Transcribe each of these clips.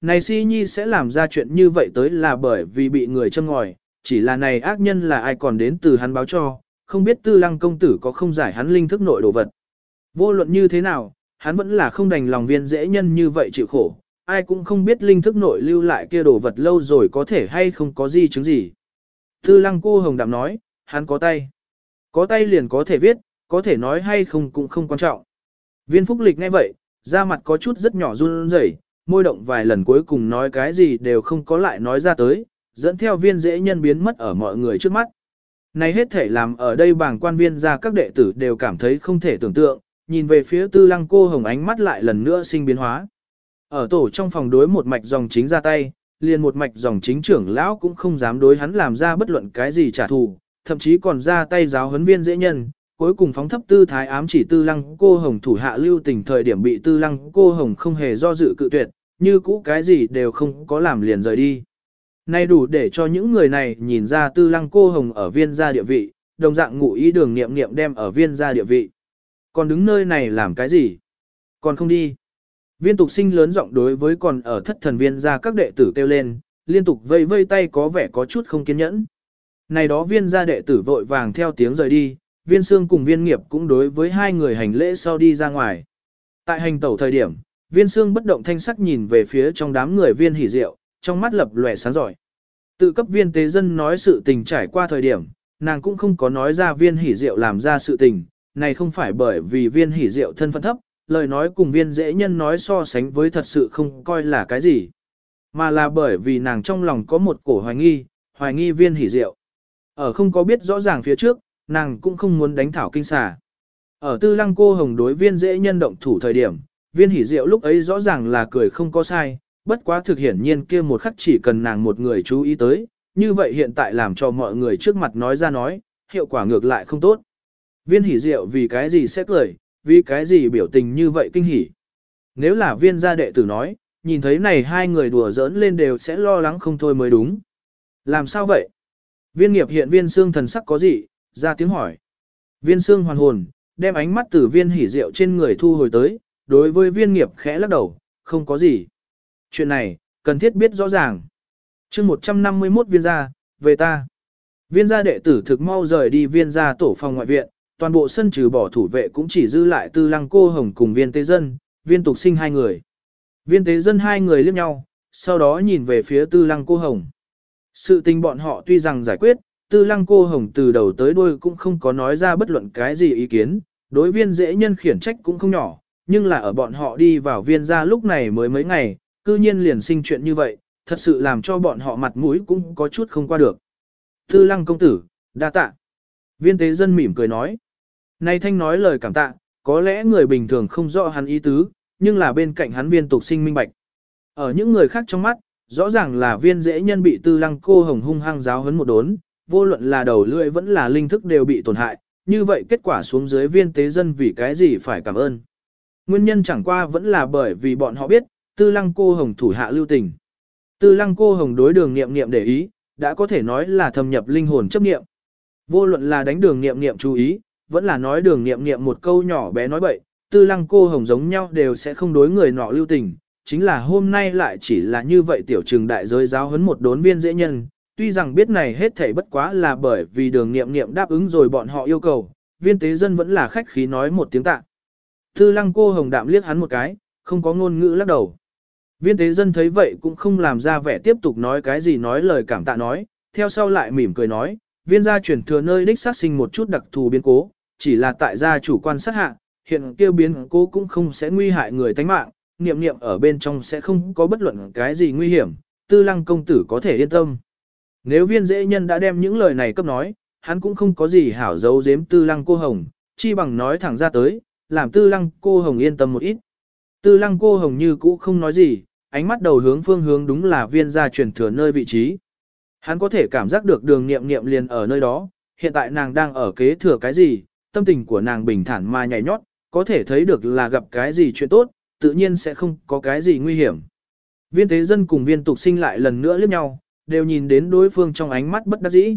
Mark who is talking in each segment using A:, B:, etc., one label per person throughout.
A: Này si nhi sẽ làm ra chuyện như vậy tới là bởi vì bị người châm ngòi, chỉ là này ác nhân là ai còn đến từ hắn báo cho, không biết tư lăng công tử có không giải hắn linh thức nội đồ vật. Vô luận như thế nào, hắn vẫn là không đành lòng viên dễ nhân như vậy chịu khổ, ai cũng không biết linh thức nội lưu lại kia đồ vật lâu rồi có thể hay không có gì chứng gì. Tư lăng cô hồng đạm nói, hắn có tay. Có tay liền có thể viết, có thể nói hay không cũng không quan trọng. Viên phúc lịch nghe vậy, da mặt có chút rất nhỏ run rẩy, môi động vài lần cuối cùng nói cái gì đều không có lại nói ra tới, dẫn theo viên dễ nhân biến mất ở mọi người trước mắt. Này hết thể làm ở đây bảng quan viên ra các đệ tử đều cảm thấy không thể tưởng tượng, nhìn về phía tư lăng cô hồng ánh mắt lại lần nữa sinh biến hóa. Ở tổ trong phòng đối một mạch dòng chính ra tay, liền một mạch dòng chính trưởng lão cũng không dám đối hắn làm ra bất luận cái gì trả thù, thậm chí còn ra tay giáo huấn viên dễ nhân, cuối cùng phóng thấp tư thái ám chỉ tư lăng cô hồng thủ hạ lưu tình thời điểm bị tư lăng cô hồng không hề do dự cự tuyệt, như cũ cái gì đều không có làm liền rời đi. Nay đủ để cho những người này nhìn ra tư lăng cô hồng ở viên gia địa vị, đồng dạng ngụ ý đường nghiệm nghiệm đem ở viên gia địa vị. Còn đứng nơi này làm cái gì? Còn không đi. Viên tục sinh lớn giọng đối với còn ở thất thần viên gia các đệ tử kêu lên, liên tục vây vây tay có vẻ có chút không kiên nhẫn. Này đó viên gia đệ tử vội vàng theo tiếng rời đi, viên xương cùng viên nghiệp cũng đối với hai người hành lễ sau đi ra ngoài. Tại hành tẩu thời điểm, viên xương bất động thanh sắc nhìn về phía trong đám người viên hỉ diệu, trong mắt lập lòe sáng giỏi. Tự cấp viên tế dân nói sự tình trải qua thời điểm, nàng cũng không có nói ra viên hỉ diệu làm ra sự tình, này không phải bởi vì viên hỉ diệu thân phận thấp, lời nói cùng viên dễ nhân nói so sánh với thật sự không coi là cái gì, mà là bởi vì nàng trong lòng có một cổ hoài nghi, hoài nghi viên hỉ diệu. Ở không có biết rõ ràng phía trước, nàng cũng không muốn đánh thảo kinh xà. Ở tư lăng cô hồng đối viên dễ nhân động thủ thời điểm, viên hỉ diệu lúc ấy rõ ràng là cười không có sai, bất quá thực hiển nhiên kia một khắc chỉ cần nàng một người chú ý tới, như vậy hiện tại làm cho mọi người trước mặt nói ra nói, hiệu quả ngược lại không tốt. Viên hỉ diệu vì cái gì sẽ cười, vì cái gì biểu tình như vậy kinh hỉ. Nếu là viên gia đệ tử nói, nhìn thấy này hai người đùa giỡn lên đều sẽ lo lắng không thôi mới đúng. Làm sao vậy? Viên nghiệp hiện viên xương thần sắc có gì, ra tiếng hỏi. Viên xương hoàn hồn, đem ánh mắt từ viên hỉ Diệu trên người thu hồi tới, đối với viên nghiệp khẽ lắc đầu, không có gì. Chuyện này, cần thiết biết rõ ràng. chương 151 viên gia, về ta. Viên gia đệ tử thực mau rời đi viên gia tổ phòng ngoại viện, toàn bộ sân trừ bỏ thủ vệ cũng chỉ dư lại tư lăng cô hồng cùng viên tế dân, viên tục sinh hai người. Viên tế dân hai người liếc nhau, sau đó nhìn về phía tư lăng cô hồng. Sự tình bọn họ tuy rằng giải quyết, tư lăng cô hồng từ đầu tới đuôi cũng không có nói ra bất luận cái gì ý kiến, đối viên dễ nhân khiển trách cũng không nhỏ, nhưng là ở bọn họ đi vào viên gia lúc này mới mấy ngày, cư nhiên liền sinh chuyện như vậy, thật sự làm cho bọn họ mặt mũi cũng có chút không qua được. Tư lăng công tử, đa tạ. Viên tế dân mỉm cười nói. Nay thanh nói lời cảm tạ, có lẽ người bình thường không rõ hắn ý tứ, nhưng là bên cạnh hắn viên tục sinh minh bạch. Ở những người khác trong mắt, rõ ràng là viên dễ nhân bị tư lăng cô hồng hung hăng giáo hấn một đốn, vô luận là đầu lưỡi vẫn là linh thức đều bị tổn hại, như vậy kết quả xuống dưới viên tế dân vì cái gì phải cảm ơn. Nguyên nhân chẳng qua vẫn là bởi vì bọn họ biết, tư lăng cô hồng thủ hạ lưu tình. Tư lăng cô hồng đối đường nghiệm nghiệm để ý, đã có thể nói là thâm nhập linh hồn chấp nghiệm. Vô luận là đánh đường nghiệm nghiệm chú ý, vẫn là nói đường nghiệm nghiệm một câu nhỏ bé nói bậy, tư lăng cô hồng giống nhau đều sẽ không đối người nọ lưu tình. Chính là hôm nay lại chỉ là như vậy tiểu trường đại giới giáo huấn một đốn viên dễ nhân, tuy rằng biết này hết thảy bất quá là bởi vì đường nghiệm nghiệm đáp ứng rồi bọn họ yêu cầu, viên tế dân vẫn là khách khí nói một tiếng tạ. Tư lăng cô hồng đạm liếc hắn một cái, không có ngôn ngữ lắc đầu. Viên tế dân thấy vậy cũng không làm ra vẻ tiếp tục nói cái gì nói lời cảm tạ nói, theo sau lại mỉm cười nói, viên gia chuyển thừa nơi đích sát sinh một chút đặc thù biến cố, chỉ là tại gia chủ quan sát hạ, hiện kêu biến cố cũng không sẽ nguy hại người tánh mạng, niệm niệm ở bên trong sẽ không có bất luận cái gì nguy hiểm, tư lăng công tử có thể yên tâm. Nếu viên dễ nhân đã đem những lời này cấp nói, hắn cũng không có gì hảo giấu giếm tư lăng cô hồng, chi bằng nói thẳng ra tới, làm tư lăng cô hồng yên tâm một ít. Tư lăng cô hồng như cũ không nói gì, ánh mắt đầu hướng phương hướng đúng là viên gia truyền thừa nơi vị trí. Hắn có thể cảm giác được đường nghiệm nghiệm liền ở nơi đó, hiện tại nàng đang ở kế thừa cái gì, tâm tình của nàng bình thản mà nhảy nhót, có thể thấy được là gặp cái gì chuyện tốt, tự nhiên sẽ không có cái gì nguy hiểm. Viên thế dân cùng viên tục sinh lại lần nữa liếc nhau, đều nhìn đến đối phương trong ánh mắt bất đắc dĩ.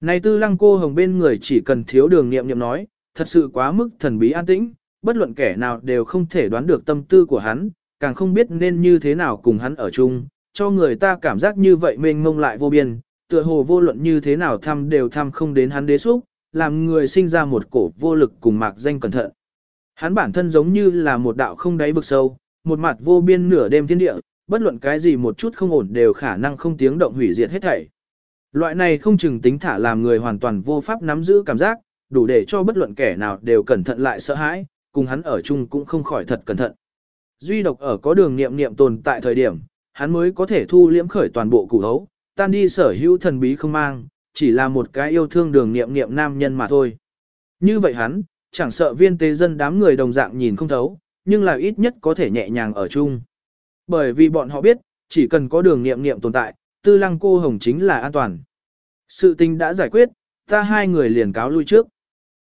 A: Này tư lăng cô hồng bên người chỉ cần thiếu đường nghiệm nghiệm nói, thật sự quá mức thần bí an tĩnh, bất luận kẻ nào đều không thể đoán được tâm tư của hắn, càng không biết nên như thế nào cùng hắn ở chung, cho người ta cảm giác như vậy mênh mông lại vô biên, tựa hồ vô luận như thế nào thăm đều thăm không đến hắn đế xúc, làm người sinh ra một cổ vô lực cùng mạc danh cẩn thận. Hắn bản thân giống như là một đạo không đáy vực sâu, một mặt vô biên nửa đêm thiên địa, bất luận cái gì một chút không ổn đều khả năng không tiếng động hủy diệt hết thảy. Loại này không chừng tính thả làm người hoàn toàn vô pháp nắm giữ cảm giác, đủ để cho bất luận kẻ nào đều cẩn thận lại sợ hãi, cùng hắn ở chung cũng không khỏi thật cẩn thận. Duy độc ở có đường niệm niệm tồn tại thời điểm, hắn mới có thể thu liễm khởi toàn bộ củ hấu, tan đi sở hữu thần bí không mang, chỉ là một cái yêu thương đường niệm niệm nam nhân mà thôi. Như vậy hắn, chẳng sợ viên tế dân đám người đồng dạng nhìn không thấu, nhưng là ít nhất có thể nhẹ nhàng ở chung. Bởi vì bọn họ biết, chỉ cần có đường niệm niệm tồn tại, tư lăng cô hồng chính là an toàn. Sự tình đã giải quyết, ta hai người liền cáo lui trước.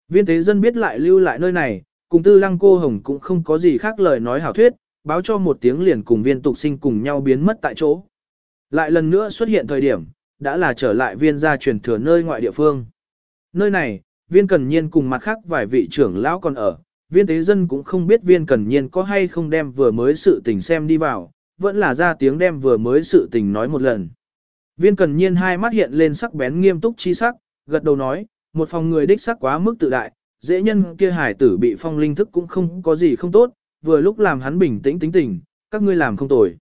A: Viên tế dân biết lại lưu lại nơi này, cùng tư lăng cô hồng cũng không có gì khác lời nói hảo thuyết, báo cho một tiếng liền cùng viên tục sinh cùng nhau biến mất tại chỗ. Lại lần nữa xuất hiện thời điểm, đã là trở lại viên gia truyền thừa nơi ngoại địa phương. Nơi này, viên cần nhiên cùng mặt khác vài vị trưởng lão còn ở, viên tế dân cũng không biết viên cần nhiên có hay không đem vừa mới sự tình xem đi vào, vẫn là ra tiếng đem vừa mới sự tình nói một lần. Viên cần nhiên hai mắt hiện lên sắc bén nghiêm túc chi sắc, gật đầu nói, một phòng người đích sắc quá mức tự đại, dễ nhân kia hải tử bị phong linh thức cũng không có gì không tốt, vừa lúc làm hắn bình tĩnh tính tình, các ngươi làm không tồi.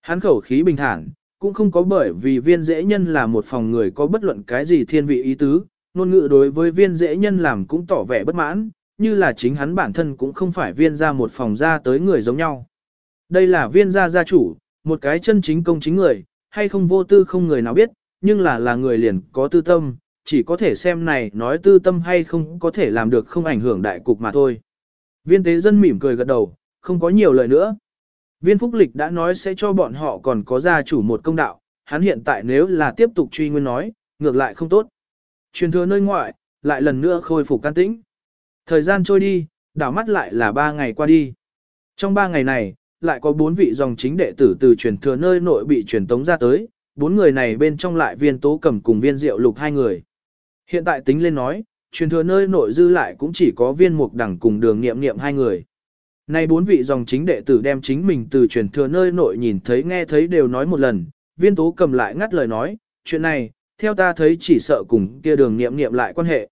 A: Hắn khẩu khí bình thản, cũng không có bởi vì viên dễ nhân là một phòng người có bất luận cái gì thiên vị ý tứ, ngôn ngữ đối với viên dễ nhân làm cũng tỏ vẻ bất mãn, như là chính hắn bản thân cũng không phải viên ra một phòng ra tới người giống nhau. Đây là viên gia gia chủ, một cái chân chính công chính người, hay không vô tư không người nào biết, nhưng là là người liền có tư tâm, chỉ có thể xem này nói tư tâm hay không có thể làm được không ảnh hưởng đại cục mà thôi. Viên tế dân mỉm cười gật đầu, không có nhiều lời nữa. Viên Phúc Lịch đã nói sẽ cho bọn họ còn có gia chủ một công đạo, hắn hiện tại nếu là tiếp tục truy nguyên nói, ngược lại không tốt. Truyền thừa nơi ngoại, lại lần nữa khôi phục can tĩnh. Thời gian trôi đi, đảo mắt lại là ba ngày qua đi. Trong ba ngày này, lại có bốn vị dòng chính đệ tử từ truyền thừa nơi nội bị truyền tống ra tới, bốn người này bên trong lại viên tố cầm cùng viên diệu lục hai người. Hiện tại tính lên nói, truyền thừa nơi nội dư lại cũng chỉ có viên mục đẳng cùng đường nghiệm nghiệm hai người. Nay bốn vị dòng chính đệ tử đem chính mình từ truyền thừa nơi nội nhìn thấy nghe thấy đều nói một lần, viên tố cầm lại ngắt lời nói, chuyện này, theo ta thấy chỉ sợ cùng kia đường nghiệm nghiệm lại quan hệ.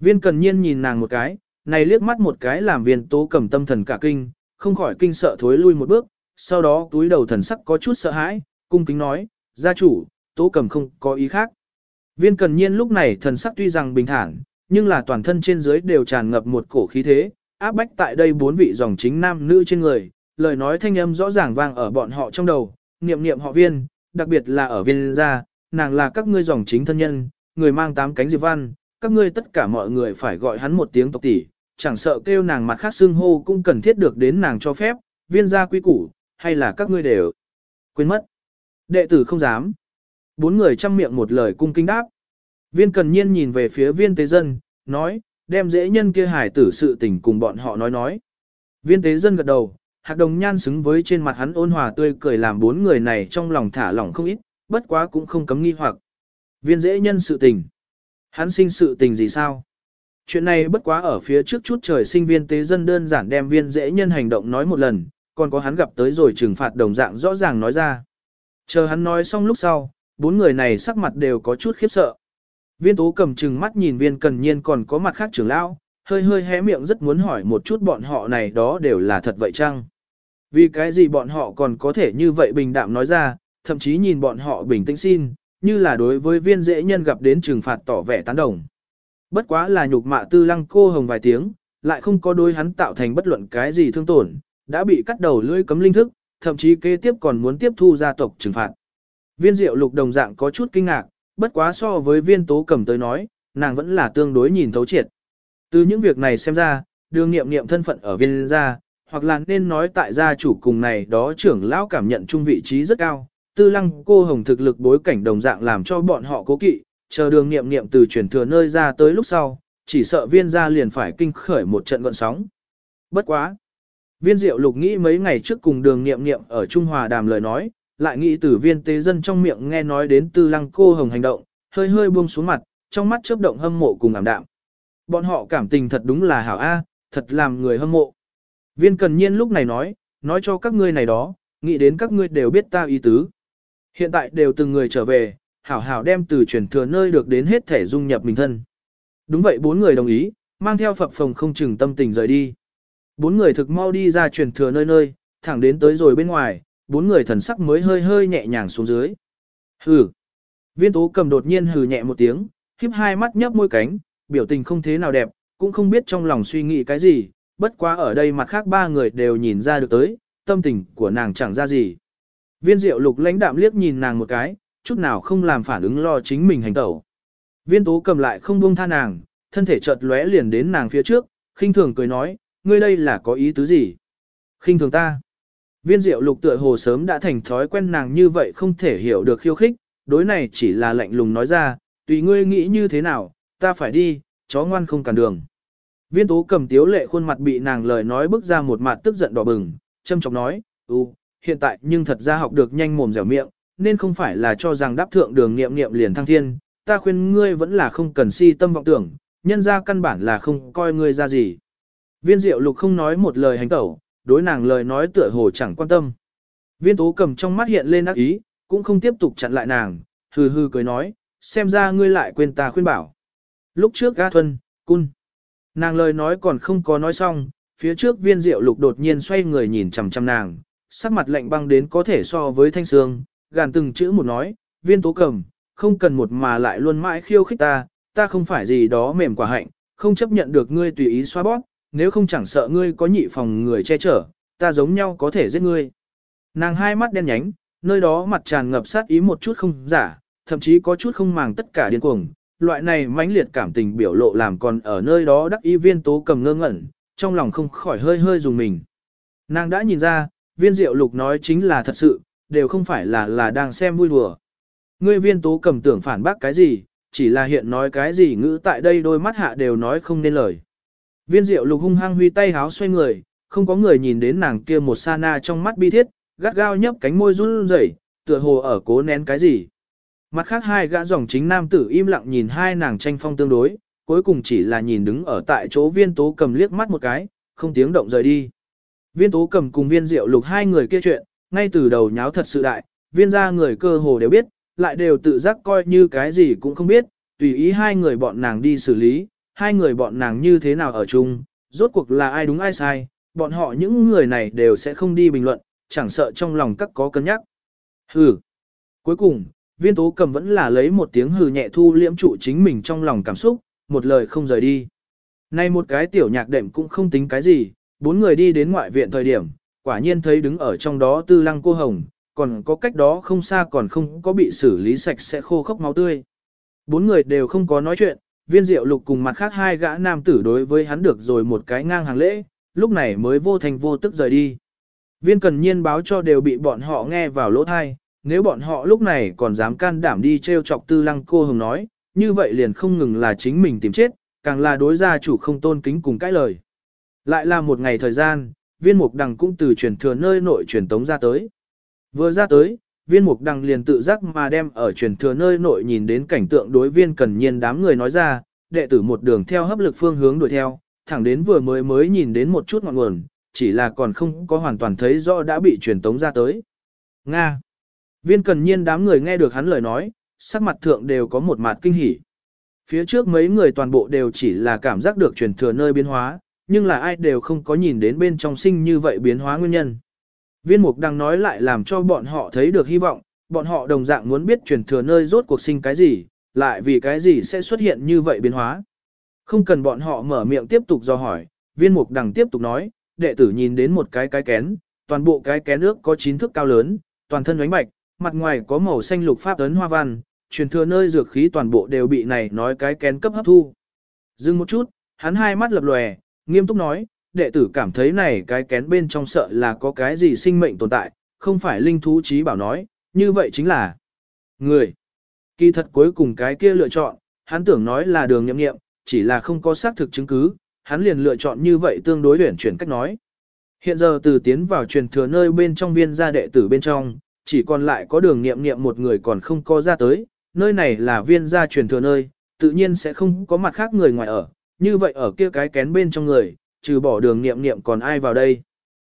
A: Viên cần nhiên nhìn nàng một cái, này liếc mắt một cái làm viên tố cầm tâm thần cả kinh, không khỏi kinh sợ thối lui một bước, sau đó túi đầu thần sắc có chút sợ hãi, cung kính nói, gia chủ, tố cầm không có ý khác. Viên cần nhiên lúc này thần sắc tuy rằng bình thản, nhưng là toàn thân trên dưới đều tràn ngập một cổ khí thế, áp bách tại đây bốn vị dòng chính nam nữ trên người, lời nói thanh âm rõ ràng vang ở bọn họ trong đầu, niệm niệm họ viên, đặc biệt là ở viên gia, nàng là các ngươi dòng chính thân nhân, người mang tám cánh diệp văn, các ngươi tất cả mọi người phải gọi hắn một tiếng tộc tỷ, chẳng sợ kêu nàng mặt khác xưng hô cũng cần thiết được đến nàng cho phép, viên gia quý củ, hay là các ngươi đều quên mất. Đệ tử không dám. Bốn người chăm miệng một lời cung kinh đáp. Viên cần nhiên nhìn về phía viên tế dân, nói, đem dễ nhân kia hải tử sự tình cùng bọn họ nói nói. Viên tế dân gật đầu, hạc đồng nhan xứng với trên mặt hắn ôn hòa tươi cười làm bốn người này trong lòng thả lỏng không ít, bất quá cũng không cấm nghi hoặc. Viên dễ nhân sự tình. Hắn sinh sự tình gì sao? Chuyện này bất quá ở phía trước chút trời sinh viên tế dân đơn giản đem viên dễ nhân hành động nói một lần, còn có hắn gặp tới rồi trừng phạt đồng dạng rõ ràng nói ra. Chờ hắn nói xong lúc sau, bốn người này sắc mặt đều có chút khiếp sợ. Viên tố cầm chừng mắt nhìn viên cần nhiên còn có mặt khác trưởng lão, hơi hơi hé miệng rất muốn hỏi một chút bọn họ này đó đều là thật vậy chăng? Vì cái gì bọn họ còn có thể như vậy bình đạm nói ra, thậm chí nhìn bọn họ bình tĩnh xin, như là đối với viên dễ nhân gặp đến trừng phạt tỏ vẻ tán đồng. Bất quá là nhục mạ tư lăng cô hồng vài tiếng, lại không có đối hắn tạo thành bất luận cái gì thương tổn, đã bị cắt đầu lưỡi cấm linh thức, thậm chí kế tiếp còn muốn tiếp thu gia tộc trừng phạt. Viên diệu lục đồng dạng có chút kinh ngạc, bất quá so với viên tố cầm tới nói, nàng vẫn là tương đối nhìn thấu triệt. Từ những việc này xem ra, đường nghiệm nghiệm thân phận ở viên gia, hoặc là nên nói tại gia chủ cùng này đó trưởng lão cảm nhận chung vị trí rất cao, tư lăng cô hồng thực lực bối cảnh đồng dạng làm cho bọn họ cố kỵ, chờ đường nghiệm nghiệm từ chuyển thừa nơi ra tới lúc sau, chỉ sợ viên gia liền phải kinh khởi một trận gọn sóng. Bất quá! Viên diệu lục nghĩ mấy ngày trước cùng đường nghiệm nghiệm ở Trung Hòa đàm lời nói, lại nghĩ từ viên tế dân trong miệng nghe nói đến tư lăng cô hồng hành động, hơi hơi buông xuống mặt, trong mắt chớp động hâm mộ cùng ảm đạm. Bọn họ cảm tình thật đúng là hảo A, thật làm người hâm mộ. Viên cần nhiên lúc này nói, nói cho các ngươi này đó, nghĩ đến các ngươi đều biết ta ý tứ. Hiện tại đều từng người trở về, hảo hảo đem từ truyền thừa nơi được đến hết thể dung nhập mình thân. Đúng vậy bốn người đồng ý, mang theo phập phòng không chừng tâm tình rời đi. Bốn người thực mau đi ra truyền thừa nơi nơi, thẳng đến tới rồi bên ngoài, bốn người thần sắc mới hơi hơi nhẹ nhàng xuống dưới. Hừ. Viên tố cầm đột nhiên hừ nhẹ một tiếng, khiếp hai mắt nhấp môi cánh, biểu tình không thế nào đẹp, cũng không biết trong lòng suy nghĩ cái gì, bất quá ở đây mặt khác ba người đều nhìn ra được tới, tâm tình của nàng chẳng ra gì. Viên diệu lục lãnh đạm liếc nhìn nàng một cái, chút nào không làm phản ứng lo chính mình hành tẩu. Viên tố cầm lại không buông tha nàng, thân thể chợt lóe liền đến nàng phía trước, khinh thường cười nói, ngươi đây là có ý tứ gì? khinh thường ta. Viên diệu lục tựa hồ sớm đã thành thói quen nàng như vậy không thể hiểu được khiêu khích, đối này chỉ là lạnh lùng nói ra, tùy ngươi nghĩ như thế nào, ta phải đi, chó ngoan không cản đường. Viên tố cầm tiếu lệ khuôn mặt bị nàng lời nói bước ra một mặt tức giận đỏ bừng, châm chọc nói, ừ, hiện tại nhưng thật ra học được nhanh mồm dẻo miệng, nên không phải là cho rằng đáp thượng đường nghiệm nghiệm liền thăng thiên, ta khuyên ngươi vẫn là không cần si tâm vọng tưởng, nhân ra căn bản là không coi ngươi ra gì. Viên diệu lục không nói một lời hành tẩu, đối nàng lời nói tựa hồ chẳng quan tâm. Viên tố cầm trong mắt hiện lên ác ý, cũng không tiếp tục chặn lại nàng, hừ hừ cười nói, xem ra ngươi lại quên ta khuyên bảo. Lúc trước ga thuần, cun. Nàng lời nói còn không có nói xong, phía trước viên diệu lục đột nhiên xoay người nhìn chằm chằm nàng, sắc mặt lạnh băng đến có thể so với thanh sương, gàn từng chữ một nói, viên tố cầm, không cần một mà lại luôn mãi khiêu khích ta, ta không phải gì đó mềm quả hạnh, không chấp nhận được ngươi tùy ý xoa bóp, nếu không chẳng sợ ngươi có nhị phòng người che chở, ta giống nhau có thể giết ngươi. Nàng hai mắt đen nhánh, nơi đó mặt tràn ngập sát ý một chút không giả, thậm chí có chút không màng tất cả điên cuồng. Loại này mãnh liệt cảm tình biểu lộ làm còn ở nơi đó đắc ý viên tố cầm ngơ ngẩn, trong lòng không khỏi hơi hơi dùng mình. Nàng đã nhìn ra, viên diệu lục nói chính là thật sự, đều không phải là là đang xem vui đùa. Ngươi viên tố cầm tưởng phản bác cái gì, chỉ là hiện nói cái gì ngữ tại đây đôi mắt hạ đều nói không nên lời. Viên diệu lục hung hăng huy tay háo xoay người, không có người nhìn đến nàng kia một sa na trong mắt bi thiết, gắt gao nhấp cánh môi run rẩy, tựa hồ ở cố nén cái gì. Mặt khác hai gã dòng chính nam tử im lặng nhìn hai nàng tranh phong tương đối, cuối cùng chỉ là nhìn đứng ở tại chỗ viên tố cầm liếc mắt một cái, không tiếng động rời đi. Viên tố cầm cùng viên diệu lục hai người kia chuyện, ngay từ đầu nháo thật sự đại, viên ra người cơ hồ đều biết, lại đều tự giác coi như cái gì cũng không biết, tùy ý hai người bọn nàng đi xử lý, hai người bọn nàng như thế nào ở chung, rốt cuộc là ai đúng ai sai, bọn họ những người này đều sẽ không đi bình luận, chẳng sợ trong lòng các có cân nhắc. Hừ. Cuối cùng, viên tố cầm vẫn là lấy một tiếng hừ nhẹ thu liễm trụ chính mình trong lòng cảm xúc, một lời không rời đi. Nay một cái tiểu nhạc đệm cũng không tính cái gì, bốn người đi đến ngoại viện thời điểm, quả nhiên thấy đứng ở trong đó tư lăng cô hồng, còn có cách đó không xa còn không có bị xử lý sạch sẽ khô khốc máu tươi. Bốn người đều không có nói chuyện, viên diệu lục cùng mặt khác hai gã nam tử đối với hắn được rồi một cái ngang hàng lễ, lúc này mới vô thành vô tức rời đi. Viên cần nhiên báo cho đều bị bọn họ nghe vào lỗ thai, nếu bọn họ lúc này còn dám can đảm đi treo chọc tư lăng cô hồng nói, như vậy liền không ngừng là chính mình tìm chết, càng là đối gia chủ không tôn kính cùng cái lời. Lại là một ngày thời gian, viên mục đằng cũng từ truyền thừa nơi nội truyền tống ra tới. Vừa ra tới, viên mục đằng liền tự giác mà đem ở truyền thừa nơi nội nhìn đến cảnh tượng đối viên cần nhiên đám người nói ra, đệ tử một đường theo hấp lực phương hướng đuổi theo, thẳng đến vừa mới mới nhìn đến một chút ngọn nguồn, chỉ là còn không có hoàn toàn thấy rõ đã bị truyền tống ra tới. Nga. Viên cần nhiên đám người nghe được hắn lời nói, sắc mặt thượng đều có một mặt kinh hỉ. Phía trước mấy người toàn bộ đều chỉ là cảm giác được truyền thừa nơi biến hóa, nhưng là ai đều không có nhìn đến bên trong sinh như vậy biến hóa nguyên nhân. Viên mục đang nói lại làm cho bọn họ thấy được hy vọng, bọn họ đồng dạng muốn biết truyền thừa nơi rốt cuộc sinh cái gì, lại vì cái gì sẽ xuất hiện như vậy biến hóa. Không cần bọn họ mở miệng tiếp tục do hỏi, viên mục đằng tiếp tục nói, đệ tử nhìn đến một cái cái kén, toàn bộ cái kén nước có chín thước cao lớn, toàn thân ánh bạch, mặt ngoài có màu xanh lục pháp ấn hoa văn, truyền thừa nơi dược khí toàn bộ đều bị này nói cái kén cấp hấp thu. Dừng một chút, hắn hai mắt lập lòe, nghiêm túc nói, đệ tử cảm thấy này cái kén bên trong sợ là có cái gì sinh mệnh tồn tại, không phải linh thú trí bảo nói, như vậy chính là người. Kỳ thật cuối cùng cái kia lựa chọn, hắn tưởng nói là đường nhậm nghiệm, chỉ là không có xác thực chứng cứ, hắn liền lựa chọn như vậy tương đối luyện chuyển cách nói. Hiện giờ từ tiến vào truyền thừa nơi bên trong viên gia đệ tử bên trong, chỉ còn lại có đường nghiệm nghiệm một người còn không có ra tới, nơi này là viên gia truyền thừa nơi, tự nhiên sẽ không có mặt khác người ngoài ở, như vậy ở kia cái kén bên trong người, trừ bỏ đường nghiệm nghiệm còn ai vào đây.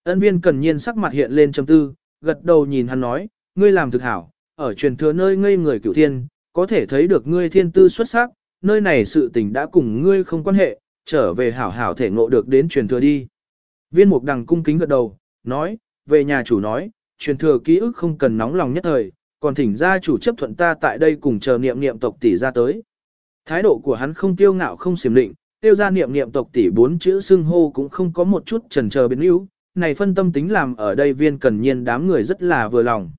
A: Ân viên cần nhiên sắc mặt hiện lên trầm tư, gật đầu nhìn hắn nói, ngươi làm thực hảo, ở truyền thừa nơi ngây người cửu thiên, có thể thấy được ngươi thiên tư xuất sắc, nơi này sự tình đã cùng ngươi không quan hệ, trở về hảo hảo thể ngộ được đến truyền thừa đi. Viên mục đằng cung kính gật đầu, nói, về nhà chủ nói, truyền thừa ký ức không cần nóng lòng nhất thời, còn thỉnh gia chủ chấp thuận ta tại đây cùng chờ niệm niệm tộc tỷ ra tới. Thái độ của hắn không tiêu ngạo không xiểm định, tiêu ra niệm niệm tộc tỷ bốn chữ xưng hô cũng không có một chút trần chờ biến yếu, này phân tâm tính làm ở đây viên cần nhiên đám người rất là vừa lòng.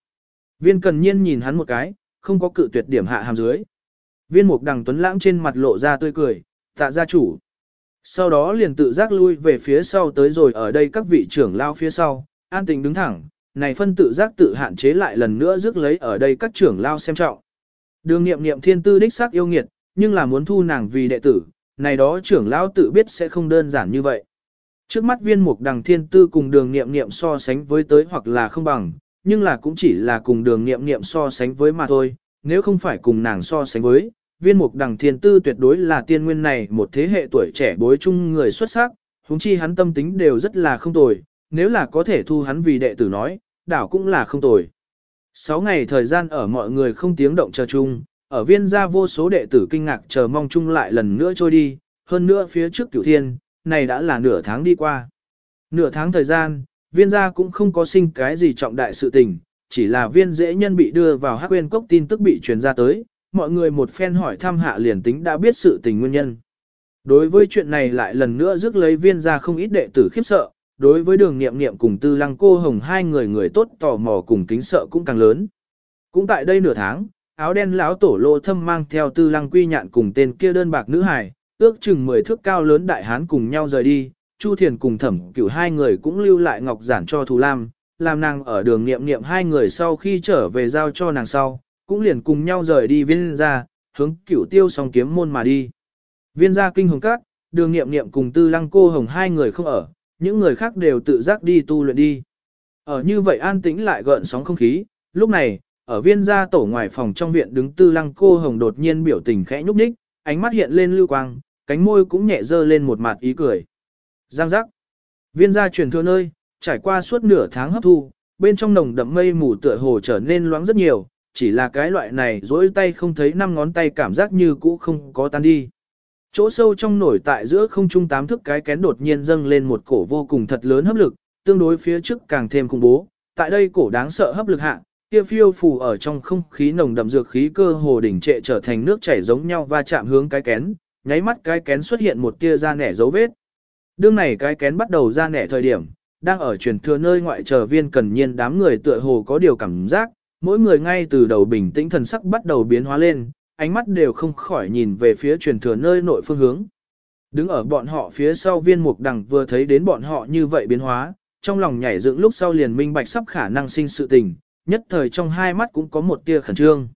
A: Viên cần nhiên nhìn hắn một cái, không có cự tuyệt điểm hạ hàm dưới. Viên mục đằng tuấn lãng trên mặt lộ ra tươi cười, tạ gia chủ. Sau đó liền tự giác lui về phía sau tới rồi ở đây các vị trưởng lao phía sau, an tình đứng thẳng, này phân tự giác tự hạn chế lại lần nữa rước lấy ở đây các trưởng lao xem trọng. Đường nghiệm nghiệm thiên tư đích xác yêu nghiệt, nhưng là muốn thu nàng vì đệ tử, này đó trưởng lão tự biết sẽ không đơn giản như vậy. Trước mắt viên mục đằng thiên tư cùng đường nghiệm nghiệm so sánh với tới hoặc là không bằng, nhưng là cũng chỉ là cùng đường nghiệm nghiệm so sánh với mà thôi, nếu không phải cùng nàng so sánh với, viên mục đằng thiên tư tuyệt đối là tiên nguyên này một thế hệ tuổi trẻ bối chung người xuất sắc, huống chi hắn tâm tính đều rất là không tồi, nếu là có thể thu hắn vì đệ tử nói, đảo cũng là không tồi. Sáu ngày thời gian ở mọi người không tiếng động chờ chung, ở viên gia vô số đệ tử kinh ngạc chờ mong chung lại lần nữa trôi đi, hơn nữa phía trước cửu thiên, này đã là nửa tháng đi qua. Nửa tháng thời gian, viên gia cũng không có sinh cái gì trọng đại sự tình, chỉ là viên dễ nhân bị đưa vào hắc quên cốc tin tức bị truyền ra tới, mọi người một phen hỏi thăm hạ liền tính đã biết sự tình nguyên nhân. Đối với chuyện này lại lần nữa rước lấy viên gia không ít đệ tử khiếp sợ, đối với đường nghiệm nghiệm cùng tư lăng cô hồng hai người người tốt tò mò cùng kính sợ cũng càng lớn. Cũng tại đây nửa tháng, áo đen lão tổ lô thâm mang theo tư lăng quy nhạn cùng tên kia đơn bạc nữ hài, ước chừng 10 thước cao lớn đại hán cùng nhau rời đi, Chu Thiền cùng thẩm cửu hai người cũng lưu lại ngọc giản cho Thù Lam, làm nàng ở đường nghiệm nghiệm hai người sau khi trở về giao cho nàng sau, cũng liền cùng nhau rời đi viên ra, hướng cửu tiêu song kiếm môn mà đi. Viên gia kinh hồng các, đường nghiệm nghiệm cùng tư lăng cô hồng hai người không ở, những người khác đều tự giác đi tu luyện đi. Ở như vậy an tĩnh lại gợn sóng không khí, lúc này, ở viên gia tổ ngoài phòng trong viện đứng tư lăng cô hồng đột nhiên biểu tình khẽ nhúc nhích, ánh mắt hiện lên lưu quang, cánh môi cũng nhẹ dơ lên một mặt ý cười. Giang giác. Viên gia truyền thừa nơi, trải qua suốt nửa tháng hấp thu, bên trong nồng đậm mây mù tựa hồ trở nên loãng rất nhiều, chỉ là cái loại này dối tay không thấy năm ngón tay cảm giác như cũ không có tan đi. Chỗ sâu trong nổi tại giữa không trung tám thức cái kén đột nhiên dâng lên một cổ vô cùng thật lớn hấp lực, tương đối phía trước càng thêm khủng bố. Tại đây cổ đáng sợ hấp lực hạ, kia phiêu phù ở trong không khí nồng đậm dược khí cơ hồ đỉnh trệ trở thành nước chảy giống nhau va chạm hướng cái kén, nháy mắt cái kén xuất hiện một tia da nẻ dấu vết. Đương này cái kén bắt đầu ra nẻ thời điểm, đang ở truyền thừa nơi ngoại chờ viên cần nhiên đám người tựa hồ có điều cảm giác, mỗi người ngay từ đầu bình tĩnh thần sắc bắt đầu biến hóa lên, ánh mắt đều không khỏi nhìn về phía truyền thừa nơi nội phương hướng. Đứng ở bọn họ phía sau viên mục đằng vừa thấy đến bọn họ như vậy biến hóa, trong lòng nhảy dựng lúc sau liền minh bạch sắp khả năng sinh sự tình, nhất thời trong hai mắt cũng có một tia khẩn trương.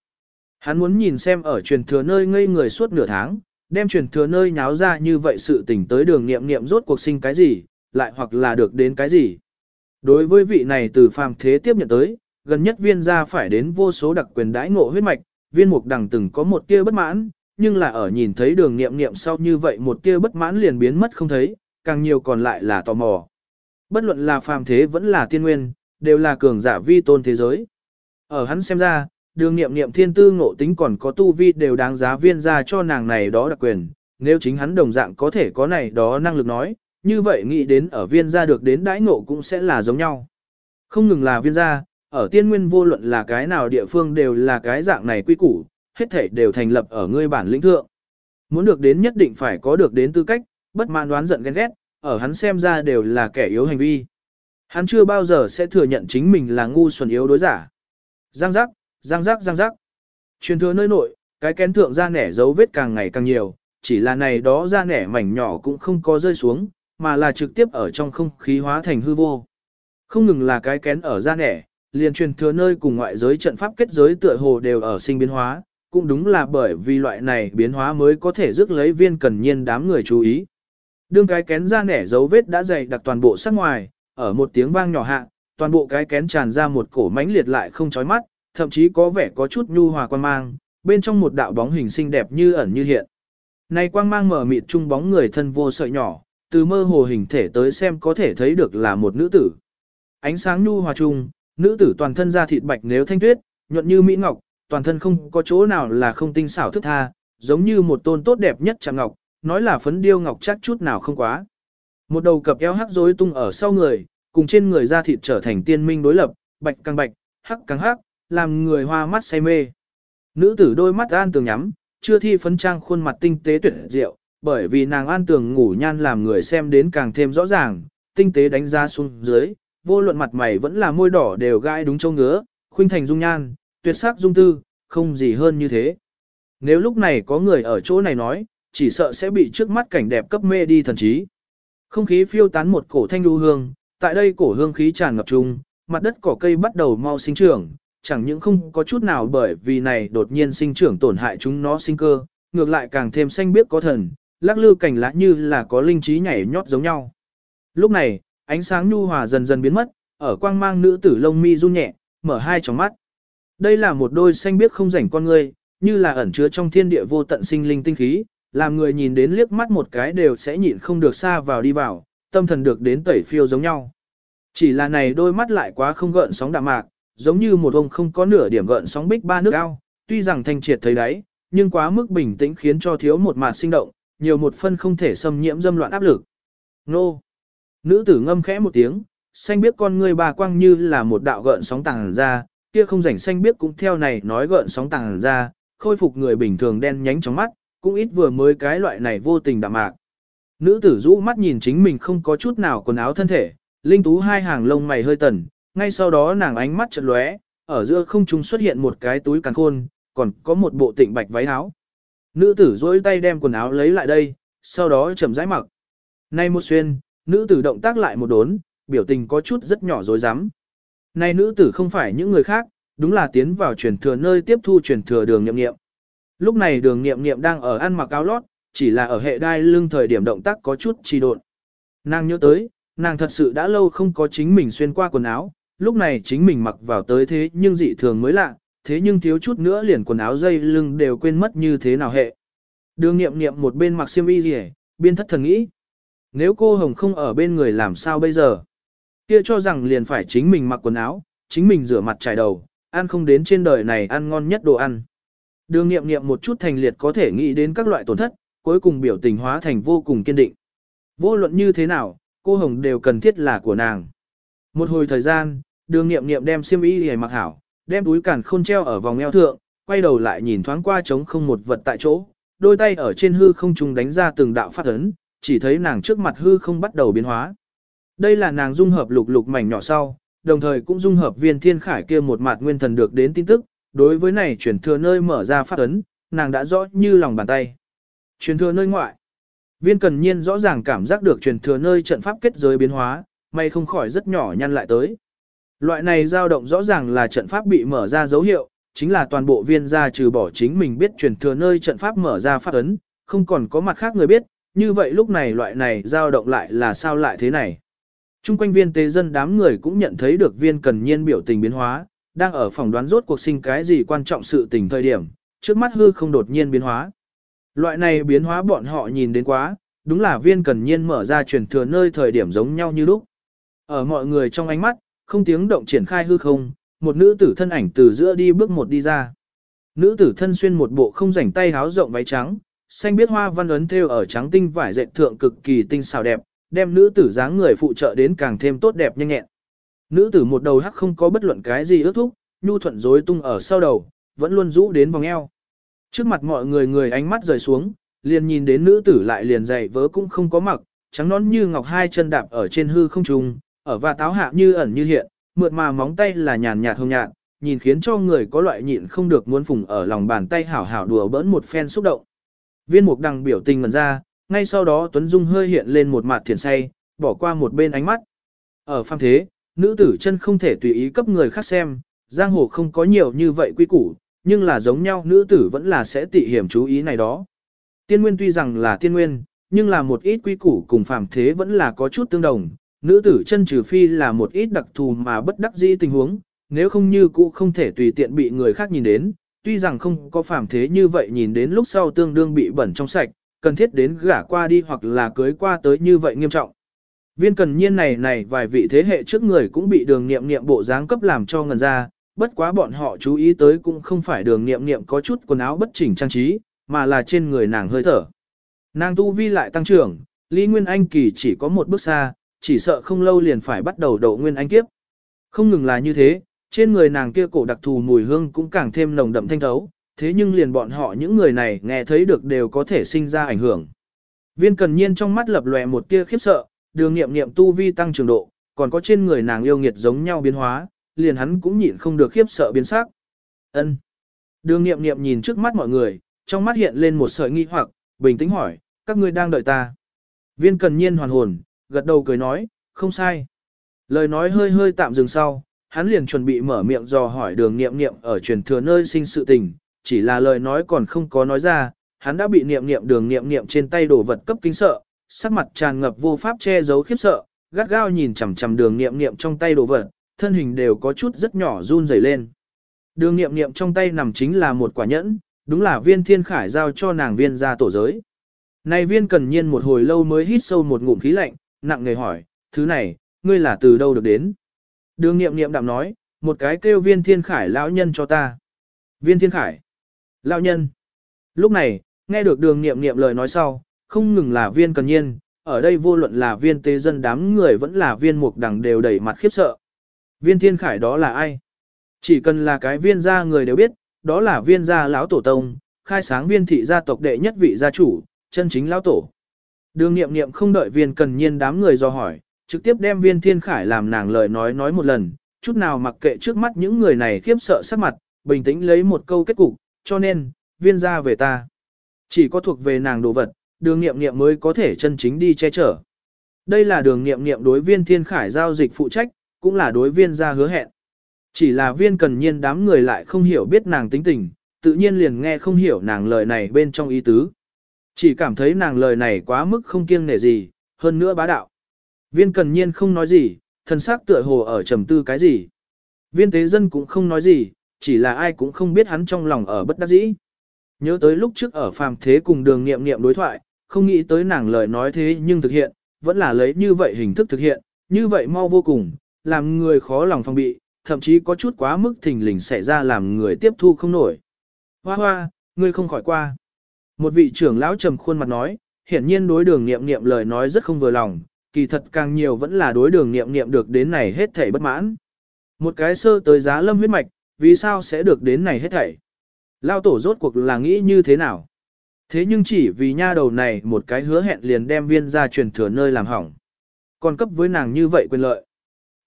A: Hắn muốn nhìn xem ở truyền thừa nơi ngây người suốt nửa tháng, đem truyền thừa nơi nháo ra như vậy sự tình tới đường nghiệm nghiệm rốt cuộc sinh cái gì, lại hoặc là được đến cái gì. Đối với vị này từ phàm thế tiếp nhận tới, gần nhất viên gia phải đến vô số đặc quyền đãi ngộ huyết mạch, viên mục đằng từng có một tia bất mãn, nhưng là ở nhìn thấy đường nghiệm nghiệm sau như vậy một tia bất mãn liền biến mất không thấy, càng nhiều còn lại là tò mò. Bất luận là phàm thế vẫn là tiên nguyên, đều là cường giả vi tôn thế giới. Ở hắn xem ra, đường nghiệm nghiệm thiên tư ngộ tính còn có tu vi đều đáng giá viên ra cho nàng này đó đặc quyền, nếu chính hắn đồng dạng có thể có này đó năng lực nói, như vậy nghĩ đến ở viên gia được đến đãi ngộ cũng sẽ là giống nhau. Không ngừng là viên gia, ở tiên nguyên vô luận là cái nào địa phương đều là cái dạng này quy củ, hết thể đều thành lập ở ngươi bản lĩnh thượng. Muốn được đến nhất định phải có được đến tư cách, bất mãn đoán giận ghen ghét, ở hắn xem ra đều là kẻ yếu hành vi. Hắn chưa bao giờ sẽ thừa nhận chính mình là ngu xuẩn yếu đối giả. Giang giác, giang giác giang giác. Truyền thừa nơi nội, cái kén thượng ra nẻ dấu vết càng ngày càng nhiều, chỉ là này đó ra nẻ mảnh nhỏ cũng không có rơi xuống, mà là trực tiếp ở trong không khí hóa thành hư vô. Không ngừng là cái kén ở ra nẻ, liền truyền thừa nơi cùng ngoại giới trận pháp kết giới tựa hồ đều ở sinh biến hóa, cũng đúng là bởi vì loại này biến hóa mới có thể rước lấy viên cần nhiên đám người chú ý. Đương cái kén ra nẻ dấu vết đã dày đặc toàn bộ sắc ngoài, ở một tiếng vang nhỏ hạ, toàn bộ cái kén tràn ra một cổ mãnh liệt lại không chói mắt, thậm chí có vẻ có chút nhu hòa quan mang, bên trong một đạo bóng hình xinh đẹp như ẩn như hiện. Này quang mang mở mịt trung bóng người thân vô sợi nhỏ, từ mơ hồ hình thể tới xem có thể thấy được là một nữ tử. ánh sáng nhu hòa trung, nữ tử toàn thân da thịt bạch nếu thanh tuyết, nhuận như mỹ ngọc, toàn thân không có chỗ nào là không tinh xảo thức tha, giống như một tôn tốt đẹp nhất chạm ngọc, nói là phấn điêu ngọc chắc chút nào không quá. Một đầu cặp eo hắc rối tung ở sau người, cùng trên người da thịt trở thành tiên minh đối lập, bạch càng bạch, hắc càng hắc, làm người hoa mắt say mê. Nữ tử đôi mắt an tường nhắm, chưa thi phấn trang khuôn mặt tinh tế tuyệt diệu, bởi vì nàng an tường ngủ nhan làm người xem đến càng thêm rõ ràng, tinh tế đánh ra xuống dưới, vô luận mặt mày vẫn là môi đỏ đều gai đúng châu ngứa, khuynh thành dung nhan, tuyệt sắc dung tư, không gì hơn như thế. Nếu lúc này có người ở chỗ này nói, chỉ sợ sẽ bị trước mắt cảnh đẹp cấp mê đi thần trí. Không khí phiêu tán một cổ thanh đu hương, tại đây cổ hương khí tràn ngập chung, mặt đất cỏ cây bắt đầu mau sinh trưởng, chẳng những không có chút nào bởi vì này đột nhiên sinh trưởng tổn hại chúng nó sinh cơ, ngược lại càng thêm xanh biếc có thần, lắc lư cảnh lá như là có linh trí nhảy nhót giống nhau. Lúc này, ánh sáng nhu hòa dần dần biến mất, ở quang mang nữ tử lông mi run nhẹ, mở hai tròng mắt. Đây là một đôi xanh biếc không rảnh con người, như là ẩn chứa trong thiên địa vô tận sinh linh tinh khí, làm người nhìn đến liếc mắt một cái đều sẽ nhịn không được xa vào đi vào, tâm thần được đến tẩy phiêu giống nhau. Chỉ là này đôi mắt lại quá không gợn sóng đạm mạc, giống như một ông không có nửa điểm gợn sóng bích ba nước ao, tuy rằng thanh triệt thấy đáy, nhưng quá mức bình tĩnh khiến cho thiếu một mạt sinh động, nhiều một phân không thể xâm nhiễm dâm loạn áp lực. Nô! Nữ tử ngâm khẽ một tiếng, xanh biết con ngươi bà quang như là một đạo gợn sóng tàng ra, kia không rảnh xanh biết cũng theo này nói gợn sóng tàng ra, khôi phục người bình thường đen nhánh trong mắt, cũng ít vừa mới cái loại này vô tình đạm mạc. Nữ tử rũ mắt nhìn chính mình không có chút nào quần áo thân thể, linh tú hai hàng lông mày hơi tần, ngay sau đó nàng ánh mắt chợt lóe, ở giữa không trung xuất hiện một cái túi càng khôn, còn có một bộ tịnh bạch váy áo. Nữ tử duỗi tay đem quần áo lấy lại đây, sau đó chậm rãi mặc. Nay một xuyên, nữ tử động tác lại một đốn, biểu tình có chút rất nhỏ dối rắm Nay nữ tử không phải những người khác, đúng là tiến vào truyền thừa nơi tiếp thu truyền thừa đường nhậm nghiệm. Lúc này đường nghiệm nghiệm đang ở ăn mặc áo lót, chỉ là ở hệ đai lưng thời điểm động tác có chút trì độn. Nàng nhớ tới, nàng thật sự đã lâu không có chính mình xuyên qua quần áo, lúc này chính mình mặc vào tới thế nhưng dị thường mới lạ, thế nhưng thiếu chút nữa liền quần áo dây lưng đều quên mất như thế nào hệ. Đường nghiệm nghiệm một bên mặc xiêm y gì biên thất thần nghĩ. Nếu cô Hồng không ở bên người làm sao bây giờ? Kia cho rằng liền phải chính mình mặc quần áo, chính mình rửa mặt trải đầu, ăn không đến trên đời này ăn ngon nhất đồ ăn. Đường nghiệm nghiệm một chút thành liệt có thể nghĩ đến các loại tổn thất, cuối cùng biểu tình hóa thành vô cùng kiên định. Vô luận như thế nào, cô Hồng đều cần thiết là của nàng. Một hồi thời gian, đường nghiệm nghiệm đem xiêm y hề mặc hảo, đem túi cản khôn treo ở vòng eo thượng, quay đầu lại nhìn thoáng qua trống không một vật tại chỗ, đôi tay ở trên hư không trùng đánh ra từng đạo phát ấn, chỉ thấy nàng trước mặt hư không bắt đầu biến hóa. Đây là nàng dung hợp lục lục mảnh nhỏ sau, đồng thời cũng dung hợp viên thiên khải kia một mặt nguyên thần được đến tin tức, đối với này chuyển thừa nơi mở ra phát ấn, nàng đã rõ như lòng bàn tay. Truyền thừa nơi ngoại. Viên cần nhiên rõ ràng cảm giác được truyền thừa nơi trận pháp kết giới biến hóa, may không khỏi rất nhỏ nhăn lại tới. Loại này dao động rõ ràng là trận pháp bị mở ra dấu hiệu, chính là toàn bộ viên gia trừ bỏ chính mình biết truyền thừa nơi trận pháp mở ra phát ấn, không còn có mặt khác người biết, như vậy lúc này loại này dao động lại là sao lại thế này. Trung quanh viên tế dân đám người cũng nhận thấy được viên cần nhiên biểu tình biến hóa, đang ở phòng đoán rốt cuộc sinh cái gì quan trọng sự tình thời điểm, trước mắt hư không đột nhiên biến hóa. Loại này biến hóa bọn họ nhìn đến quá, đúng là viên cần nhiên mở ra truyền thừa nơi thời điểm giống nhau như lúc. Ở mọi người trong ánh mắt, không tiếng động triển khai hư không, một nữ tử thân ảnh từ giữa đi bước một đi ra. Nữ tử thân xuyên một bộ không rảnh tay háo rộng váy trắng, xanh biết hoa văn ấn thêu ở trắng tinh vải dệt thượng cực kỳ tinh xảo đẹp, đem nữ tử dáng người phụ trợ đến càng thêm tốt đẹp nhanh nhẹn. Nữ tử một đầu hắc không có bất luận cái gì ước thúc, nhu thuận rối tung ở sau đầu, vẫn luôn rũ đến vòng eo. Trước mặt mọi người người ánh mắt rời xuống, liền nhìn đến nữ tử lại liền dày vớ cũng không có mặc, trắng nón như ngọc hai chân đạp ở trên hư không trung, ở và táo hạ như ẩn như hiện, mượt mà móng tay là nhàn nhạt hồng nhạt, nhìn khiến cho người có loại nhịn không được muốn phùng ở lòng bàn tay hảo hảo đùa bỡn một phen xúc động. Viên mục đằng biểu tình ngần ra, ngay sau đó Tuấn Dung hơi hiện lên một mặt thiền say, bỏ qua một bên ánh mắt. Ở phàm thế, nữ tử chân không thể tùy ý cấp người khác xem, giang hồ không có nhiều như vậy quy củ, nhưng là giống nhau nữ tử vẫn là sẽ tị hiểm chú ý này đó. Tiên nguyên tuy rằng là tiên nguyên, nhưng là một ít quy củ cùng phàm thế vẫn là có chút tương đồng, nữ tử chân trừ phi là một ít đặc thù mà bất đắc dĩ tình huống, nếu không như cũ không thể tùy tiện bị người khác nhìn đến, tuy rằng không có phàm thế như vậy nhìn đến lúc sau tương đương bị bẩn trong sạch, cần thiết đến gả qua đi hoặc là cưới qua tới như vậy nghiêm trọng. Viên cần nhiên này này vài vị thế hệ trước người cũng bị đường nghiệm nghiệm bộ dáng cấp làm cho ngần ra, bất quá bọn họ chú ý tới cũng không phải đường nghiệm nghiệm có chút quần áo bất chỉnh trang trí, mà là trên người nàng hơi thở. Nàng tu vi lại tăng trưởng, Lý Nguyên Anh kỳ chỉ có một bước xa, chỉ sợ không lâu liền phải bắt đầu đậu Nguyên Anh kiếp. Không ngừng là như thế, trên người nàng kia cổ đặc thù mùi hương cũng càng thêm nồng đậm thanh thấu, thế nhưng liền bọn họ những người này nghe thấy được đều có thể sinh ra ảnh hưởng. Viên cần nhiên trong mắt lập lòe một tia khiếp sợ, đường nghiệm nghiệm tu vi tăng trưởng độ, còn có trên người nàng yêu nghiệt giống nhau biến hóa, liền hắn cũng nhịn không được khiếp sợ biến sắc. Ân. Đường nghiệm nghiệm nhìn trước mắt mọi người, trong mắt hiện lên một sợi nghi hoặc, bình tĩnh hỏi, các ngươi đang đợi ta. Viên cần nhiên hoàn hồn, gật đầu cười nói, không sai. Lời nói hơi hơi tạm dừng sau, hắn liền chuẩn bị mở miệng dò hỏi đường nghiệm nghiệm ở truyền thừa nơi sinh sự tình, chỉ là lời nói còn không có nói ra, hắn đã bị niệm niệm đường niệm niệm trên tay đổ vật cấp kinh sợ, sắc mặt tràn ngập vô pháp che giấu khiếp sợ, gắt gao nhìn chằm chằm đường niệm niệm trong tay đồ vật, thân hình đều có chút rất nhỏ run rẩy lên. Đường niệm niệm trong tay nằm chính là một quả nhẫn, đúng là viên thiên khải giao cho nàng viên ra tổ giới. Này viên cần nhiên một hồi lâu mới hít sâu một ngụm khí lạnh, nặng nề hỏi, thứ này, ngươi là từ đâu được đến? Đường niệm niệm đạm nói, một cái kêu viên thiên khải lão nhân cho ta. Viên thiên khải. Lão nhân. Lúc này, nghe được đường niệm niệm lời nói sau, không ngừng là viên cần nhiên, ở đây vô luận là viên tế dân đám người vẫn là viên mục đằng đều đẩy mặt khiếp sợ. Viên thiên khải đó là ai? Chỉ cần là cái viên gia người đều biết, đó là viên gia lão tổ tông, khai sáng viên thị gia tộc đệ nhất vị gia chủ, chân chính lão tổ. Đường nghiệm nghiệm không đợi viên cần nhiên đám người do hỏi, trực tiếp đem viên thiên khải làm nàng lời nói nói một lần, chút nào mặc kệ trước mắt những người này khiếp sợ sắc mặt, bình tĩnh lấy một câu kết cục, cho nên, viên gia về ta. Chỉ có thuộc về nàng đồ vật, đường nghiệm nghiệm mới có thể chân chính đi che chở. Đây là đường nghiệm nghiệm đối viên thiên khải giao dịch phụ trách, cũng là đối viên ra hứa hẹn. Chỉ là viên cần nhiên đám người lại không hiểu biết nàng tính tình, tự nhiên liền nghe không hiểu nàng lời này bên trong ý tứ. Chỉ cảm thấy nàng lời này quá mức không kiêng nể gì, hơn nữa bá đạo. Viên cần nhiên không nói gì, thân xác tựa hồ ở trầm tư cái gì. Viên tế dân cũng không nói gì, chỉ là ai cũng không biết hắn trong lòng ở bất đắc dĩ. Nhớ tới lúc trước ở phàm thế cùng đường nghiệm nghiệm đối thoại, không nghĩ tới nàng lời nói thế nhưng thực hiện, vẫn là lấy như vậy hình thức thực hiện, như vậy mau vô cùng, làm người khó lòng phòng bị, thậm chí có chút quá mức thình lình xảy ra làm người tiếp thu không nổi. Hoa hoa, ngươi không khỏi qua. Một vị trưởng lão trầm khuôn mặt nói, hiển nhiên đối đường nghiệm nghiệm lời nói rất không vừa lòng, kỳ thật càng nhiều vẫn là đối đường nghiệm nghiệm được đến này hết thảy bất mãn. Một cái sơ tới giá lâm huyết mạch, vì sao sẽ được đến này hết thảy? Lao tổ rốt cuộc là nghĩ như thế nào? Thế nhưng chỉ vì nha đầu này một cái hứa hẹn liền đem viên ra truyền thừa nơi làm hỏng. Còn cấp với nàng như vậy quyền lợi.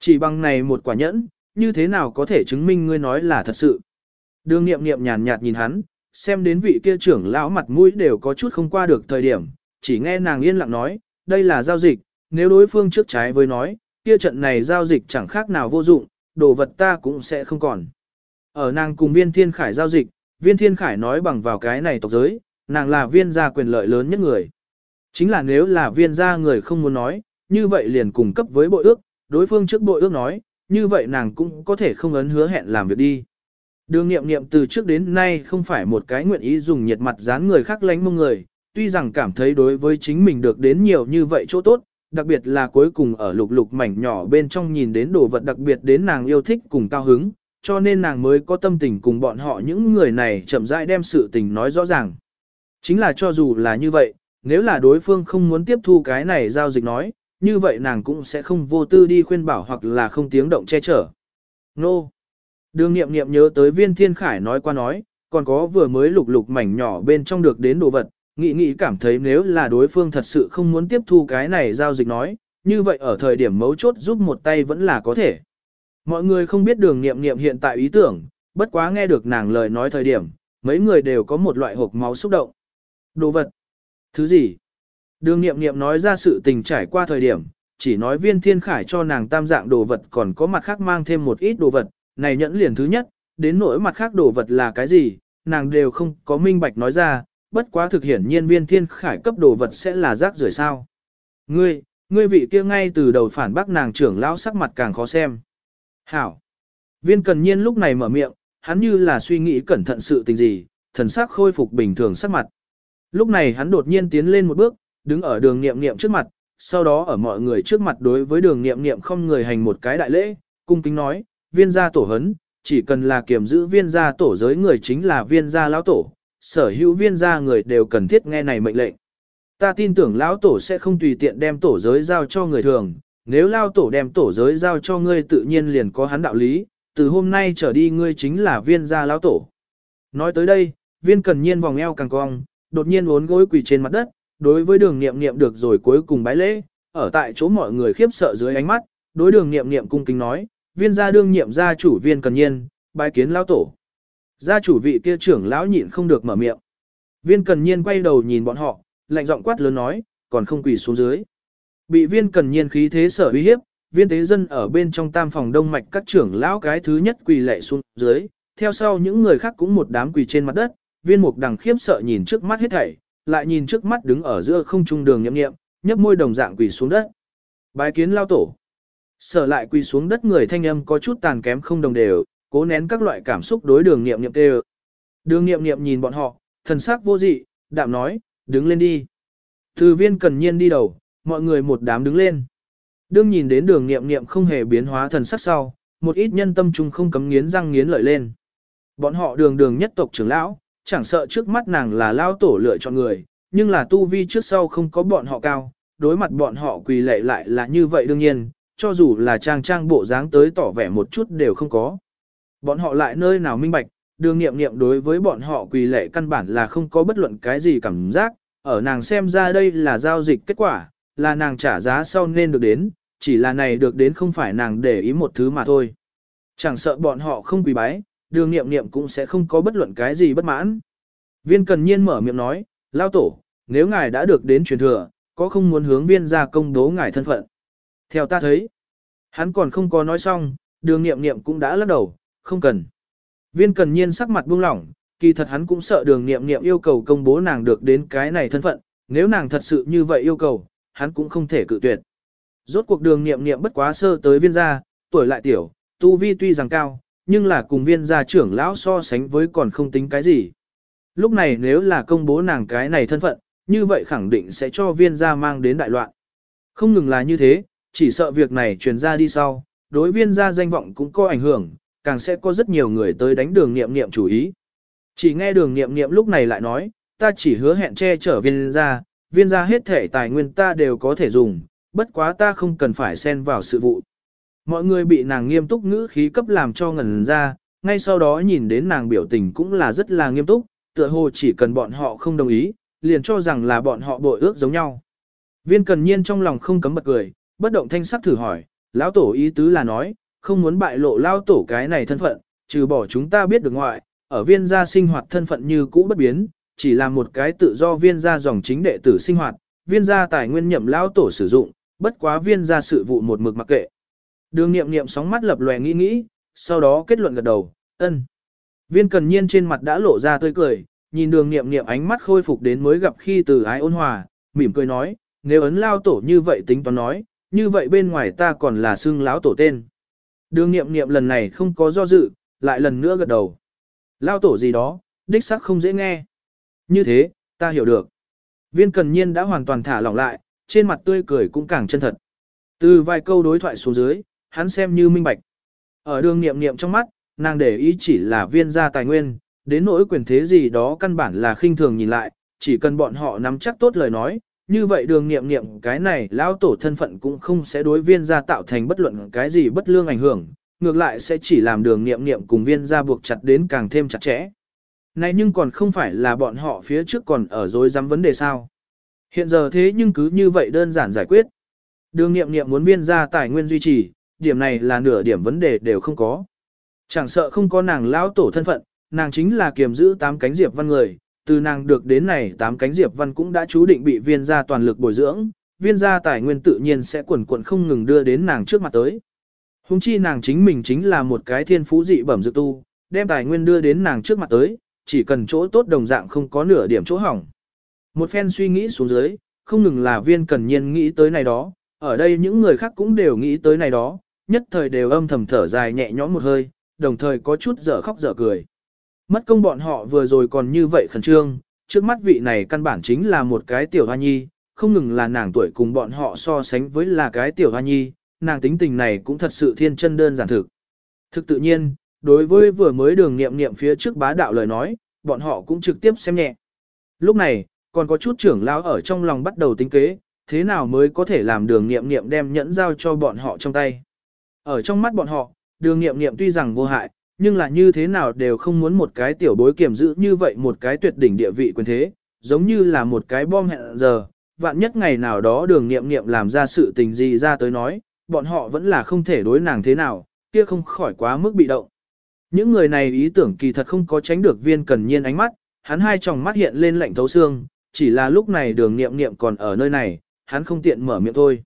A: Chỉ bằng này một quả nhẫn, như thế nào có thể chứng minh ngươi nói là thật sự? Đường nghiệm nghiệm nhàn nhạt nhìn hắn, xem đến vị kia trưởng lão mặt mũi đều có chút không qua được thời điểm, chỉ nghe nàng yên lặng nói, đây là giao dịch, nếu đối phương trước trái với nói, kia trận này giao dịch chẳng khác nào vô dụng, đồ vật ta cũng sẽ không còn. Ở nàng cùng viên thiên khải giao dịch, viên thiên khải nói bằng vào cái này tộc giới, nàng là viên gia quyền lợi lớn nhất người. Chính là nếu là viên gia người không muốn nói, như vậy liền cùng cấp với bội ước, đối phương trước bội ước nói, như vậy nàng cũng có thể không ấn hứa hẹn làm việc đi. Đường nghiệm nghiệm từ trước đến nay không phải một cái nguyện ý dùng nhiệt mặt dán người khác lánh mông người, tuy rằng cảm thấy đối với chính mình được đến nhiều như vậy chỗ tốt, đặc biệt là cuối cùng ở lục lục mảnh nhỏ bên trong nhìn đến đồ vật đặc biệt đến nàng yêu thích cùng cao hứng, cho nên nàng mới có tâm tình cùng bọn họ những người này chậm rãi đem sự tình nói rõ ràng. Chính là cho dù là như vậy, nếu là đối phương không muốn tiếp thu cái này giao dịch nói, như vậy nàng cũng sẽ không vô tư đi khuyên bảo hoặc là không tiếng động che chở. Nô! Đường nghiệm nghiệm nhớ tới viên thiên khải nói qua nói, còn có vừa mới lục lục mảnh nhỏ bên trong được đến đồ vật, nghĩ nghĩ cảm thấy nếu là đối phương thật sự không muốn tiếp thu cái này giao dịch nói, như vậy ở thời điểm mấu chốt giúp một tay vẫn là có thể. Mọi người không biết đường nghiệm nghiệm hiện tại ý tưởng, bất quá nghe được nàng lời nói thời điểm, mấy người đều có một loại hộp máu xúc động. Đồ vật. Thứ gì? Đường nghiệm nghiệm nói ra sự tình trải qua thời điểm, chỉ nói viên thiên khải cho nàng tam dạng đồ vật còn có mặt khác mang thêm một ít đồ vật, này nhẫn liền thứ nhất, đến nỗi mặt khác đồ vật là cái gì, nàng đều không có minh bạch nói ra, bất quá thực hiển nhiên viên thiên khải cấp đồ vật sẽ là rác rưởi sao. Ngươi, ngươi vị kia ngay từ đầu phản bác nàng trưởng lão sắc mặt càng khó xem. Hảo. Viên cần nhiên lúc này mở miệng, hắn như là suy nghĩ cẩn thận sự tình gì, thần sắc khôi phục bình thường sắc mặt. Lúc này hắn đột nhiên tiến lên một bước, đứng ở đường nghiệm nghiệm trước mặt, sau đó ở mọi người trước mặt đối với đường nghiệm nghiệm không người hành một cái đại lễ, cung kính nói, viên gia tổ hấn, chỉ cần là kiểm giữ viên gia tổ giới người chính là viên gia lão tổ, sở hữu viên gia người đều cần thiết nghe này mệnh lệnh. Ta tin tưởng lão tổ sẽ không tùy tiện đem tổ giới giao cho người thường, nếu lao tổ đem tổ giới giao cho ngươi tự nhiên liền có hắn đạo lý, từ hôm nay trở đi ngươi chính là viên gia lão tổ. Nói tới đây, viên cần nhiên vòng eo càng cong, đột nhiên uốn gối quỳ trên mặt đất, đối với đường nghiệm nghiệm được rồi cuối cùng bái lễ, ở tại chỗ mọi người khiếp sợ dưới ánh mắt, đối đường nghiệm nghiệm cung kính nói, viên gia đương nhiệm gia chủ viên cần nhiên, bái kiến lão tổ. Gia chủ vị kia trưởng lão nhịn không được mở miệng. Viên cần nhiên quay đầu nhìn bọn họ, lạnh giọng quát lớn nói, còn không quỳ xuống dưới. Bị viên cần nhiên khí thế sở uy hiếp, viên tế dân ở bên trong tam phòng đông mạch các trưởng lão cái thứ nhất quỳ lệ xuống dưới, theo sau những người khác cũng một đám quỳ trên mặt đất, viên mục đằng khiếp sợ nhìn trước mắt hết thảy, lại nhìn trước mắt đứng ở giữa không trung đường nhậm nghiệm, nhấp môi đồng dạng quỳ xuống đất. Bái kiến lao tổ. Sở lại quỳ xuống đất người thanh âm có chút tàn kém không đồng đều, cố nén các loại cảm xúc đối đường nghiệm nghiệm kêu. Đường nghiệm nghiệm nhìn bọn họ, thần sắc vô dị, đạm nói, đứng lên đi. Từ viên cần nhiên đi đầu, mọi người một đám đứng lên. Đương nhìn đến đường nghiệm nghiệm không hề biến hóa thần sắc sau, một ít nhân tâm trung không cấm nghiến răng nghiến lợi lên. Bọn họ đường đường nhất tộc trưởng lão, chẳng sợ trước mắt nàng là lao tổ lựa chọn người, nhưng là tu vi trước sau không có bọn họ cao, đối mặt bọn họ quỳ lệ lại là như vậy đương nhiên, cho dù là trang trang bộ dáng tới tỏ vẻ một chút đều không có. Bọn họ lại nơi nào minh bạch, đường nghiệm nghiệm đối với bọn họ quỳ lệ căn bản là không có bất luận cái gì cảm giác, ở nàng xem ra đây là giao dịch kết quả, là nàng trả giá sau nên được đến, chỉ là này được đến không phải nàng để ý một thứ mà thôi. Chẳng sợ bọn họ không quỳ bái, đường nghiệm nghiệm cũng sẽ không có bất luận cái gì bất mãn. Viên cần nhiên mở miệng nói, lao tổ, nếu ngài đã được đến truyền thừa, có không muốn hướng viên ra công đố ngài thân phận. Theo ta thấy, hắn còn không có nói xong, đường nghiệm nghiệm cũng đã lắc đầu, không cần. Viên cần nhiên sắc mặt buông lỏng, kỳ thật hắn cũng sợ đường nghiệm nghiệm yêu cầu công bố nàng được đến cái này thân phận, nếu nàng thật sự như vậy yêu cầu, hắn cũng không thể cự tuyệt. Rốt cuộc đường nghiệm nghiệm bất quá sơ tới viên gia, tuổi lại tiểu, tu vi tuy rằng cao, nhưng là cùng viên gia trưởng lão so sánh với còn không tính cái gì. Lúc này nếu là công bố nàng cái này thân phận, như vậy khẳng định sẽ cho viên gia mang đến đại loạn. Không ngừng là như thế, chỉ sợ việc này truyền ra đi sau, đối viên gia danh vọng cũng có ảnh hưởng, càng sẽ có rất nhiều người tới đánh đường nghiệm nghiệm chủ ý. Chỉ nghe đường nghiệm nghiệm lúc này lại nói, ta chỉ hứa hẹn che chở viên gia, viên gia hết thể tài nguyên ta đều có thể dùng, bất quá ta không cần phải xen vào sự vụ. Mọi người bị nàng nghiêm túc ngữ khí cấp làm cho ngẩn ra, ngay sau đó nhìn đến nàng biểu tình cũng là rất là nghiêm túc, tựa hồ chỉ cần bọn họ không đồng ý, liền cho rằng là bọn họ bội ước giống nhau. Viên cần nhiên trong lòng không cấm bật cười, bất động thanh sắc thử hỏi, lão tổ ý tứ là nói, không muốn bại lộ lao tổ cái này thân phận, trừ bỏ chúng ta biết được ngoại, ở viên gia sinh hoạt thân phận như cũ bất biến, chỉ là một cái tự do viên gia dòng chính đệ tử sinh hoạt, viên gia tài nguyên nhậm lao tổ sử dụng, bất quá viên gia sự vụ một mực mặc kệ. Đường nghiệm nghiệm sóng mắt lập lòe nghĩ nghĩ, sau đó kết luận gật đầu, ân. Viên cần nhiên trên mặt đã lộ ra tươi cười, nhìn đường nghiệm nghiệm ánh mắt khôi phục đến mới gặp khi từ ái ôn hòa, mỉm cười nói, nếu ấn lao tổ như vậy tính toán nói, như vậy bên ngoài ta còn là xương lão tổ tên. Đường nghiệm nghiệm lần này không có do dự, lại lần nữa gật đầu. Lao tổ gì đó, đích sắc không dễ nghe. Như thế, ta hiểu được. Viên cần nhiên đã hoàn toàn thả lỏng lại, trên mặt tươi cười cũng càng chân thật. Từ vài câu đối thoại xuống dưới, hắn xem như minh bạch. Ở đường niệm niệm trong mắt, nàng để ý chỉ là viên gia tài nguyên, đến nỗi quyền thế gì đó căn bản là khinh thường nhìn lại, chỉ cần bọn họ nắm chắc tốt lời nói, như vậy đường nghiệm nghiệm cái này lão tổ thân phận cũng không sẽ đối viên gia tạo thành bất luận cái gì bất lương ảnh hưởng, ngược lại sẽ chỉ làm đường nghiệm nghiệm cùng viên gia buộc chặt đến càng thêm chặt chẽ. Này nhưng còn không phải là bọn họ phía trước còn ở dối dám vấn đề sao. Hiện giờ thế nhưng cứ như vậy đơn giản giải quyết. Đường nghiệm nghiệm muốn viên gia tài nguyên duy trì, điểm này là nửa điểm vấn đề đều không có. Chẳng sợ không có nàng lão tổ thân phận, nàng chính là kiềm giữ tám cánh diệp văn người, từ nàng được đến này tám cánh diệp văn cũng đã chú định bị viên gia toàn lực bồi dưỡng, viên gia tài nguyên tự nhiên sẽ quần quần không ngừng đưa đến nàng trước mặt tới. Hùng chi nàng chính mình chính là một cái thiên phú dị bẩm dự tu, đem tài nguyên đưa đến nàng trước mặt tới, chỉ cần chỗ tốt đồng dạng không có nửa điểm chỗ hỏng. Một phen suy nghĩ xuống dưới, không ngừng là viên cần nhiên nghĩ tới này đó, ở đây những người khác cũng đều nghĩ tới này đó, nhất thời đều âm thầm thở dài nhẹ nhõm một hơi, đồng thời có chút dở khóc dở cười. Mất công bọn họ vừa rồi còn như vậy khẩn trương, trước mắt vị này căn bản chính là một cái tiểu hoa nhi, không ngừng là nàng tuổi cùng bọn họ so sánh với là cái tiểu hoa nhi, nàng tính tình này cũng thật sự thiên chân đơn giản thực. Thực tự nhiên, đối với vừa mới đường nghiệm nghiệm phía trước bá đạo lời nói, bọn họ cũng trực tiếp xem nhẹ. Lúc này, còn có chút trưởng lão ở trong lòng bắt đầu tính kế, thế nào mới có thể làm đường nghiệm nghiệm đem nhẫn giao cho bọn họ trong tay. Ở trong mắt bọn họ, đường nghiệm nghiệm tuy rằng vô hại, nhưng là như thế nào đều không muốn một cái tiểu bối kiểm giữ như vậy một cái tuyệt đỉnh địa vị quyền thế, giống như là một cái bom hẹn giờ, vạn nhất ngày nào đó đường nghiệm nghiệm làm ra sự tình gì ra tới nói, bọn họ vẫn là không thể đối nàng thế nào, kia không khỏi quá mức bị động. Những người này ý tưởng kỳ thật không có tránh được viên cần nhiên ánh mắt, hắn hai tròng mắt hiện lên lạnh thấu xương, chỉ là lúc này đường nghiệm nghiệm còn ở nơi này, hắn không tiện mở miệng thôi.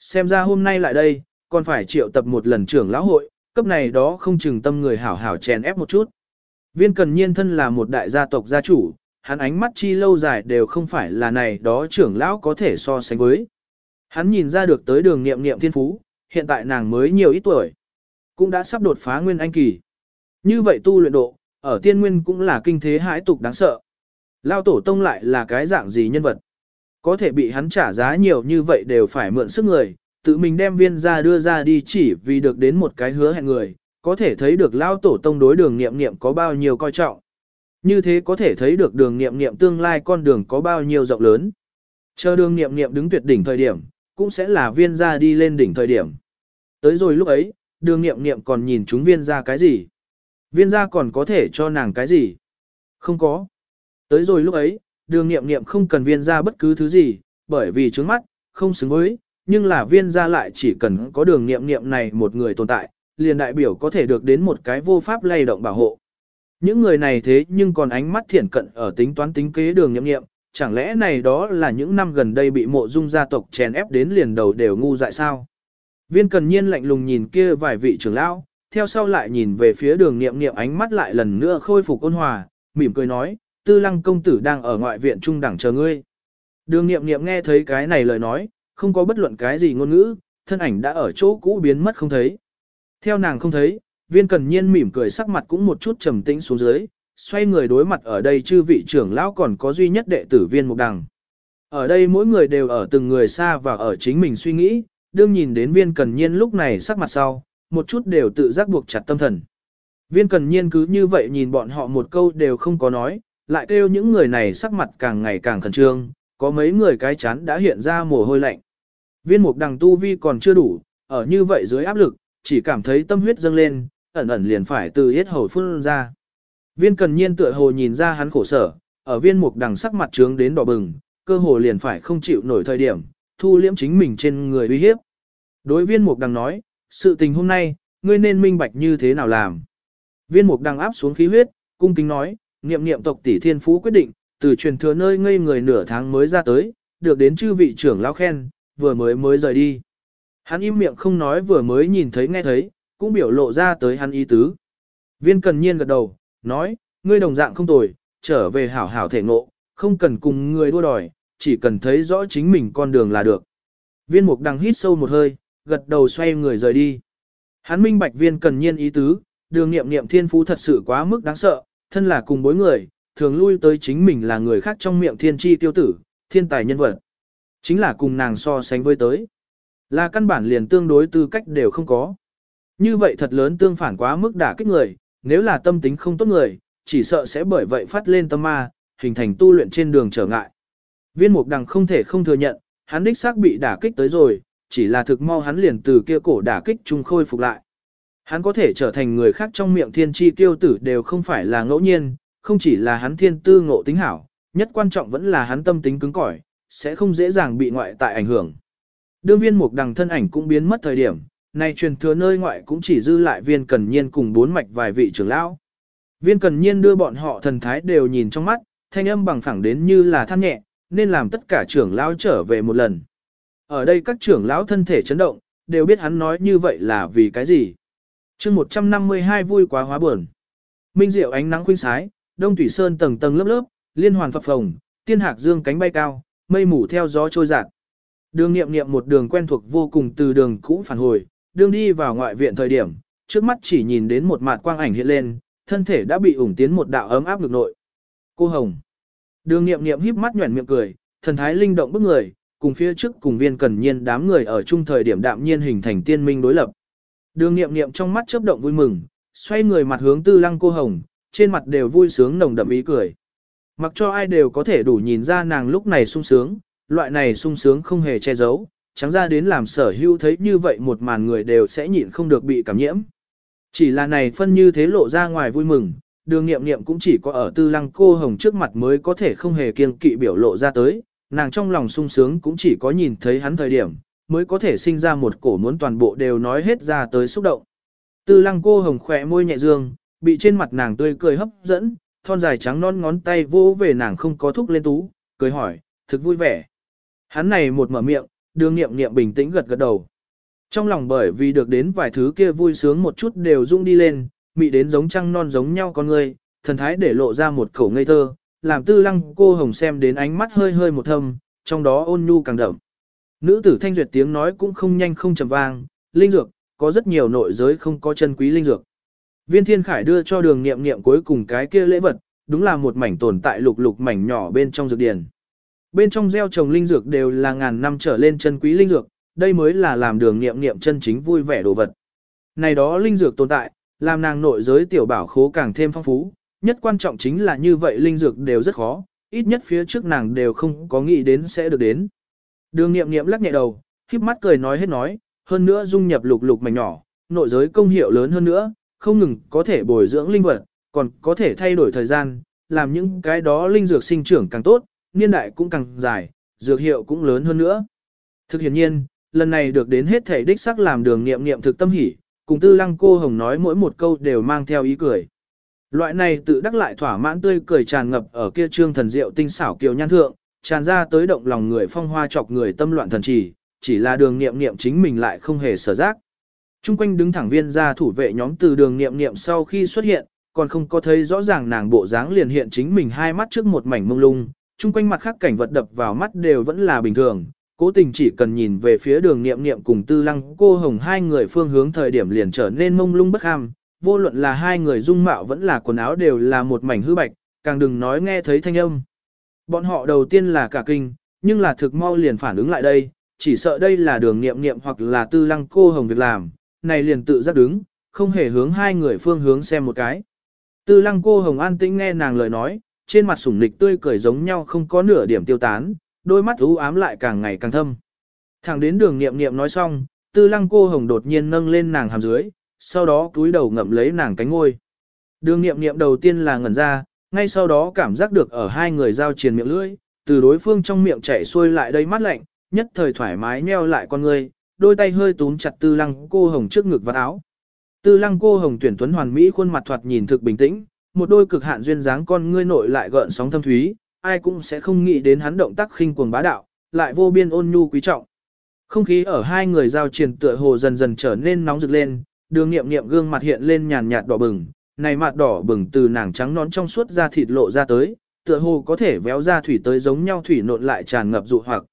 A: Xem ra hôm nay lại đây, còn phải triệu tập một lần trưởng lão hội, cấp này đó không chừng tâm người hảo hảo chèn ép một chút. Viên cần nhiên thân là một đại gia tộc gia chủ, hắn ánh mắt chi lâu dài đều không phải là này đó trưởng lão có thể so sánh với. Hắn nhìn ra được tới đường nghiệm nghiệm thiên phú, hiện tại nàng mới nhiều ít tuổi, cũng đã sắp đột phá nguyên anh kỳ. Như vậy tu luyện độ, ở tiên nguyên cũng là kinh thế hãi tục đáng sợ. Lao tổ tông lại là cái dạng gì nhân vật. Có thể bị hắn trả giá nhiều như vậy đều phải mượn sức người, tự mình đem viên ra đưa ra đi chỉ vì được đến một cái hứa hẹn người, có thể thấy được Lao tổ tông đối đường nghiệm nghiệm có bao nhiêu coi trọng. Như thế có thể thấy được đường nghiệm nghiệm tương lai con đường có bao nhiêu rộng lớn. Chờ đường nghiệm nghiệm đứng tuyệt đỉnh thời điểm, cũng sẽ là viên ra đi lên đỉnh thời điểm. Tới rồi lúc ấy, đường nghiệm nghiệm còn nhìn chúng viên ra cái gì? Viên ra còn có thể cho nàng cái gì? Không có. Tới rồi lúc ấy, đường nghiệm nghiệm không cần viên ra bất cứ thứ gì, bởi vì trước mắt, không xứng với, nhưng là viên gia lại chỉ cần có đường nghiệm nghiệm này một người tồn tại, liền đại biểu có thể được đến một cái vô pháp lay động bảo hộ. Những người này thế nhưng còn ánh mắt thiển cận ở tính toán tính kế đường nghiệm nghiệm, chẳng lẽ này đó là những năm gần đây bị mộ dung gia tộc chèn ép đến liền đầu đều ngu dại sao? Viên cần nhiên lạnh lùng nhìn kia vài vị trưởng lão, theo sau lại nhìn về phía đường nghiệm nghiệm ánh mắt lại lần nữa khôi phục ôn hòa, mỉm cười nói, tư lăng công tử đang ở ngoại viện trung đẳng chờ ngươi. Đường nghiệm nghiệm nghe thấy cái này lời nói, không có bất luận cái gì ngôn ngữ, thân ảnh đã ở chỗ cũ biến mất không thấy. Theo nàng không thấy, viên cần nhiên mỉm cười sắc mặt cũng một chút trầm tĩnh xuống dưới, xoay người đối mặt ở đây chư vị trưởng lão còn có duy nhất đệ tử viên mục đằng. Ở đây mỗi người đều ở từng người xa và ở chính mình suy nghĩ, đương nhìn đến viên cần nhiên lúc này sắc mặt sau, một chút đều tự giác buộc chặt tâm thần. Viên cần nhiên cứ như vậy nhìn bọn họ một câu đều không có nói, lại kêu những người này sắc mặt càng ngày càng khẩn trương, có mấy người cái chán đã hiện ra mồ hôi lạnh. Viên mục đằng tu vi còn chưa đủ, ở như vậy dưới áp lực, chỉ cảm thấy tâm huyết dâng lên, ẩn ẩn liền phải từ hết hầu phun ra. Viên cần nhiên tựa hồ nhìn ra hắn khổ sở, ở viên mục đằng sắc mặt trướng đến đỏ bừng, cơ hồ liền phải không chịu nổi thời điểm, thu liễm chính mình trên người uy hiếp. Đối viên mục đằng nói, sự tình hôm nay, ngươi nên minh bạch như thế nào làm. Viên mục đằng áp xuống khí huyết, cung kính nói, niệm niệm tộc tỷ thiên phú quyết định, từ truyền thừa nơi ngây người nửa tháng mới ra tới, được đến chư vị trưởng lão khen, vừa mới mới rời đi. Hắn im miệng không nói vừa mới nhìn thấy nghe thấy, cũng biểu lộ ra tới hắn ý tứ. Viên cần nhiên gật đầu, nói, ngươi đồng dạng không tồi, trở về hảo hảo thể ngộ, không cần cùng người đua đòi, chỉ cần thấy rõ chính mình con đường là được. Viên mục đằng hít sâu một hơi, gật đầu xoay người rời đi. Hắn minh bạch viên cần nhiên ý tứ, đường nghiệm nghiệm thiên phú thật sự quá mức đáng sợ, thân là cùng bối người, thường lui tới chính mình là người khác trong miệng thiên tri tiêu tử, thiên tài nhân vật. Chính là cùng nàng so sánh với tới. Là căn bản liền tương đối tư cách đều không có. Như vậy thật lớn tương phản quá mức đả kích người, nếu là tâm tính không tốt người, chỉ sợ sẽ bởi vậy phát lên tâm ma, hình thành tu luyện trên đường trở ngại. Viên mục đằng không thể không thừa nhận, hắn đích xác bị đả kích tới rồi, chỉ là thực mau hắn liền từ kia cổ đả kích trung khôi phục lại. Hắn có thể trở thành người khác trong miệng thiên tri tiêu tử đều không phải là ngẫu nhiên, không chỉ là hắn thiên tư ngộ tính hảo, nhất quan trọng vẫn là hắn tâm tính cứng cỏi, sẽ không dễ dàng bị ngoại tại ảnh hưởng. Đương viên mục đằng thân ảnh cũng biến mất thời điểm, nay truyền thừa nơi ngoại cũng chỉ dư lại viên cần nhiên cùng bốn mạch vài vị trưởng lão. Viên cần nhiên đưa bọn họ thần thái đều nhìn trong mắt, thanh âm bằng phẳng đến như là than nhẹ, nên làm tất cả trưởng lão trở về một lần. Ở đây các trưởng lão thân thể chấn động, đều biết hắn nói như vậy là vì cái gì. chương 152 vui quá hóa buồn. Minh diệu ánh nắng khuynh sái, đông thủy sơn tầng tầng lớp lớp, liên hoàn phập phồng, tiên hạc dương cánh bay cao, mây mù theo gió trôi dạt. Đường nghiệm nghiệm một đường quen thuộc vô cùng từ đường cũ phản hồi, đường đi vào ngoại viện thời điểm, trước mắt chỉ nhìn đến một mặt quang ảnh hiện lên, thân thể đã bị ủng tiến một đạo ấm áp ngực nội. Cô Hồng. Đường nghiệm nghiệm híp mắt nhuẩn miệng cười, thần thái linh động bức người, cùng phía trước cùng viên cần nhiên đám người ở chung thời điểm đạm nhiên hình thành tiên minh đối lập. Đường nghiệm nghiệm trong mắt chớp động vui mừng, xoay người mặt hướng tư lăng cô hồng, trên mặt đều vui sướng nồng đậm ý cười. Mặc cho ai đều có thể đủ nhìn ra nàng lúc này sung sướng, loại này sung sướng không hề che giấu, trắng ra đến làm sở hữu thấy như vậy một màn người đều sẽ nhịn không được bị cảm nhiễm. Chỉ là này phân như thế lộ ra ngoài vui mừng, đường nghiệm nghiệm cũng chỉ có ở tư lăng cô hồng trước mặt mới có thể không hề kiêng kỵ biểu lộ ra tới, nàng trong lòng sung sướng cũng chỉ có nhìn thấy hắn thời điểm, mới có thể sinh ra một cổ muốn toàn bộ đều nói hết ra tới xúc động. Tư lăng cô hồng khỏe môi nhẹ dương, bị trên mặt nàng tươi cười hấp dẫn, thon dài trắng non ngón tay vỗ về nàng không có thúc lên tú, cười hỏi, thực vui vẻ. Hắn này một mở miệng, đường nghiệm nghiệm bình tĩnh gật gật đầu. Trong lòng bởi vì được đến vài thứ kia vui sướng một chút đều rung đi lên, mị đến giống trăng non giống nhau con người, thần thái để lộ ra một khẩu ngây thơ, làm tư lăng cô hồng xem đến ánh mắt hơi hơi một thâm, trong đó ôn nhu càng đậm. Nữ tử thanh duyệt tiếng nói cũng không nhanh không chậm vang, linh dược, có rất nhiều nội giới không có chân quý linh dược. Viên thiên khải đưa cho đường nghiệm nghiệm cuối cùng cái kia lễ vật, đúng là một mảnh tồn tại lục lục mảnh nhỏ bên trong dược điển. Bên trong gieo trồng linh dược đều là ngàn năm trở lên chân quý linh dược, đây mới là làm đường nghiệm nghiệm chân chính vui vẻ đồ vật. Này đó linh dược tồn tại, làm nàng nội giới tiểu bảo khố càng thêm phong phú, nhất quan trọng chính là như vậy linh dược đều rất khó, ít nhất phía trước nàng đều không có nghĩ đến sẽ được đến. Đường nghiệm nghiệm lắc nhẹ đầu, khiếp mắt cười nói hết nói, hơn nữa dung nhập lục lục mảnh nhỏ, nội giới công hiệu lớn hơn nữa, không ngừng có thể bồi dưỡng linh vật, còn có thể thay đổi thời gian, làm những cái đó linh dược sinh trưởng càng tốt, niên đại cũng càng dài, dược hiệu cũng lớn hơn nữa. Thực hiện nhiên, lần này được đến hết thể đích sắc làm đường nghiệm nghiệm thực tâm hỉ, cùng tư lăng cô hồng nói mỗi một câu đều mang theo ý cười. Loại này tự đắc lại thỏa mãn tươi cười tràn ngập ở kia trương thần diệu tinh xảo kiều nhan thượng, tràn ra tới động lòng người phong hoa chọc người tâm loạn thần trì, chỉ là đường nghiệm nghiệm chính mình lại không hề sở giác. Trung quanh đứng thẳng viên ra thủ vệ nhóm từ đường nghiệm nghiệm sau khi xuất hiện, còn không có thấy rõ ràng nàng bộ dáng liền hiện chính mình hai mắt trước một mảnh mông lung, chung quanh mặt khác cảnh vật đập vào mắt đều vẫn là bình thường, cố tình chỉ cần nhìn về phía đường nghiệm nghiệm cùng tư lăng cô hồng hai người phương hướng thời điểm liền trở nên mông lung bất ham, vô luận là hai người dung mạo vẫn là quần áo đều là một mảnh hư bạch, càng đừng nói nghe thấy thanh âm. Bọn họ đầu tiên là cả kinh, nhưng là thực mau liền phản ứng lại đây, chỉ sợ đây là đường nghiệm nghiệm hoặc là tư lăng cô hồng việc làm, này liền tự giác đứng, không hề hướng hai người phương hướng xem một cái. Tư lăng cô hồng an tĩnh nghe nàng lời nói, trên mặt sủng nịch tươi cười giống nhau không có nửa điểm tiêu tán, đôi mắt u ám lại càng ngày càng thâm. Thẳng đến đường nghiệm nghiệm nói xong, tư lăng cô hồng đột nhiên nâng lên nàng hàm dưới, sau đó túi đầu ngậm lấy nàng cánh ngôi. Đường nghiệm nghiệm đầu tiên là ngẩn ra, ngay sau đó cảm giác được ở hai người giao triền miệng lưỡi, từ đối phương trong miệng chảy xuôi lại đây mắt lạnh, nhất thời thoải mái nheo lại con người, đôi tay hơi túm chặt tư lăng cô hồng trước ngực và áo. Tư lăng cô hồng tuyển tuấn hoàn mỹ khuôn mặt thoạt nhìn thực bình tĩnh, một đôi cực hạn duyên dáng con ngươi nội lại gợn sóng thâm thúy, ai cũng sẽ không nghĩ đến hắn động tác khinh cuồng bá đạo, lại vô biên ôn nhu quý trọng. Không khí ở hai người giao triền tựa hồ dần dần trở nên nóng rực lên, đường nghiệm nghiệm gương mặt hiện lên nhàn nhạt đỏ bừng, này mặt đỏ bừng từ nàng trắng nón trong suốt da thịt lộ ra tới, tựa hồ có thể véo ra thủy tới giống nhau thủy nộn lại tràn ngập dụ hoặc.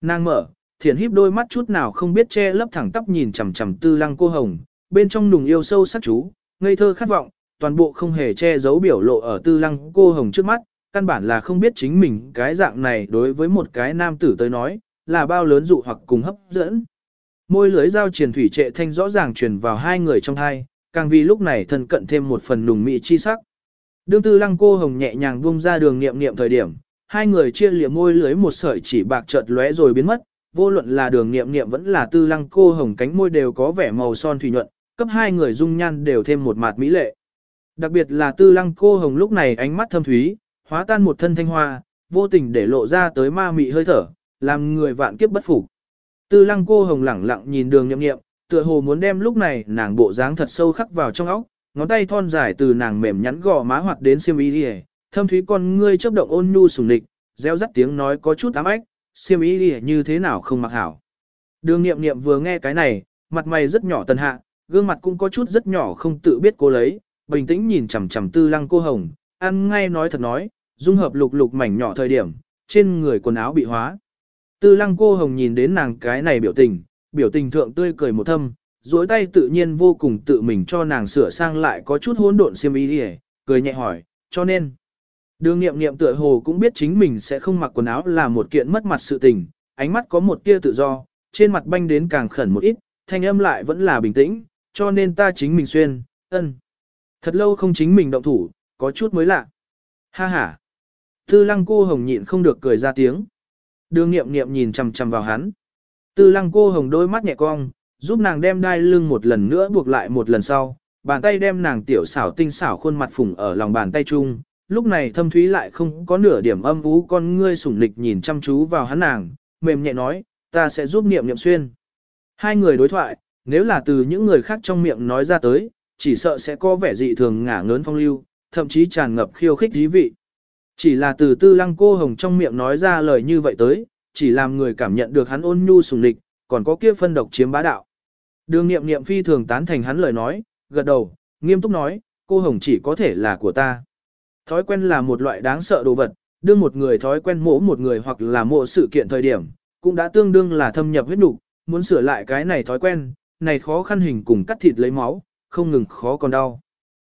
A: Nàng mở, thiện híp đôi mắt chút nào không biết che lấp thẳng tắp nhìn chằm chằm tư lăng cô hồng, bên trong nùng yêu sâu sắc chú, ngây thơ khát vọng, toàn bộ không hề che giấu biểu lộ ở tư lăng cô hồng trước mắt, căn bản là không biết chính mình cái dạng này đối với một cái nam tử tới nói, là bao lớn dụ hoặc cùng hấp dẫn. Môi lưới dao truyền thủy trệ thanh rõ ràng truyền vào hai người trong hai, càng vì lúc này thân cận thêm một phần nùng mị chi sắc. Đương tư lăng cô hồng nhẹ nhàng buông ra đường niệm niệm thời điểm, hai người chia liệm môi lưới một sợi chỉ bạc chợt lóe rồi biến mất, vô luận là đường niệm niệm vẫn là tư lăng cô hồng cánh môi đều có vẻ màu son thủy nhuận, cấp hai người dung nhan đều thêm một mạt mỹ lệ. Đặc biệt là tư lăng cô hồng lúc này ánh mắt thâm thúy, hóa tan một thân thanh hoa, vô tình để lộ ra tới ma mị hơi thở, làm người vạn kiếp bất phục. Tư lăng cô hồng lẳng lặng nhìn đường nhậm nghiệm, tựa hồ muốn đem lúc này nàng bộ dáng thật sâu khắc vào trong óc, ngón tay thon dài từ nàng mềm nhắn gò má hoạt đến xiêm y đi thâm thúy con ngươi chớp động ôn nhu sùng địch, reo rắt tiếng nói có chút ám ách, siêm ý đi như thế nào không mặc hảo. Đường nghiệm nghiệm vừa nghe cái này, mặt mày rất nhỏ tần hạ, gương mặt cũng có chút rất nhỏ không tự biết cô lấy, bình tĩnh nhìn chằm chằm tư lăng cô hồng, ăn ngay nói thật nói, dung hợp lục lục mảnh nhỏ thời điểm, trên người quần áo bị hóa. Tư lăng cô hồng nhìn đến nàng cái này biểu tình, biểu tình thượng tươi cười một thâm, duỗi tay tự nhiên vô cùng tự mình cho nàng sửa sang lại có chút hỗn độn xiêm y đi cười nhẹ hỏi, cho nên. Đường nghiệm nghiệm tựa hồ cũng biết chính mình sẽ không mặc quần áo là một kiện mất mặt sự tình, ánh mắt có một tia tự do, trên mặt banh đến càng khẩn một ít, thanh âm lại vẫn là bình tĩnh, cho nên ta chính mình xuyên, ân. Thật lâu không chính mình động thủ, có chút mới lạ. Ha ha. Tư lăng cô hồng nhịn không được cười ra tiếng. Đường nghiệm nghiệm nhìn chằm chằm vào hắn. Tư lăng cô hồng đôi mắt nhẹ cong, giúp nàng đem đai lưng một lần nữa buộc lại một lần sau, bàn tay đem nàng tiểu xảo tinh xảo khuôn mặt phùng ở lòng bàn tay chung. Lúc này thâm thúy lại không có nửa điểm âm ú con ngươi sủng lịch nhìn chăm chú vào hắn nàng, mềm nhẹ nói, ta sẽ giúp niệm niệm xuyên. Hai người đối thoại, nếu là từ những người khác trong miệng nói ra tới, chỉ sợ sẽ có vẻ dị thường ngả ngớn phong lưu, thậm chí tràn ngập khiêu khích dí vị. Chỉ là từ tư lăng cô hồng trong miệng nói ra lời như vậy tới, chỉ làm người cảm nhận được hắn ôn nhu sùng lịch, còn có kia phân độc chiếm bá đạo. Đường nghiệm nghiệm phi thường tán thành hắn lời nói, gật đầu, nghiêm túc nói, cô hồng chỉ có thể là của ta. Thói quen là một loại đáng sợ đồ vật, đương một người thói quen mỗ một người hoặc là mộ sự kiện thời điểm, cũng đã tương đương là thâm nhập huyết nục, muốn sửa lại cái này thói quen, này khó khăn hình cùng cắt thịt lấy máu, không ngừng khó còn đau.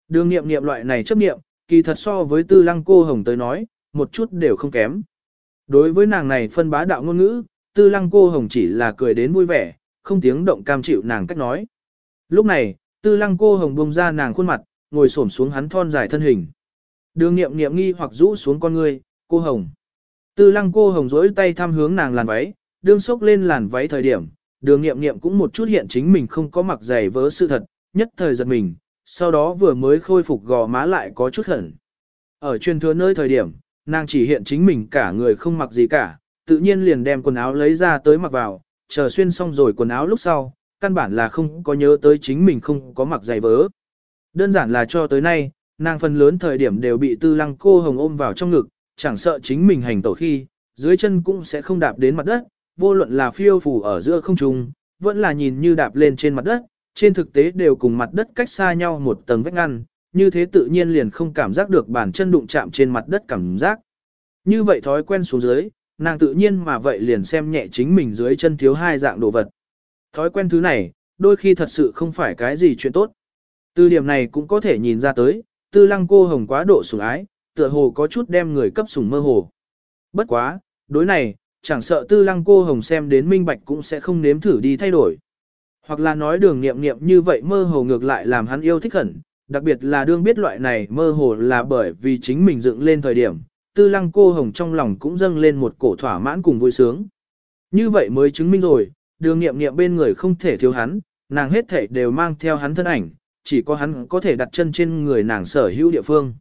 A: Đường nghiệm nghiệm loại này chấp nghiệm, kỳ thật so với tư lăng cô hồng tới nói, một chút đều không kém. Đối với nàng này phân bá đạo ngôn ngữ, tư lăng cô hồng chỉ là cười đến vui vẻ, không tiếng động cam chịu nàng cách nói. Lúc này, tư lăng cô hồng bông ra nàng khuôn mặt, ngồi xổm xuống hắn thon dài thân hình. Đường nghiệm nghiệm nghi hoặc rũ xuống con người, cô hồng. Tư lăng cô hồng rỗi tay thăm hướng nàng làn váy, đương sốc lên làn váy thời điểm, đường nghiệm nghiệm cũng một chút hiện chính mình không có mặc giày vớ sự thật, nhất thời giật mình, sau đó vừa mới khôi phục gò má lại có chút khẩn. Ở truyền thừa nơi thời điểm, nàng chỉ hiện chính mình cả người không mặc gì cả, tự nhiên liền đem quần áo lấy ra tới mặc vào, chờ xuyên xong rồi quần áo lúc sau, căn bản là không có nhớ tới chính mình không có mặc giày vớ. Đơn giản là cho tới nay, nàng phần lớn thời điểm đều bị tư lăng cô hồng ôm vào trong ngực, chẳng sợ chính mình hành tẩu khi, dưới chân cũng sẽ không đạp đến mặt đất, vô luận là phiêu phù ở giữa không trung, vẫn là nhìn như đạp lên trên mặt đất, trên thực tế đều cùng mặt đất cách xa nhau một tầng vách ngăn, như thế tự nhiên liền không cảm giác được bản chân đụng chạm trên mặt đất cảm giác. Như vậy thói quen xuống dưới, nàng tự nhiên mà vậy liền xem nhẹ chính mình dưới chân thiếu hai dạng đồ vật. Thói quen thứ này, đôi khi thật sự không phải cái gì chuyện tốt. Từ điểm này cũng có thể nhìn ra tới, tư lăng cô hồng quá độ sủng ái, tựa hồ có chút đem người cấp sủng mơ hồ. Bất quá, đối này, chẳng sợ tư lăng cô hồng xem đến minh bạch cũng sẽ không nếm thử đi thay đổi. Hoặc là nói đường nghiệm nghiệm như vậy mơ hồ ngược lại làm hắn yêu thích hẳn, đặc biệt là đương biết loại này mơ hồ là bởi vì chính mình dựng lên thời điểm, tư lăng cô hồng trong lòng cũng dâng lên một cổ thỏa mãn cùng vui sướng. Như vậy mới chứng minh rồi, đường nghiệm nghiệm bên người không thể thiếu hắn, nàng hết thể đều mang theo hắn thân ảnh, chỉ có hắn có thể đặt chân trên người nàng sở hữu địa phương.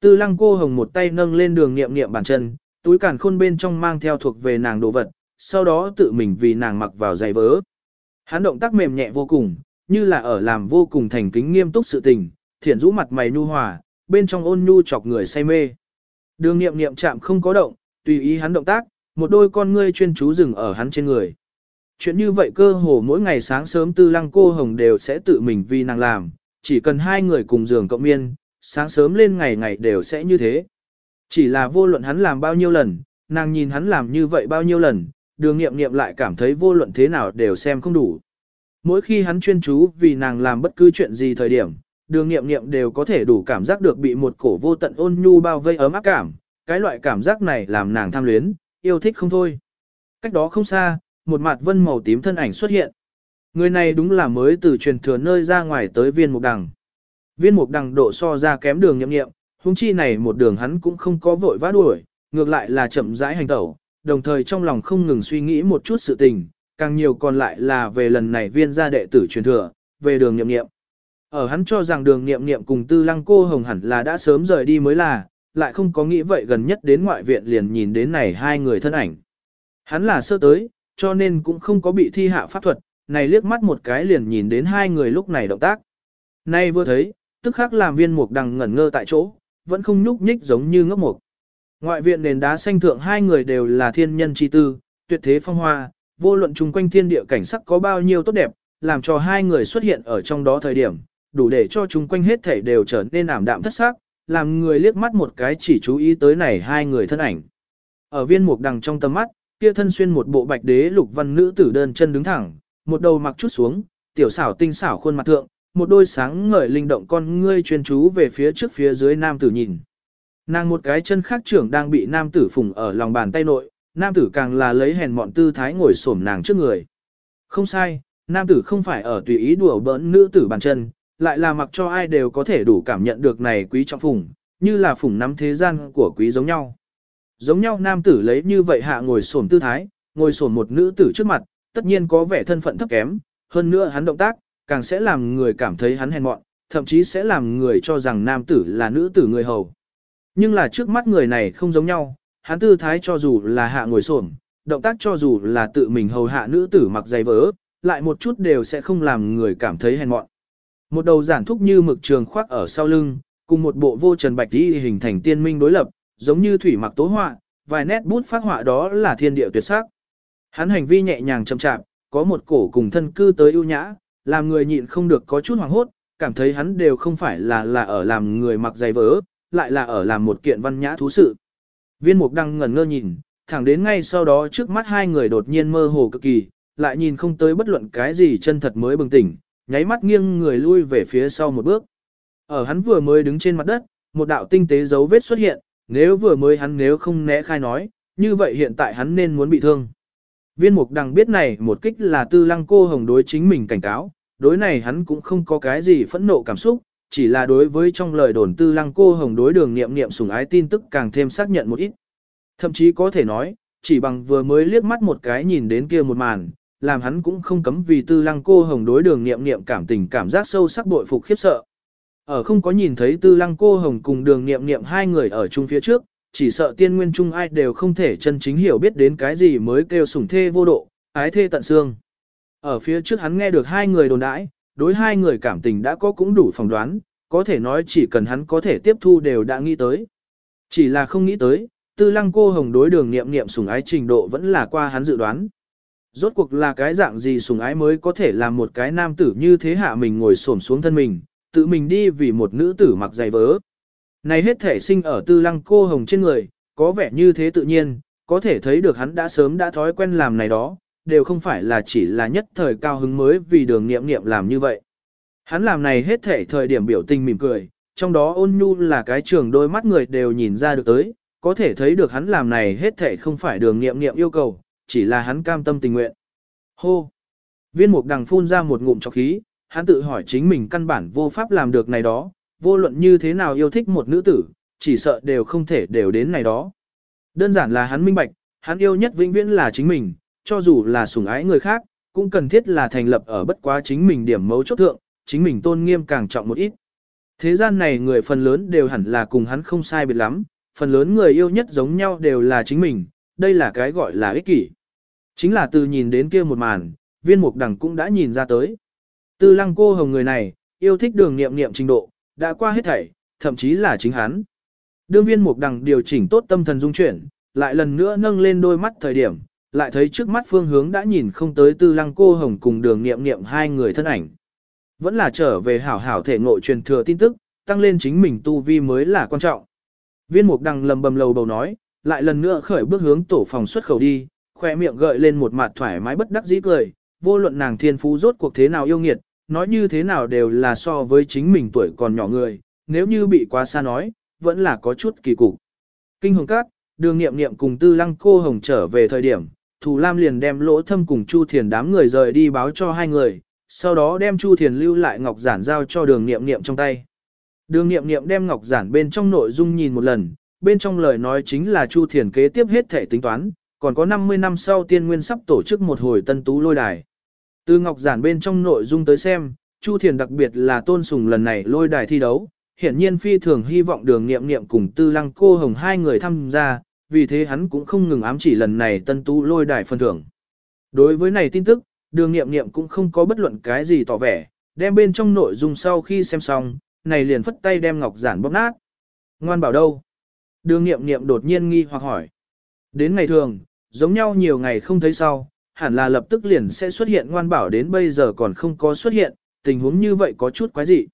A: Tư lăng cô hồng một tay nâng lên đường nghiệm nghiệm bàn chân, túi cản khôn bên trong mang theo thuộc về nàng đồ vật, sau đó tự mình vì nàng mặc vào giày vớ. Hắn động tác mềm nhẹ vô cùng, như là ở làm vô cùng thành kính nghiêm túc sự tình, thiện rũ mặt mày nu hòa, bên trong ôn nhu chọc người say mê. Đường nghiệm nghiệm chạm không có động, tùy ý hắn động tác, một đôi con ngươi chuyên chú dừng ở hắn trên người. Chuyện như vậy cơ hồ mỗi ngày sáng sớm tư lăng cô hồng đều sẽ tự mình vì nàng làm, chỉ cần hai người cùng giường cộng miên, sáng sớm lên ngày ngày đều sẽ như thế. Chỉ là vô luận hắn làm bao nhiêu lần, nàng nhìn hắn làm như vậy bao nhiêu lần, đường nghiệm nghiệm lại cảm thấy vô luận thế nào đều xem không đủ. Mỗi khi hắn chuyên chú vì nàng làm bất cứ chuyện gì thời điểm, đường nghiệm nghiệm đều có thể đủ cảm giác được bị một cổ vô tận ôn nhu bao vây ấm áp cảm, cái loại cảm giác này làm nàng tham luyến, yêu thích không thôi. Cách đó không xa, một mặt vân màu tím thân ảnh xuất hiện. Người này đúng là mới từ truyền thừa nơi ra ngoài tới viên mục đằng. Viên mục đằng độ so ra kém đường nhậm nghiệm, húng chi này một đường hắn cũng không có vội vã đuổi, ngược lại là chậm rãi hành tẩu, đồng thời trong lòng không ngừng suy nghĩ một chút sự tình, càng nhiều còn lại là về lần này viên gia đệ tử truyền thừa, về đường nhậm nghiệm. Ở hắn cho rằng đường nghiệm nghiệm cùng tư lăng cô hồng hẳn là đã sớm rời đi mới là, lại không có nghĩ vậy gần nhất đến ngoại viện liền nhìn đến này hai người thân ảnh. Hắn là sơ tới, cho nên cũng không có bị thi hạ pháp thuật, này liếc mắt một cái liền nhìn đến hai người lúc này động tác. Nay vừa thấy, tức khắc làm viên mục đằng ngẩn ngơ tại chỗ, vẫn không nhúc nhích giống như ngốc mục. Ngoại viện nền đá xanh thượng hai người đều là thiên nhân chi tư, tuyệt thế phong hoa, vô luận chung quanh thiên địa cảnh sắc có bao nhiêu tốt đẹp, làm cho hai người xuất hiện ở trong đó thời điểm, đủ để cho chung quanh hết thể đều trở nên ảm đạm thất sắc, làm người liếc mắt một cái chỉ chú ý tới này hai người thân ảnh. Ở viên mục đằng trong tầm mắt, kia thân xuyên một bộ bạch đế lục văn nữ tử đơn chân đứng thẳng, một đầu mặc chút xuống, tiểu xảo tinh xảo khuôn mặt thượng, một đôi sáng ngời linh động con ngươi chuyên chú về phía trước phía dưới nam tử nhìn. Nàng một cái chân khác trưởng đang bị nam tử phùng ở lòng bàn tay nội, nam tử càng là lấy hèn mọn tư thái ngồi xổm nàng trước người. Không sai, nam tử không phải ở tùy ý đùa bỡn nữ tử bàn chân, lại là mặc cho ai đều có thể đủ cảm nhận được này quý trọng phùng, như là phùng nắm thế gian của quý giống nhau. Giống nhau nam tử lấy như vậy hạ ngồi xổm tư thái, ngồi xổm một nữ tử trước mặt, tất nhiên có vẻ thân phận thấp kém, hơn nữa hắn động tác, càng sẽ làm người cảm thấy hắn hèn mọn, thậm chí sẽ làm người cho rằng nam tử là nữ tử người hầu. Nhưng là trước mắt người này không giống nhau, hắn tư thái cho dù là hạ ngồi xổm, động tác cho dù là tự mình hầu hạ nữ tử mặc giày vớ, lại một chút đều sẽ không làm người cảm thấy hèn mọn. Một đầu giản thúc như mực trường khoác ở sau lưng, cùng một bộ vô trần bạch y hình thành tiên minh đối lập, giống như thủy mặc tố họa, vài nét bút phát họa đó là thiên địa tuyệt sắc. Hắn hành vi nhẹ nhàng chậm chạp, có một cổ cùng thân cư tới ưu nhã, làm người nhịn không được có chút hoảng hốt, cảm thấy hắn đều không phải là là ở làm người mặc giày vớ, lại là ở làm một kiện văn nhã thú sự. Viên mục đăng ngẩn ngơ nhìn, thẳng đến ngay sau đó trước mắt hai người đột nhiên mơ hồ cực kỳ, lại nhìn không tới bất luận cái gì chân thật mới bừng tỉnh, nháy mắt nghiêng người lui về phía sau một bước. Ở hắn vừa mới đứng trên mặt đất, một đạo tinh tế dấu vết xuất hiện, nếu vừa mới hắn nếu không né khai nói, như vậy hiện tại hắn nên muốn bị thương. Viên mục đằng biết này một kích là tư lăng cô hồng đối chính mình cảnh cáo, đối này hắn cũng không có cái gì phẫn nộ cảm xúc, chỉ là đối với trong lời đồn tư lăng cô hồng đối đường nghiệm nghiệm sủng ái tin tức càng thêm xác nhận một ít. Thậm chí có thể nói, chỉ bằng vừa mới liếc mắt một cái nhìn đến kia một màn, làm hắn cũng không cấm vì tư lăng cô hồng đối đường nghiệm nghiệm cảm tình cảm giác sâu sắc bội phục khiếp sợ. Ở không có nhìn thấy tư lăng cô hồng cùng đường nghiệm nghiệm hai người ở chung phía trước, chỉ sợ tiên nguyên chung ai đều không thể chân chính hiểu biết đến cái gì mới kêu sủng thê vô độ, ái thê tận xương. Ở phía trước hắn nghe được hai người đồn đãi, đối hai người cảm tình đã có cũng đủ phỏng đoán, có thể nói chỉ cần hắn có thể tiếp thu đều đã nghĩ tới. Chỉ là không nghĩ tới, tư lăng cô hồng đối đường nghiệm nghiệm sủng ái trình độ vẫn là qua hắn dự đoán. Rốt cuộc là cái dạng gì sủng ái mới có thể làm một cái nam tử như thế hạ mình ngồi xổm xuống thân mình, tự mình đi vì một nữ tử mặc giày vớ. Này hết thể sinh ở tư lăng cô hồng trên người, có vẻ như thế tự nhiên, có thể thấy được hắn đã sớm đã thói quen làm này đó, đều không phải là chỉ là nhất thời cao hứng mới vì đường nghiệm nghiệm làm như vậy. Hắn làm này hết thể thời điểm biểu tình mỉm cười, trong đó ôn nhu là cái trường đôi mắt người đều nhìn ra được tới, có thể thấy được hắn làm này hết thể không phải đường nghiệm nghiệm yêu cầu, chỉ là hắn cam tâm tình nguyện. Hô! Viên mục đằng phun ra một ngụm chọc khí, hắn tự hỏi chính mình căn bản vô pháp làm được này đó, vô luận như thế nào yêu thích một nữ tử, chỉ sợ đều không thể đều đến này đó. Đơn giản là hắn minh bạch, hắn yêu nhất vĩnh viễn là chính mình, cho dù là sủng ái người khác, cũng cần thiết là thành lập ở bất quá chính mình điểm mấu chốt thượng, chính mình tôn nghiêm càng trọng một ít. Thế gian này người phần lớn đều hẳn là cùng hắn không sai biệt lắm, phần lớn người yêu nhất giống nhau đều là chính mình, đây là cái gọi là ích kỷ. Chính là từ nhìn đến kia một màn, viên mục đằng cũng đã nhìn ra tới. Tư lăng cô hồng người này, yêu thích đường nghiệm nghiệm trình độ, đã qua hết thảy, thậm chí là chính hắn. Đương viên mục đằng điều chỉnh tốt tâm thần dung chuyển, lại lần nữa nâng lên đôi mắt thời điểm, lại thấy trước mắt phương hướng đã nhìn không tới tư lăng cô hồng cùng đường nghiệm nghiệm hai người thân ảnh. Vẫn là trở về hảo hảo thể ngộ truyền thừa tin tức, tăng lên chính mình tu vi mới là quan trọng. Viên mục đằng lầm bầm lầu bầu nói, lại lần nữa khởi bước hướng tổ phòng xuất khẩu đi, khoe miệng gợi lên một mặt thoải mái bất đắc dĩ cười, vô luận nàng thiên phú rốt cuộc thế nào yêu nghiệt, nói như thế nào đều là so với chính mình tuổi còn nhỏ người, nếu như bị quá xa nói, vẫn là có chút kỳ cục. Kinh hồng các, đường nghiệm nghiệm cùng tư lăng cô hồng trở về thời điểm, Thù Lam liền đem lỗ thâm cùng Chu Thiền đám người rời đi báo cho hai người, sau đó đem Chu Thiền lưu lại ngọc giản giao cho đường nghiệm nghiệm trong tay. Đường nghiệm nghiệm đem ngọc giản bên trong nội dung nhìn một lần, bên trong lời nói chính là Chu Thiền kế tiếp hết thể tính toán, còn có 50 năm sau tiên nguyên sắp tổ chức một hồi tân tú lôi đài. Từ ngọc giản bên trong nội dung tới xem, Chu Thiền đặc biệt là tôn sùng lần này lôi đài thi đấu, hiển nhiên phi thường hy vọng đường nghiệm nghiệm cùng tư lăng cô hồng hai người tham gia, vì thế hắn cũng không ngừng ám chỉ lần này tân tú lôi đài phân thưởng. Đối với này tin tức, đường nghiệm nghiệm cũng không có bất luận cái gì tỏ vẻ, đem bên trong nội dung sau khi xem xong, này liền phất tay đem ngọc giản bóp nát. Ngoan bảo đâu? Đường nghiệm nghiệm đột nhiên nghi hoặc hỏi. Đến ngày thường, giống nhau nhiều ngày không thấy sau, hẳn là lập tức liền sẽ xuất hiện ngoan bảo đến bây giờ còn không có xuất hiện, tình huống như vậy có chút quái dị.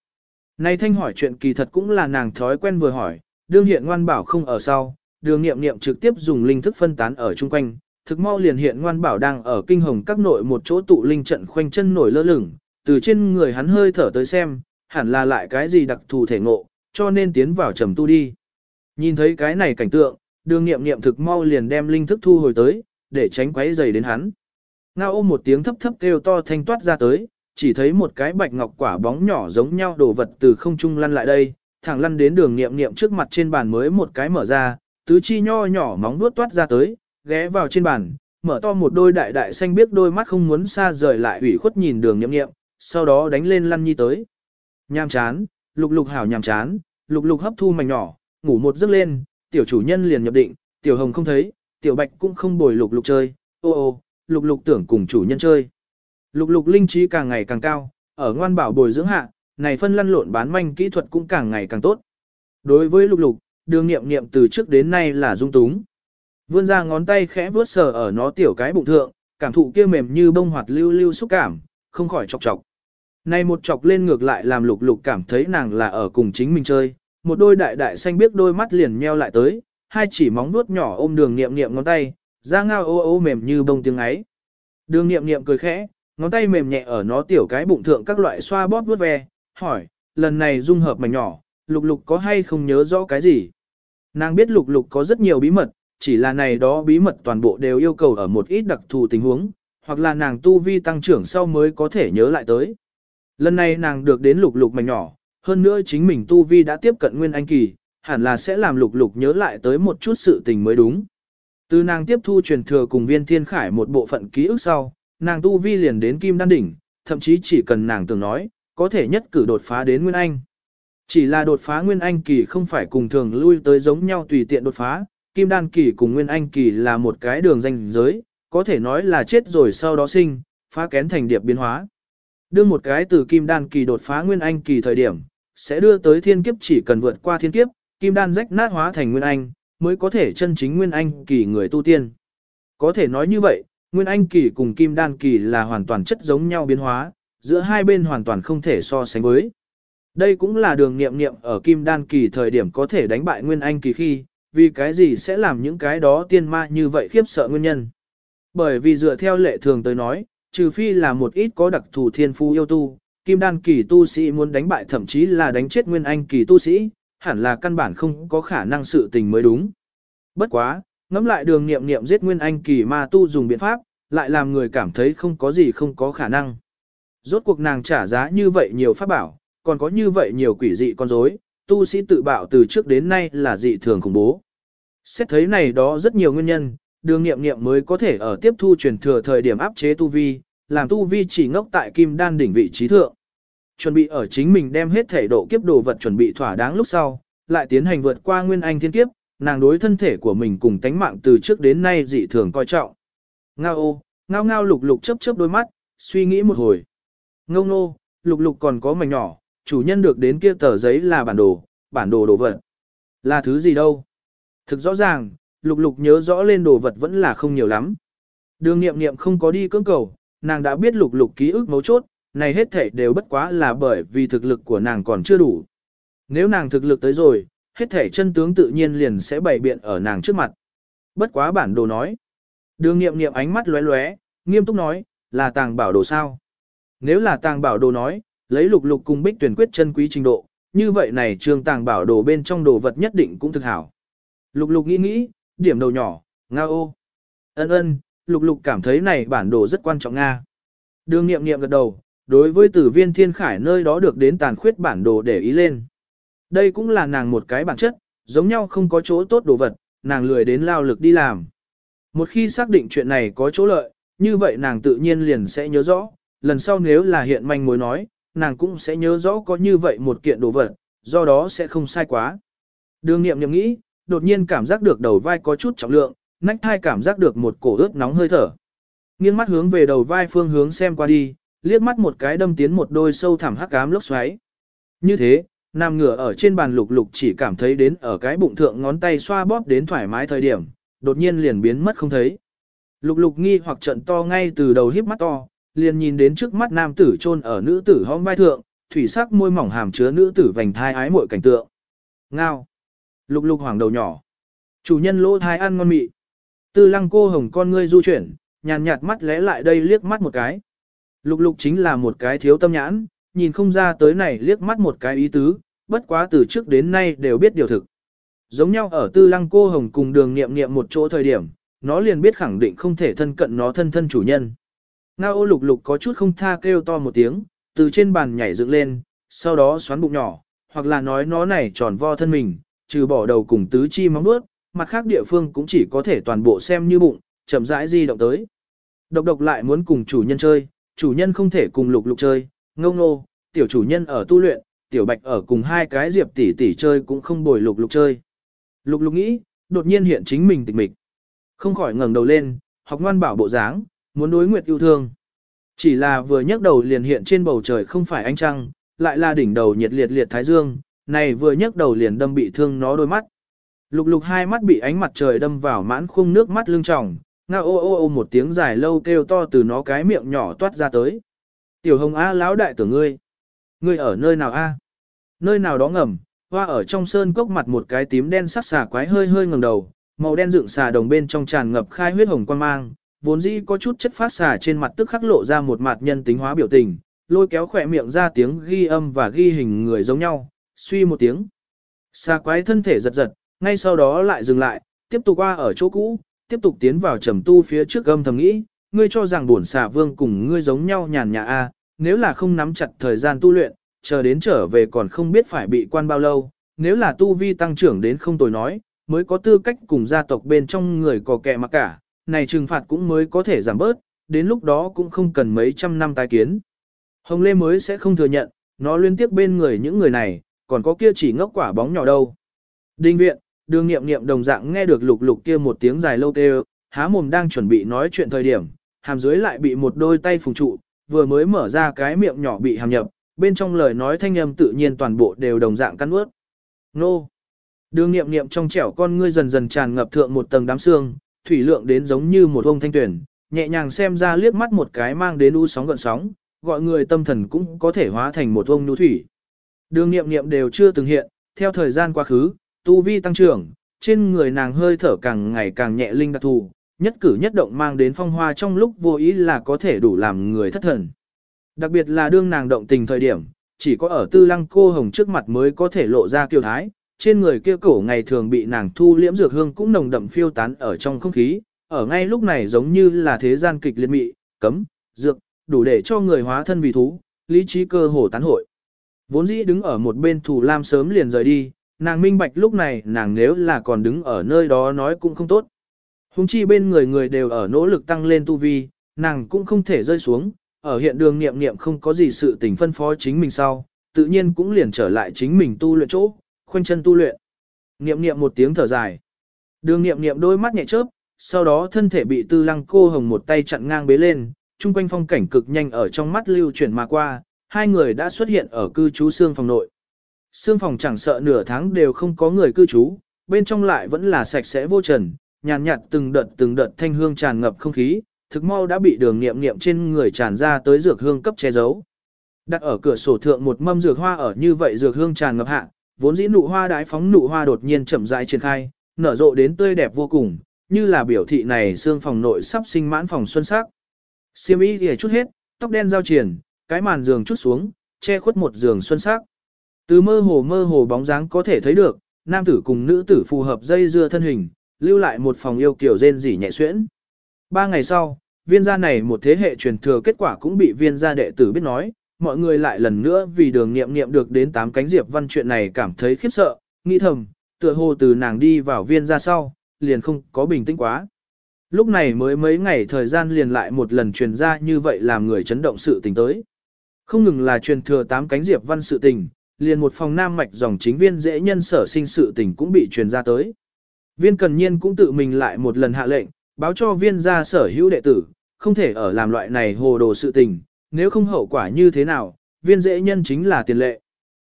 A: Này thanh hỏi chuyện kỳ thật cũng là nàng thói quen vừa hỏi, đương hiện ngoan bảo không ở sau, đường nghiệm nghiệm trực tiếp dùng linh thức phân tán ở chung quanh, thực mau liền hiện ngoan bảo đang ở kinh hồng các nội một chỗ tụ linh trận khoanh chân nổi lơ lửng, từ trên người hắn hơi thở tới xem, hẳn là lại cái gì đặc thù thể ngộ, cho nên tiến vào trầm tu đi. Nhìn thấy cái này cảnh tượng, đường nghiệm nghiệm thực mau liền đem linh thức thu hồi tới, để tránh quấy dày đến hắn. Ngao ôm một tiếng thấp thấp kêu to thanh toát ra tới, chỉ thấy một cái bạch ngọc quả bóng nhỏ giống nhau đổ vật từ không trung lăn lại đây, thẳng lăn đến đường nghiệm nghiệm trước mặt trên bàn mới một cái mở ra, tứ chi nho nhỏ móng vuốt toát ra tới, ghé vào trên bàn, mở to một đôi đại đại xanh biết đôi mắt không muốn xa rời lại ủy khuất nhìn đường nghiệm nghiệm, sau đó đánh lên lăn nhi tới. Nham chán, lục lục hảo nhàm chán, lục lục hấp thu mảnh nhỏ, ngủ một giấc lên, tiểu chủ nhân liền nhập định, tiểu hồng không thấy, tiểu bạch cũng không bồi lục lục chơi, ô ô, lục lục tưởng cùng chủ nhân chơi. Lục lục linh trí càng ngày càng cao, ở ngoan bảo bồi dưỡng hạ, này phân lăn lộn bán manh kỹ thuật cũng càng ngày càng tốt. Đối với lục lục, đường nghiệm nghiệm từ trước đến nay là dung túng. Vươn ra ngón tay khẽ vuốt sờ ở nó tiểu cái bụng thượng, cảm thụ kia mềm như bông hoạt lưu lưu xúc cảm, không khỏi chọc chọc. Này một chọc lên ngược lại làm lục lục cảm thấy nàng là ở cùng chính mình chơi, một đôi đại đại xanh biết đôi mắt liền meo lại tới, hai chỉ móng vuốt nhỏ ôm đường nghiệm nghiệm ngón tay, Da ngao ô ô mềm như bông tiếng ấy. Đường nghiệm nghiệm cười khẽ, ngón tay mềm nhẹ ở nó tiểu cái bụng thượng các loại xoa bóp vuốt ve, hỏi, lần này dung hợp mảnh nhỏ, lục lục có hay không nhớ rõ cái gì? Nàng biết lục lục có rất nhiều bí mật, chỉ là này đó bí mật toàn bộ đều yêu cầu ở một ít đặc thù tình huống, hoặc là nàng tu vi tăng trưởng sau mới có thể nhớ lại tới. Lần này nàng được đến lục lục mảnh nhỏ, hơn nữa chính mình tu vi đã tiếp cận nguyên anh kỳ, hẳn là sẽ làm lục lục nhớ lại tới một chút sự tình mới đúng. Từ nàng tiếp thu truyền thừa cùng viên thiên khải một bộ phận ký ức sau, nàng tu vi liền đến kim đan đỉnh, thậm chí chỉ cần nàng từng nói, có thể nhất cử đột phá đến nguyên anh. Chỉ là đột phá nguyên anh kỳ không phải cùng thường lui tới giống nhau tùy tiện đột phá, kim đan kỳ cùng nguyên anh kỳ là một cái đường danh giới, có thể nói là chết rồi sau đó sinh, phá kén thành điệp biến hóa. Đưa một cái từ kim đan kỳ đột phá nguyên anh kỳ thời điểm, sẽ đưa tới thiên kiếp chỉ cần vượt qua thiên kiếp, kim đan rách nát hóa thành nguyên anh, mới có thể chân chính nguyên anh kỳ người tu tiên. Có thể nói như vậy, nguyên anh kỳ cùng kim đan kỳ là hoàn toàn chất giống nhau biến hóa, giữa hai bên hoàn toàn không thể so sánh với. Đây cũng là đường nghiệm nghiệm ở kim đan kỳ thời điểm có thể đánh bại nguyên anh kỳ khi, vì cái gì sẽ làm những cái đó tiên ma như vậy khiếp sợ nguyên nhân. Bởi vì dựa theo lệ thường tới nói, trừ phi là một ít có đặc thù thiên phú yêu tu, kim đan kỳ tu sĩ muốn đánh bại thậm chí là đánh chết nguyên anh kỳ tu sĩ, hẳn là căn bản không có khả năng sự tình mới đúng. Bất quá, ngẫm lại đường nghiệm nghiệm giết nguyên anh kỳ ma tu dùng biện pháp, lại làm người cảm thấy không có gì không có khả năng. Rốt cuộc nàng trả giá như vậy nhiều pháp bảo, còn có như vậy nhiều quỷ dị con rối, tu sĩ tự bạo từ trước đến nay là dị thường khủng bố. Xét thấy này đó rất nhiều nguyên nhân, đường nghiệm nghiệm mới có thể ở tiếp thu truyền thừa thời điểm áp chế tu vi, làm tu vi chỉ ngốc tại kim đan đỉnh vị trí thượng. Chuẩn bị ở chính mình đem hết thể độ kiếp đồ vật chuẩn bị thỏa đáng lúc sau, lại tiến hành vượt qua nguyên anh thiên kiếp, nàng đối thân thể của mình cùng tánh mạng từ trước đến nay dị thường coi trọng. Ngao ô, ngao ngao lục lục chớp chớp đôi mắt, suy nghĩ một hồi. Ngông nô, lục lục còn có mảnh nhỏ, chủ nhân được đến kia tờ giấy là bản đồ, bản đồ đồ vật. Là thứ gì đâu? Thực rõ ràng, lục lục nhớ rõ lên đồ vật vẫn là không nhiều lắm. Đường nghiệm nghiệm không có đi cưỡng cầu, nàng đã biết lục lục ký ức mấu chốt, này hết thể đều bất quá là bởi vì thực lực của nàng còn chưa đủ. Nếu nàng thực lực tới rồi, hết thể chân tướng tự nhiên liền sẽ bày biện ở nàng trước mặt. Bất quá bản đồ nói. Đường nghiệm nghiệm ánh mắt lóe lóe, nghiêm túc nói, là tàng bảo đồ sao. Nếu là tàng bảo đồ nói, lấy lục lục cùng bích tuyển quyết chân quý trình độ, như vậy này trường tàng bảo đồ bên trong đồ vật nhất định cũng thực hảo. Lục lục nghĩ nghĩ, điểm đầu nhỏ, nga ô. Ân ân, lục lục cảm thấy này bản đồ rất quan trọng nga. Đường nghiệm nghiệm gật đầu, đối với tử viên thiên khải nơi đó được đến tàn khuyết bản đồ để ý lên. Đây cũng là nàng một cái bản chất, giống nhau không có chỗ tốt đồ vật, nàng lười đến lao lực đi làm. Một khi xác định chuyện này có chỗ lợi, như vậy nàng tự nhiên liền sẽ nhớ rõ, lần sau nếu là hiện manh mối nói, nàng cũng sẽ nhớ rõ có như vậy một kiện đồ vật, do đó sẽ không sai quá. Đường nghiệm nghiệm nghĩ, đột nhiên cảm giác được đầu vai có chút trọng lượng, nách thai cảm giác được một cổ ướt nóng hơi thở. Nghiêng mắt hướng về đầu vai phương hướng xem qua đi, liếc mắt một cái đâm tiến một đôi sâu thẳm hắc ám lốc xoáy. Như thế, nam ngửa ở trên bàn lục lục chỉ cảm thấy đến ở cái bụng thượng ngón tay xoa bóp đến thoải mái thời điểm, đột nhiên liền biến mất không thấy. Lục lục nghi hoặc trận to ngay từ đầu híp mắt to, liền nhìn đến trước mắt nam tử chôn ở nữ tử hõm vai thượng, thủy sắc môi mỏng hàm chứa nữ tử vành thai ái muội cảnh tượng. Ngao. Lục lục hoàng đầu nhỏ. Chủ nhân lỗ thai ăn ngon mị. Tư lăng cô hồng con ngươi du chuyển, nhàn nhạt mắt lẽ lại đây liếc mắt một cái. Lục lục chính là một cái thiếu tâm nhãn, nhìn không ra tới này liếc mắt một cái ý tứ, bất quá từ trước đến nay đều biết điều thực. Giống nhau ở tư lăng cô hồng cùng đường nghiệm nghiệm một chỗ thời điểm, nó liền biết khẳng định không thể thân cận nó thân thân chủ nhân. Ngao ô lục lục có chút không tha kêu to một tiếng, từ trên bàn nhảy dựng lên, sau đó xoắn bụng nhỏ, hoặc là nói nó này tròn vo thân mình, trừ bỏ đầu cùng tứ chi móng bước, mặt khác địa phương cũng chỉ có thể toàn bộ xem như bụng, chậm rãi di động tới. Độc độc lại muốn cùng chủ nhân chơi, chủ nhân không thể cùng lục lục chơi, ngông nô, tiểu chủ nhân ở tu luyện, tiểu bạch ở cùng hai cái diệp tỷ tỷ chơi cũng không bồi lục lục chơi. Lục lục nghĩ, đột nhiên hiện chính mình tịch mịch. Không khỏi ngẩng đầu lên, học ngoan bảo bộ dáng, muốn đối nguyệt yêu thương. Chỉ là vừa nhấc đầu liền hiện trên bầu trời không phải ánh trăng, lại là đỉnh đầu nhiệt liệt liệt thái dương, này vừa nhấc đầu liền đâm bị thương nó đôi mắt. Lục lục hai mắt bị ánh mặt trời đâm vào mãn khung nước mắt lưng tròng, ngao ô ô ô một tiếng dài lâu kêu to từ nó cái miệng nhỏ toát ra tới. Tiểu hồng A lão đại tưởng ngươi. Ngươi ở nơi nào A? Nơi nào đó ngầm, hoa ở trong sơn cốc mặt một cái tím đen sắc xà quái hơi hơi ngẩng đầu, màu đen dựng xà đồng bên trong tràn ngập khai huyết hồng quan mang, vốn dĩ có chút chất phát xà trên mặt tức khắc lộ ra một mặt nhân tính hóa biểu tình, lôi kéo khỏe miệng ra tiếng ghi âm và ghi hình người giống nhau, suy một tiếng. Xà quái thân thể giật giật, ngay sau đó lại dừng lại, tiếp tục qua ở chỗ cũ, tiếp tục tiến vào trầm tu phía trước âm thầm nghĩ, ngươi cho rằng bổn xà vương cùng ngươi giống nhau nhàn nhã a, nếu là không nắm chặt thời gian tu luyện, chờ đến trở về còn không biết phải bị quan bao lâu, nếu là tu vi tăng trưởng đến không tồi nói, mới có tư cách cùng gia tộc bên trong người có kẻ mà cả, này trừng phạt cũng mới có thể giảm bớt, đến lúc đó cũng không cần mấy trăm năm tái kiến. Hồng Lê mới sẽ không thừa nhận, nó liên tiếp bên người những người này, còn có kia chỉ ngốc quả bóng nhỏ đâu. Đinh viện, đường nghiệm nghiệm đồng dạng nghe được lục lục kia một tiếng dài lâu kêu, há mồm đang chuẩn bị nói chuyện thời điểm, hàm dưới lại bị một đôi tay phùng trụ, vừa mới mở ra cái miệng nhỏ bị hàm nhập, bên trong lời nói thanh âm tự nhiên toàn bộ đều đồng dạng cắn ướt. Nô! Đường nghiệm nghiệm trong trẻo con ngươi dần dần tràn ngập thượng một tầng đám xương, thủy lượng đến giống như một ông thanh tuyển, nhẹ nhàng xem ra liếc mắt một cái mang đến u sóng gợn sóng, gọi người tâm thần cũng có thể hóa thành một ông nhu thủy. Đường nghiệm nghiệm đều chưa từng hiện, theo thời gian quá khứ, tu vi tăng trưởng, trên người nàng hơi thở càng ngày càng nhẹ linh đặc thù, nhất cử nhất động mang đến phong hoa trong lúc vô ý là có thể đủ làm người thất thần. Đặc biệt là đương nàng động tình thời điểm, chỉ có ở tư lăng cô hồng trước mặt mới có thể lộ ra kiêu thái, trên người kia cổ ngày thường bị nàng thu liễm dược hương cũng nồng đậm phiêu tán ở trong không khí, ở ngay lúc này giống như là thế gian kịch liệt mị, cấm, dược, đủ để cho người hóa thân vì thú, lý trí cơ hồ tán hội. Vốn dĩ đứng ở một bên thủ lam sớm liền rời đi, nàng minh bạch lúc này nàng nếu là còn đứng ở nơi đó nói cũng không tốt. Hùng chi bên người người đều ở nỗ lực tăng lên tu vi, nàng cũng không thể rơi xuống, ở hiện đường niệm niệm không có gì sự tình phân phó chính mình sau, tự nhiên cũng liền trở lại chính mình tu luyện chỗ, khoanh chân tu luyện. Niệm niệm một tiếng thở dài. Đường niệm niệm đôi mắt nhẹ chớp, sau đó thân thể bị tư lăng cô hồng một tay chặn ngang bế lên, chung quanh phong cảnh cực nhanh ở trong mắt lưu chuyển mà qua, hai người đã xuất hiện ở cư trú xương phòng nội. Xương phòng chẳng sợ nửa tháng đều không có người cư trú, bên trong lại vẫn là sạch sẽ vô trần, nhàn nhạt từng đợt từng đợt thanh hương tràn ngập không khí, thực mau đã bị đường nghiệm nghiệm trên người tràn ra tới dược hương cấp che giấu. Đặt ở cửa sổ thượng một mâm dược hoa ở như vậy dược hương tràn ngập hạ, vốn dĩ nụ hoa đái phóng nụ hoa đột nhiên chậm rãi triển khai, nở rộ đến tươi đẹp vô cùng, như là biểu thị này xương phòng nội sắp sinh mãn phòng xuân sắc. Xiêm y thì chút hết, tóc đen giao triển, cái màn giường chút xuống, che khuất một giường xuân sắc. Từ mơ hồ mơ hồ bóng dáng có thể thấy được, nam tử cùng nữ tử phù hợp dây dưa thân hình, lưu lại một phòng yêu kiểu rên rỉ nhẹ xuyễn. Ba ngày sau, viên gia này một thế hệ truyền thừa kết quả cũng bị viên gia đệ tử biết nói, mọi người lại lần nữa vì đường nghiệm nghiệm được đến tám cánh diệp văn chuyện này cảm thấy khiếp sợ, nghĩ thầm, tựa hồ từ nàng đi vào viên gia sau, liền không có bình tĩnh quá. Lúc này mới mấy ngày thời gian liền lại một lần truyền ra như vậy làm người chấn động sự tình tới. Không ngừng là truyền thừa tám cánh diệp văn sự tình, liền một phòng nam mạch dòng chính viên dễ nhân sở sinh sự tình cũng bị truyền ra tới. Viên cần nhiên cũng tự mình lại một lần hạ lệnh, báo cho viên gia sở hữu đệ tử, không thể ở làm loại này hồ đồ sự tình, nếu không hậu quả như thế nào, viên dễ nhân chính là tiền lệ.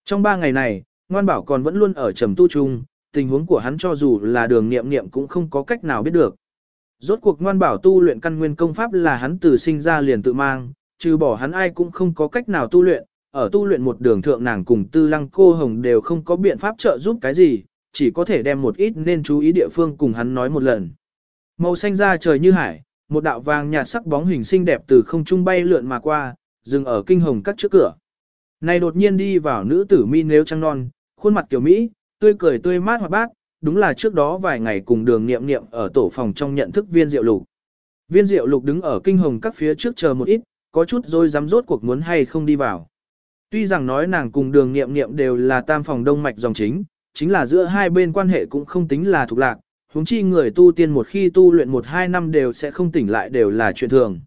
A: Trong ba ngày này, ngoan bảo còn vẫn luôn ở trầm tu chung, tình huống của hắn cho dù là đường nghiệm nghiệm cũng không có cách nào biết được. Rốt cuộc ngoan bảo tu luyện căn nguyên công pháp là hắn từ sinh ra liền tự mang, trừ bỏ hắn ai cũng không có cách nào tu luyện, ở tu luyện một đường thượng nàng cùng tư lăng cô hồng đều không có biện pháp trợ giúp cái gì, chỉ có thể đem một ít nên chú ý địa phương cùng hắn nói một lần. Màu xanh da trời như hải, một đạo vàng nhạt sắc bóng hình xinh đẹp từ không trung bay lượn mà qua, dừng ở kinh hồng cắt trước cửa. Này đột nhiên đi vào nữ tử mi nếu trăng non, khuôn mặt kiểu Mỹ, tươi cười tươi mát hoặc bác, đúng là trước đó vài ngày cùng đường nghiệm nghiệm ở tổ phòng trong nhận thức viên diệu lục. Viên diệu lục đứng ở kinh hồng các phía trước chờ một ít, có chút rồi dám rốt cuộc muốn hay không đi vào. Tuy rằng nói nàng cùng đường nghiệm nghiệm đều là tam phòng đông mạch dòng chính, chính là giữa hai bên quan hệ cũng không tính là thuộc lạc, huống chi người tu tiên một khi tu luyện một hai năm đều sẽ không tỉnh lại đều là chuyện thường.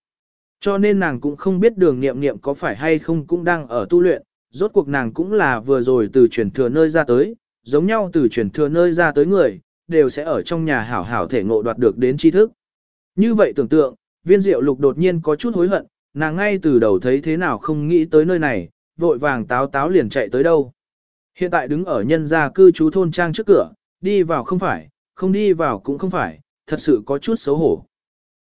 A: Cho nên nàng cũng không biết đường nghiệm nghiệm có phải hay không cũng đang ở tu luyện, rốt cuộc nàng cũng là vừa rồi từ truyền thừa nơi ra tới, giống nhau từ truyền thừa nơi ra tới người, đều sẽ ở trong nhà hảo hảo thể ngộ đoạt được đến tri thức. Như vậy tưởng tượng, viên diệu lục đột nhiên có chút hối hận, nàng ngay từ đầu thấy thế nào không nghĩ tới nơi này, vội vàng táo táo liền chạy tới đâu. Hiện tại đứng ở nhân gia cư trú thôn trang trước cửa, đi vào không phải, không đi vào cũng không phải, thật sự có chút xấu hổ.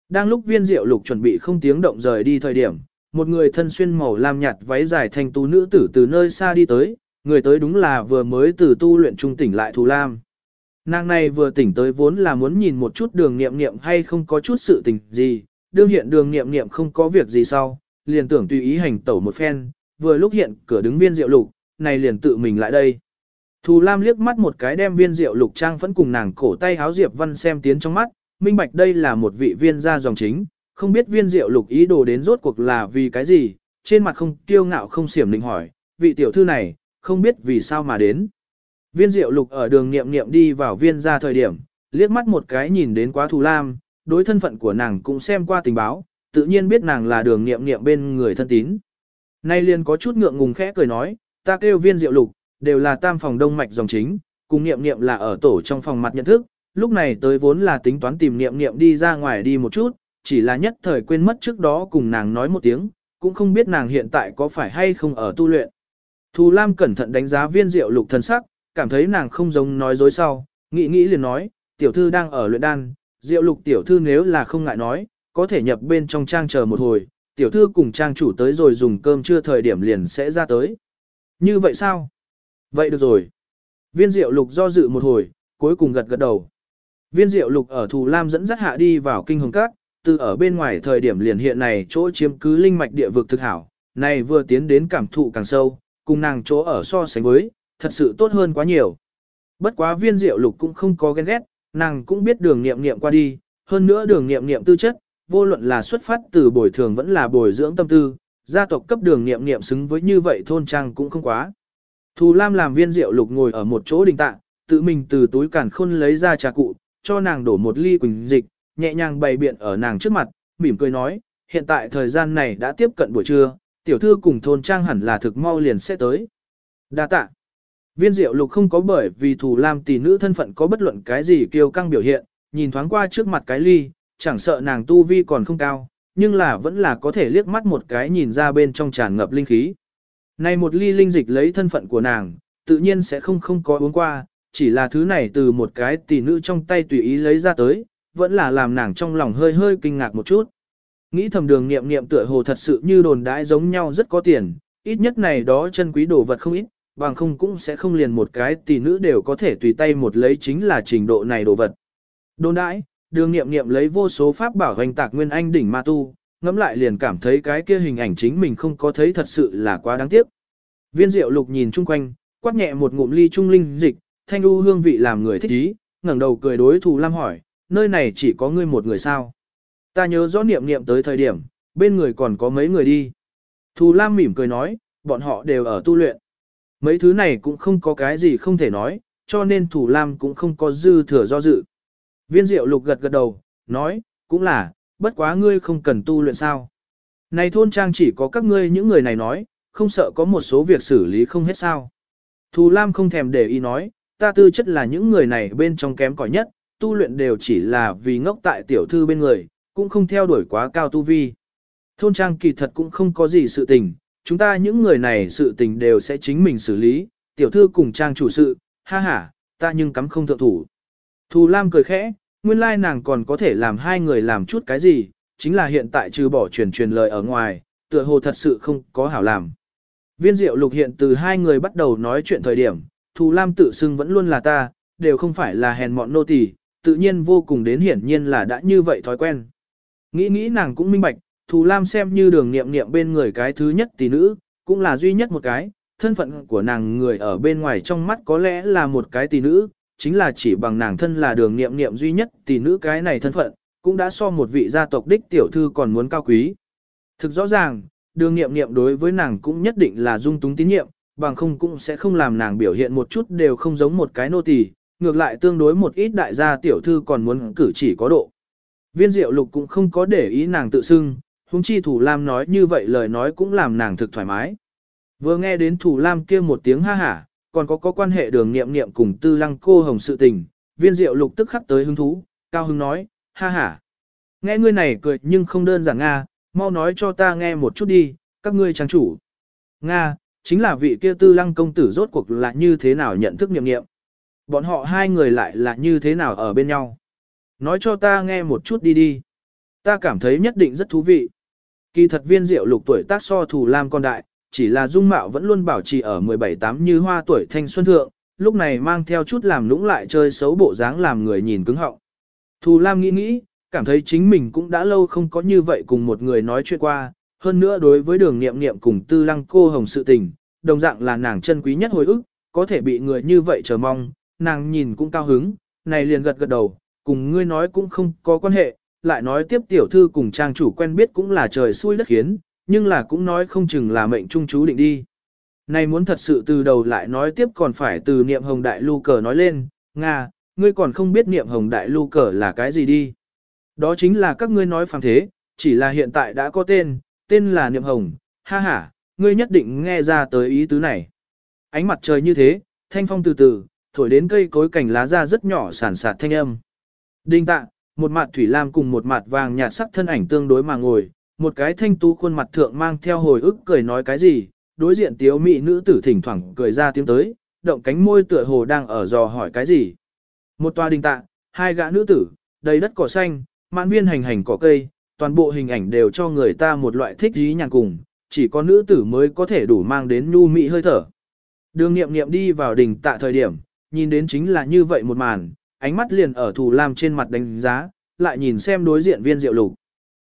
A: Đang lúc viên diệu lục chuẩn bị không tiếng động rời đi thời điểm, một người thân xuyên màu lam nhạt váy dài thanh tú nữ tử từ nơi xa đi tới, người tới đúng là vừa mới từ tu luyện trung tỉnh lại Thù Lam. Nàng này vừa tỉnh tới vốn là muốn nhìn một chút đường nghiệm nghiệm hay không có chút sự tình gì, đương hiện đường nghiệm nghiệm không có việc gì sau, liền tưởng tùy ý hành tẩu một phen, vừa lúc hiện cửa đứng viên rượu lục, này liền tự mình lại đây. Thù Lam liếc mắt một cái đem viên rượu lục trang vẫn cùng nàng cổ tay háo Diệp Văn xem tiến trong mắt, minh bạch đây là một vị viên gia dòng chính, không biết viên rượu lục ý đồ đến rốt cuộc là vì cái gì, trên mặt không kiêu ngạo không xiểm định hỏi, vị tiểu thư này, không biết vì sao mà đến. Viên rượu lục ở đường nghiệm nghiệm đi vào viên gia thời điểm, liếc mắt một cái nhìn đến quá Thù Lam, đối thân phận của nàng cũng xem qua tình báo, tự nhiên biết nàng là đường nghiệm nghiệm bên người thân tín. Nay liền có chút ngượng ngùng khẽ cười nói, ta kêu viên diệu lục, đều là tam phòng đông mạch dòng chính, cùng niệm niệm là ở tổ trong phòng mặt nhận thức, lúc này tới vốn là tính toán tìm niệm niệm đi ra ngoài đi một chút, chỉ là nhất thời quên mất trước đó cùng nàng nói một tiếng, cũng không biết nàng hiện tại có phải hay không ở tu luyện. Thù Lam cẩn thận đánh giá viên diệu lục thần sắc, cảm thấy nàng không giống nói dối sau, nghĩ nghĩ liền nói, tiểu thư đang ở luyện đan, diệu lục tiểu thư nếu là không ngại nói, có thể nhập bên trong trang chờ một hồi, tiểu thư cùng trang chủ tới rồi dùng cơm trưa thời điểm liền sẽ ra tới. Như vậy sao? Vậy được rồi. Viên diệu lục do dự một hồi, cuối cùng gật gật đầu. Viên diệu lục ở Thù Lam dẫn dắt hạ đi vào kinh hồng các, từ ở bên ngoài thời điểm liền hiện này chỗ chiếm cứ linh mạch địa vực thực hảo, này vừa tiến đến cảm thụ càng sâu, cùng nàng chỗ ở so sánh với, thật sự tốt hơn quá nhiều. Bất quá viên diệu lục cũng không có ghen ghét, nàng cũng biết đường nghiệm nghiệm qua đi, hơn nữa đường nghiệm nghiệm tư chất, vô luận là xuất phát từ bồi thường vẫn là bồi dưỡng tâm tư, gia tộc cấp đường nghiệm nghiệm xứng với như vậy thôn trang cũng không quá. Thù Lam làm viên rượu lục ngồi ở một chỗ đình tạ, tự mình từ túi cản khôn lấy ra trà cụ, cho nàng đổ một ly quỳnh dịch, nhẹ nhàng bày biện ở nàng trước mặt, mỉm cười nói, hiện tại thời gian này đã tiếp cận buổi trưa, tiểu thư cùng thôn trang hẳn là thực mau liền sẽ tới. Đa tạ. Viên diệu lục không có bởi vì thù lam tỷ nữ thân phận có bất luận cái gì kiêu căng biểu hiện, nhìn thoáng qua trước mặt cái ly, chẳng sợ nàng tu vi còn không cao, nhưng là vẫn là có thể liếc mắt một cái nhìn ra bên trong tràn ngập linh khí. Này một ly linh dịch lấy thân phận của nàng, tự nhiên sẽ không không có uống qua, chỉ là thứ này từ một cái tỷ nữ trong tay tùy ý lấy ra tới, vẫn là làm nàng trong lòng hơi hơi kinh ngạc một chút. Nghĩ thầm đường nghiệm nghiệm tựa hồ thật sự như đồn đãi giống nhau rất có tiền, ít nhất này đó chân quý đồ vật không ít, bằng không cũng sẽ không liền một cái tỷ nữ đều có thể tùy tay một lấy chính là trình độ này đồ vật. Đồn đãi, đường nghiệm nghiệm lấy vô số pháp bảo hoành tạc nguyên anh đỉnh ma tu, ngẫm lại liền cảm thấy cái kia hình ảnh chính mình không có thấy thật sự là quá đáng tiếc. Viên diệu lục nhìn chung quanh, quát nhẹ một ngụm ly trung linh dịch, thanh u hương vị làm người thích ý, ngẩng đầu cười đối thủ lam hỏi, nơi này chỉ có ngươi một người sao? Ta nhớ rõ niệm niệm tới thời điểm, bên người còn có mấy người đi. Thù Lam mỉm cười nói, bọn họ đều ở tu luyện. Mấy thứ này cũng không có cái gì không thể nói, cho nên Thù Lam cũng không có dư thừa do dự. Viên Diệu Lục gật gật đầu, nói, cũng là, bất quá ngươi không cần tu luyện sao. Này thôn trang chỉ có các ngươi những người này nói, không sợ có một số việc xử lý không hết sao. Thù Lam không thèm để ý nói, ta tư chất là những người này bên trong kém cỏi nhất, tu luyện đều chỉ là vì ngốc tại tiểu thư bên người, cũng không theo đuổi quá cao tu vi. Thôn trang kỳ thật cũng không có gì sự tình, chúng ta những người này sự tình đều sẽ chính mình xử lý, tiểu thư cùng trang chủ sự, ha ha, ta nhưng cắm không thượng thủ. Thù Lam cười khẽ, nguyên lai nàng còn có thể làm hai người làm chút cái gì, chính là hiện tại trừ bỏ truyền truyền lời ở ngoài, tựa hồ thật sự không có hảo làm. Viên diệu lục hiện từ hai người bắt đầu nói chuyện thời điểm, Thù Lam tự xưng vẫn luôn là ta, đều không phải là hèn mọn nô tỳ, tự nhiên vô cùng đến hiển nhiên là đã như vậy thói quen. Nghĩ nghĩ nàng cũng minh bạch, Thù Lam xem như đường nghiệm nghiệm bên người cái thứ nhất tỷ nữ, cũng là duy nhất một cái, thân phận của nàng người ở bên ngoài trong mắt có lẽ là một cái tỷ nữ, chính là chỉ bằng nàng thân là đường nghiệm nghiệm duy nhất tỷ nữ cái này thân phận, cũng đã so một vị gia tộc đích tiểu thư còn muốn cao quý. Thực rõ ràng, đường nghiệm nghiệm đối với nàng cũng nhất định là dung túng tín nhiệm, bằng không cũng sẽ không làm nàng biểu hiện một chút đều không giống một cái nô tỳ, ngược lại tương đối một ít đại gia tiểu thư còn muốn cử chỉ có độ. Viên diệu lục cũng không có để ý nàng tự xưng, huống chi thủ lam nói như vậy lời nói cũng làm nàng thực thoải mái. Vừa nghe đến thủ lam kia một tiếng ha hả, còn có có quan hệ đường nghiệm nghiệm cùng tư lăng cô hồng sự tình, viên diệu lục tức khắc tới hứng thú, cao hứng nói, ha ha Nghe ngươi này cười nhưng không đơn giản Nga, mau nói cho ta nghe một chút đi, các ngươi trang chủ. Nga, chính là vị kia tư lăng công tử rốt cuộc là như thế nào nhận thức nghiệm nghiệm. Bọn họ hai người lại là như thế nào ở bên nhau. Nói cho ta nghe một chút đi đi. Ta cảm thấy nhất định rất thú vị. Kỳ thật viên diệu lục tuổi tác so thủ lam con đại, chỉ là dung mạo vẫn luôn bảo trì ở 17-8 như hoa tuổi thanh xuân thượng, lúc này mang theo chút làm lũng lại chơi xấu bộ dáng làm người nhìn cứng họng. Thù lam nghĩ nghĩ, cảm thấy chính mình cũng đã lâu không có như vậy cùng một người nói chuyện qua, hơn nữa đối với đường nghiệm nghiệm cùng tư lăng cô hồng sự tình, đồng dạng là nàng chân quý nhất hồi ức, có thể bị người như vậy chờ mong, nàng nhìn cũng cao hứng, này liền gật gật đầu, cùng ngươi nói cũng không có quan hệ, lại nói tiếp tiểu thư cùng trang chủ quen biết cũng là trời xui đất khiến, nhưng là cũng nói không chừng là mệnh trung chú định đi. Này muốn thật sự từ đầu lại nói tiếp còn phải từ niệm hồng đại lu cờ nói lên, Nga, ngươi còn không biết niệm hồng đại lu cờ là cái gì đi. Đó chính là các ngươi nói phàm thế, chỉ là hiện tại đã có tên, tên là niệm hồng, ha ha, ngươi nhất định nghe ra tới ý tứ này. Ánh mặt trời như thế, thanh phong từ từ, thổi đến cây cối cảnh lá ra rất nhỏ sản sạt thanh âm. Đinh tạ, một mặt thủy lam cùng một mặt vàng nhạt sắc thân ảnh tương đối mà ngồi, một cái thanh tú khuôn mặt thượng mang theo hồi ức cười nói cái gì, đối diện tiếu mỹ nữ tử thỉnh thoảng cười ra tiếng tới, động cánh môi tựa hồ đang ở dò hỏi cái gì. Một tòa đình tạ, hai gã nữ tử, đầy đất cỏ xanh, mãn viên hành hành cỏ cây, toàn bộ hình ảnh đều cho người ta một loại thích dí nhàn cùng, chỉ có nữ tử mới có thể đủ mang đến nhu mị hơi thở. Đường nghiệm nghiệm đi vào đình tạ thời điểm, nhìn đến chính là như vậy một màn, ánh mắt liền ở thù lam trên mặt đánh giá, lại nhìn xem đối diện viên diệu lục.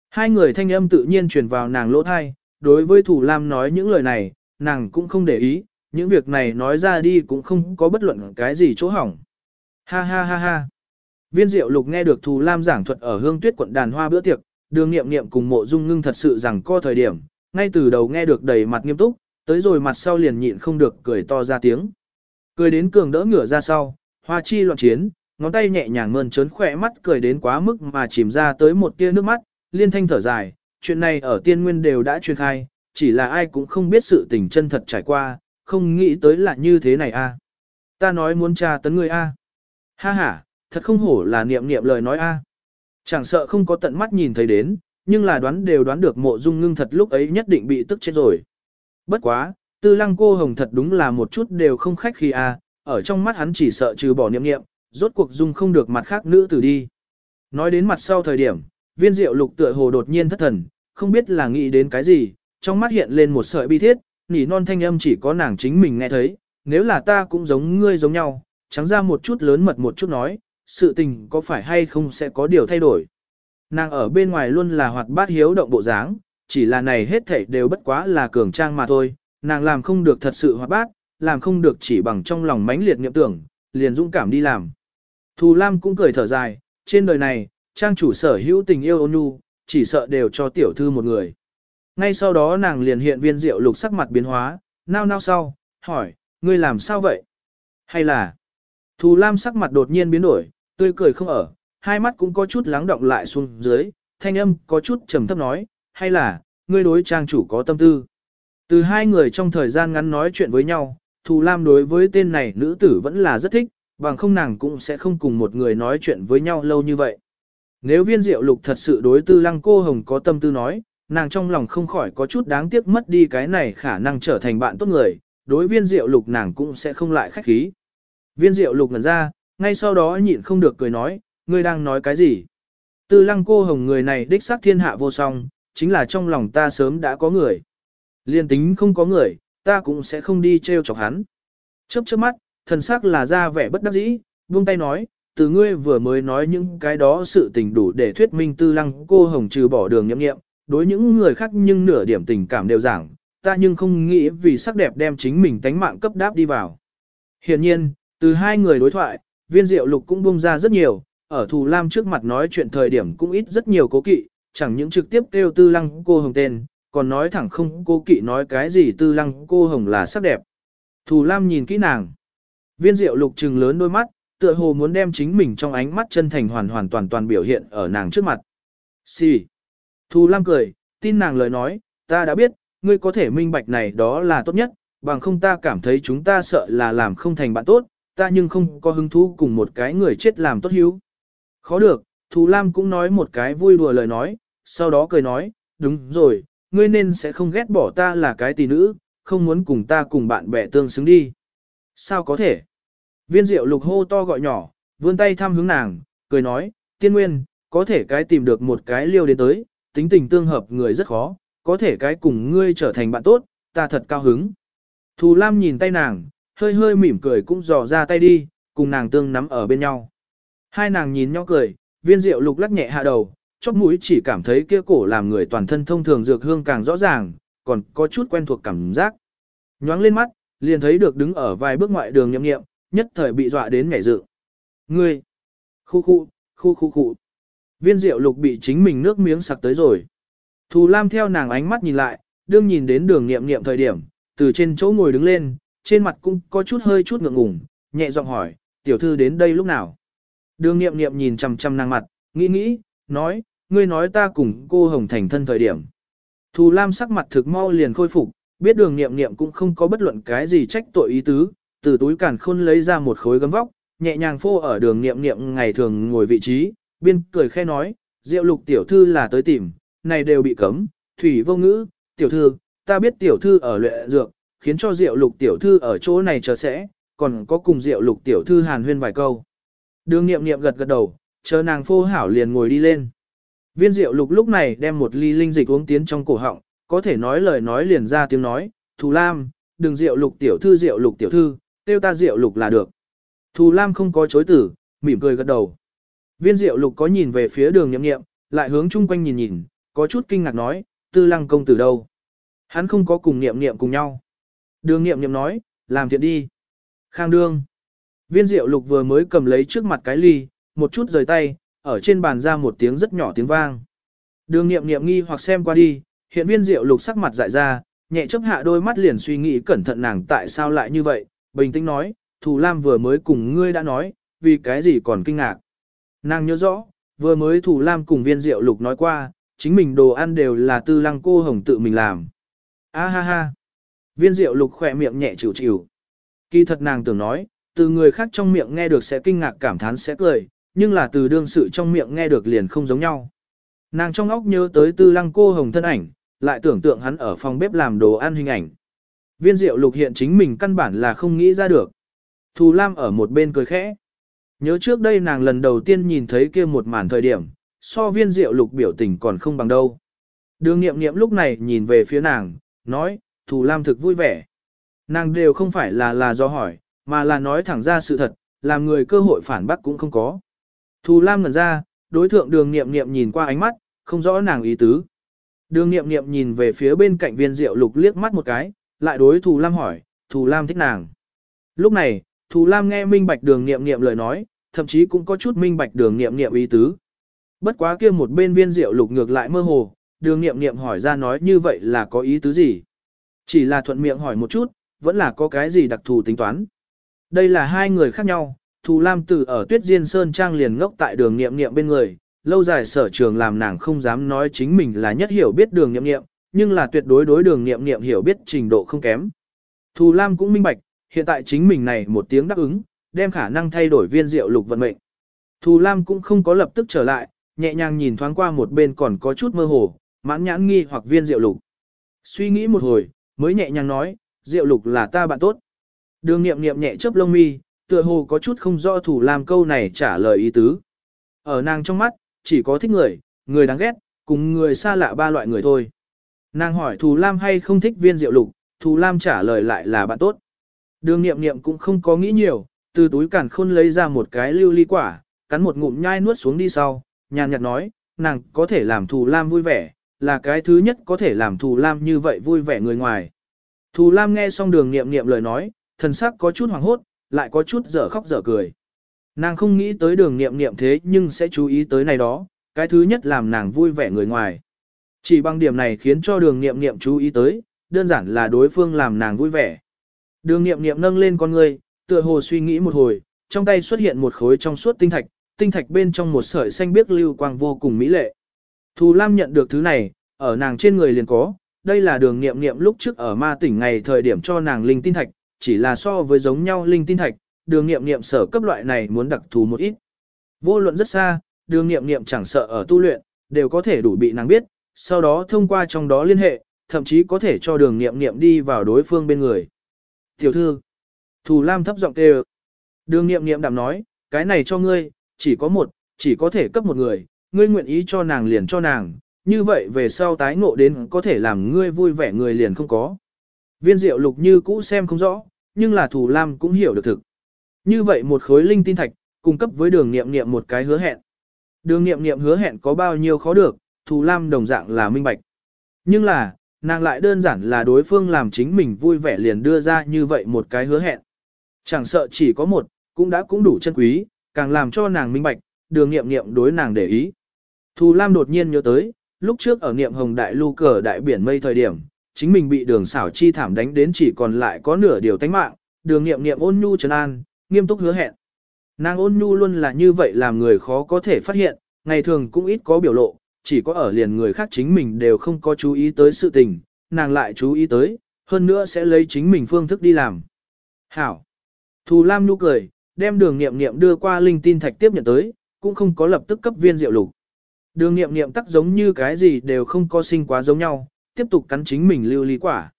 A: Hai người thanh âm tự nhiên truyền vào nàng lỗ thai, đối với thủ lam nói những lời này, nàng cũng không để ý, những việc này nói ra đi cũng không có bất luận cái gì chỗ hỏng. Ha ha ha ha. Viên diệu lục nghe được thù lam giảng thuật ở hương tuyết quận đàn hoa bữa tiệc, đường nghiệm nghiệm cùng mộ dung ngưng thật sự rằng co thời điểm, ngay từ đầu nghe được đầy mặt nghiêm túc, tới rồi mặt sau liền nhịn không được cười to ra tiếng. Cười đến cường đỡ ngửa ra sau, hoa chi loạn chiến, ngón tay nhẹ nhàng mơn trớn khỏe mắt cười đến quá mức mà chìm ra tới một tia nước mắt, liên thanh thở dài, chuyện này ở tiên nguyên đều đã truyền khai, chỉ là ai cũng không biết sự tình chân thật trải qua, không nghĩ tới là như thế này a. Ta nói muốn tra tấn ngươi a. Ha ha, thật không hổ là niệm niệm lời nói a. Chẳng sợ không có tận mắt nhìn thấy đến, nhưng là đoán đều đoán được mộ dung ngưng thật lúc ấy nhất định bị tức chết rồi. Bất quá, tư lăng cô hồng thật đúng là một chút đều không khách khi a, ở trong mắt hắn chỉ sợ trừ bỏ niệm niệm, rốt cuộc dung không được mặt khác nữ tử đi. Nói đến mặt sau thời điểm, viên diệu lục tựa hồ đột nhiên thất thần, không biết là nghĩ đến cái gì, trong mắt hiện lên một sợi bi thiết, nỉ non thanh âm chỉ có nàng chính mình nghe thấy, nếu là ta cũng giống ngươi giống nhau, trắng ra một chút lớn mật một chút nói, sự tình có phải hay không sẽ có điều thay đổi. Nàng ở bên ngoài luôn là hoạt bát hiếu động bộ dáng, chỉ là này hết thảy đều bất quá là cường trang mà thôi, nàng làm không được thật sự hoạt bát, làm không được chỉ bằng trong lòng mãnh liệt niệm tưởng, liền dũng cảm đi làm. Thù Lam cũng cười thở dài, trên đời này, trang chủ sở hữu tình yêu ôn nhu, chỉ sợ đều cho tiểu thư một người. Ngay sau đó nàng liền hiện viên rượu lục sắc mặt biến hóa, nao nao sau, hỏi, ngươi làm sao vậy? Hay là, Thù Lam sắc mặt đột nhiên biến đổi, tươi cười không ở, hai mắt cũng có chút lắng động lại xuống dưới, thanh âm có chút trầm thấp nói, hay là, ngươi đối trang chủ có tâm tư. Từ hai người trong thời gian ngắn nói chuyện với nhau, Thù Lam đối với tên này nữ tử vẫn là rất thích, bằng không nàng cũng sẽ không cùng một người nói chuyện với nhau lâu như vậy. Nếu viên diệu lục thật sự đối tư lăng cô hồng có tâm tư nói, nàng trong lòng không khỏi có chút đáng tiếc mất đi cái này khả năng trở thành bạn tốt người, đối viên diệu lục nàng cũng sẽ không lại khách khí. Viên diệu lục ngẩn ra, ngay sau đó nhịn không được cười nói, ngươi đang nói cái gì? Tư lăng cô hồng người này đích xác thiên hạ vô song, chính là trong lòng ta sớm đã có người. Liên tính không có người, ta cũng sẽ không đi treo chọc hắn. Chớp chớp mắt, thần sắc là ra vẻ bất đắc dĩ, buông tay nói, từ ngươi vừa mới nói những cái đó sự tình đủ để thuyết minh tư lăng cô hồng trừ bỏ đường nhậm nghiệm, đối những người khác nhưng nửa điểm tình cảm đều giảng, ta nhưng không nghĩ vì sắc đẹp đem chính mình tánh mạng cấp đáp đi vào. Hiện nhiên, từ hai người đối thoại, viên diệu lục cũng bung ra rất nhiều, ở Thù Lam trước mặt nói chuyện thời điểm cũng ít rất nhiều cố kỵ, chẳng những trực tiếp kêu tư lăng cô hồng tên, còn nói thẳng không cố kỵ nói cái gì tư lăng cô hồng là sắc đẹp. Thù Lam nhìn kỹ nàng. Viên diệu lục trừng lớn đôi mắt, tựa hồ muốn đem chính mình trong ánh mắt chân thành hoàn hoàn toàn toàn biểu hiện ở nàng trước mặt. Xì. Thù Lam cười, tin nàng lời nói, ta đã biết, ngươi có thể minh bạch này đó là tốt nhất, bằng không ta cảm thấy chúng ta sợ là làm không thành bạn tốt, ta nhưng không có hứng thú cùng một cái người chết làm tốt hiếu. Khó được, Thù Lam cũng nói một cái vui đùa lời nói, sau đó cười nói, đúng rồi, ngươi nên sẽ không ghét bỏ ta là cái tỷ nữ, không muốn cùng ta cùng bạn bè tương xứng đi. Sao có thể? Viên diệu lục hô to gọi nhỏ, vươn tay thăm hướng nàng, cười nói, tiên nguyên, có thể cái tìm được một cái liêu đến tới, tính tình tương hợp người rất khó, có thể cái cùng ngươi trở thành bạn tốt, ta thật cao hứng. Thù Lam nhìn tay nàng, hơi hơi mỉm cười cũng dò ra tay đi, cùng nàng tương nắm ở bên nhau. Hai nàng nhìn nhau cười, viên Diệu lục lắc nhẹ hạ đầu, chóp mũi chỉ cảm thấy kia cổ làm người toàn thân thông thường dược hương càng rõ ràng, còn có chút quen thuộc cảm giác. Nhoáng lên mắt, liền thấy được đứng ở vài bước ngoại đường nhậm nghiệm, nhất thời bị dọa đến ngảy dự. Ngươi! Khu khu, khu khu khu. Viên rượu lục bị chính mình nước miếng sặc tới rồi. Thù Lam theo nàng ánh mắt nhìn lại, đương nhìn đến đường nghiệm nghiệm thời điểm, từ trên chỗ ngồi đứng lên, trên mặt cũng có chút hơi chút ngượng ngùng, nhẹ giọng hỏi, tiểu thư đến đây lúc nào? Đường nghiệm nghiệm nhìn chằm chằm nàng mặt, nghĩ nghĩ, nói, ngươi nói ta cùng cô Hồng Thành thân thời điểm. Thù Lam sắc mặt thực mau liền khôi phục, biết đường nghiệm nghiệm cũng không có bất luận cái gì trách tội ý tứ, từ túi càn khôn lấy ra một khối gấm vóc, nhẹ nhàng phô ở đường nghiệm nghiệm ngày thường ngồi vị trí, biên cười khe nói, diệu lục tiểu thư là tới tìm, này đều bị cấm, thủy vô ngữ, tiểu thư, ta biết tiểu thư ở luyện dược, khiến cho diệu lục tiểu thư ở chỗ này chờ sẽ, còn có cùng diệu lục tiểu thư hàn huyên vài câu. Đường nghiệm nghiệm gật gật đầu, chờ nàng phô hảo liền ngồi đi lên. Viên diệu lục lúc này đem một ly linh dịch uống tiến trong cổ họng, có thể nói lời nói liền ra tiếng nói, Thù Lam, đừng diệu lục tiểu thư diệu lục tiểu thư, kêu ta diệu lục là được. Thù Lam không có chối tử, mỉm cười gật đầu. Viên diệu lục có nhìn về phía đường nhậm nghiệm, lại hướng chung quanh nhìn nhìn, có chút kinh ngạc nói, tư lăng công tử đâu. Hắn không có cùng niệm niệm cùng nhau. Đường niệm niệm nói, làm thiện đi. Khang đương. Viên diệu lục vừa mới cầm lấy trước mặt cái ly, một chút rời tay, ở trên bàn ra một tiếng rất nhỏ tiếng vang. Đường niệm niệm nghi hoặc xem qua đi, hiện viên diệu lục sắc mặt dại ra, nhẹ chấp hạ đôi mắt liền suy nghĩ cẩn thận nàng tại sao lại như vậy, bình tĩnh nói, Thù Lam vừa mới cùng ngươi đã nói, vì cái gì còn kinh ngạc. Nàng nhớ rõ, vừa mới Thù Lam cùng viên diệu lục nói qua, chính mình đồ ăn đều là tư lăng cô hồng tự mình làm. A ha ha. Viên diệu lục khỏe miệng nhẹ chịu chịu. Kỳ thật nàng tưởng nói, từ người khác trong miệng nghe được sẽ kinh ngạc cảm thán sẽ cười, nhưng là từ đương sự trong miệng nghe được liền không giống nhau. Nàng trong óc nhớ tới tư lăng cô hồng thân ảnh, lại tưởng tượng hắn ở phòng bếp làm đồ ăn hình ảnh. Viên diệu lục hiện chính mình căn bản là không nghĩ ra được. Thù Lam ở một bên cười khẽ. Nhớ trước đây nàng lần đầu tiên nhìn thấy kia một màn thời điểm, so viên diệu lục biểu tình còn không bằng đâu. Đường nghiệm nghiệm lúc này nhìn về phía nàng, nói, Thù Lam thực vui vẻ. Nàng đều không phải là là do hỏi, mà là nói thẳng ra sự thật, làm người cơ hội phản bác cũng không có. Thù Lam ngẩn ra, đối thượng đường nghiệm nghiệm nhìn qua ánh mắt, không rõ nàng ý tứ. Đường nghiệm nghiệm nhìn về phía bên cạnh viên diệu lục liếc mắt một cái, lại đối Thù Lam hỏi, Thù Lam thích nàng. Lúc này, Thù Lam nghe minh bạch đường nghiệm nghiệm lời nói, thậm chí cũng có chút minh bạch đường nghiệm nghiệm ý tứ. Bất quá kia một bên viên rượu lục ngược lại mơ hồ, đường nghiệm nghiệm hỏi ra nói như vậy là có ý tứ gì. Chỉ là thuận miệng hỏi một chút, vẫn là có cái gì đặc thù tính toán. Đây là hai người khác nhau, Thù Lam Tử ở Tuyết Diên Sơn Trang liền ngốc tại đường nghiệm nghiệm bên người, lâu dài sở trường làm nàng không dám nói chính mình là nhất hiểu biết đường nghiệm nghiệm, nhưng là tuyệt đối đối đường nghiệm nghiệm hiểu biết trình độ không kém. Thù Lam cũng minh bạch, hiện tại chính mình này một tiếng đáp ứng, đem khả năng thay đổi viên rượu lục vận mệnh. Thù Lam cũng không có lập tức trở lại, nhẹ nhàng nhìn thoáng qua một bên còn có chút mơ hồ, mãn nhãn nghi hoặc viên rượu lục. Suy nghĩ một hồi, mới nhẹ nhàng nói, rượu lục là ta bạn tốt. Đường nghiệm nghiệm nhẹ chớp lông mi, tựa hồ có chút không rõ thù lam câu này trả lời ý tứ. Ở nàng trong mắt, chỉ có thích người, người đáng ghét, cùng người xa lạ ba loại người thôi. Nàng hỏi Thù Lam hay không thích viên rượu lục, Thù Lam trả lời lại là bạn tốt. Đường nghiệm nghiệm cũng không có nghĩ nhiều, từ túi cản khôn lấy ra một cái lưu ly quả, cắn một ngụm nhai nuốt xuống đi sau, nhàn nhạt nói, nàng có thể làm Thù Lam vui vẻ, là cái thứ nhất có thể làm Thù Lam như vậy vui vẻ người ngoài. Thù Lam nghe xong đường nghiệm nghiệm lời nói, thần sắc có chút hoảng hốt, lại có chút dở khóc dở cười. Nàng không nghĩ tới đường nghiệm nghiệm thế nhưng sẽ chú ý tới này đó, cái thứ nhất làm nàng vui vẻ người ngoài. Chỉ bằng điểm này khiến cho đường nghiệm nghiệm chú ý tới, đơn giản là đối phương làm nàng vui vẻ. Đường nghiệm nghiệm nâng lên con người, tựa hồ suy nghĩ một hồi, trong tay xuất hiện một khối trong suốt tinh thạch, tinh thạch bên trong một sợi xanh biếc lưu quang vô cùng mỹ lệ. Thù Lam nhận được thứ này, ở nàng trên người liền có, đây là đường nghiệm nghiệm lúc trước ở ma tỉnh ngày thời điểm cho nàng linh tinh thạch, chỉ là so với giống nhau linh tinh thạch, đường nghiệm nghiệm sở cấp loại này muốn đặc thù một ít. Vô luận rất xa, đường nghiệm nghiệm chẳng sợ ở tu luyện, đều có thể đủ bị nàng biết, sau đó thông qua trong đó liên hệ, thậm chí có thể cho đường nghiệm nghiệm đi vào đối phương bên người. Tiểu thư, Thù Lam thấp giọng kêu. Đường nghiệm nghiệm đạm nói, cái này cho ngươi, chỉ có một, chỉ có thể cấp một người, ngươi nguyện ý cho nàng liền cho nàng, như vậy về sau tái ngộ đến có thể làm ngươi vui vẻ người liền không có. Viên diệu lục như cũ xem không rõ, nhưng là Thù Lam cũng hiểu được thực. Như vậy một khối linh tin thạch, cung cấp với đường nghiệm nghiệm một cái hứa hẹn. Đường nghiệm nghiệm hứa hẹn có bao nhiêu khó được, Thù Lam đồng dạng là minh bạch. Nhưng là, nàng lại đơn giản là đối phương làm chính mình vui vẻ liền đưa ra như vậy một cái hứa hẹn. Chẳng sợ chỉ có một, cũng đã cũng đủ chân quý, càng làm cho nàng minh bạch, đường nghiệm nghiệm đối nàng để ý. Thù Lam đột nhiên nhớ tới, lúc trước ở niệm hồng đại lưu cờ đại biển mây thời điểm, chính mình bị đường xảo chi thảm đánh đến chỉ còn lại có nửa điều tánh mạng, đường nghiệm nghiệm ôn nhu trấn an, nghiêm túc hứa hẹn. Nàng ôn nhu luôn là như vậy làm người khó có thể phát hiện, ngày thường cũng ít có biểu lộ, chỉ có ở liền người khác chính mình đều không có chú ý tới sự tình, nàng lại chú ý tới, hơn nữa sẽ lấy chính mình phương thức đi làm. Hảo! Thù Lam nhu cười, đem đường nghiệm nghiệm đưa qua linh tin thạch tiếp nhận tới, cũng không có lập tức cấp viên rượu lục. Đường nghiệm nghiệm tắc giống như cái gì đều không có sinh quá giống nhau, tiếp tục cắn chính mình lưu lý quả.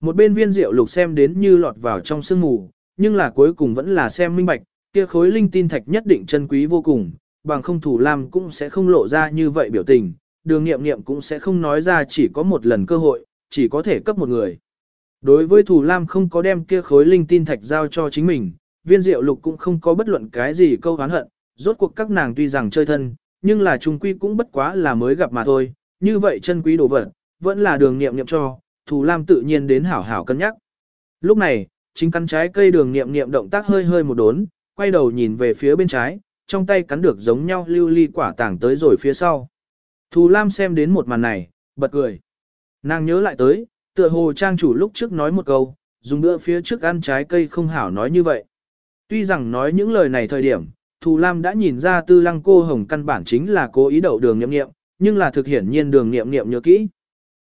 A: Một bên viên rượu lục xem đến như lọt vào trong sương mù, nhưng là cuối cùng vẫn là xem minh bạch, kia khối linh tin thạch nhất định chân quý vô cùng, bằng không thủ lam cũng sẽ không lộ ra như vậy biểu tình, đường nghiệm nghiệm cũng sẽ không nói ra chỉ có một lần cơ hội, chỉ có thể cấp một người. Đối với thủ lam không có đem kia khối linh tin thạch giao cho chính mình, viên diệu lục cũng không có bất luận cái gì câu hán hận, rốt cuộc các nàng tuy rằng chơi thân, nhưng là trung quy cũng bất quá là mới gặp mà thôi, như vậy chân quý đồ vật, vẫn là đường nghiệm nghiệm cho, thủ lam tự nhiên đến hảo hảo cân nhắc. Lúc này, chính căn trái cây đường nghiệm nghiệm động tác hơi hơi một đốn, quay đầu nhìn về phía bên trái, trong tay cắn được giống nhau lưu ly quả tảng tới rồi phía sau. Thù Lam xem đến một màn này, bật cười. Nàng nhớ lại tới, tựa hồ trang chủ lúc trước nói một câu, dùng bữa phía trước ăn trái cây không hảo nói như vậy. Tuy rằng nói những lời này thời điểm, Thù Lam đã nhìn ra tư lăng cô hồng căn bản chính là cố ý đậu đường nghiệm nghiệm, nhưng là thực hiển nhiên đường nghiệm nghiệm nhớ kỹ.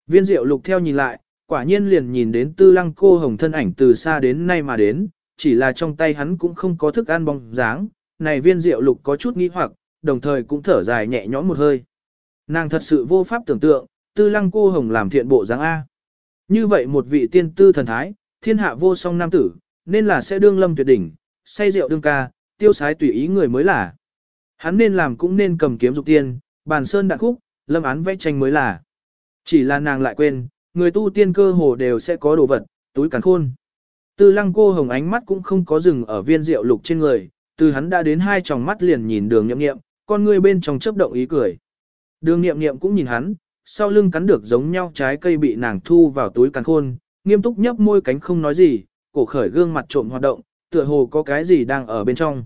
A: Viên diệu lục theo nhìn lại, quả nhiên liền nhìn đến tư lăng cô hồng thân ảnh từ xa đến nay mà đến, chỉ là trong tay hắn cũng không có thức ăn bóng dáng, này viên diệu lục có chút nghi hoặc, đồng thời cũng thở dài nhẹ nhõm một hơi. Nàng thật sự vô pháp tưởng tượng, tư lăng cô hồng làm thiện bộ dáng A. Như vậy một vị tiên tư thần thái, thiên hạ vô song nam tử, nên là sẽ đương lâm tuyệt đỉnh, say rượu đương ca, tiêu sái tùy ý người mới là. Hắn nên làm cũng nên cầm kiếm dục tiên, bàn sơn đạn khúc, lâm án vẽ tranh mới là. Chỉ là nàng lại quên, người tu tiên cơ hồ đều sẽ có đồ vật, túi cắn khôn. Tư lăng cô hồng ánh mắt cũng không có dừng ở viên rượu lục trên người, từ hắn đã đến hai tròng mắt liền nhìn đường nghiệm nghiệm, con người bên trong chớp động ý cười. Đường nghiệm nghiệm cũng nhìn hắn, sau lưng cắn được giống nhau trái cây bị nàng thu vào túi cắn khôn, nghiêm túc nhấp môi cánh không nói gì, cổ khởi gương mặt trộm hoạt động, tựa hồ có cái gì đang ở bên trong.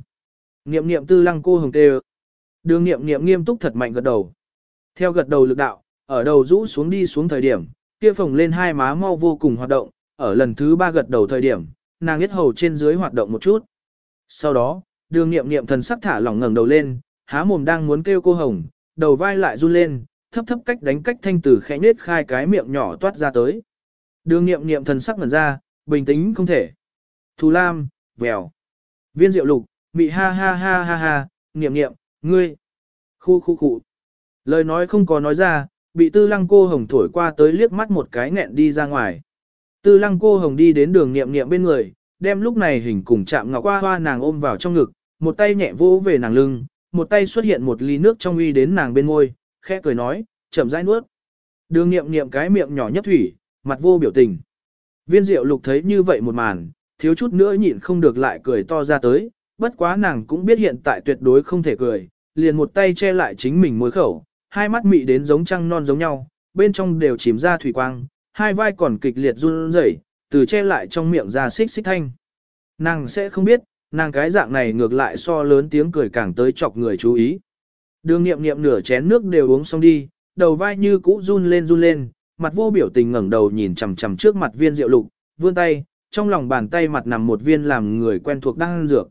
A: Nghiệm nghiệm tư lăng cô hồng tê Đường nghiệm nghiệm nghiêm túc thật mạnh gật đầu. Theo gật đầu lực đạo, ở đầu rũ xuống đi xuống thời điểm, kia phồng lên hai má mau vô cùng hoạt động, ở lần thứ ba gật đầu thời điểm, nàng biết hầu trên dưới hoạt động một chút. Sau đó, đường nghiệm nghiệm thần sắc thả lỏng ngẩng đầu lên, há mồm đang muốn kêu cô hồng, đầu vai lại run lên, thấp thấp cách đánh cách thanh từ khẽ nết khai cái miệng nhỏ toát ra tới. Đường nghiệm nghiệm thần sắc ngẩn ra, bình tĩnh không thể. Thù lam, vèo. Viên diệu lục, mị ha ha ha ha ha, nghiệm nghiệm, ngươi. Khu khu khu. Lời nói không có nói ra, bị tư lăng cô hồng thổi qua tới liếc mắt một cái nghẹn đi ra ngoài. Tư lăng cô hồng đi đến đường nghiệm nghiệm bên người, đem lúc này hình cùng chạm ngọc qua hoa nàng ôm vào trong ngực, một tay nhẹ vỗ về nàng lưng, một tay xuất hiện một ly nước trong uy đến nàng bên môi, khẽ cười nói, chậm rãi nuốt. Đường nghiệm nghiệm cái miệng nhỏ nhất thủy, mặt vô biểu tình. Viên diệu lục thấy như vậy một màn, thiếu chút nữa nhịn không được lại cười to ra tới, bất quá nàng cũng biết hiện tại tuyệt đối không thể cười, liền một tay che lại chính mình môi khẩu, hai mắt mị đến giống trăng non giống nhau, bên trong đều chìm ra thủy quang, hai vai còn kịch liệt run rẩy, từ che lại trong miệng ra xích xích thanh. Nàng sẽ không biết, Nàng cái dạng này ngược lại so lớn tiếng cười càng tới chọc người chú ý. Đường nghiệm nghiệm nửa chén nước đều uống xong đi, đầu vai như cũ run lên run lên, mặt vô biểu tình ngẩng đầu nhìn chằm chằm trước mặt viên rượu lục, vươn tay, trong lòng bàn tay mặt nằm một viên làm người quen thuộc đan dược.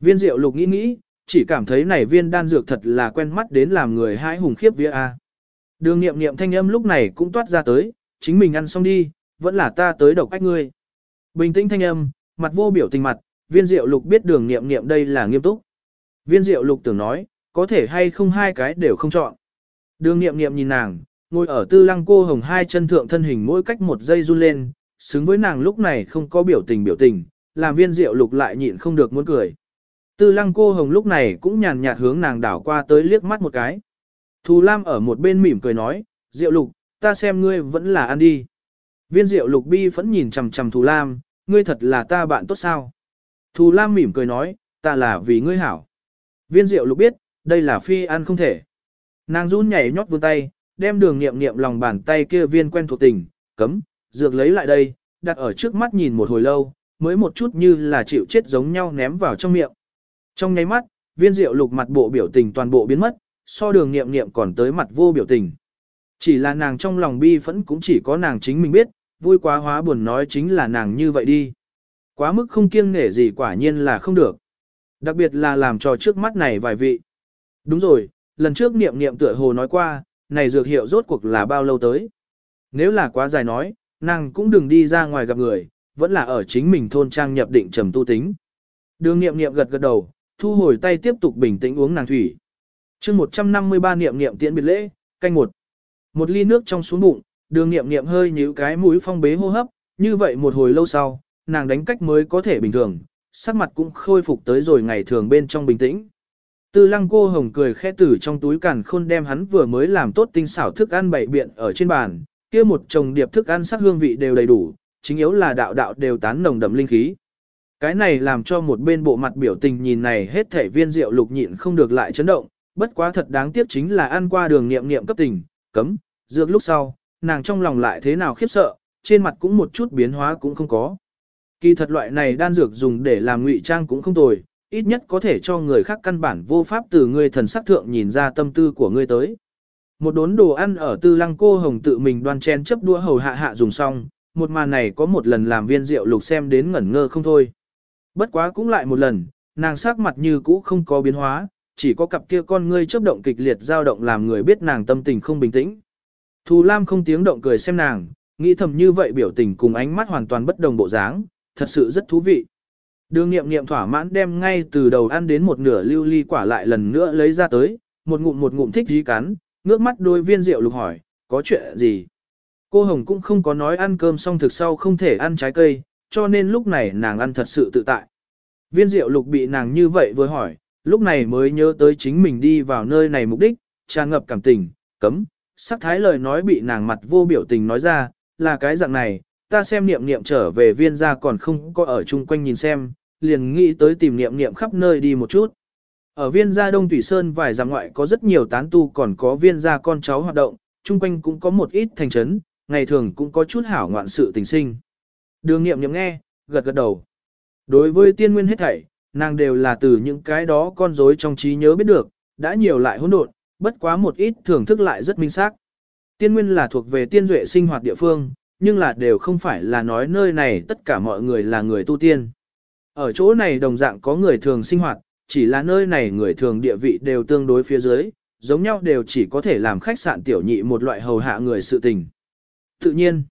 A: Viên rượu lục nghĩ nghĩ, chỉ cảm thấy này viên đan dược thật là quen mắt đến làm người hãi hùng khiếp vía a. Đường nghiệm nghiệm thanh âm lúc này cũng toát ra tới, chính mình ăn xong đi, vẫn là ta tới độc ách ngươi. Bình tĩnh thanh âm, mặt vô biểu tình mặt, viên diệu lục biết đường nghiệm nghiệm đây là nghiêm túc. Viên diệu lục tưởng nói, có thể hay không hai cái đều không chọn. Đường nghiệm nghiệm nhìn nàng, ngồi ở tư lăng cô hồng hai chân thượng thân hình mỗi cách một giây run lên, xứng với nàng lúc này không có biểu tình biểu tình, làm viên diệu lục lại nhịn không được muốn cười. Tư lăng cô hồng lúc này cũng nhàn nhạt hướng nàng đảo qua tới liếc mắt một cái. Thù Lam ở một bên mỉm cười nói, diệu lục, ta xem ngươi vẫn là ăn đi. Viên diệu lục bi vẫn nhìn chằm chằm Thù Lam, ngươi thật là ta bạn tốt sao. Thù Lam mỉm cười nói, ta là vì ngươi hảo. Viên diệu lục biết, đây là phi ăn không thể. Nàng run nhảy nhót vươn tay, đem đường nghiệm nghiệm lòng bàn tay kia viên quen thuộc tình, cấm, dược lấy lại đây, đặt ở trước mắt nhìn một hồi lâu, mới một chút như là chịu chết giống nhau ném vào trong miệng. Trong nháy mắt, viên diệu lục mặt bộ biểu tình toàn bộ biến mất, so đường nghiệm nghiệm còn tới mặt vô biểu tình. Chỉ là nàng trong lòng bi phẫn cũng chỉ có nàng chính mình biết, vui quá hóa buồn nói chính là nàng như vậy đi. Quá mức không kiêng nể gì quả nhiên là không được. Đặc biệt là làm cho trước mắt này vài vị. Đúng rồi, lần trước niệm niệm tựa hồ nói qua, này dược hiệu rốt cuộc là bao lâu tới. Nếu là quá dài nói, nàng cũng đừng đi ra ngoài gặp người, vẫn là ở chính mình thôn trang nhập định trầm tu tính. Đường niệm niệm gật gật đầu, thu hồi tay tiếp tục bình tĩnh uống nàng thủy. chương 153 niệm niệm tiễn biệt lễ, canh một. Một ly nước trong xuống bụng, đường niệm niệm hơi nhíu cái mũi phong bế hô hấp, như vậy một hồi lâu sau, nàng đánh cách mới có thể bình thường, sắc mặt cũng khôi phục tới rồi ngày thường bên trong bình tĩnh. Tư lăng cô hồng cười khẽ từ trong túi càn khôn đem hắn vừa mới làm tốt tinh xảo thức ăn bảy biện ở trên bàn, kia một chồng điệp thức ăn sắc hương vị đều đầy đủ, chính yếu là đạo đạo đều tán nồng đậm linh khí. Cái này làm cho một bên bộ mặt biểu tình nhìn này hết thể viên rượu lục nhịn không được lại chấn động, bất quá thật đáng tiếc chính là ăn qua đường niệm niệm cấp tình, cấm, dược lúc sau, nàng trong lòng lại thế nào khiếp sợ, trên mặt cũng một chút biến hóa cũng không có. Kỳ thật loại này đan dược dùng để làm ngụy trang cũng không tồi, ít nhất có thể cho người khác căn bản vô pháp từ ngươi thần sắc thượng nhìn ra tâm tư của ngươi tới. Một đốn đồ ăn ở tư lăng cô hồng tự mình đoan chen chấp đua hầu hạ hạ dùng xong, một màn này có một lần làm viên rượu lục xem đến ngẩn ngơ không thôi. Bất quá cũng lại một lần, nàng sắc mặt như cũ không có biến hóa, chỉ có cặp kia con ngươi chớp động kịch liệt dao động làm người biết nàng tâm tình không bình tĩnh. Thù Lam không tiếng động cười xem nàng, nghĩ thầm như vậy biểu tình cùng ánh mắt hoàn toàn bất đồng bộ dáng, thật sự rất thú vị. Đường nghiệm nghiệm thỏa mãn đem ngay từ đầu ăn đến một nửa lưu ly quả lại lần nữa lấy ra tới, một ngụm một ngụm thích dí cắn, ngước mắt đôi viên rượu lục hỏi, có chuyện gì? Cô Hồng cũng không có nói ăn cơm xong thực sau không thể ăn trái cây, cho nên lúc này nàng ăn thật sự tự tại. Viên rượu lục bị nàng như vậy vừa hỏi, lúc này mới nhớ tới chính mình đi vào nơi này mục đích, tràn ngập cảm tình, cấm, sắc thái lời nói bị nàng mặt vô biểu tình nói ra, là cái dạng này, ta xem niệm niệm trở về viên gia còn không có ở chung quanh nhìn xem, liền nghĩ tới tìm niệm niệm khắp nơi đi một chút. Ở viên gia Đông Thủy Sơn vài giang ngoại có rất nhiều tán tu còn có viên gia con cháu hoạt động, chung quanh cũng có một ít thành trấn, ngày thường cũng có chút hảo ngoạn sự tình sinh. Đường niệm niệm nghe, gật gật đầu. Đối với tiên nguyên hết thảy, nàng đều là từ những cái đó con rối trong trí nhớ biết được, đã nhiều lại hỗn độn, bất quá một ít thưởng thức lại rất minh xác. Tiên nguyên là thuộc về tiên duệ sinh hoạt địa phương, nhưng là đều không phải là nói nơi này tất cả mọi người là người tu tiên. Ở chỗ này đồng dạng có người thường sinh hoạt, chỉ là nơi này người thường địa vị đều tương đối phía dưới, giống nhau đều chỉ có thể làm khách sạn tiểu nhị một loại hầu hạ người sự tình. Tự nhiên,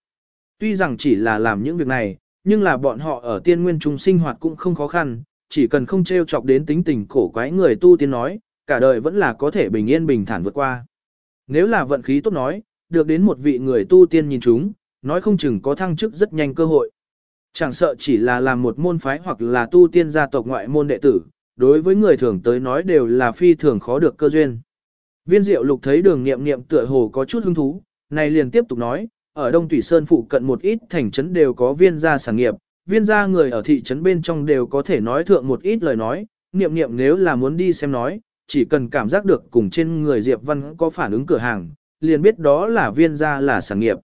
A: tuy rằng chỉ là làm những việc này, nhưng là bọn họ ở tiên nguyên trung sinh hoạt cũng không khó khăn, chỉ cần không treo chọc đến tính tình cổ quái người tu tiên nói, cả đời vẫn là có thể bình yên bình thản vượt qua. Nếu là vận khí tốt nói, được đến một vị người tu tiên nhìn chúng, nói không chừng có thăng chức rất nhanh cơ hội. Chẳng sợ chỉ là làm một môn phái hoặc là tu tiên gia tộc ngoại môn đệ tử, đối với người thường tới nói đều là phi thường khó được cơ duyên. Viên diệu lục thấy đường nghiệm nghiệm tựa hồ có chút hứng thú, này liền tiếp tục nói, ở Đông Thủy Sơn phụ cận một ít thành trấn đều có viên gia sản nghiệp, viên gia người ở thị trấn bên trong đều có thể nói thượng một ít lời nói, niệm niệm nếu là muốn đi xem nói, chỉ cần cảm giác được cùng trên người Diệp Văn có phản ứng cửa hàng, liền biết đó là viên gia là sản nghiệp.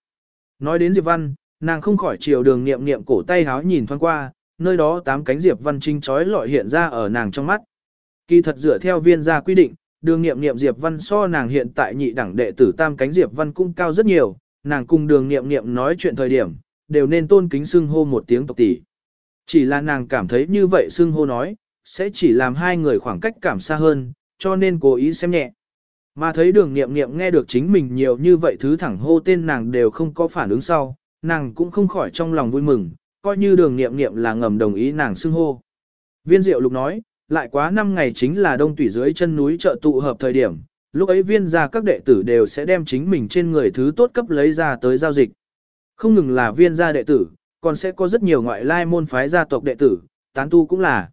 A: Nói đến Diệp Văn, nàng không khỏi chiều đường niệm niệm cổ tay háo nhìn thoáng qua, nơi đó tám cánh diệp văn trinh trói lọi hiện ra ở nàng trong mắt. Kỳ thật dựa theo viên gia quy định, đường nghiệm nghiệm diệp văn so nàng hiện tại nhị đẳng đệ tử tam cánh diệp văn cũng cao rất nhiều, nàng cùng đường nghiệm nghiệm nói chuyện thời điểm, đều nên tôn kính xưng hô một tiếng tộc tỷ. Chỉ là nàng cảm thấy như vậy xưng hô nói, sẽ chỉ làm hai người khoảng cách cảm xa hơn, cho nên cố ý xem nhẹ. Mà thấy đường nghiệm nghiệm nghe được chính mình nhiều như vậy thứ thẳng hô tên nàng đều không có phản ứng sau, nàng cũng không khỏi trong lòng vui mừng, coi như đường nghiệm nghiệm là ngầm đồng ý nàng xưng hô. Viên diệu lục nói, lại quá 5 ngày chính là đông tủy dưới chân núi chợ tụ hợp thời điểm, lúc ấy viên gia các đệ tử đều sẽ đem chính mình trên người thứ tốt cấp lấy ra tới giao dịch. Không ngừng là viên gia đệ tử, còn sẽ có rất nhiều ngoại lai môn phái gia tộc đệ tử, tán tu cũng là.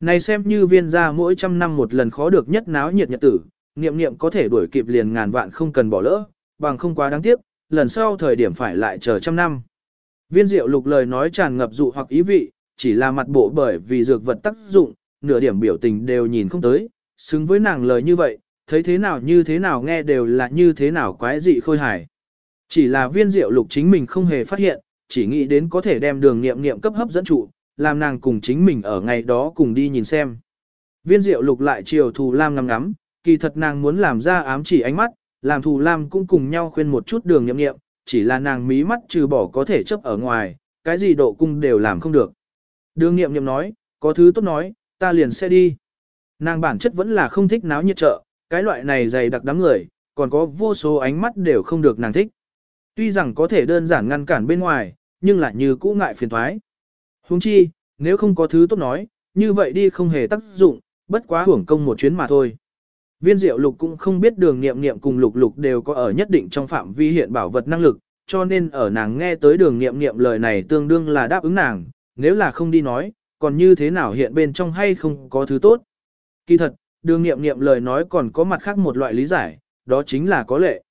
A: Này xem như viên gia mỗi trăm năm một lần khó được nhất náo nhiệt nhật tử, niệm niệm có thể đuổi kịp liền ngàn vạn không cần bỏ lỡ, bằng không quá đáng tiếc, lần sau thời điểm phải lại chờ trăm năm. Viên diệu lục lời nói tràn ngập dụ hoặc ý vị, chỉ là mặt bộ bởi vì dược vật tác dụng, nửa điểm biểu tình đều nhìn không tới, xứng với nàng lời như vậy, thấy thế nào như thế nào nghe đều là như thế nào quái dị khôi hài. Chỉ là viên diệu lục chính mình không hề phát hiện, chỉ nghĩ đến có thể đem đường nghiệm nghiệm cấp hấp dẫn trụ, làm nàng cùng chính mình ở ngày đó cùng đi nhìn xem. Viên diệu lục lại chiều thù lam ngắm ngắm, kỳ thật nàng muốn làm ra ám chỉ ánh mắt, làm thù lam cũng cùng nhau khuyên một chút đường nhậm nghiệm, chỉ là nàng mí mắt trừ bỏ có thể chấp ở ngoài, cái gì độ cung đều làm không được. Đường nghiệm nghiệm nói, có thứ tốt nói, ta liền sẽ đi. Nàng bản chất vẫn là không thích náo nhiệt chợ, cái loại này dày đặc đám người, còn có vô số ánh mắt đều không được nàng thích. Tuy rằng có thể đơn giản ngăn cản bên ngoài, nhưng lại như cũ ngại phiền thoái. Huống chi, nếu không có thứ tốt nói, như vậy đi không hề tác dụng, bất quá hưởng công một chuyến mà thôi. Viên diệu lục cũng không biết đường nghiệm nghiệm cùng lục lục đều có ở nhất định trong phạm vi hiện bảo vật năng lực, cho nên ở nàng nghe tới đường nghiệm nghiệm lời này tương đương là đáp ứng nàng, nếu là không đi nói, còn như thế nào hiện bên trong hay không có thứ tốt. Kỳ thật, đường nghiệm nghiệm lời nói còn có mặt khác một loại lý giải, đó chính là có lệ.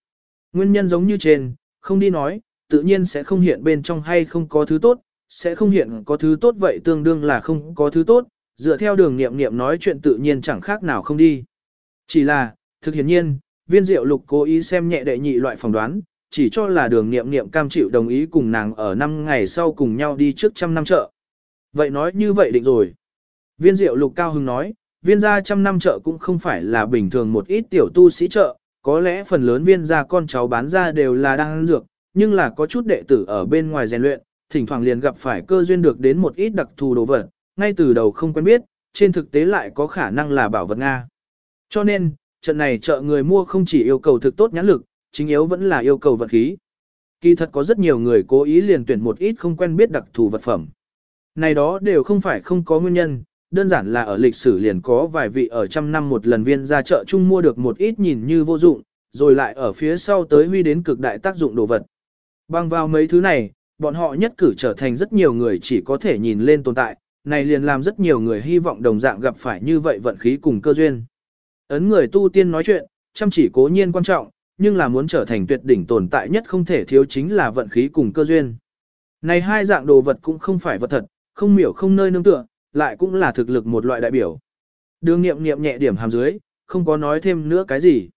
A: Nguyên nhân giống như trên, không đi nói, tự nhiên sẽ không hiện bên trong hay không có thứ tốt, sẽ không hiện có thứ tốt vậy tương đương là không có thứ tốt, dựa theo đường nghiệm nghiệm nói chuyện tự nhiên chẳng khác nào không đi. Chỉ là, thực hiện nhiên, viên diệu lục cố ý xem nhẹ đệ nhị loại phỏng đoán, chỉ cho là đường nghiệm nghiệm cam chịu đồng ý cùng nàng ở năm ngày sau cùng nhau đi trước trăm năm chợ. Vậy nói như vậy định rồi. Viên diệu lục cao hưng nói, viên gia trăm năm chợ cũng không phải là bình thường một ít tiểu tu sĩ chợ, có lẽ phần lớn viên gia con cháu bán ra đều là đang ăn dược, nhưng là có chút đệ tử ở bên ngoài rèn luyện, thỉnh thoảng liền gặp phải cơ duyên được đến một ít đặc thù đồ vật, ngay từ đầu không quen biết, trên thực tế lại có khả năng là bảo vật Nga. Cho nên, trận này chợ người mua không chỉ yêu cầu thực tốt nhãn lực, chính yếu vẫn là yêu cầu vật khí. Kỳ thật có rất nhiều người cố ý liền tuyển một ít không quen biết đặc thù vật phẩm. Này đó đều không phải không có nguyên nhân, đơn giản là ở lịch sử liền có vài vị ở trăm năm một lần viên ra chợ chung mua được một ít nhìn như vô dụng, rồi lại ở phía sau tới huy đến cực đại tác dụng đồ vật. Bằng vào mấy thứ này, bọn họ nhất cử trở thành rất nhiều người chỉ có thể nhìn lên tồn tại, này liền làm rất nhiều người hy vọng đồng dạng gặp phải như vậy vận khí cùng cơ duyên. Ấn người tu tiên nói chuyện, chăm chỉ cố nhiên quan trọng, nhưng là muốn trở thành tuyệt đỉnh tồn tại nhất không thể thiếu chính là vận khí cùng cơ duyên. Này hai dạng đồ vật cũng không phải vật thật, không miểu không nơi nương tựa, lại cũng là thực lực một loại đại biểu. Đường nghiệm nghiệm nhẹ điểm hàm dưới, không có nói thêm nữa cái gì.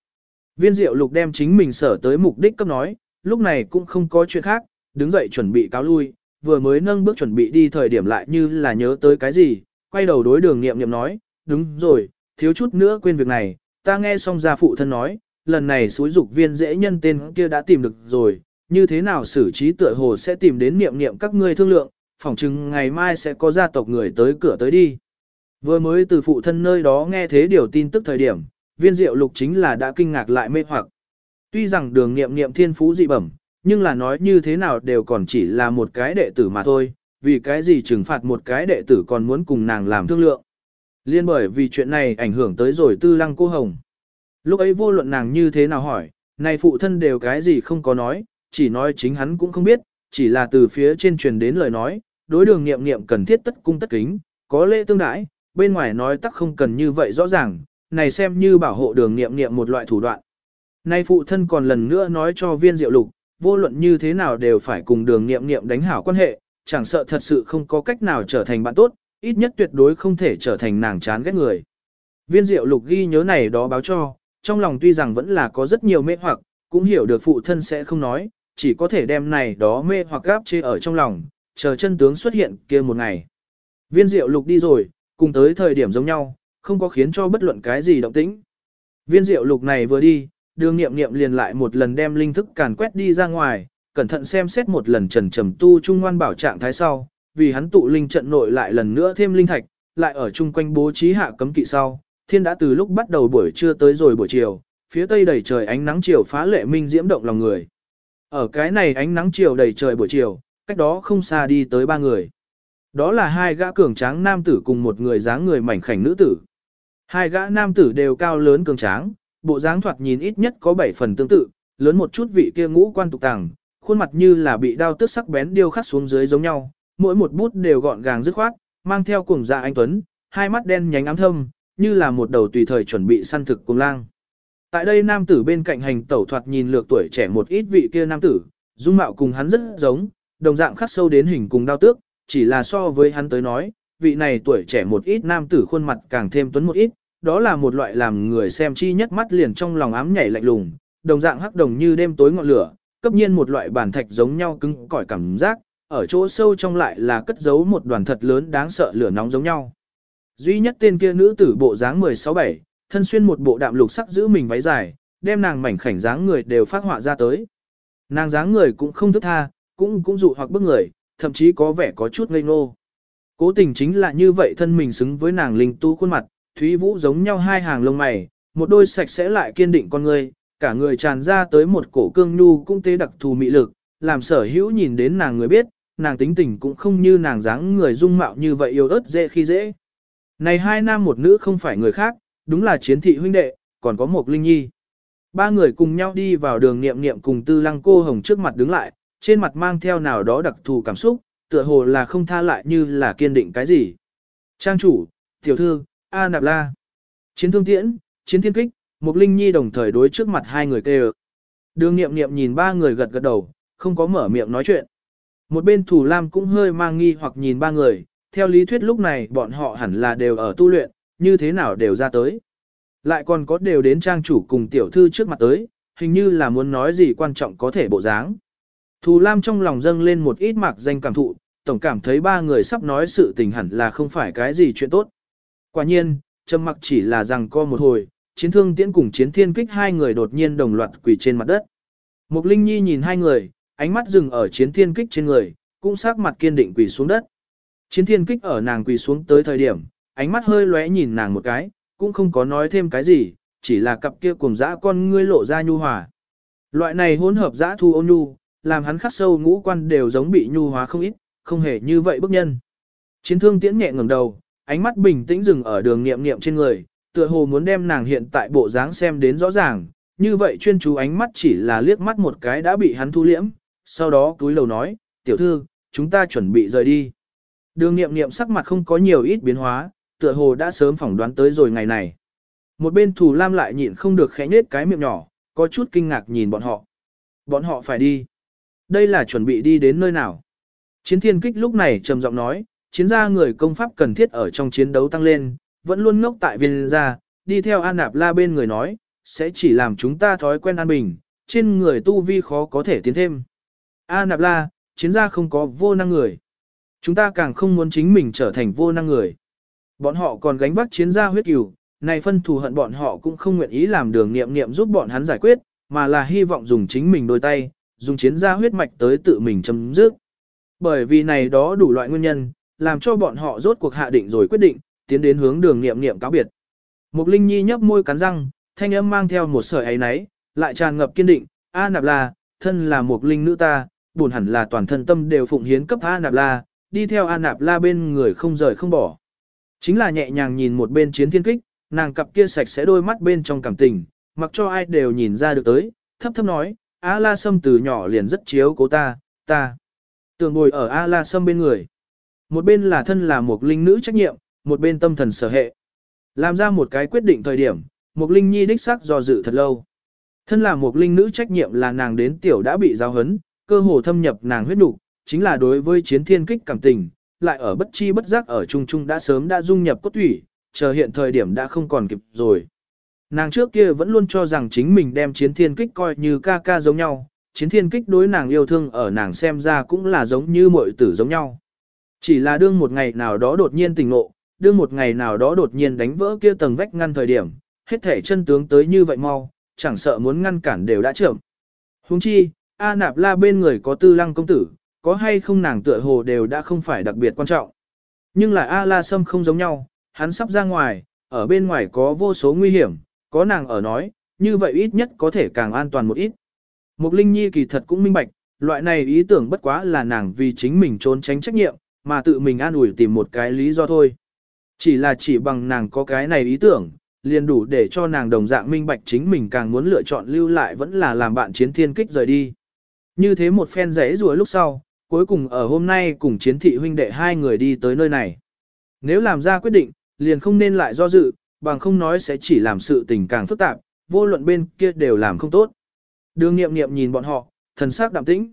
A: Viên diệu lục đem chính mình sở tới mục đích cấp nói, lúc này cũng không có chuyện khác, đứng dậy chuẩn bị cáo lui, vừa mới nâng bước chuẩn bị đi thời điểm lại như là nhớ tới cái gì, quay đầu đối đường nghiệm nghiệm nói, đúng rồi, thiếu chút nữa quên việc này, ta nghe xong gia phụ thân nói, lần này suối dục viên dễ nhân tên kia đã tìm được rồi, như thế nào xử trí tựa hồ sẽ tìm đến niệm niệm các ngươi thương lượng, phỏng chừng ngày mai sẽ có gia tộc người tới cửa tới đi. Vừa mới từ phụ thân nơi đó nghe thế điều tin tức thời điểm, viên diệu lục chính là đã kinh ngạc lại mê hoặc. Tuy rằng đường niệm niệm thiên phú dị bẩm, nhưng là nói như thế nào đều còn chỉ là một cái đệ tử mà thôi, vì cái gì trừng phạt một cái đệ tử còn muốn cùng nàng làm thương lượng. Liên bởi vì chuyện này ảnh hưởng tới rồi tư lăng cô hồng. Lúc ấy vô luận nàng như thế nào hỏi, này phụ thân đều cái gì không có nói, chỉ nói chính hắn cũng không biết, chỉ là từ phía trên truyền đến lời nói, đối đường nghiệm nghiệm cần thiết tất cung tất kính, có lễ tương đãi, bên ngoài nói tắc không cần như vậy rõ ràng, này xem như bảo hộ đường nghiệm nghiệm một loại thủ đoạn. Nay phụ thân còn lần nữa nói cho viên diệu lục, vô luận như thế nào đều phải cùng đường nghiệm nghiệm đánh hảo quan hệ, chẳng sợ thật sự không có cách nào trở thành bạn tốt, ít nhất tuyệt đối không thể trở thành nàng chán ghét người. Viên diệu lục ghi nhớ này đó báo cho, trong lòng tuy rằng vẫn là có rất nhiều mê hoặc, cũng hiểu được phụ thân sẽ không nói, chỉ có thể đem này đó mê hoặc gáp chê ở trong lòng, chờ chân tướng xuất hiện kia một ngày. Viên diệu lục đi rồi, cùng tới thời điểm giống nhau, không có khiến cho bất luận cái gì động tĩnh. Viên diệu lục này vừa đi, đường nghiệm nghiệm liền lại một lần đem linh thức càn quét đi ra ngoài, cẩn thận xem xét một lần trần trầm tu trung ngoan bảo trạng thái sau, vì hắn tụ linh trận nội lại lần nữa thêm linh thạch, lại ở chung quanh bố trí hạ cấm kỵ sau, thiên đã từ lúc bắt đầu buổi trưa tới rồi buổi chiều, phía tây đầy trời ánh nắng chiều phá lệ minh diễm động lòng người. Ở cái này ánh nắng chiều đầy trời buổi chiều, cách đó không xa đi tới ba người. Đó là hai gã cường tráng nam tử cùng một người dáng người mảnh khảnh nữ tử. Hai gã nam tử đều cao lớn cường tráng, bộ dáng thoạt nhìn ít nhất có bảy phần tương tự, lớn một chút vị kia ngũ quan tục tàng, khuôn mặt như là bị đao tước sắc bén điêu khắc xuống dưới giống nhau, mỗi một bút đều gọn gàng dứt khoát, mang theo cùng dạ anh tuấn, hai mắt đen nhánh ám thâm, như là một đầu tùy thời chuẩn bị săn thực cùng lang. Tại đây nam tử bên cạnh hành tẩu thoạt nhìn lược tuổi trẻ một ít vị kia nam tử, dung mạo cùng hắn rất giống, đồng dạng khắc sâu đến hình cùng đao tước, chỉ là so với hắn tới nói, vị này tuổi trẻ một ít nam tử khuôn mặt càng thêm tuấn một ít, đó là một loại làm người xem chi nhất mắt liền trong lòng ám nhảy lạnh lùng, đồng dạng hắc đồng như đêm tối ngọn lửa, cấp nhiên một loại bản thạch giống nhau cứng cỏi cảm giác, ở chỗ sâu trong lại là cất giấu một đoàn thật lớn đáng sợ lửa nóng giống nhau. Duy nhất tên kia nữ tử bộ dáng 16-7, thân xuyên một bộ đạm lục sắc giữ mình váy dài, đem nàng mảnh khảnh dáng người đều phát họa ra tới. Nàng dáng người cũng không thức tha, cũng cũng dụ hoặc bức người, thậm chí có vẻ có chút ngây ngô. Cố tình chính là như vậy thân mình xứng với nàng linh tu khuôn mặt, Thúy Vũ giống nhau hai hàng lông mày, một đôi sạch sẽ lại kiên định con người, cả người tràn ra tới một cổ cương nhu cũng tế đặc thù mị lực, làm sở hữu nhìn đến nàng người biết, nàng tính tình cũng không như nàng dáng người dung mạo như vậy yêu ớt dễ khi dễ. Này hai nam một nữ không phải người khác, đúng là chiến thị huynh đệ, còn có một linh nhi. Ba người cùng nhau đi vào đường niệm niệm cùng tư lăng cô hồng trước mặt đứng lại, trên mặt mang theo nào đó đặc thù cảm xúc, tựa hồ là không tha lại như là kiên định cái gì. Trang chủ, tiểu thư, A Nạp La, chiến thương tiễn, chiến thiên kích, một linh nhi đồng thời đối trước mặt hai người kêu. Đường niệm niệm nhìn ba người gật gật đầu, không có mở miệng nói chuyện. Một bên thủ lam cũng hơi mang nghi hoặc nhìn ba người, theo lý thuyết lúc này bọn họ hẳn là đều ở tu luyện, như thế nào đều ra tới. Lại còn có đều đến trang chủ cùng tiểu thư trước mặt tới, hình như là muốn nói gì quan trọng có thể bộ dáng. Thù Lam trong lòng dâng lên một ít mạc danh cảm thụ, tổng cảm thấy ba người sắp nói sự tình hẳn là không phải cái gì chuyện tốt. Quả nhiên, trầm mặc chỉ là rằng co một hồi, chiến thương tiễn cùng chiến thiên kích hai người đột nhiên đồng loạt quỳ trên mặt đất. Mục Linh Nhi nhìn hai người, ánh mắt dừng ở chiến thiên kích trên người, cũng sắc mặt kiên định quỳ xuống đất. Chiến thiên kích ở nàng quỳ xuống tới thời điểm, ánh mắt hơi lóe nhìn nàng một cái, cũng không có nói thêm cái gì, chỉ là cặp kia cùng dã con ngươi lộ ra nhu hòa. Loại này hỗn hợp dã thu ôn nhu, làm hắn khắc sâu ngũ quan đều giống bị nhu hóa không ít, không hề như vậy bức nhân. Chiến thương tiễn nhẹ ngẩng đầu, ánh mắt bình tĩnh dừng ở đường niệm niệm trên người, tựa hồ muốn đem nàng hiện tại bộ dáng xem đến rõ ràng, như vậy chuyên chú ánh mắt chỉ là liếc mắt một cái đã bị hắn thu liễm, sau đó túi lầu nói, tiểu thư, chúng ta chuẩn bị rời đi. Đường niệm niệm sắc mặt không có nhiều ít biến hóa, tựa hồ đã sớm phỏng đoán tới rồi ngày này. Một bên thủ lam lại nhịn không được khẽ nết cái miệng nhỏ, có chút kinh ngạc nhìn bọn họ. Bọn họ phải đi. Đây là chuẩn bị đi đến nơi nào? Chiến thiên kích lúc này trầm giọng nói, chiến gia người công pháp cần thiết ở trong chiến đấu tăng lên, vẫn luôn ngốc tại viên gia, đi theo An Nạp La bên người nói, sẽ chỉ làm chúng ta thói quen an bình, trên người tu vi khó có thể tiến thêm. A Nạp La, chiến gia không có vô năng người. Chúng ta càng không muốn chính mình trở thành vô năng người. Bọn họ còn gánh vác chiến gia huyết cửu, này phân thù hận bọn họ cũng không nguyện ý làm đường nghiệm nghiệm giúp bọn hắn giải quyết, mà là hy vọng dùng chính mình đôi tay, dùng chiến gia huyết mạch tới tự mình chấm dứt. Bởi vì này đó đủ loại nguyên nhân, làm cho bọn họ rốt cuộc hạ định rồi quyết định, tiến đến hướng đường nghiệm nghiệm cáo biệt. Mục Linh Nhi nhấp môi cắn răng, thanh âm mang theo một sợi ấy náy, lại tràn ngập kiên định, A Nạp La, thân là một linh nữ ta, buồn hẳn là toàn thân tâm đều phụng hiến cấp A Nạp La, đi theo A Nạp La bên người không rời không bỏ. Chính là nhẹ nhàng nhìn một bên chiến thiên kích, nàng cặp kia sạch sẽ đôi mắt bên trong cảm tình, mặc cho ai đều nhìn ra được tới, thấp thấp nói, A La Sâm từ nhỏ liền rất chiếu cố ta, ta. Tường ngồi ở A La Sâm bên người. Một bên là thân là một linh nữ trách nhiệm, một bên tâm thần sở hệ. Làm ra một cái quyết định thời điểm, một linh nhi đích xác do dự thật lâu. Thân là một linh nữ trách nhiệm là nàng đến tiểu đã bị giáo hấn, cơ hồ thâm nhập nàng huyết nục, chính là đối với chiến thiên kích cảm tình, lại ở bất chi bất giác ở trung trung đã sớm đã dung nhập cốt thủy, chờ hiện thời điểm đã không còn kịp rồi. Nàng trước kia vẫn luôn cho rằng chính mình đem chiến thiên kích coi như ca ca giống nhau, chiến thiên kích đối nàng yêu thương ở nàng xem ra cũng là giống như mọi tử giống nhau. Chỉ là đương một ngày nào đó đột nhiên tỉnh ngộ, đương một ngày nào đó đột nhiên đánh vỡ kia tầng vách ngăn thời điểm, hết thể chân tướng tới như vậy mau, chẳng sợ muốn ngăn cản đều đã chậm. Huống chi, A Nạp La bên người có tư lăng công tử, có hay không nàng tựa hồ đều đã không phải đặc biệt quan trọng. Nhưng là A La Sâm không giống nhau, hắn sắp ra ngoài, ở bên ngoài có vô số nguy hiểm, có nàng ở nói, như vậy ít nhất có thể càng an toàn một ít. Mục Linh Nhi kỳ thật cũng minh bạch, loại này ý tưởng bất quá là nàng vì chính mình trốn tránh trách nhiệm, mà tự mình an ủi tìm một cái lý do thôi. Chỉ là chỉ bằng nàng có cái này ý tưởng, liền đủ để cho nàng đồng dạng minh bạch chính mình càng muốn lựa chọn lưu lại vẫn là làm bạn chiến thiên kích rời đi. Như thế một phen rẽ rùa lúc sau, cuối cùng ở hôm nay cùng chiến thị huynh đệ hai người đi tới nơi này. Nếu làm ra quyết định, liền không nên lại do dự, bằng không nói sẽ chỉ làm sự tình càng phức tạp, vô luận bên kia đều làm không tốt. Đường nghiệm nghiệm nhìn bọn họ, thần sắc đạm tĩnh.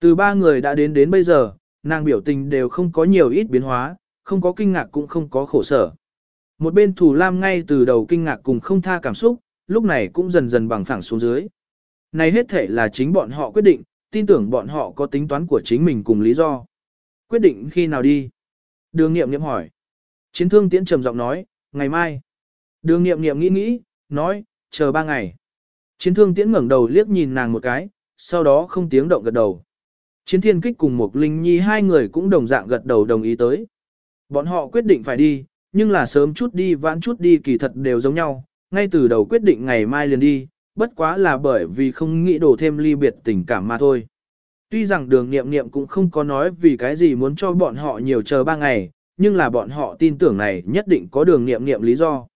A: Từ ba người đã đến đến bây giờ, nàng biểu tình đều không có nhiều ít biến hóa, không có kinh ngạc cũng không có khổ sở. Một bên thủ lam ngay từ đầu kinh ngạc cùng không tha cảm xúc, lúc này cũng dần dần bằng phẳng xuống dưới. Này hết thể là chính bọn họ quyết định, tin tưởng bọn họ có tính toán của chính mình cùng lý do. Quyết định khi nào đi? Đường nghiệm nghiệm hỏi. Chiến thương tiễn trầm giọng nói, ngày mai. Đường nghiệm nghiệm nghĩ nghĩ, nói, chờ ba ngày. Chiến thương tiễn ngẩng đầu liếc nhìn nàng một cái, sau đó không tiếng động gật đầu. Chiến thiên kích cùng một linh nhi hai người cũng đồng dạng gật đầu đồng ý tới. Bọn họ quyết định phải đi, nhưng là sớm chút đi vãn chút đi kỳ thật đều giống nhau, ngay từ đầu quyết định ngày mai liền đi, bất quá là bởi vì không nghĩ đổ thêm ly biệt tình cảm mà thôi. Tuy rằng đường nghiệm nghiệm cũng không có nói vì cái gì muốn cho bọn họ nhiều chờ ba ngày, nhưng là bọn họ tin tưởng này nhất định có đường nghiệm nghiệm lý do.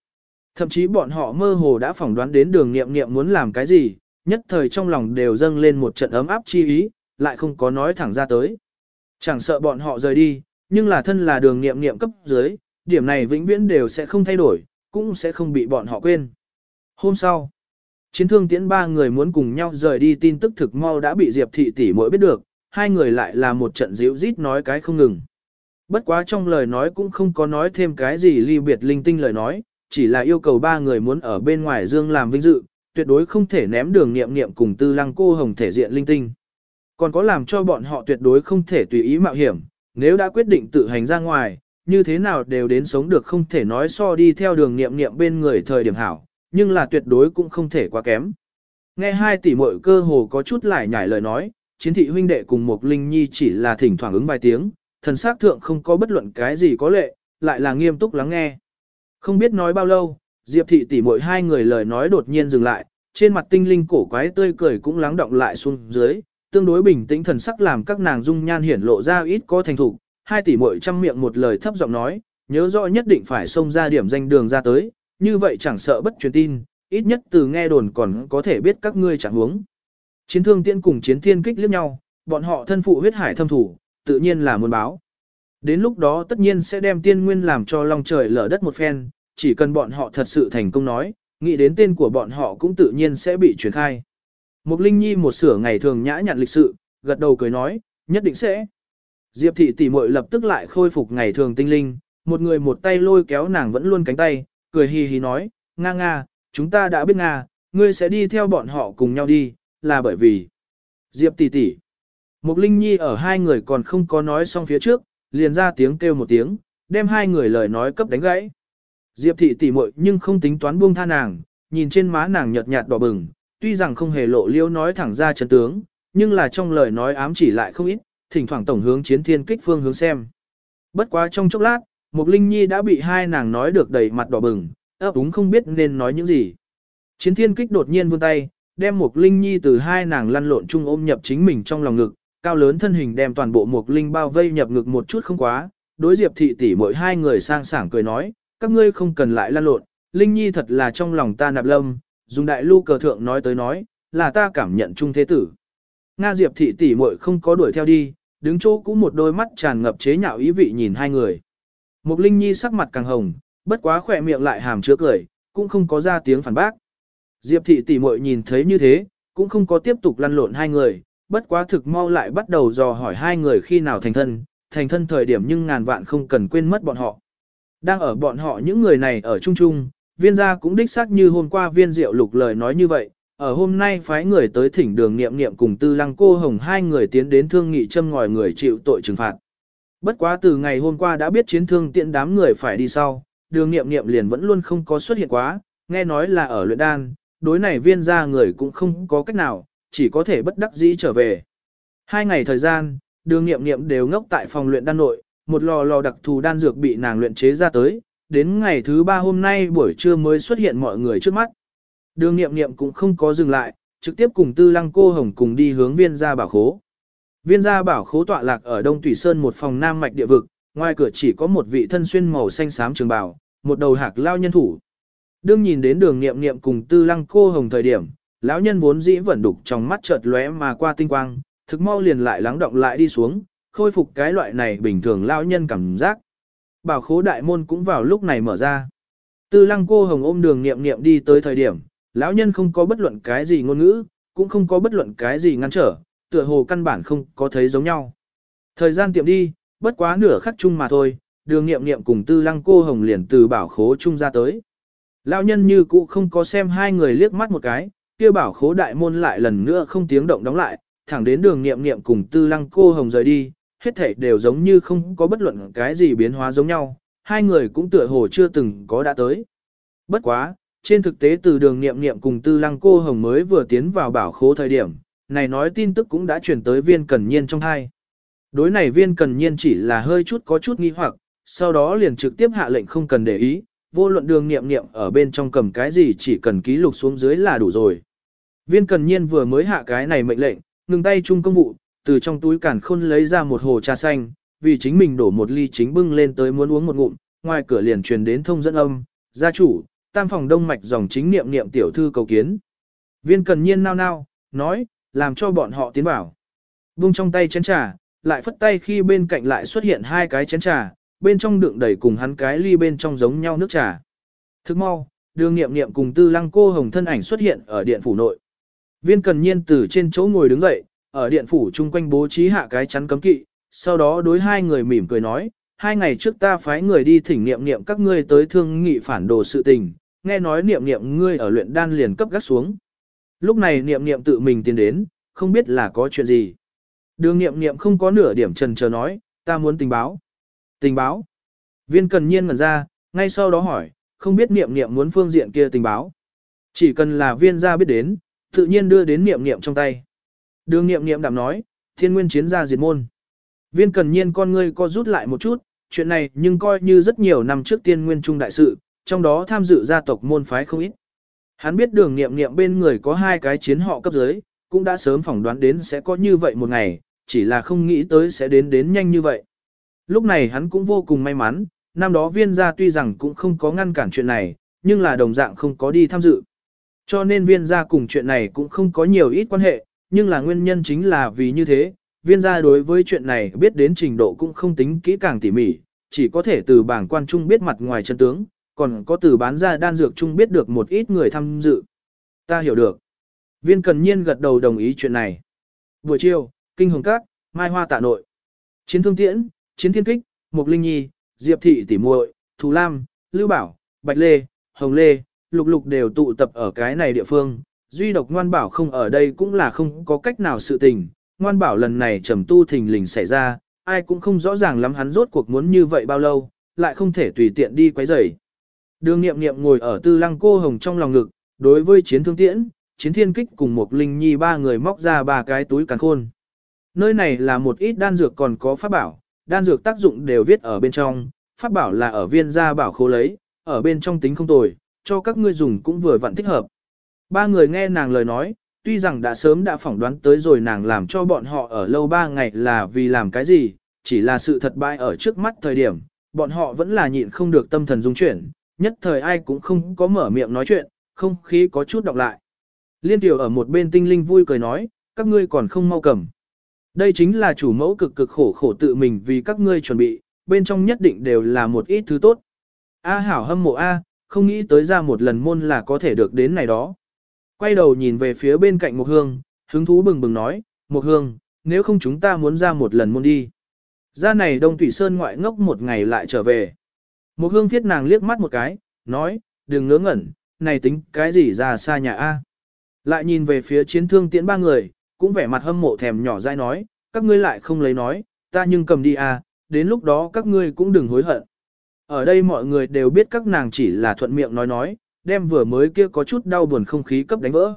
A: Thậm chí bọn họ mơ hồ đã phỏng đoán đến đường nghiệm nghiệm muốn làm cái gì, nhất thời trong lòng đều dâng lên một trận ấm áp chi ý, lại không có nói thẳng ra tới. Chẳng sợ bọn họ rời đi, nhưng là thân là đường nghiệm nghiệm cấp dưới, điểm này vĩnh viễn đều sẽ không thay đổi, cũng sẽ không bị bọn họ quên. Hôm sau, chiến thương tiễn ba người muốn cùng nhau rời đi tin tức thực mau đã bị Diệp thị tỷ mỗi biết được, hai người lại là một trận díu rít nói cái không ngừng. Bất quá trong lời nói cũng không có nói thêm cái gì ly biệt linh tinh lời nói, chỉ là yêu cầu ba người muốn ở bên ngoài dương làm vinh dự, tuyệt đối không thể ném đường nghiệm nghiệm cùng tư lăng cô hồng thể diện linh tinh. Còn có làm cho bọn họ tuyệt đối không thể tùy ý mạo hiểm, nếu đã quyết định tự hành ra ngoài, như thế nào đều đến sống được không thể nói so đi theo đường nghiệm nghiệm bên người thời điểm hảo, nhưng là tuyệt đối cũng không thể quá kém. Nghe hai tỷ muội cơ hồ có chút lại nhảy lời nói, chiến thị huynh đệ cùng một linh nhi chỉ là thỉnh thoảng ứng vài tiếng, thần xác thượng không có bất luận cái gì có lệ, lại là nghiêm túc lắng nghe. Không biết nói bao lâu, Diệp thị tỷ muội hai người lời nói đột nhiên dừng lại, trên mặt tinh linh cổ quái tươi cười cũng lắng động lại xuống dưới, tương đối bình tĩnh thần sắc làm các nàng dung nhan hiển lộ ra ít có thành thủ, hai tỷ muội trăm miệng một lời thấp giọng nói, nhớ rõ nhất định phải xông ra điểm danh đường ra tới, như vậy chẳng sợ bất truyền tin, ít nhất từ nghe đồn còn có thể biết các ngươi chẳng huống. Chiến thương tiên cùng chiến thiên kích liếc nhau, bọn họ thân phụ huyết hải thâm thủ, tự nhiên là muốn báo. Đến lúc đó tất nhiên sẽ đem tiên nguyên làm cho long trời lở đất một phen, chỉ cần bọn họ thật sự thành công nói, nghĩ đến tên của bọn họ cũng tự nhiên sẽ bị truyền khai. Mục Linh Nhi một sửa ngày thường nhã nhặn lịch sự, gật đầu cười nói, nhất định sẽ. Diệp thị tỷ muội lập tức lại khôi phục ngày thường tinh linh, một người một tay lôi kéo nàng vẫn luôn cánh tay, cười hì hì nói, nga nga, chúng ta đã biết nga, ngươi sẽ đi theo bọn họ cùng nhau đi, là bởi vì. Diệp tỷ tỷ. Mục Linh Nhi ở hai người còn không có nói xong phía trước, liền ra tiếng kêu một tiếng, đem hai người lời nói cấp đánh gãy. Diệp thị tỷ muội nhưng không tính toán buông tha nàng, nhìn trên má nàng nhợt nhạt đỏ bừng, tuy rằng không hề lộ liêu nói thẳng ra chân tướng, nhưng là trong lời nói ám chỉ lại không ít, thỉnh thoảng tổng hướng chiến thiên kích phương hướng xem. Bất quá trong chốc lát, Mục Linh Nhi đã bị hai nàng nói được đầy mặt đỏ bừng, ấp úng không biết nên nói những gì. Chiến thiên kích đột nhiên vươn tay, đem Mục Linh Nhi từ hai nàng lăn lộn chung ôm nhập chính mình trong lòng ngực, cao lớn thân hình đem toàn bộ Mục Linh bao vây nhập ngực một chút không quá, đối Diệp thị tỷ mỗi hai người sang sảng cười nói, các ngươi không cần lại lăn lộn, Linh Nhi thật là trong lòng ta nạp lâm, dùng đại lưu cờ thượng nói tới nói, là ta cảm nhận chung thế tử. Nga Diệp thị tỷ muội không có đuổi theo đi, đứng chỗ cũng một đôi mắt tràn ngập chế nhạo ý vị nhìn hai người. Mục Linh Nhi sắc mặt càng hồng, bất quá khỏe miệng lại hàm chứa cười, cũng không có ra tiếng phản bác. Diệp thị tỷ muội nhìn thấy như thế, cũng không có tiếp tục lăn lộn hai người, bất quá thực mau lại bắt đầu dò hỏi hai người khi nào thành thân, thành thân thời điểm nhưng ngàn vạn không cần quên mất bọn họ. Đang ở bọn họ những người này ở chung chung, viên gia cũng đích xác như hôm qua viên diệu lục lời nói như vậy, ở hôm nay phái người tới thỉnh đường nghiệm nghiệm cùng tư lăng cô hồng hai người tiến đến thương nghị châm ngòi người chịu tội trừng phạt. Bất quá từ ngày hôm qua đã biết chiến thương tiện đám người phải đi sau, đường nghiệm nghiệm liền vẫn luôn không có xuất hiện quá, nghe nói là ở luyện đan, đối này viên ra người cũng không có cách nào, chỉ có thể bất đắc dĩ trở về. Hai ngày thời gian, đường nghiệm nghiệm đều ngốc tại phòng luyện đan nội, một lò lò đặc thù đan dược bị nàng luyện chế ra tới, đến ngày thứ ba hôm nay buổi trưa mới xuất hiện mọi người trước mắt. Đường nghiệm nghiệm cũng không có dừng lại, trực tiếp cùng tư lăng cô hồng cùng đi hướng viên gia bảo khố. Viên gia bảo khố tọa lạc ở Đông Thủy Sơn một phòng nam mạch địa vực, ngoài cửa chỉ có một vị thân xuyên màu xanh xám trường bào, một đầu hạc lao nhân thủ. Đương nhìn đến đường nghiệm nghiệm cùng tư lăng cô hồng thời điểm, lão nhân vốn dĩ vẫn đục trong mắt chợt lóe mà qua tinh quang, thực mau liền lại lắng động lại đi xuống, khôi phục cái loại này bình thường lão nhân cảm giác. Bảo khố đại môn cũng vào lúc này mở ra. Tư lăng cô hồng ôm đường nghiệm nghiệm đi tới thời điểm, lão nhân không có bất luận cái gì ngôn ngữ, cũng không có bất luận cái gì ngăn trở, tựa hồ căn bản không có thấy giống nhau. Thời gian tiệm đi, bất quá nửa khắc chung mà thôi, đường nghiệm nghiệm cùng tư lăng cô hồng liền từ bảo khố chung ra tới. Lão nhân như cũ không có xem hai người liếc mắt một cái, kia bảo khố đại môn lại lần nữa không tiếng động đóng lại, thẳng đến đường nghiệm nghiệm cùng tư lăng cô hồng rời đi, hết thảy đều giống như không có bất luận cái gì biến hóa giống nhau, hai người cũng tựa hồ chưa từng có đã tới. Bất quá, trên thực tế từ đường nghiệm nghiệm cùng tư lăng cô hồng mới vừa tiến vào bảo khố thời điểm, này nói tin tức cũng đã chuyển tới viên cần nhiên trong hai. Đối này viên cần nhiên chỉ là hơi chút có chút nghi hoặc, sau đó liền trực tiếp hạ lệnh không cần để ý, vô luận đường nghiệm nghiệm ở bên trong cầm cái gì chỉ cần ký lục xuống dưới là đủ rồi. Viên cần nhiên vừa mới hạ cái này mệnh lệnh, ngừng tay chung công vụ, từ trong túi cản khôn lấy ra một hồ trà xanh, vì chính mình đổ một ly chính bưng lên tới muốn uống một ngụm, ngoài cửa liền truyền đến thông dẫn âm, gia chủ, tam phòng đông mạch dòng chính niệm niệm tiểu thư cầu kiến. Viên cần nhiên nao nao, nói, làm cho bọn họ tiến vào. Vung trong tay chén trà, lại phất tay khi bên cạnh lại xuất hiện hai cái chén trà, bên trong đựng đầy cùng hắn cái ly bên trong giống nhau nước trà. Thức mau, đường nghiệm nghiệm cùng tư lăng cô hồng thân ảnh xuất hiện ở điện phủ nội. Viên cần nhiên từ trên chỗ ngồi đứng dậy, ở điện phủ chung quanh bố trí hạ cái chắn cấm kỵ, sau đó đối hai người mỉm cười nói, hai ngày trước ta phái người đi thỉnh nghiệm nghiệm các ngươi tới thương nghị phản đồ sự tình, nghe nói niệm niệm ngươi ở luyện đan liền cấp gác xuống. Lúc này niệm niệm tự mình tiến đến, không biết là có chuyện gì. Đường niệm niệm không có nửa điểm trần chờ nói, ta muốn tình báo. Tình báo. Viên cần nhiên ngẩn ra, ngay sau đó hỏi, không biết niệm niệm muốn phương diện kia tình báo. Chỉ cần là viên gia biết đến, tự nhiên đưa đến niệm niệm trong tay. Đường niệm niệm đạm nói, thiên nguyên chiến gia diệt môn. Viên cần nhiên con ngươi co rút lại một chút, chuyện này nhưng coi như rất nhiều năm trước tiên nguyên trung đại sự, trong đó tham dự gia tộc môn phái không ít. Hắn biết đường nghiệm nghiệm bên người có hai cái chiến họ cấp dưới, cũng đã sớm phỏng đoán đến sẽ có như vậy một ngày, chỉ là không nghĩ tới sẽ đến đến nhanh như vậy. Lúc này hắn cũng vô cùng may mắn, năm đó viên gia tuy rằng cũng không có ngăn cản chuyện này, nhưng là đồng dạng không có đi tham dự. Cho nên viên gia cùng chuyện này cũng không có nhiều ít quan hệ, nhưng là nguyên nhân chính là vì như thế, viên gia đối với chuyện này biết đến trình độ cũng không tính kỹ càng tỉ mỉ, chỉ có thể từ bảng quan trung biết mặt ngoài chân tướng, còn có từ bán ra đan dược chung biết được một ít người tham dự. Ta hiểu được. Viên cần nhiên gật đầu đồng ý chuyện này. Buổi chiều, Kinh Hồng Các, Mai Hoa Tạ Nội. Chiến Thương Tiễn, Chiến Thiên Kích, Mục Linh Nhi, Diệp Thị Tỷ muội, Thù Lam, Lưu Bảo, Bạch Lê, Hồng Lê, Lục Lục đều tụ tập ở cái này địa phương. Duy độc Ngoan Bảo không ở đây cũng là không có cách nào sự tình. Ngoan Bảo lần này trầm tu thình lình xảy ra, ai cũng không rõ ràng lắm hắn rốt cuộc muốn như vậy bao lâu, lại không thể tùy tiện đi quấy rầy. Đường nghiệm nghiệm ngồi ở tư lăng cô hồng trong lòng ngực, đối với chiến thương tiễn, chiến thiên kích cùng một linh nhi ba người móc ra ba cái túi càng khôn. Nơi này là một ít đan dược còn có pháp bảo, đan dược tác dụng đều viết ở bên trong, pháp bảo là ở viên gia bảo khô lấy, ở bên trong tính không tồi, cho các ngươi dùng cũng vừa vặn thích hợp. Ba người nghe nàng lời nói, tuy rằng đã sớm đã phỏng đoán tới rồi nàng làm cho bọn họ ở lâu ba ngày là vì làm cái gì, chỉ là sự thật bại ở trước mắt thời điểm, bọn họ vẫn là nhịn không được tâm thần dung chuyển, nhất thời ai cũng không có mở miệng nói chuyện, không khí có chút đọc lại. Liên tiểu ở một bên tinh linh vui cười nói, các ngươi còn không mau cầm. Đây chính là chủ mẫu cực cực khổ khổ tự mình vì các ngươi chuẩn bị, bên trong nhất định đều là một ít thứ tốt. A hảo hâm mộ A, không nghĩ tới ra một lần môn là có thể được đến này đó. Quay đầu nhìn về phía bên cạnh một hương, hứng thú bừng bừng nói, một hương, nếu không chúng ta muốn ra một lần môn đi. Ra này Đông Thủy Sơn ngoại ngốc một ngày lại trở về. Một hương thiết nàng liếc mắt một cái, nói, đừng ngớ ngẩn, này tính cái gì ra xa nhà A. Lại nhìn về phía chiến thương tiễn ba người, cũng vẻ mặt hâm mộ thèm nhỏ dai nói, các ngươi lại không lấy nói, ta nhưng cầm đi A, đến lúc đó các ngươi cũng đừng hối hận. Ở đây mọi người đều biết các nàng chỉ là thuận miệng nói nói, đem vừa mới kia có chút đau buồn không khí cấp đánh vỡ.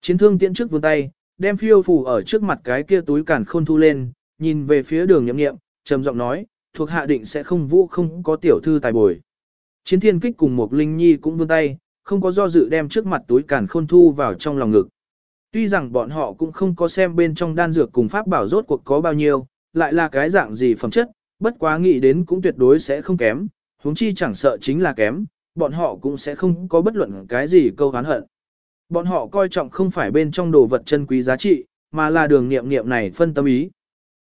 A: Chiến thương tiễn trước vươn tay, đem phiêu phù ở trước mặt cái kia túi cản khôn thu lên, nhìn về phía đường nhậm nghiệm, trầm giọng nói, thuộc hạ định sẽ không vũ không có tiểu thư tài bồi. Chiến thiên kích cùng một linh nhi cũng vươn tay, không có do dự đem trước mặt túi cản khôn thu vào trong lòng ngực. Tuy rằng bọn họ cũng không có xem bên trong đan dược cùng pháp bảo rốt cuộc có bao nhiêu, lại là cái dạng gì phẩm chất, bất quá nghĩ đến cũng tuyệt đối sẽ không kém, huống chi chẳng sợ chính là kém, bọn họ cũng sẽ không có bất luận cái gì câu hán hận. Bọn họ coi trọng không phải bên trong đồ vật chân quý giá trị, mà là đường nghiệm nghiệm này phân tâm ý.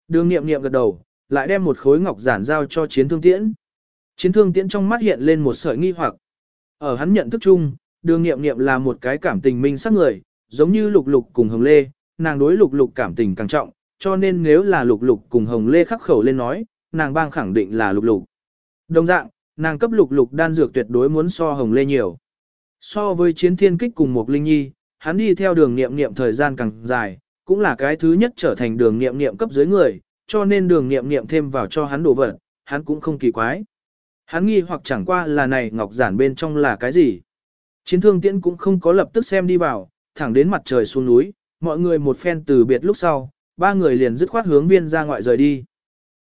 A: Đường nghiệm nghiệm gật đầu, lại đem một khối ngọc giản giao cho chiến thương tiễn. Chiến thương tiễn trong mắt hiện lên một sợi nghi hoặc. Ở hắn nhận thức chung, đường nghiệm nghiệm là một cái cảm tình minh sắc người, giống như lục lục cùng hồng lê, nàng đối lục lục cảm tình càng trọng, cho nên nếu là lục lục cùng hồng lê khắc khẩu lên nói, nàng bang khẳng định là lục lục. Đồng dạng, nàng cấp lục lục đan dược tuyệt đối muốn so hồng lê nhiều. So với chiến thiên kích cùng một linh nhi, hắn đi theo đường nghiệm nghiệm thời gian càng dài, cũng là cái thứ nhất trở thành đường nghiệm nghiệm cấp dưới người, cho nên đường nghiệm nghiệm thêm vào cho hắn đồ vật, hắn cũng không kỳ quái. Hắn nghi hoặc chẳng qua là này ngọc giản bên trong là cái gì. Chiến thương tiễn cũng không có lập tức xem đi vào, thẳng đến mặt trời xuống núi, mọi người một phen từ biệt lúc sau, ba người liền dứt khoát hướng viên ra ngoại rời đi.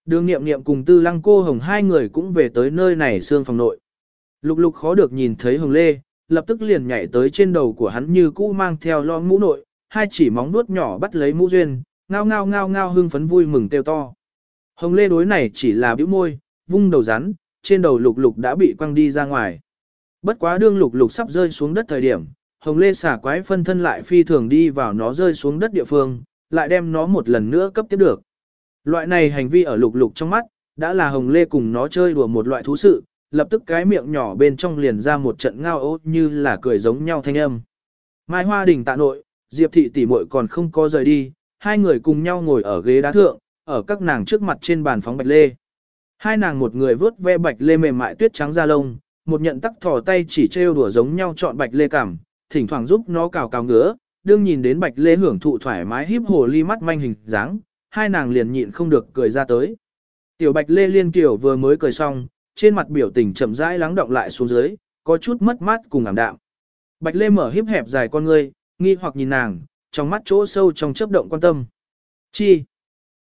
A: Đường nghiệm nghiệm cùng tư lăng cô hồng hai người cũng về tới nơi này xương phòng nội. Lục lục khó được nhìn thấy hồng lê, lập tức liền nhảy tới trên đầu của hắn như cũ mang theo lo mũ nội, hai chỉ móng nuốt nhỏ bắt lấy mũ duyên, ngao ngao ngao ngao hưng phấn vui mừng kêu to. Hồng lê đối này chỉ là bĩu môi, vung đầu rắn, trên đầu lục lục đã bị quăng đi ra ngoài. Bất quá đương lục lục sắp rơi xuống đất thời điểm, hồng lê xả quái phân thân lại phi thường đi vào nó rơi xuống đất địa phương, lại đem nó một lần nữa cấp tiếp được. Loại này hành vi ở lục lục trong mắt, đã là hồng lê cùng nó chơi đùa một loại thú sự, lập tức cái miệng nhỏ bên trong liền ra một trận ngao ố như là cười giống nhau thanh âm. Mai Hoa Đình tạ nội, Diệp thị tỷ muội còn không có rời đi, hai người cùng nhau ngồi ở ghế đá thượng, ở các nàng trước mặt trên bàn phóng bạch lê. Hai nàng một người vớt ve bạch lê mềm mại tuyết trắng da lông, một nhận tắc thò tay chỉ trêu đùa giống nhau chọn bạch lê cảm, thỉnh thoảng giúp nó cào cào ngứa, đương nhìn đến bạch lê hưởng thụ thoải mái híp hồ ly mắt manh hình dáng, hai nàng liền nhịn không được cười ra tới. Tiểu bạch lê liên kiểu vừa mới cười xong, trên mặt biểu tình chậm rãi lắng động lại xuống dưới, có chút mất mát cùng ảm đạm. Bạch lê mở híp hẹp dài con ngươi, nghi hoặc nhìn nàng, trong mắt chỗ sâu trong chớp động quan tâm. Chi?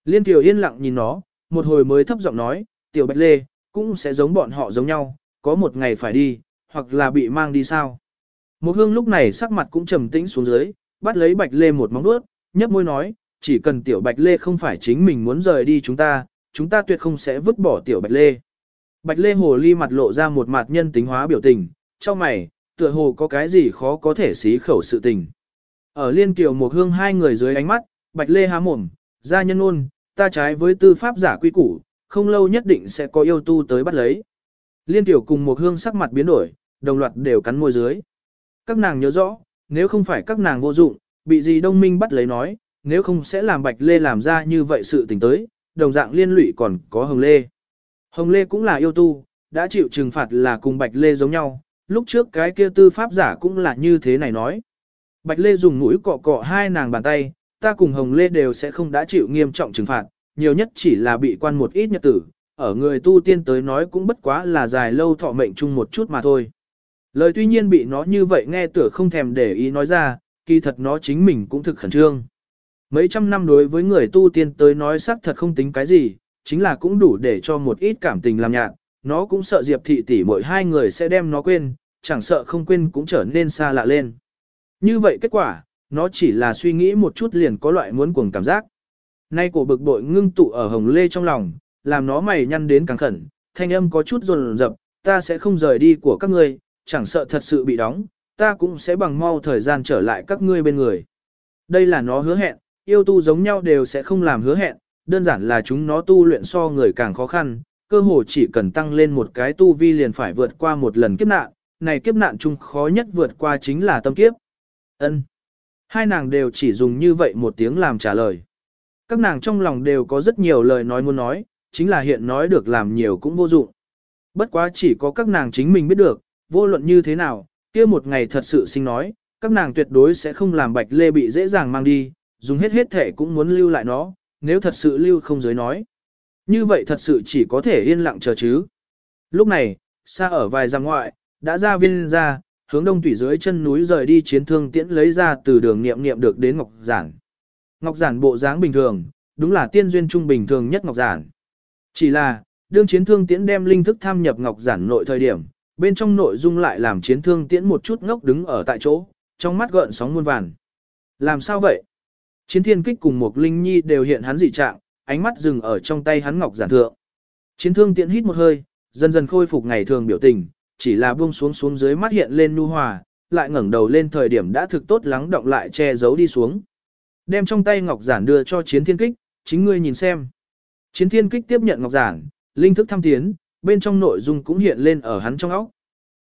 A: Liên tiểu yên lặng nhìn nó, một hồi mới thấp giọng nói, tiểu bạch lê, cũng sẽ giống bọn họ giống nhau, có một ngày phải đi, hoặc là bị mang đi sao. Một hương lúc này sắc mặt cũng trầm tĩnh xuống dưới, bắt lấy bạch lê một móng vuốt, nhấp môi nói, chỉ cần tiểu bạch lê không phải chính mình muốn rời đi chúng ta, chúng ta tuyệt không sẽ vứt bỏ tiểu bạch lê. Bạch lê hồ ly mặt lộ ra một mặt nhân tính hóa biểu tình, trong mày, tựa hồ có cái gì khó có thể xí khẩu sự tình. Ở liên kiều một hương hai người dưới ánh mắt, bạch lê há mồm, ra nhân ôn, ta trái với tư pháp giả quy củ, không lâu nhất định sẽ có yêu tu tới bắt lấy. Liên tiểu cùng một hương sắc mặt biến đổi, đồng loạt đều cắn môi dưới. Các nàng nhớ rõ, nếu không phải các nàng vô dụng, bị gì đông minh bắt lấy nói, nếu không sẽ làm bạch lê làm ra như vậy sự tình tới, đồng dạng liên lụy còn có hồng lê. Hồng lê cũng là yêu tu, đã chịu trừng phạt là cùng bạch lê giống nhau, lúc trước cái kia tư pháp giả cũng là như thế này nói. Bạch lê dùng mũi cọ cọ hai nàng bàn tay, ta cùng hồng lê đều sẽ không đã chịu nghiêm trọng trừng phạt, nhiều nhất chỉ là bị quan một ít nhật tử, ở người tu tiên tới nói cũng bất quá là dài lâu thọ mệnh chung một chút mà thôi. Lời tuy nhiên bị nó như vậy nghe tựa không thèm để ý nói ra, kỳ thật nó chính mình cũng thực khẩn trương. Mấy trăm năm đối với người tu tiên tới nói xác thật không tính cái gì, chính là cũng đủ để cho một ít cảm tình làm nhạt, nó cũng sợ Diệp thị tỷ mỗi hai người sẽ đem nó quên, chẳng sợ không quên cũng trở nên xa lạ lên. Như vậy kết quả, nó chỉ là suy nghĩ một chút liền có loại muốn cuồng cảm giác. Nay cổ bực bội ngưng tụ ở hồng lê trong lòng, làm nó mày nhăn đến càng khẩn, thanh âm có chút rồn rập, ta sẽ không rời đi của các ngươi, chẳng sợ thật sự bị đóng, ta cũng sẽ bằng mau thời gian trở lại các ngươi bên người. Đây là nó hứa hẹn, yêu tu giống nhau đều sẽ không làm hứa hẹn, đơn giản là chúng nó tu luyện so người càng khó khăn, cơ hồ chỉ cần tăng lên một cái tu vi liền phải vượt qua một lần kiếp nạn, này kiếp nạn chung khó nhất vượt qua chính là tâm kiếp. Ân. Hai nàng đều chỉ dùng như vậy một tiếng làm trả lời. Các nàng trong lòng đều có rất nhiều lời nói muốn nói, chính là hiện nói được làm nhiều cũng vô dụng. Bất quá chỉ có các nàng chính mình biết được, vô luận như thế nào, kia một ngày thật sự sinh nói, các nàng tuyệt đối sẽ không làm bạch lê bị dễ dàng mang đi, dùng hết hết thể cũng muốn lưu lại nó, nếu thật sự lưu không giới nói. Như vậy thật sự chỉ có thể yên lặng chờ chứ. Lúc này, xa ở vài giang ngoại, đã ra viên ra, hướng đông tủy dưới chân núi rời đi chiến thương tiễn lấy ra từ đường nghiệm nghiệm được đến Ngọc Giản. Ngọc Giản bộ dáng bình thường, đúng là tiên duyên trung bình thường nhất Ngọc Giản. Chỉ là, đương chiến thương tiễn đem linh thức tham nhập Ngọc Giản nội thời điểm, bên trong nội dung lại làm chiến thương tiễn một chút ngốc đứng ở tại chỗ, trong mắt gợn sóng muôn vàn. Làm sao vậy? Chiến thiên kích cùng một linh nhi đều hiện hắn dị trạng, ánh mắt dừng ở trong tay hắn Ngọc Giản thượng. Chiến thương tiễn hít một hơi, dần dần khôi phục ngày thường biểu tình, chỉ là buông xuống xuống dưới mắt hiện lên nu hòa, lại ngẩng đầu lên thời điểm đã thực tốt lắng động lại che giấu đi xuống. Đem trong tay ngọc giản đưa cho chiến thiên kích, chính ngươi nhìn xem. Chiến thiên kích tiếp nhận ngọc giản, linh thức thăm tiến, bên trong nội dung cũng hiện lên ở hắn trong óc.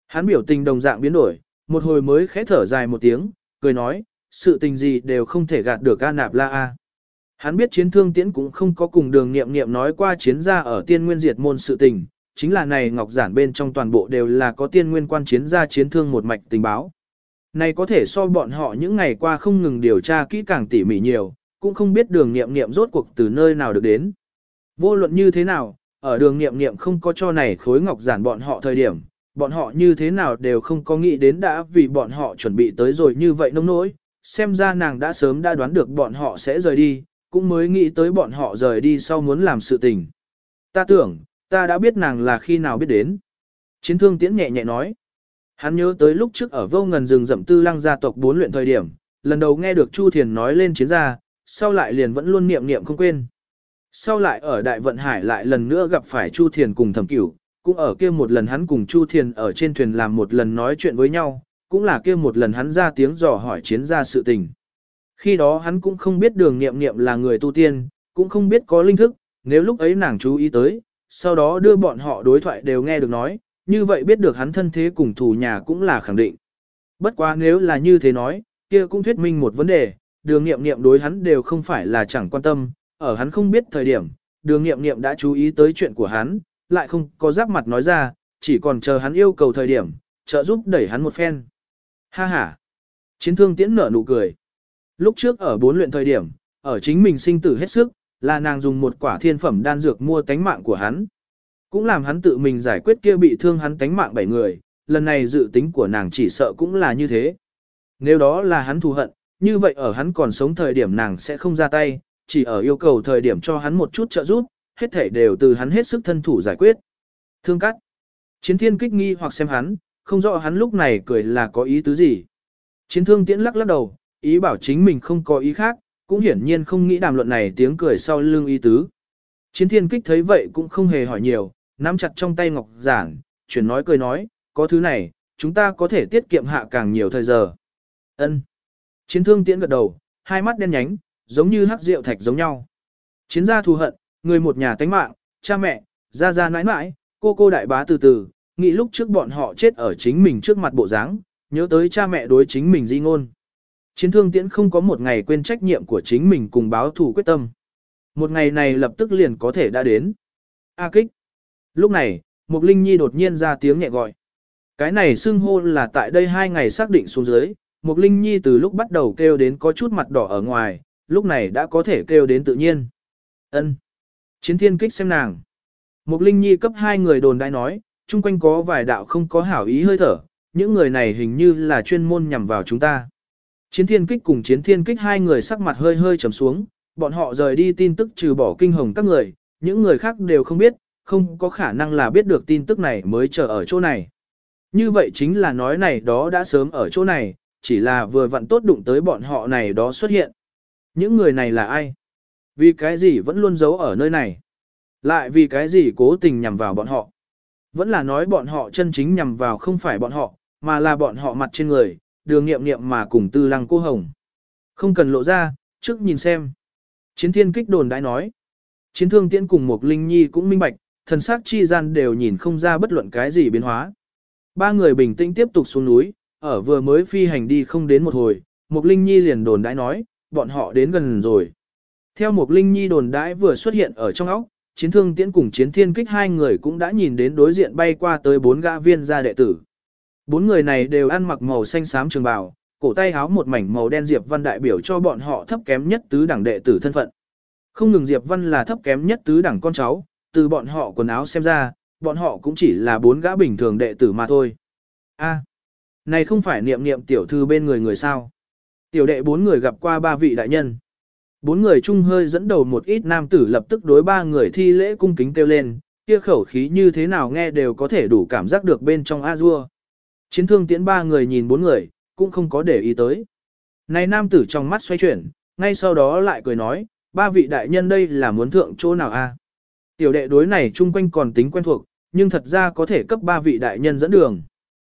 A: Hắn biểu tình đồng dạng biến đổi, một hồi mới khẽ thở dài một tiếng, cười nói, sự tình gì đều không thể gạt được A Nạp La A. Hắn biết chiến thương tiễn cũng không có cùng đường nghiệm nghiệm nói qua chiến gia ở tiên nguyên diệt môn sự tình, chính là này ngọc giản bên trong toàn bộ đều là có tiên nguyên quan chiến gia chiến thương một mạch tình báo. Này có thể so bọn họ những ngày qua không ngừng điều tra kỹ càng tỉ mỉ nhiều, cũng không biết đường nghiệm nghiệm rốt cuộc từ nơi nào được đến. Vô luận như thế nào, ở đường nghiệm nghiệm không có cho này khối ngọc giản bọn họ thời điểm, bọn họ như thế nào đều không có nghĩ đến đã vì bọn họ chuẩn bị tới rồi như vậy nông nỗi, xem ra nàng đã sớm đã đoán được bọn họ sẽ rời đi, cũng mới nghĩ tới bọn họ rời đi sau muốn làm sự tình. Ta tưởng, ta đã biết nàng là khi nào biết đến. Chiến thương tiễn nhẹ nhẹ nói. Hắn nhớ tới lúc trước ở vô ngần rừng rậm tư lăng gia tộc bốn luyện thời điểm, lần đầu nghe được Chu Thiền nói lên chiến gia, sau lại liền vẫn luôn niệm niệm không quên. Sau lại ở Đại Vận Hải lại lần nữa gặp phải Chu Thiền cùng thẩm cửu, cũng ở kia một lần hắn cùng Chu Thiền ở trên thuyền làm một lần nói chuyện với nhau, cũng là kia một lần hắn ra tiếng dò hỏi chiến gia sự tình. Khi đó hắn cũng không biết đường niệm niệm là người tu tiên, cũng không biết có linh thức, nếu lúc ấy nàng chú ý tới, sau đó đưa bọn họ đối thoại đều nghe được nói, như vậy biết được hắn thân thế cùng thủ nhà cũng là khẳng định. Bất quá nếu là như thế nói, kia cũng thuyết minh một vấn đề, đường nghiệm nghiệm đối hắn đều không phải là chẳng quan tâm, ở hắn không biết thời điểm, đường nghiệm nghiệm đã chú ý tới chuyện của hắn, lại không có giáp mặt nói ra, chỉ còn chờ hắn yêu cầu thời điểm, trợ giúp đẩy hắn một phen. Ha ha! Chiến thương tiễn nở nụ cười. Lúc trước ở bốn luyện thời điểm, ở chính mình sinh tử hết sức, là nàng dùng một quả thiên phẩm đan dược mua tánh mạng của hắn. Cũng làm hắn tự mình giải quyết kia bị thương hắn tánh mạng bảy người, lần này dự tính của nàng chỉ sợ cũng là như thế. Nếu đó là hắn thù hận, như vậy ở hắn còn sống thời điểm nàng sẽ không ra tay, chỉ ở yêu cầu thời điểm cho hắn một chút trợ giúp, hết thể đều từ hắn hết sức thân thủ giải quyết. Thương cắt. Chiến thiên kích nghi hoặc xem hắn, không rõ hắn lúc này cười là có ý tứ gì. Chiến thương tiễn lắc lắc đầu, ý bảo chính mình không có ý khác, cũng hiển nhiên không nghĩ đàm luận này tiếng cười sau lưng y tứ. Chiến thiên kích thấy vậy cũng không hề hỏi nhiều, nắm chặt trong tay ngọc giản, chuyển nói cười nói, có thứ này, chúng ta có thể tiết kiệm hạ càng nhiều thời giờ. Ân. Chiến thương tiễn gật đầu, hai mắt đen nhánh, giống như hắc rượu thạch giống nhau. Chiến gia thù hận, người một nhà tánh mạng, cha mẹ, gia gia nãi nãi, cô cô đại bá từ từ, nghĩ lúc trước bọn họ chết ở chính mình trước mặt bộ dáng, nhớ tới cha mẹ đối chính mình di ngôn. Chiến thương tiễn không có một ngày quên trách nhiệm của chính mình cùng báo thù quyết tâm. Một ngày này lập tức liền có thể đã đến. A kích. Lúc này, Mục Linh Nhi đột nhiên ra tiếng nhẹ gọi. Cái này xưng hô là tại đây hai ngày xác định xuống dưới, Mục Linh Nhi từ lúc bắt đầu kêu đến có chút mặt đỏ ở ngoài, lúc này đã có thể kêu đến tự nhiên. Ân. Chiến thiên kích xem nàng. Mục Linh Nhi cấp hai người đồn đại nói, chung quanh có vài đạo không có hảo ý hơi thở, những người này hình như là chuyên môn nhằm vào chúng ta. Chiến thiên kích cùng chiến thiên kích hai người sắc mặt hơi hơi trầm xuống, bọn họ rời đi tin tức trừ bỏ kinh hồng các người, những người khác đều không biết, không có khả năng là biết được tin tức này mới chờ ở chỗ này. Như vậy chính là nói này đó đã sớm ở chỗ này, chỉ là vừa vặn tốt đụng tới bọn họ này đó xuất hiện. Những người này là ai? Vì cái gì vẫn luôn giấu ở nơi này? Lại vì cái gì cố tình nhằm vào bọn họ? Vẫn là nói bọn họ chân chính nhằm vào không phải bọn họ, mà là bọn họ mặt trên người, đường nghiệm nghiệm mà cùng tư lăng cô hồng. Không cần lộ ra, trước nhìn xem. Chiến thiên kích đồn đã nói. Chiến thương tiễn cùng một linh nhi cũng minh bạch, thần sắc chi gian đều nhìn không ra bất luận cái gì biến hóa. Ba người bình tĩnh tiếp tục xuống núi, ở vừa mới phi hành đi không đến một hồi, một linh nhi liền đồn đãi nói, bọn họ đến gần rồi. Theo một linh nhi đồn đãi vừa xuất hiện ở trong óc, chiến thương tiễn cùng chiến thiên kích hai người cũng đã nhìn đến đối diện bay qua tới bốn gã viên gia đệ tử. Bốn người này đều ăn mặc màu xanh xám trường bào, cổ tay áo một mảnh màu đen Diệp Văn đại biểu cho bọn họ thấp kém nhất tứ đẳng đệ tử thân phận. Không ngừng Diệp Văn là thấp kém nhất tứ đẳng con cháu, từ bọn họ quần áo xem ra, bọn họ cũng chỉ là bốn gã bình thường đệ tử mà thôi. A, này không phải niệm niệm tiểu thư bên người người sao? Tiểu đệ bốn người gặp qua ba vị đại nhân. Bốn người chung hơi dẫn đầu một ít nam tử lập tức đối ba người thi lễ cung kính kêu lên, kia khẩu khí như thế nào nghe đều có thể đủ cảm giác được bên trong A-dua. Chiến thương tiễn ba người nhìn bốn người, cũng không có để ý tới. Này nam tử trong mắt xoay chuyển, ngay sau đó lại cười nói, ba vị đại nhân đây là muốn thượng chỗ nào a? Tiểu đệ đối này chung quanh còn tính quen thuộc, nhưng thật ra có thể cấp ba vị đại nhân dẫn đường.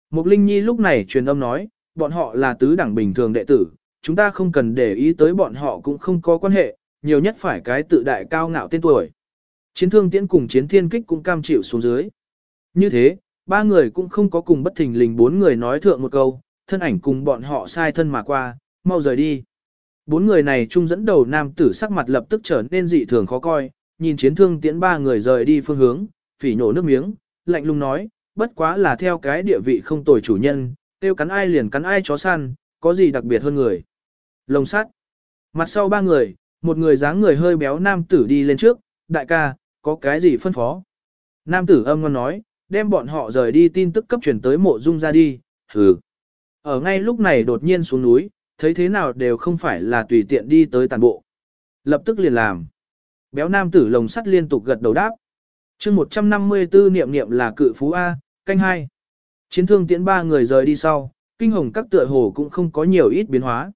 A: Mục Linh Nhi lúc này truyền âm nói, bọn họ là tứ đẳng bình thường đệ tử, chúng ta không cần để ý tới bọn họ cũng không có quan hệ, nhiều nhất phải cái tự đại cao ngạo tên tuổi. Chiến thương tiễn cùng chiến thiên kích cũng cam chịu xuống dưới. Như thế, ba người cũng không có cùng bất thình lình bốn người nói thượng một câu, thân ảnh cùng bọn họ sai thân mà qua, mau rời đi. Bốn người này chung dẫn đầu nam tử sắc mặt lập tức trở nên dị thường khó coi, nhìn chiến thương tiễn ba người rời đi phương hướng, phỉ nổ nước miếng, lạnh lùng nói, bất quá là theo cái địa vị không tồi chủ nhân, tiêu cắn ai liền cắn ai chó săn, có gì đặc biệt hơn người. Lồng sắt. Mặt sau ba người, một người dáng người hơi béo nam tử đi lên trước, đại ca, có cái gì phân phó. Nam tử âm ngon nói, đem bọn họ rời đi tin tức cấp truyền tới mộ dung ra đi, hừ. Ở ngay lúc này đột nhiên xuống núi, thấy thế nào đều không phải là tùy tiện đi tới tàn bộ. Lập tức liền làm. Béo nam tử lồng sắt liên tục gật đầu đáp. chương 154 niệm niệm là cự phú A, canh hai. Chiến thương tiễn ba người rời đi sau, kinh hồng các tựa hồ cũng không có nhiều ít biến hóa.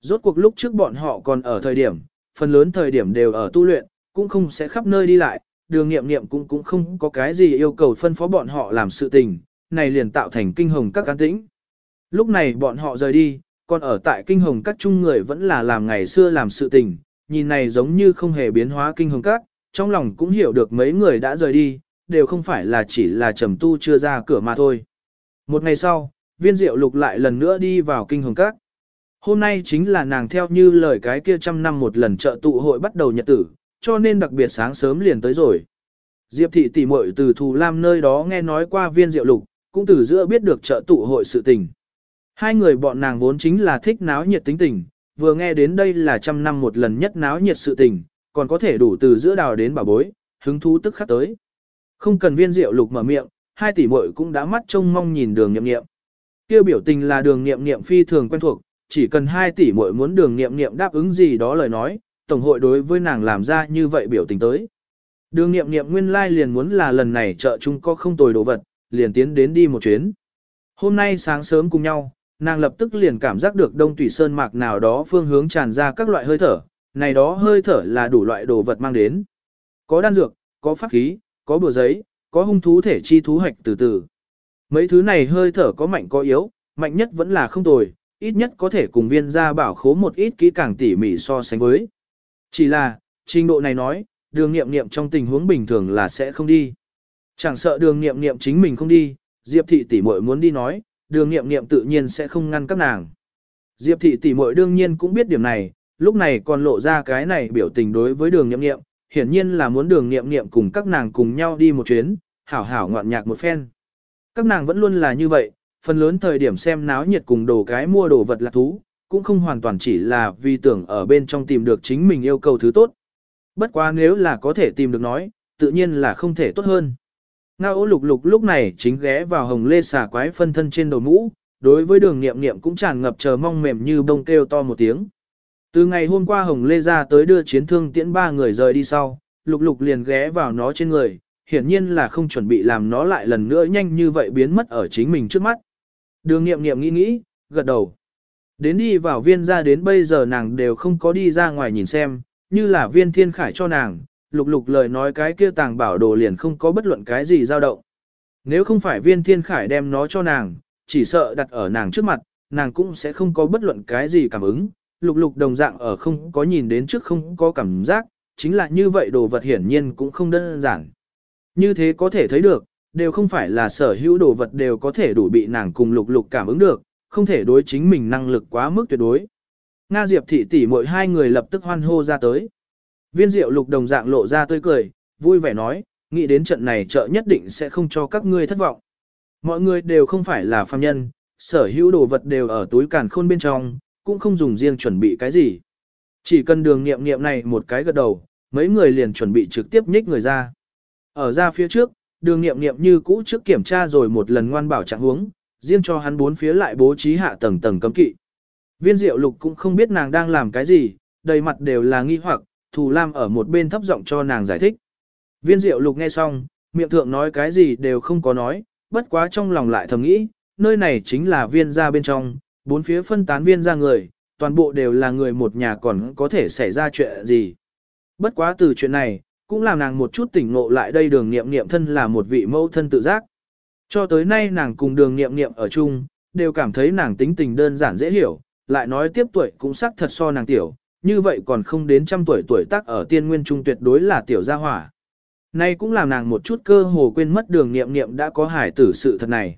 A: Rốt cuộc lúc trước bọn họ còn ở thời điểm, phần lớn thời điểm đều ở tu luyện, cũng không sẽ khắp nơi đi lại, đường nghiệm nghiệm cũng cũng không có cái gì yêu cầu phân phó bọn họ làm sự tình, này liền tạo thành kinh hồng các cán tĩnh. Lúc này bọn họ rời đi, còn ở tại kinh hồng các chung người vẫn là làm ngày xưa làm sự tình, nhìn này giống như không hề biến hóa kinh hồng các, trong lòng cũng hiểu được mấy người đã rời đi, đều không phải là chỉ là trầm tu chưa ra cửa mà thôi. Một ngày sau, viên diệu lục lại lần nữa đi vào kinh hồng các. Hôm nay chính là nàng theo như lời cái kia trăm năm một lần trợ tụ hội bắt đầu nhật tử, cho nên đặc biệt sáng sớm liền tới rồi. Diệp thị tỷ muội từ Thù Lam nơi đó nghe nói qua viên diệu lục, cũng từ giữa biết được trợ tụ hội sự tình. Hai người bọn nàng vốn chính là thích náo nhiệt tính tình, vừa nghe đến đây là trăm năm một lần nhất náo nhiệt sự tình, còn có thể đủ từ giữa đào đến bảo bối, hứng thú tức khắc tới. Không cần viên diệu lục mở miệng, hai tỷ muội cũng đã mắt trông mong nhìn đường nghiệm nghiệm. Kêu biểu tình là đường nghiệm nghiệm phi thường quen thuộc, chỉ cần hai tỷ muội muốn đường nghiệm nghiệm đáp ứng gì đó lời nói, tổng hội đối với nàng làm ra như vậy biểu tình tới. Đường nghiệm nghiệm nguyên lai liền muốn là lần này chợ chúng có không tồi đồ vật, liền tiến đến đi một chuyến. Hôm nay sáng sớm cùng nhau, nàng lập tức liền cảm giác được đông tủy sơn mạc nào đó phương hướng tràn ra các loại hơi thở, này đó hơi thở là đủ loại đồ vật mang đến. Có đan dược, có pháp khí, có bùa giấy, có hung thú thể chi thú hạch từ từ. Mấy thứ này hơi thở có mạnh có yếu, mạnh nhất vẫn là không tồi, ít nhất có thể cùng viên gia bảo khố một ít kỹ càng tỉ mỉ so sánh với. Chỉ là, trình độ này nói, đường nghiệm nghiệm trong tình huống bình thường là sẽ không đi. Chẳng sợ đường nghiệm nghiệm chính mình không đi, Diệp thị tỷ muội muốn đi nói, đường nghiệm nghiệm tự nhiên sẽ không ngăn các nàng. Diệp thị tỷ muội đương nhiên cũng biết điểm này, lúc này còn lộ ra cái này biểu tình đối với đường nghiệm nghiệm, hiển nhiên là muốn đường nghiệm nghiệm cùng các nàng cùng nhau đi một chuyến, hảo hảo ngoạn nhạc một phen. Các nàng vẫn luôn là như vậy, phần lớn thời điểm xem náo nhiệt cùng đồ cái mua đồ vật là thú, cũng không hoàn toàn chỉ là vì tưởng ở bên trong tìm được chính mình yêu cầu thứ tốt. Bất quá nếu là có thể tìm được nói, tự nhiên là không thể tốt hơn. Ngao lục lục lúc này chính ghé vào hồng lê xà quái phân thân trên đầu mũ, đối với đường nghiệm nghiệm cũng tràn ngập chờ mong mềm như bông kêu to một tiếng. Từ ngày hôm qua hồng lê ra tới đưa chiến thương tiễn ba người rời đi sau, lục lục liền ghé vào nó trên người, hiển nhiên là không chuẩn bị làm nó lại lần nữa nhanh như vậy biến mất ở chính mình trước mắt. Đường nghiệm nghiệm nghĩ nghĩ, gật đầu. Đến đi vào viên ra đến bây giờ nàng đều không có đi ra ngoài nhìn xem, như là viên thiên khải cho nàng, lục lục lời nói cái kia tàng bảo đồ liền không có bất luận cái gì dao động. Nếu không phải viên thiên khải đem nó cho nàng, chỉ sợ đặt ở nàng trước mặt, nàng cũng sẽ không có bất luận cái gì cảm ứng. Lục lục đồng dạng ở không có nhìn đến trước không có cảm giác, chính là như vậy đồ vật hiển nhiên cũng không đơn giản. Như thế có thể thấy được, đều không phải là sở hữu đồ vật đều có thể đủ bị nàng cùng lục lục cảm ứng được, không thể đối chính mình năng lực quá mức tuyệt đối. Nga Diệp thị tỷ mỗi hai người lập tức hoan hô ra tới. Viên diệu lục đồng dạng lộ ra tươi cười, vui vẻ nói, nghĩ đến trận này chợ nhất định sẽ không cho các ngươi thất vọng. Mọi người đều không phải là phàm nhân, sở hữu đồ vật đều ở túi càn khôn bên trong, cũng không dùng riêng chuẩn bị cái gì. Chỉ cần đường nghiệm nghiệm này một cái gật đầu, mấy người liền chuẩn bị trực tiếp nhích người ra. Ở ra phía trước, đường nghiệm nghiệm như cũ trước kiểm tra rồi một lần ngoan bảo trạng huống, riêng cho hắn bốn phía lại bố trí hạ tầng tầng cấm kỵ. Viên diệu lục cũng không biết nàng đang làm cái gì, đầy mặt đều là nghi hoặc, thù lam ở một bên thấp giọng cho nàng giải thích. Viên diệu lục nghe xong, miệng thượng nói cái gì đều không có nói, bất quá trong lòng lại thầm nghĩ, nơi này chính là viên gia bên trong, bốn phía phân tán viên gia người, toàn bộ đều là người một nhà còn có thể xảy ra chuyện gì. Bất quá từ chuyện này, cũng làm nàng một chút tỉnh ngộ lại đây đường nghiệm nghiệm thân là một vị mẫu thân tự giác. Cho tới nay nàng cùng đường nghiệm nghiệm ở chung, đều cảm thấy nàng tính tình đơn giản dễ hiểu, lại nói tiếp tuổi cũng sắc thật so nàng tiểu, như vậy còn không đến trăm tuổi tuổi tác ở tiên nguyên trung tuyệt đối là tiểu gia hỏa. Nay cũng làm nàng một chút cơ hồ quên mất đường nghiệm nghiệm đã có hải tử sự thật này.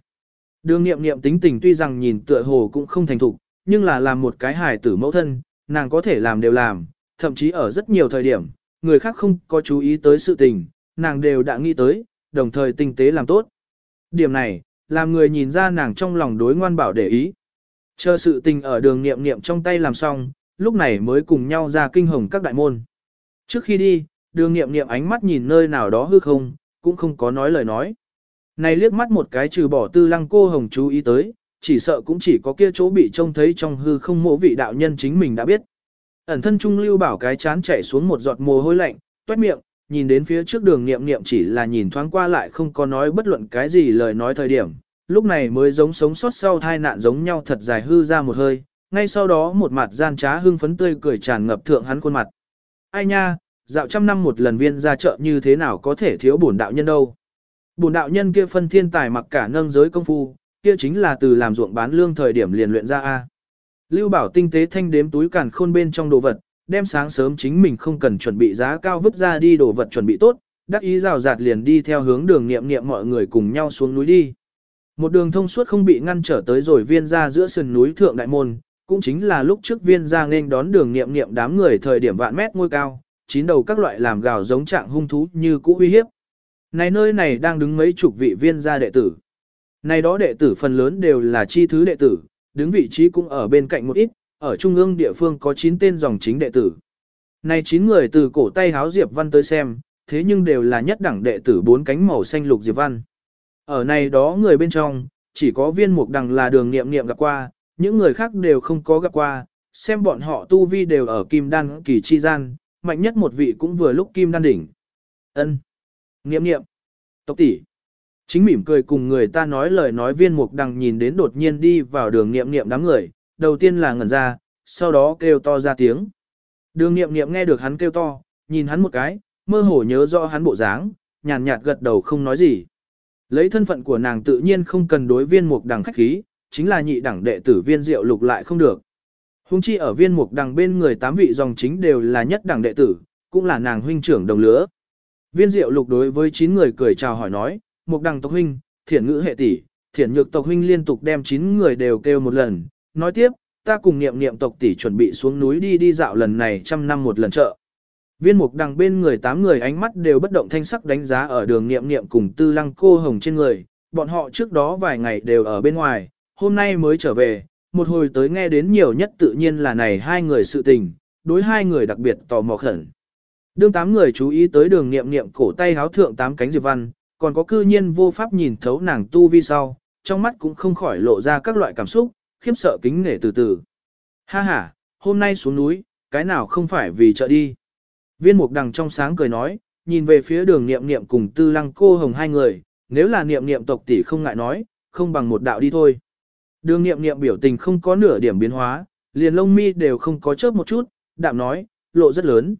A: Đường nghiệm nghiệm tính tình tuy rằng nhìn tựa hồ cũng không thành thục, nhưng là làm một cái hải tử mẫu thân, nàng có thể làm đều làm, thậm chí ở rất nhiều thời điểm, người khác không có chú ý tới sự tình, nàng đều đã nghĩ tới, đồng thời tinh tế làm tốt. Điểm này, làm người nhìn ra nàng trong lòng đối ngoan bảo để ý. Chờ sự tình ở đường nghiệm nghiệm trong tay làm xong, lúc này mới cùng nhau ra kinh hồng các đại môn. Trước khi đi, đường nghiệm nghiệm ánh mắt nhìn nơi nào đó hư không, cũng không có nói lời nói. Này liếc mắt một cái trừ bỏ tư lăng cô hồng chú ý tới, chỉ sợ cũng chỉ có kia chỗ bị trông thấy trong hư không mộ vị đạo nhân chính mình đã biết. Ẩn thân trung lưu bảo cái chán chảy xuống một giọt mồ hôi lạnh, toét miệng, nhìn đến phía trước đường nghiệm nghiệm chỉ là nhìn thoáng qua lại không có nói bất luận cái gì lời nói thời điểm. Lúc này mới giống sống sót sau thai nạn giống nhau thật dài hư ra một hơi, ngay sau đó một mặt gian trá hưng phấn tươi cười tràn ngập thượng hắn khuôn mặt. Ai nha, dạo trăm năm một lần viên ra chợ như thế nào có thể thiếu bổn đạo nhân đâu. Bổn đạo nhân kia phân thiên tài mặc cả nâng giới công phu, kia chính là từ làm ruộng bán lương thời điểm liền luyện ra A. Lưu Bảo tinh tế thanh đếm túi càn khôn bên trong đồ vật, đem sáng sớm chính mình không cần chuẩn bị giá cao vứt ra đi đồ vật chuẩn bị tốt, đắc ý rào rạt liền đi theo hướng đường nghiệm nghiệm mọi người cùng nhau xuống núi đi. Một đường thông suốt không bị ngăn trở tới rồi viên ra giữa sườn núi thượng đại môn, cũng chính là lúc trước viên ra nên đón đường nghiệm nghiệm đám người thời điểm vạn mét ngôi cao, chín đầu các loại làm gào giống trạng hung thú như cũ uy hiếp. Này nơi này đang đứng mấy chục vị viên gia đệ tử. Này đó đệ tử phần lớn đều là chi thứ đệ tử, đứng vị trí cũng ở bên cạnh một ít, ở trung ương địa phương có 9 tên dòng chính đệ tử. Này 9 người từ cổ tay háo Diệp Văn tới xem, thế nhưng đều là nhất đẳng đệ tử bốn cánh màu xanh lục Diệp Văn. Ở này đó người bên trong, chỉ có viên mục đằng là đường nghiệm nghiệm gặp qua, những người khác đều không có gặp qua, xem bọn họ tu vi đều ở kim đan kỳ chi gian, mạnh nhất một vị cũng vừa lúc kim đan đỉnh. Ân, Nghiệm nghiệm. Tộc tỷ. Chính mỉm cười cùng người ta nói lời nói viên mục đằng nhìn đến đột nhiên đi vào đường nghiệm nghiệm đám người, đầu tiên là ngẩn ra, sau đó kêu to ra tiếng. Đường nghiệm nghiệm nghe được hắn kêu to, nhìn hắn một cái, mơ hồ nhớ rõ hắn bộ dáng, nhàn nhạt gật đầu không nói gì. Lấy thân phận của nàng tự nhiên không cần đối viên mục đằng khách khí, chính là nhị đẳng đệ tử viên diệu lục lại không được. Hùng chi ở viên mục đằng bên người tám vị dòng chính đều là nhất đẳng đệ tử, cũng là nàng huynh trưởng đồng lứa. Viên diệu lục đối với chín người cười chào hỏi nói, mục đằng tộc huynh, thiển ngữ hệ tỷ, thiển nhược tộc huynh liên tục đem chín người đều kêu một lần, nói tiếp, ta cùng niệm niệm tộc tỷ chuẩn bị xuống núi đi đi dạo lần này trăm năm một lần chợ. Viên mục đằng bên người tám người ánh mắt đều bất động thanh sắc đánh giá ở đường niệm niệm cùng tư lăng cô hồng trên người, bọn họ trước đó vài ngày đều ở bên ngoài, hôm nay mới trở về, một hồi tới nghe đến nhiều nhất tự nhiên là này hai người sự tình, đối hai người đặc biệt tò mò khẩn. Đương tám người chú ý tới đường niệm niệm cổ tay háo thượng tám cánh diệp văn, còn có cư nhiên vô pháp nhìn thấu nàng tu vi sau, trong mắt cũng không khỏi lộ ra các loại cảm xúc, khiếp sợ kính nể từ từ. Ha ha, hôm nay xuống núi, cái nào không phải vì chợ đi. Viên mục đằng trong sáng cười nói, nhìn về phía đường niệm niệm cùng tư lăng cô hồng hai người, nếu là niệm niệm tộc tỷ không ngại nói, không bằng một đạo đi thôi. Đường niệm niệm biểu tình không có nửa điểm biến hóa, liền lông mi đều không có chớp một chút, đạm nói, lộ rất lớn.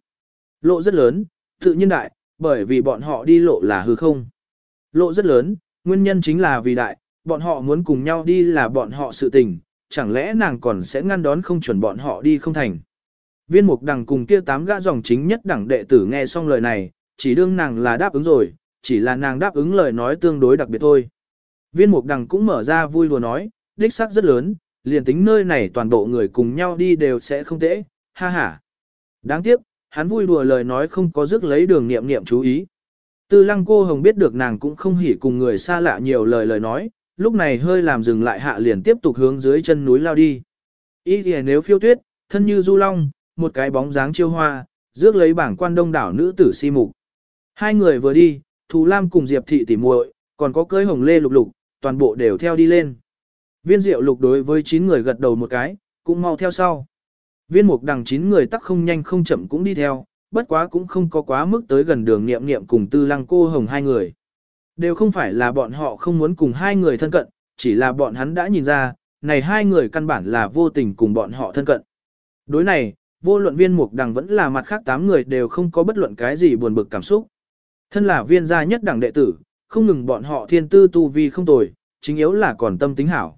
A: Lộ rất lớn, tự nhiên đại, bởi vì bọn họ đi lộ là hư không. Lộ rất lớn, nguyên nhân chính là vì đại, bọn họ muốn cùng nhau đi là bọn họ sự tình, chẳng lẽ nàng còn sẽ ngăn đón không chuẩn bọn họ đi không thành. Viên mục đằng cùng kia tám gã dòng chính nhất đẳng đệ tử nghe xong lời này, chỉ đương nàng là đáp ứng rồi, chỉ là nàng đáp ứng lời nói tương đối đặc biệt thôi. Viên mục đằng cũng mở ra vui lùa nói, đích xác rất lớn, liền tính nơi này toàn bộ người cùng nhau đi đều sẽ không tễ, ha ha. Đáng tiếc, hắn vui đùa lời nói không có dứt lấy đường nghiệm nghiệm chú ý. Tư lăng cô hồng biết được nàng cũng không hỉ cùng người xa lạ nhiều lời lời nói, lúc này hơi làm dừng lại hạ liền tiếp tục hướng dưới chân núi lao đi. Ý thì nếu phiêu tuyết, thân như du long, một cái bóng dáng chiêu hoa, rước lấy bảng quan đông đảo nữ tử si mục. Hai người vừa đi, Thù Lam cùng Diệp thị tỉ muội, còn có cưới hồng lê lục lục, toàn bộ đều theo đi lên. Viên diệu lục đối với 9 người gật đầu một cái, cũng mau theo sau. Viên mục đằng 9 người tắc không nhanh không chậm cũng đi theo, bất quá cũng không có quá mức tới gần đường nghiệm nghiệm cùng tư lăng cô hồng hai người. Đều không phải là bọn họ không muốn cùng hai người thân cận, chỉ là bọn hắn đã nhìn ra, này hai người căn bản là vô tình cùng bọn họ thân cận. Đối này, vô luận viên mục đằng vẫn là mặt khác tám người đều không có bất luận cái gì buồn bực cảm xúc. Thân là viên gia nhất đẳng đệ tử, không ngừng bọn họ thiên tư tu vi không tồi, chính yếu là còn tâm tính hảo.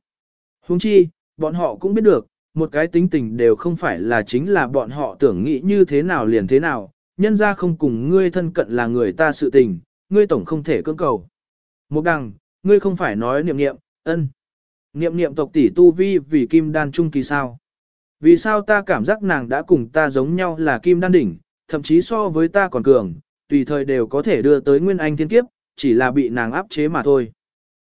A: Huống chi, bọn họ cũng biết được, một cái tính tình đều không phải là chính là bọn họ tưởng nghĩ như thế nào liền thế nào, nhân ra không cùng ngươi thân cận là người ta sự tình, ngươi tổng không thể cưỡng cầu. Mục đằng, ngươi không phải nói niệm niệm, ân. Niệm niệm tộc tỷ tu vi vì kim đan trung kỳ sao. Vì sao ta cảm giác nàng đã cùng ta giống nhau là kim đan đỉnh, thậm chí so với ta còn cường, tùy thời đều có thể đưa tới nguyên anh thiên kiếp, chỉ là bị nàng áp chế mà thôi.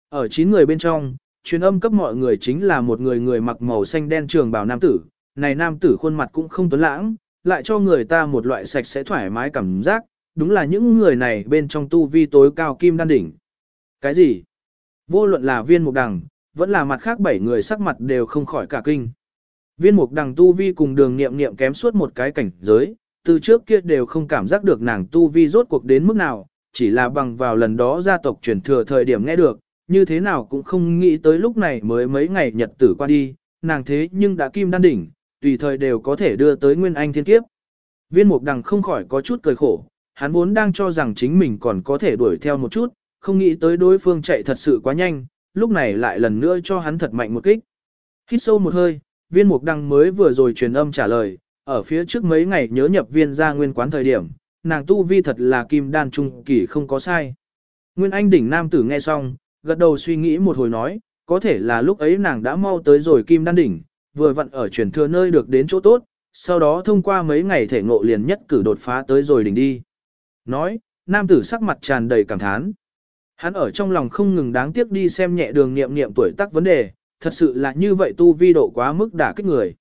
A: Ở 9 người bên trong, truyền âm cấp mọi người chính là một người người mặc màu xanh đen trường bào nam tử, này nam tử khuôn mặt cũng không tuấn lãng, lại cho người ta một loại sạch sẽ thoải mái cảm giác, đúng là những người này bên trong tu vi tối cao kim đan đỉnh. Cái gì? Vô luận là viên mục đằng, vẫn là mặt khác bảy người sắc mặt đều không khỏi cả kinh. Viên mục đằng tu vi cùng đường nghiệm nghiệm kém suốt một cái cảnh giới, từ trước kia đều không cảm giác được nàng tu vi rốt cuộc đến mức nào, chỉ là bằng vào lần đó gia tộc truyền thừa thời điểm nghe được, như thế nào cũng không nghĩ tới lúc này mới mấy ngày nhật tử qua đi, nàng thế nhưng đã kim đan đỉnh, tùy thời đều có thể đưa tới nguyên anh thiên kiếp. Viên mục đằng không khỏi có chút cười khổ, hắn vốn đang cho rằng chính mình còn có thể đuổi theo một chút, không nghĩ tới đối phương chạy thật sự quá nhanh, lúc này lại lần nữa cho hắn thật mạnh một kích. Hít sâu một hơi, viên mục đăng mới vừa rồi truyền âm trả lời, ở phía trước mấy ngày nhớ nhập viên ra nguyên quán thời điểm, nàng tu vi thật là kim đan trung kỳ không có sai. Nguyên Anh đỉnh nam tử nghe xong, gật đầu suy nghĩ một hồi nói, có thể là lúc ấy nàng đã mau tới rồi kim đan đỉnh, vừa vặn ở truyền thừa nơi được đến chỗ tốt, sau đó thông qua mấy ngày thể ngộ liền nhất cử đột phá tới rồi đỉnh đi. Nói, nam tử sắc mặt tràn đầy cảm thán. Hắn ở trong lòng không ngừng đáng tiếc đi xem nhẹ đường nghiệm nghiệm tuổi tác vấn đề, thật sự là như vậy tu vi độ quá mức đả kích người.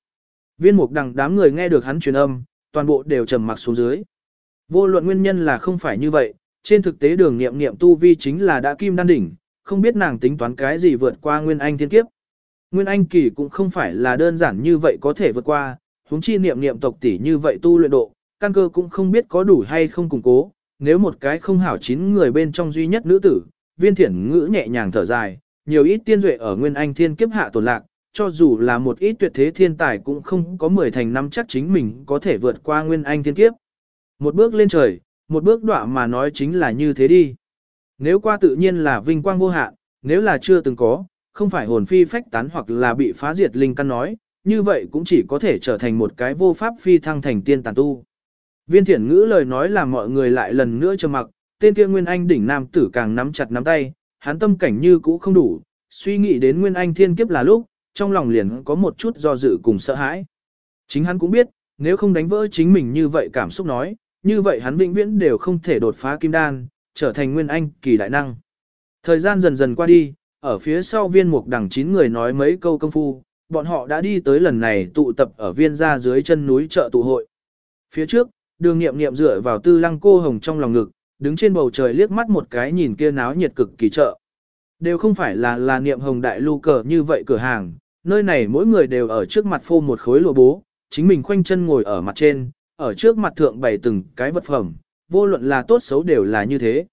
A: Viên mục đằng đám người nghe được hắn truyền âm, toàn bộ đều trầm mặc xuống dưới. Vô luận nguyên nhân là không phải như vậy, trên thực tế đường nghiệm nghiệm tu vi chính là đã kim đan đỉnh, không biết nàng tính toán cái gì vượt qua nguyên anh thiên kiếp. Nguyên anh kỳ cũng không phải là đơn giản như vậy có thể vượt qua, huống chi niệm niệm tộc tỷ như vậy tu luyện độ, căn cơ cũng không biết có đủ hay không củng cố, nếu một cái không hảo chín người bên trong duy nhất nữ tử, viên thiển ngữ nhẹ nhàng thở dài, nhiều ít tiên duệ ở nguyên anh thiên kiếp hạ tổn lạc, cho dù là một ít tuyệt thế thiên tài cũng không có mười thành năm chắc chính mình có thể vượt qua nguyên anh thiên kiếp. Một bước lên trời, một bước đọa mà nói chính là như thế đi. Nếu qua tự nhiên là vinh quang vô hạn, nếu là chưa từng có, không phải hồn phi phách tán hoặc là bị phá diệt linh căn nói, như vậy cũng chỉ có thể trở thành một cái vô pháp phi thăng thành tiên tàn tu. Viên thiển ngữ lời nói làm mọi người lại lần nữa trầm mặc, tên kia Nguyên Anh đỉnh nam tử càng nắm chặt nắm tay, hắn tâm cảnh như cũ không đủ, suy nghĩ đến Nguyên Anh thiên kiếp là lúc, trong lòng liền có một chút do dự cùng sợ hãi. Chính hắn cũng biết, nếu không đánh vỡ chính mình như vậy cảm xúc nói, như vậy hắn vĩnh viễn đều không thể đột phá kim đan, trở thành Nguyên Anh kỳ đại năng. Thời gian dần dần qua đi, ở phía sau viên mục đẳng chín người nói mấy câu công phu, bọn họ đã đi tới lần này tụ tập ở viên gia dưới chân núi chợ tụ hội. Phía trước, đường nghiệm nghiệm dựa vào tư lăng cô hồng trong lòng ngực, đứng trên bầu trời liếc mắt một cái nhìn kia náo nhiệt cực kỳ chợ. Đều không phải là là niệm hồng đại lưu cờ như vậy cửa hàng, nơi này mỗi người đều ở trước mặt phô một khối lụa bố, chính mình khoanh chân ngồi ở mặt trên, ở trước mặt thượng bày từng cái vật phẩm, vô luận là tốt xấu đều là như thế.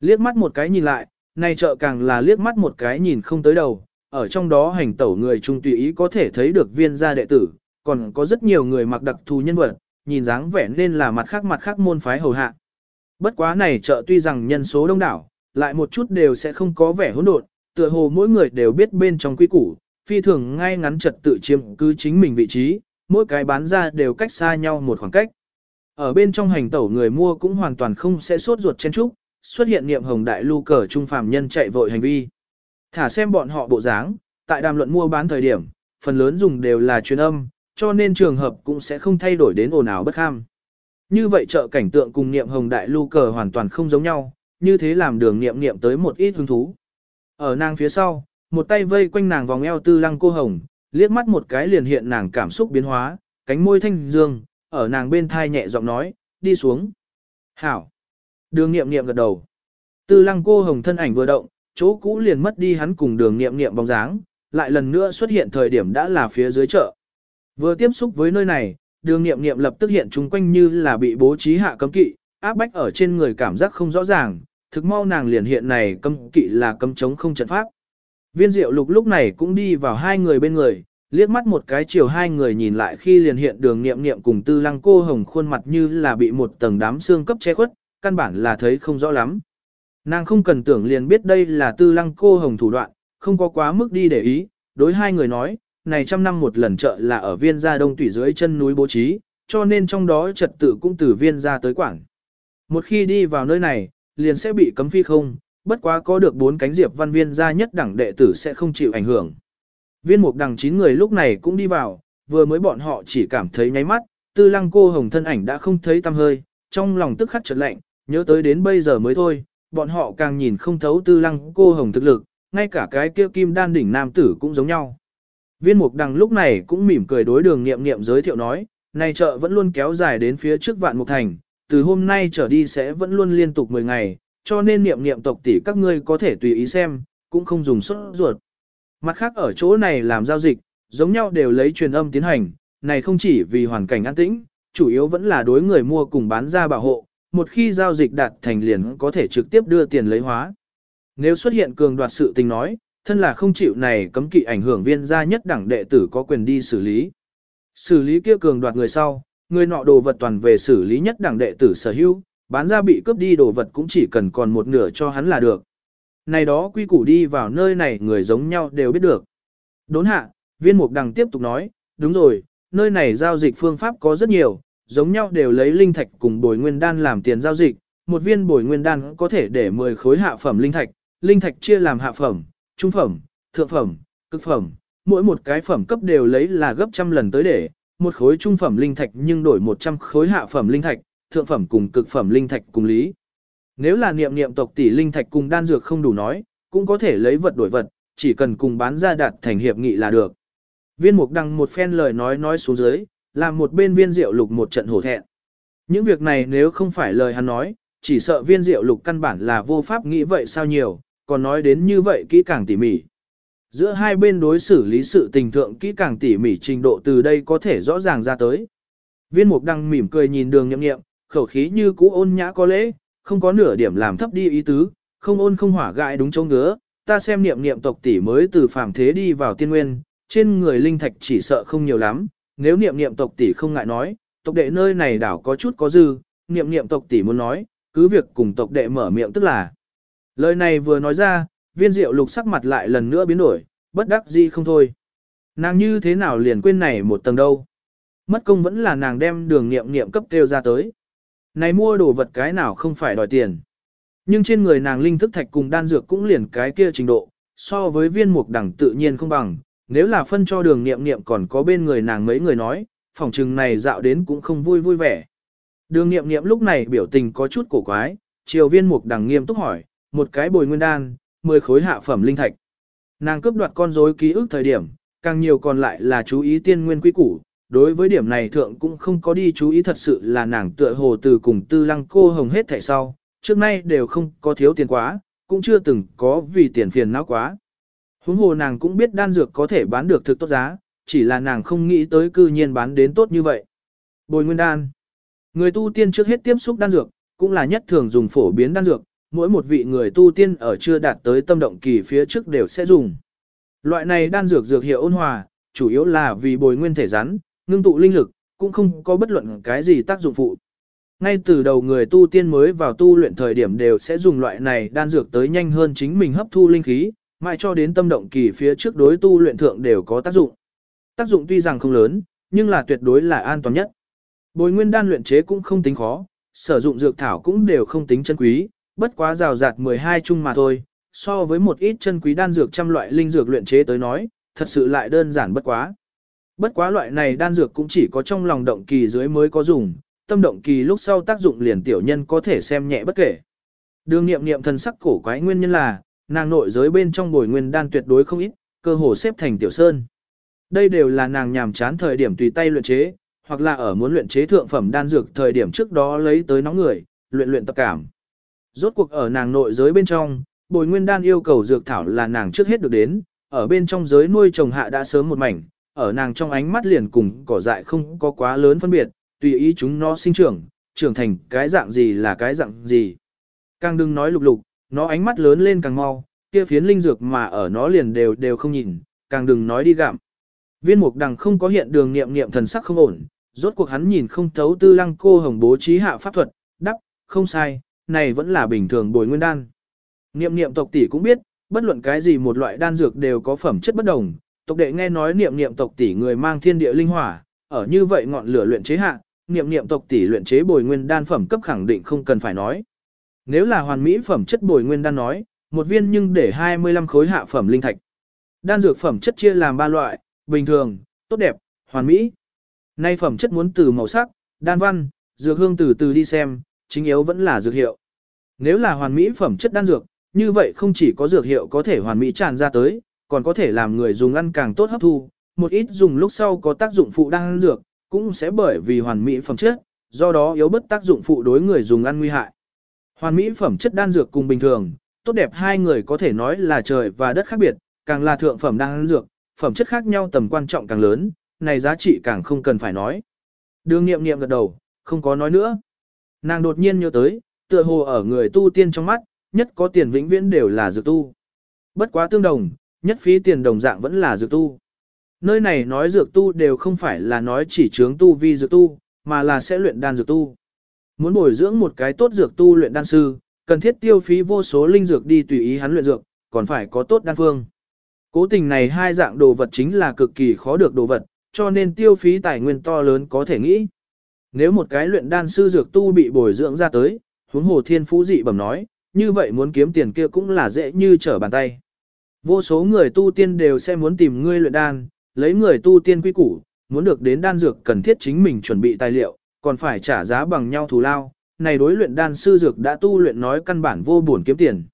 A: Liếc mắt một cái nhìn lại, này chợ càng là liếc mắt một cái nhìn không tới đầu, ở trong đó hành tẩu người trung tùy ý có thể thấy được viên gia đệ tử, còn có rất nhiều người mặc đặc thù nhân vật, nhìn dáng vẻ nên là mặt khác mặt khác môn phái hầu hạ. Bất quá này chợ tuy rằng nhân số đông đảo, lại một chút đều sẽ không có vẻ hỗn độn, tựa hồ mỗi người đều biết bên trong quy củ, phi thường ngay ngắn trật tự chiếm cứ chính mình vị trí, mỗi cái bán ra đều cách xa nhau một khoảng cách. Ở bên trong hành tẩu người mua cũng hoàn toàn không sẽ sốt ruột chen trúc, xuất hiện niệm hồng đại lưu cờ trung phàm nhân chạy vội hành vi. Thả xem bọn họ bộ dáng, tại đàm luận mua bán thời điểm, phần lớn dùng đều là truyền âm, cho nên trường hợp cũng sẽ không thay đổi đến ồn ào bất kham. Như vậy chợ cảnh tượng cùng niệm hồng đại lưu cờ hoàn toàn không giống nhau, như thế làm đường niệm niệm tới một ít hứng thú. Ở nàng phía sau, một tay vây quanh nàng vòng eo tư lăng cô hồng, liếc mắt một cái liền hiện nàng cảm xúc biến hóa, cánh môi thanh dương, ở nàng bên thai nhẹ giọng nói, đi xuống. Hảo. Đường niệm niệm gật đầu. Tư lăng cô hồng thân ảnh vừa động, chỗ cũ liền mất đi hắn cùng đường nghiệm nghiệm bóng dáng, lại lần nữa xuất hiện thời điểm đã là phía dưới chợ. Vừa tiếp xúc với nơi này, đường nghiệm nghiệm lập tức hiện chung quanh như là bị bố trí hạ cấm kỵ, áp bách ở trên người cảm giác không rõ ràng, thực mau nàng liền hiện này cấm kỵ là cấm chống không trận pháp. Viên diệu lục lúc này cũng đi vào hai người bên người, liếc mắt một cái chiều hai người nhìn lại khi liền hiện đường nghiệm nghiệm cùng tư lăng cô hồng khuôn mặt như là bị một tầng đám xương cấp che khuất, căn bản là thấy không rõ lắm. Nàng không cần tưởng liền biết đây là tư lăng cô hồng thủ đoạn, không có quá mức đi để ý, đối hai người nói, này trăm năm một lần chợ là ở viên gia đông tủy dưới chân núi bố trí, cho nên trong đó trật tự cũng từ viên gia tới quảng. Một khi đi vào nơi này, liền sẽ bị cấm phi không, bất quá có được bốn cánh diệp văn viên gia nhất đẳng đệ tử sẽ không chịu ảnh hưởng. Viên mục đằng chín người lúc này cũng đi vào, vừa mới bọn họ chỉ cảm thấy nháy mắt, tư lăng cô hồng thân ảnh đã không thấy tăm hơi, trong lòng tức khắc chợt lạnh, nhớ tới đến bây giờ mới thôi, bọn họ càng nhìn không thấu tư lăng cô hồng thực lực, ngay cả cái kia kim đan đỉnh nam tử cũng giống nhau. Viên mục đằng lúc này cũng mỉm cười đối đường nghiệm nghiệm giới thiệu nói, này chợ vẫn luôn kéo dài đến phía trước vạn mục thành, từ hôm nay trở đi sẽ vẫn luôn liên tục 10 ngày, cho nên niệm niệm tộc tỷ các ngươi có thể tùy ý xem, cũng không dùng xuất ruột. Mặt khác ở chỗ này làm giao dịch, giống nhau đều lấy truyền âm tiến hành, này không chỉ vì hoàn cảnh an tĩnh, chủ yếu vẫn là đối người mua cùng bán ra bảo hộ, một khi giao dịch đạt thành liền có thể trực tiếp đưa tiền lấy hóa. Nếu xuất hiện cường đoạt sự tình nói, thân là không chịu này cấm kỵ ảnh hưởng viên gia nhất đẳng đệ tử có quyền đi xử lý. Xử lý kia cường đoạt người sau, người nọ đồ vật toàn về xử lý nhất đẳng đệ tử sở hữu, bán ra bị cướp đi đồ vật cũng chỉ cần còn một nửa cho hắn là được. Này đó quy củ đi vào nơi này người giống nhau đều biết được. Đốn hạ, viên mục đằng tiếp tục nói, đúng rồi, nơi này giao dịch phương pháp có rất nhiều, giống nhau đều lấy linh thạch cùng bồi nguyên đan làm tiền giao dịch, một viên bồi nguyên đan có thể để 10 khối hạ phẩm linh thạch, linh thạch chia làm hạ phẩm, trung phẩm, thượng phẩm, cực phẩm, mỗi một cái phẩm cấp đều lấy là gấp trăm lần tới để, một khối trung phẩm linh thạch nhưng đổi 100 khối hạ phẩm linh thạch, thượng phẩm cùng cực phẩm linh thạch cùng lý. Nếu là niệm niệm tộc tỷ linh thạch cùng đan dược không đủ nói, cũng có thể lấy vật đổi vật, chỉ cần cùng bán ra đạt thành hiệp nghị là được. Viên mục đăng một phen lời nói nói xuống dưới, làm một bên viên diệu lục một trận hổ thẹn. Những việc này nếu không phải lời hắn nói, chỉ sợ viên diệu lục căn bản là vô pháp nghĩ vậy sao nhiều, còn nói đến như vậy kỹ càng tỉ mỉ. Giữa hai bên đối xử lý sự tình thượng kỹ càng tỉ mỉ trình độ từ đây có thể rõ ràng ra tới. Viên mục đăng mỉm cười nhìn đường nhậm nghiệm, khẩu khí như cũ ôn nhã có lễ, không có nửa điểm làm thấp đi ý tứ, không ôn không hỏa gại đúng chỗ ngứa, ta xem niệm niệm tộc tỷ mới từ phàm thế đi vào tiên nguyên, trên người linh thạch chỉ sợ không nhiều lắm, nếu niệm niệm tộc tỷ không ngại nói, tộc đệ nơi này đảo có chút có dư, niệm niệm tộc tỷ muốn nói, cứ việc cùng tộc đệ mở miệng tức là. Lời này vừa nói ra, viên diệu lục sắc mặt lại lần nữa biến đổi, bất đắc dĩ không thôi. Nàng như thế nào liền quên này một tầng đâu. Mất công vẫn là nàng đem đường niệm niệm cấp kêu ra tới. Này mua đồ vật cái nào không phải đòi tiền. Nhưng trên người nàng linh thức thạch cùng đan dược cũng liền cái kia trình độ, so với viên mục đẳng tự nhiên không bằng, nếu là phân cho đường niệm niệm còn có bên người nàng mấy người nói, phòng trừng này dạo đến cũng không vui vui vẻ. Đường niệm niệm lúc này biểu tình có chút cổ quái, triều viên mục đẳng nghiêm túc hỏi, một cái bồi nguyên đan, 10 khối hạ phẩm linh thạch. Nàng cướp đoạt con rối ký ức thời điểm, càng nhiều còn lại là chú ý tiên nguyên quy củ, đối với điểm này thượng cũng không có đi chú ý thật sự là nàng tựa hồ từ cùng tư lăng cô hồng hết thảy sau, trước nay đều không có thiếu tiền quá, cũng chưa từng có vì tiền phiền não quá. Huống hồ nàng cũng biết đan dược có thể bán được thực tốt giá, chỉ là nàng không nghĩ tới cư nhiên bán đến tốt như vậy. Bồi nguyên đan. Người tu tiên trước hết tiếp xúc đan dược, cũng là nhất thường dùng phổ biến đan dược, mỗi một vị người tu tiên ở chưa đạt tới tâm động kỳ phía trước đều sẽ dùng. Loại này đan dược dược hiệu ôn hòa, chủ yếu là vì bồi nguyên thể rắn, ngưng tụ linh lực, cũng không có bất luận cái gì tác dụng phụ. Ngay từ đầu người tu tiên mới vào tu luyện thời điểm đều sẽ dùng loại này đan dược tới nhanh hơn chính mình hấp thu linh khí, mãi cho đến tâm động kỳ phía trước đối tu luyện thượng đều có tác dụng. Tác dụng tuy rằng không lớn, nhưng là tuyệt đối là an toàn nhất. Bồi nguyên đan luyện chế cũng không tính khó, sử dụng dược thảo cũng đều không tính chân quý, bất quá rào rạt 12 chung mà thôi, so với một ít chân quý đan dược trăm loại linh dược luyện chế tới nói, thật sự lại đơn giản bất quá. Bất quá loại này đan dược cũng chỉ có trong lòng động kỳ dưới mới có dùng, tâm động kỳ lúc sau tác dụng liền tiểu nhân có thể xem nhẹ bất kể. Đường nghiệm nghiệm thần sắc cổ quái nguyên nhân là, nàng nội giới bên trong bồi nguyên đan tuyệt đối không ít, cơ hồ xếp thành tiểu sơn. Đây đều là nàng nhàm chán thời điểm tùy tay luyện chế, hoặc là ở muốn luyện chế thượng phẩm đan dược thời điểm trước đó lấy tới nóng người, luyện luyện tập cảm rốt cuộc ở nàng nội giới bên trong, bồi nguyên đan yêu cầu dược thảo là nàng trước hết được đến, ở bên trong giới nuôi trồng hạ đã sớm một mảnh, ở nàng trong ánh mắt liền cùng cỏ dại không có quá lớn phân biệt, tùy ý chúng nó sinh trưởng, trưởng thành cái dạng gì là cái dạng gì. Càng đừng nói lục lục, nó ánh mắt lớn lên càng mau, kia phiến linh dược mà ở nó liền đều đều không nhìn, càng đừng nói đi gạm. Viên mục đằng không có hiện đường niệm niệm thần sắc không ổn, rốt cuộc hắn nhìn không thấu tư lăng cô hồng bố trí hạ pháp thuật, đắp, không sai, này vẫn là bình thường bồi nguyên đan. Niệm niệm tộc tỷ cũng biết, bất luận cái gì một loại đan dược đều có phẩm chất bất đồng, tộc đệ nghe nói niệm niệm tộc tỷ người mang thiên địa linh hỏa, ở như vậy ngọn lửa luyện chế hạ, niệm niệm tộc tỷ luyện chế bồi nguyên đan phẩm cấp khẳng định không cần phải nói. Nếu là hoàn mỹ phẩm chất bồi nguyên đan nói, một viên nhưng để 25 khối hạ phẩm linh thạch. Đan dược phẩm chất chia làm ba loại, bình thường, tốt đẹp, hoàn mỹ. Nay phẩm chất muốn từ màu sắc, đan văn, dược hương từ từ đi xem, chính yếu vẫn là dược hiệu. Nếu là hoàn mỹ phẩm chất đan dược, như vậy không chỉ có dược hiệu có thể hoàn mỹ tràn ra tới, còn có thể làm người dùng ăn càng tốt hấp thu, một ít dùng lúc sau có tác dụng phụ đan dược, cũng sẽ bởi vì hoàn mỹ phẩm chất, do đó yếu bất tác dụng phụ đối người dùng ăn nguy hại. Hoàn mỹ phẩm chất đan dược cùng bình thường, tốt đẹp hai người có thể nói là trời và đất khác biệt, càng là thượng phẩm đan dược, phẩm chất khác nhau tầm quan trọng càng lớn, này giá trị càng không cần phải nói. Đường nghiệm nghiệm gật đầu, không có nói nữa. Nàng đột nhiên nhớ tới, tựa hồ ở người tu tiên trong mắt, nhất có tiền vĩnh viễn đều là dược tu. Bất quá tương đồng, nhất phí tiền đồng dạng vẫn là dược tu. Nơi này nói dược tu đều không phải là nói chỉ chướng tu vi dược tu, mà là sẽ luyện đan dược tu. Muốn bồi dưỡng một cái tốt dược tu luyện đan sư, cần thiết tiêu phí vô số linh dược đi tùy ý hắn luyện dược, còn phải có tốt đan phương. Cố tình này hai dạng đồ vật chính là cực kỳ khó được đồ vật, cho nên tiêu phí tài nguyên to lớn có thể nghĩ. Nếu một cái luyện đan sư dược tu bị bồi dưỡng ra tới, huống hồ thiên phú dị bẩm nói, như vậy muốn kiếm tiền kia cũng là dễ như trở bàn tay. Vô số người tu tiên đều sẽ muốn tìm ngươi luyện đan, lấy người tu tiên quy củ, muốn được đến đan dược cần thiết chính mình chuẩn bị tài liệu, còn phải trả giá bằng nhau thù lao. Này đối luyện đan sư dược đã tu luyện nói căn bản vô buồn kiếm tiền.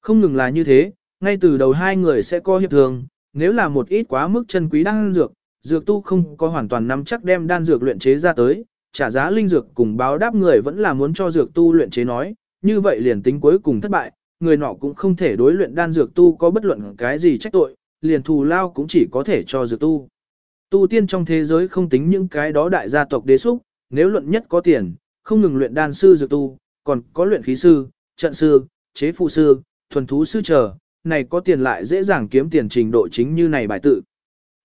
A: Không ngừng là như thế, ngay từ đầu hai người sẽ có hiệp thường, nếu là một ít quá mức chân quý đan dược, dược tu không có hoàn toàn nắm chắc đem đan dược luyện chế ra tới, trả giá linh dược cùng báo đáp người vẫn là muốn cho dược tu luyện chế nói, như vậy liền tính cuối cùng thất bại, người nọ cũng không thể đối luyện đan dược tu có bất luận cái gì trách tội, liền thù lao cũng chỉ có thể cho dược tu. Tu tiên trong thế giới không tính những cái đó đại gia tộc đế xúc, nếu luận nhất có tiền, không ngừng luyện đan sư dược tu, còn có luyện khí sư, trận sư, chế phụ sư, thuần thú sư chờ, này có tiền lại dễ dàng kiếm tiền trình độ chính như này bài tự.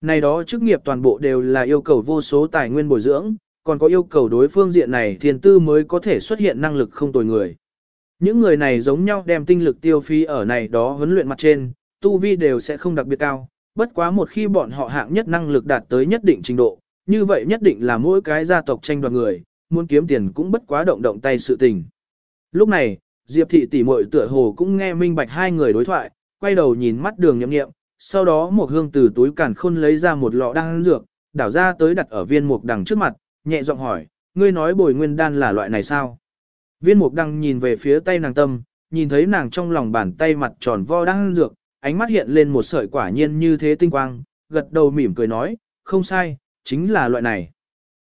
A: Này đó chức nghiệp toàn bộ đều là yêu cầu vô số tài nguyên bồi dưỡng, còn có yêu cầu đối phương diện này thiên tư mới có thể xuất hiện năng lực không tồi người. Những người này giống nhau đem tinh lực tiêu phí ở này đó huấn luyện mặt trên, tu vi đều sẽ không đặc biệt cao, bất quá một khi bọn họ hạng nhất năng lực đạt tới nhất định trình độ, như vậy nhất định là mỗi cái gia tộc tranh đoạt người, muốn kiếm tiền cũng bất quá động động tay sự tình. Lúc này, Diệp thị tỷ muội tựa hồ cũng nghe minh bạch hai người đối thoại, quay đầu nhìn mắt đường nhậm nghiệm, sau đó một hương từ túi càn khôn lấy ra một lọ đan dược, đảo ra tới đặt ở viên mục đằng trước mặt, nhẹ giọng hỏi, ngươi nói bồi nguyên đan là loại này sao? Viên mục đăng nhìn về phía tay nàng tâm, nhìn thấy nàng trong lòng bàn tay mặt tròn vo đan dược, ánh mắt hiện lên một sợi quả nhiên như thế tinh quang, gật đầu mỉm cười nói, không sai, chính là loại này.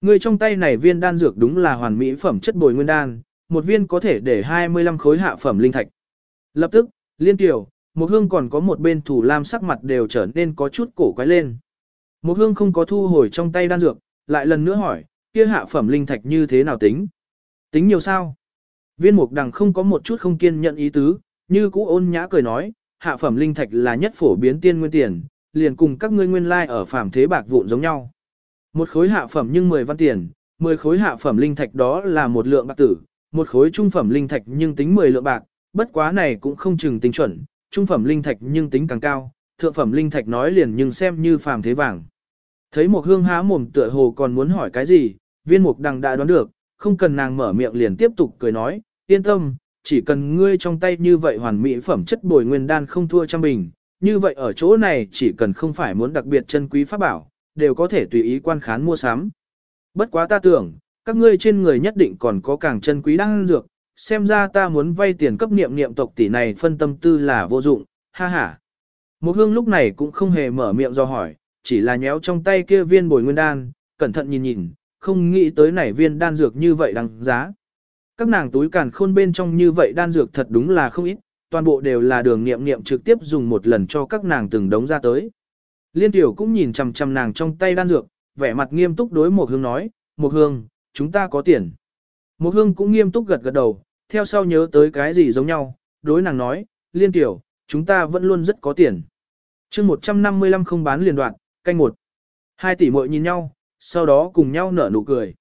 A: Ngươi trong tay này viên đan dược đúng là hoàn mỹ phẩm chất bồi nguyên đan, một viên có thể để 25 khối hạ phẩm linh thạch. Lập tức, liên tiểu, một hương còn có một bên thủ lam sắc mặt đều trở nên có chút cổ quái lên. Một hương không có thu hồi trong tay đan dược, lại lần nữa hỏi, kia hạ phẩm linh thạch như thế nào tính? Tính nhiều sao? Viên mục đằng không có một chút không kiên nhận ý tứ, như cũ ôn nhã cười nói, hạ phẩm linh thạch là nhất phổ biến tiên nguyên tiền, liền cùng các ngươi nguyên lai like ở phàm thế bạc vụn giống nhau. Một khối hạ phẩm nhưng 10 văn tiền, 10 khối hạ phẩm linh thạch đó là một lượng bạc tử, một khối trung phẩm linh thạch nhưng tính 10 lượng bạc, bất quá này cũng không chừng tính chuẩn, trung phẩm linh thạch nhưng tính càng cao, thượng phẩm linh thạch nói liền nhưng xem như phàm thế vàng. Thấy một hương há mồm tựa hồ còn muốn hỏi cái gì, viên mục đằng đã đoán được, không cần nàng mở miệng liền tiếp tục cười nói, yên tâm, chỉ cần ngươi trong tay như vậy hoàn mỹ phẩm chất bồi nguyên đan không thua trăm bình, như vậy ở chỗ này chỉ cần không phải muốn đặc biệt chân quý pháp bảo, đều có thể tùy ý quan khán mua sắm. Bất quá ta tưởng, các ngươi trên người nhất định còn có càng chân quý đan dược, xem ra ta muốn vay tiền cấp niệm niệm tộc tỷ này phân tâm tư là vô dụng, ha ha. Một hương lúc này cũng không hề mở miệng do hỏi, chỉ là nhéo trong tay kia viên bồi nguyên đan, cẩn thận nhìn nhìn, không nghĩ tới nảy viên đan dược như vậy đằng giá. Các nàng túi càn khôn bên trong như vậy đan dược thật đúng là không ít, toàn bộ đều là đường nghiệm nghiệm trực tiếp dùng một lần cho các nàng từng đống ra tới. Liên tiểu cũng nhìn chằm chằm nàng trong tay đan dược, vẻ mặt nghiêm túc đối một hương nói, một hương, chúng ta có tiền. Một hương cũng nghiêm túc gật gật đầu, theo sau nhớ tới cái gì giống nhau, đối nàng nói, liên tiểu, chúng ta vẫn luôn rất có tiền. chương 155 không bán liền đoạn, canh một. Hai tỷ muội nhìn nhau, sau đó cùng nhau nở nụ cười.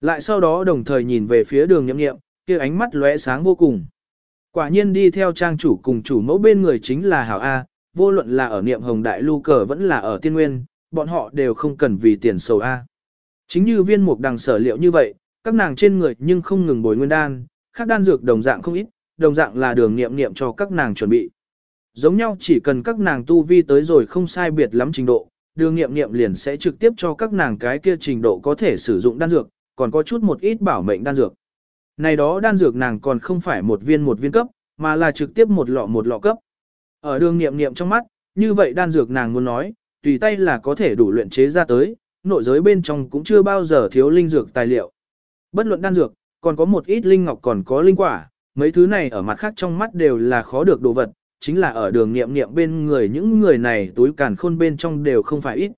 A: Lại sau đó đồng thời nhìn về phía đường nhậm nghiệm, kia ánh mắt lóe sáng vô cùng. Quả nhiên đi theo trang chủ cùng chủ mẫu bên người chính là Hảo A, vô luận là ở niệm hồng đại lưu cờ vẫn là ở tiên nguyên, bọn họ đều không cần vì tiền sầu A. Chính như viên mục đằng sở liệu như vậy, các nàng trên người nhưng không ngừng bồi nguyên đan, khác đan dược đồng dạng không ít, đồng dạng là đường niệm niệm cho các nàng chuẩn bị. Giống nhau chỉ cần các nàng tu vi tới rồi không sai biệt lắm trình độ, đường nghiệm nghiệm liền sẽ trực tiếp cho các nàng cái kia trình độ có thể sử dụng đan dược, còn có chút một ít bảo mệnh đan dược. Này đó đan dược nàng còn không phải một viên một viên cấp, mà là trực tiếp một lọ một lọ cấp. Ở đường nghiệm nghiệm trong mắt, như vậy đan dược nàng muốn nói, tùy tay là có thể đủ luyện chế ra tới, nội giới bên trong cũng chưa bao giờ thiếu linh dược tài liệu. Bất luận đan dược, còn có một ít linh ngọc còn có linh quả, mấy thứ này ở mặt khác trong mắt đều là khó được đồ vật, chính là ở đường nghiệm nghiệm bên người những người này túi càn khôn bên trong đều không phải ít.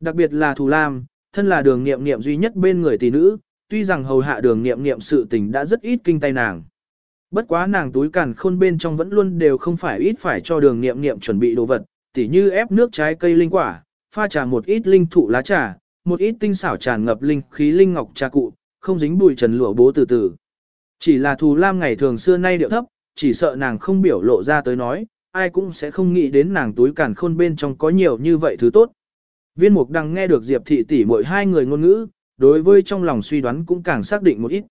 A: Đặc biệt là Thù Lam, thân là đường nghiệm nghiệm duy nhất bên người tỷ nữ, tuy rằng hầu hạ đường nghiệm nghiệm sự tình đã rất ít kinh tay nàng. Bất quá nàng túi càn khôn bên trong vẫn luôn đều không phải ít phải cho đường nghiệm nghiệm chuẩn bị đồ vật, tỉ như ép nước trái cây linh quả, pha trà một ít linh thụ lá trà, một ít tinh xảo tràn ngập linh khí linh ngọc trà cụ, không dính bụi trần lụa bố từ từ. Chỉ là Thù Lam ngày thường xưa nay điệu thấp, chỉ sợ nàng không biểu lộ ra tới nói, ai cũng sẽ không nghĩ đến nàng túi càn khôn bên trong có nhiều như vậy thứ tốt. Viên mục đang nghe được Diệp thị tỷ mỗi hai người ngôn ngữ, đối với trong lòng suy đoán cũng càng xác định một ít.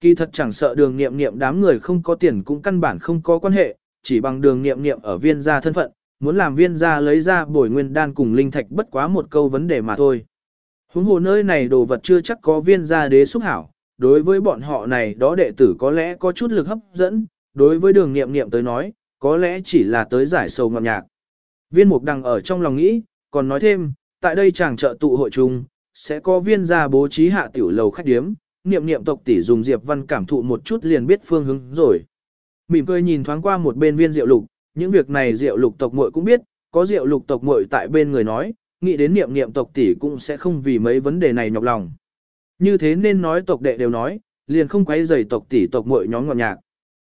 A: Kỳ thật chẳng sợ đường nghiệm nghiệm đám người không có tiền cũng căn bản không có quan hệ, chỉ bằng đường nghiệm nghiệm ở viên gia thân phận, muốn làm viên gia lấy ra bồi nguyên đan cùng linh thạch bất quá một câu vấn đề mà thôi. Huống hồ nơi này đồ vật chưa chắc có viên gia đế xúc hảo, đối với bọn họ này đó đệ tử có lẽ có chút lực hấp dẫn, đối với đường nghiệm nghiệm tới nói, có lẽ chỉ là tới giải sầu ngọt nhạc. Viên mục đằng ở trong lòng nghĩ, còn nói thêm, tại đây chàng trợ tụ hội chung, sẽ có viên gia bố trí hạ tiểu lầu khách điếm, niệm niệm tộc tỷ dùng Diệp Văn cảm thụ một chút liền biết phương hướng rồi. Mỉm cười nhìn thoáng qua một bên viên diệu lục, những việc này diệu lục tộc muội cũng biết, có diệu lục tộc muội tại bên người nói, nghĩ đến niệm niệm tộc tỷ cũng sẽ không vì mấy vấn đề này nhọc lòng. Như thế nên nói tộc đệ đều nói, liền không quấy rầy tộc tỷ tộc muội nhóm ngọt nhạc.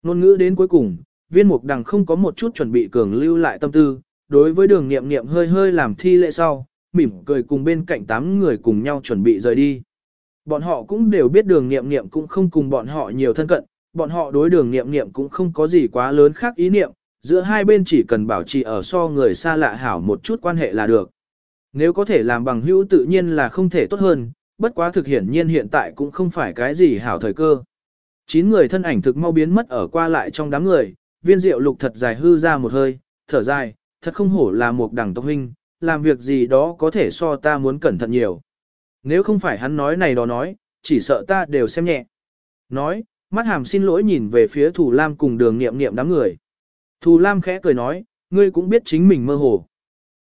A: Nôn ngữ đến cuối cùng, viên mục đằng không có một chút chuẩn bị cường lưu lại tâm tư, đối với đường nghiệm nghiệm hơi hơi làm thi lệ sau, mỉm cười cùng bên cạnh tám người cùng nhau chuẩn bị rời đi. Bọn họ cũng đều biết đường nghiệm nghiệm cũng không cùng bọn họ nhiều thân cận, bọn họ đối đường nghiệm nghiệm cũng không có gì quá lớn khác ý niệm, giữa hai bên chỉ cần bảo trì ở so người xa lạ hảo một chút quan hệ là được. Nếu có thể làm bằng hữu tự nhiên là không thể tốt hơn, bất quá thực hiển nhiên hiện tại cũng không phải cái gì hảo thời cơ. Chín người thân ảnh thực mau biến mất ở qua lại trong đám người, viên diệu lục thật dài hư ra một hơi, thở dài, thật không hổ là một đẳng tộc huynh, làm việc gì đó có thể so ta muốn cẩn thận nhiều. Nếu không phải hắn nói này đó nói, chỉ sợ ta đều xem nhẹ. Nói, mắt hàm xin lỗi nhìn về phía Thù Lam cùng đường nghiệm nghiệm đám người. Thù Lam khẽ cười nói, ngươi cũng biết chính mình mơ hồ.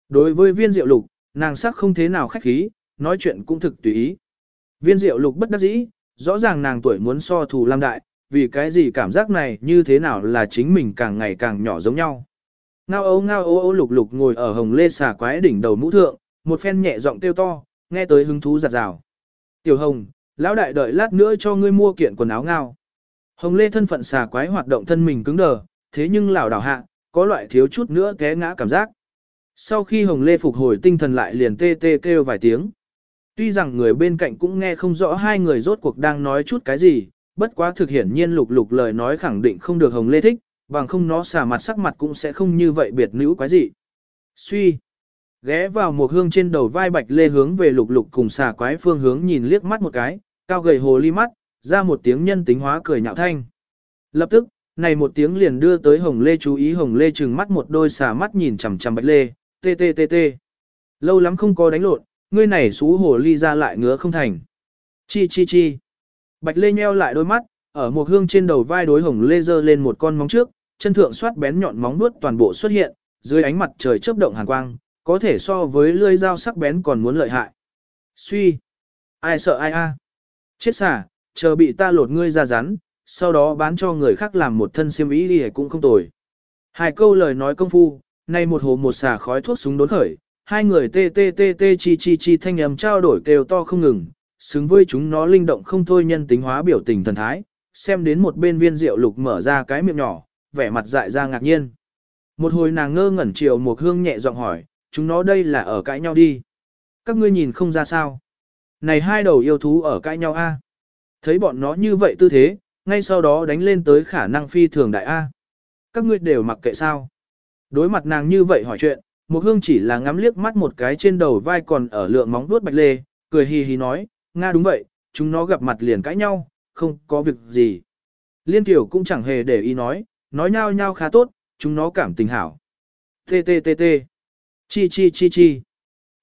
A: Đối với viên diệu lục, nàng sắc không thế nào khách khí, nói chuyện cũng thực tùy ý. Viên diệu lục bất đắc dĩ, rõ ràng nàng tuổi muốn so thù lam đại, vì cái gì cảm giác này như thế nào là chính mình càng ngày càng nhỏ giống nhau. Ngao ấu ngao ấu ấu lục lục ngồi ở hồng lê xà quái đỉnh đầu mũ thượng, một phen nhẹ giọng kêu to, nghe tới hứng thú giặt rào. Tiểu hồng, lão đại đợi lát nữa cho ngươi mua kiện quần áo ngao. Hồng lê thân phận xà quái hoạt động thân mình cứng đờ, thế nhưng lảo đảo hạ, có loại thiếu chút nữa té ngã cảm giác. Sau khi hồng lê phục hồi tinh thần lại liền tê tê kêu vài tiếng. Tuy rằng người bên cạnh cũng nghe không rõ hai người rốt cuộc đang nói chút cái gì, bất quá thực hiển nhiên lục lục lời nói khẳng định không được Hồng Lê thích, bằng không nó xả mặt sắc mặt cũng sẽ không như vậy biệt nữ quái gì. Suy, ghé vào một hương trên đầu vai bạch lê hướng về lục lục cùng xả quái phương hướng nhìn liếc mắt một cái, cao gầy hồ ly mắt, ra một tiếng nhân tính hóa cười nhạo thanh. Lập tức, này một tiếng liền đưa tới hồng lê chú ý hồng lê trừng mắt một đôi xà mắt nhìn chằm chằm bạch lê, tê tê tê tê. Lâu lắm không có đánh lộn, ngươi này xú hồ ly ra lại ngứa không thành. Chi chi chi. Bạch Lê nheo lại đôi mắt, ở một hương trên đầu vai đối hồng lê dơ lên một con móng trước, chân thượng xoát bén nhọn móng vuốt toàn bộ xuất hiện, dưới ánh mặt trời chớp động hàn quang, có thể so với lưỡi dao sắc bén còn muốn lợi hại. Suy. Ai sợ ai a? Chết xả, chờ bị ta lột ngươi ra rắn, sau đó bán cho người khác làm một thân xiêm y đi cũng không tồi. Hai câu lời nói công phu, nay một hồ một xà khói thuốc súng đốn khởi, hai người tê tê tê tê chi chi chi thanh âm trao đổi kêu to không ngừng, xứng với chúng nó linh động không thôi nhân tính hóa biểu tình thần thái, xem đến một bên viên rượu lục mở ra cái miệng nhỏ, vẻ mặt dại ra ngạc nhiên. Một hồi nàng ngơ ngẩn chiều một hương nhẹ giọng hỏi, chúng nó đây là ở cãi nhau đi. Các ngươi nhìn không ra sao. Này hai đầu yêu thú ở cãi nhau a. Thấy bọn nó như vậy tư thế, ngay sau đó đánh lên tới khả năng phi thường đại a. Các ngươi đều mặc kệ sao. Đối mặt nàng như vậy hỏi chuyện, một hương chỉ là ngắm liếc mắt một cái trên đầu vai còn ở lượng móng vuốt bạch lê, cười hì hì nói, Nga đúng vậy, chúng nó gặp mặt liền cãi nhau, không có việc gì. Liên tiểu cũng chẳng hề để ý nói, nói nhau nhau khá tốt, chúng nó cảm tình hảo. Tê tê tê tê. Chi chi chi chi.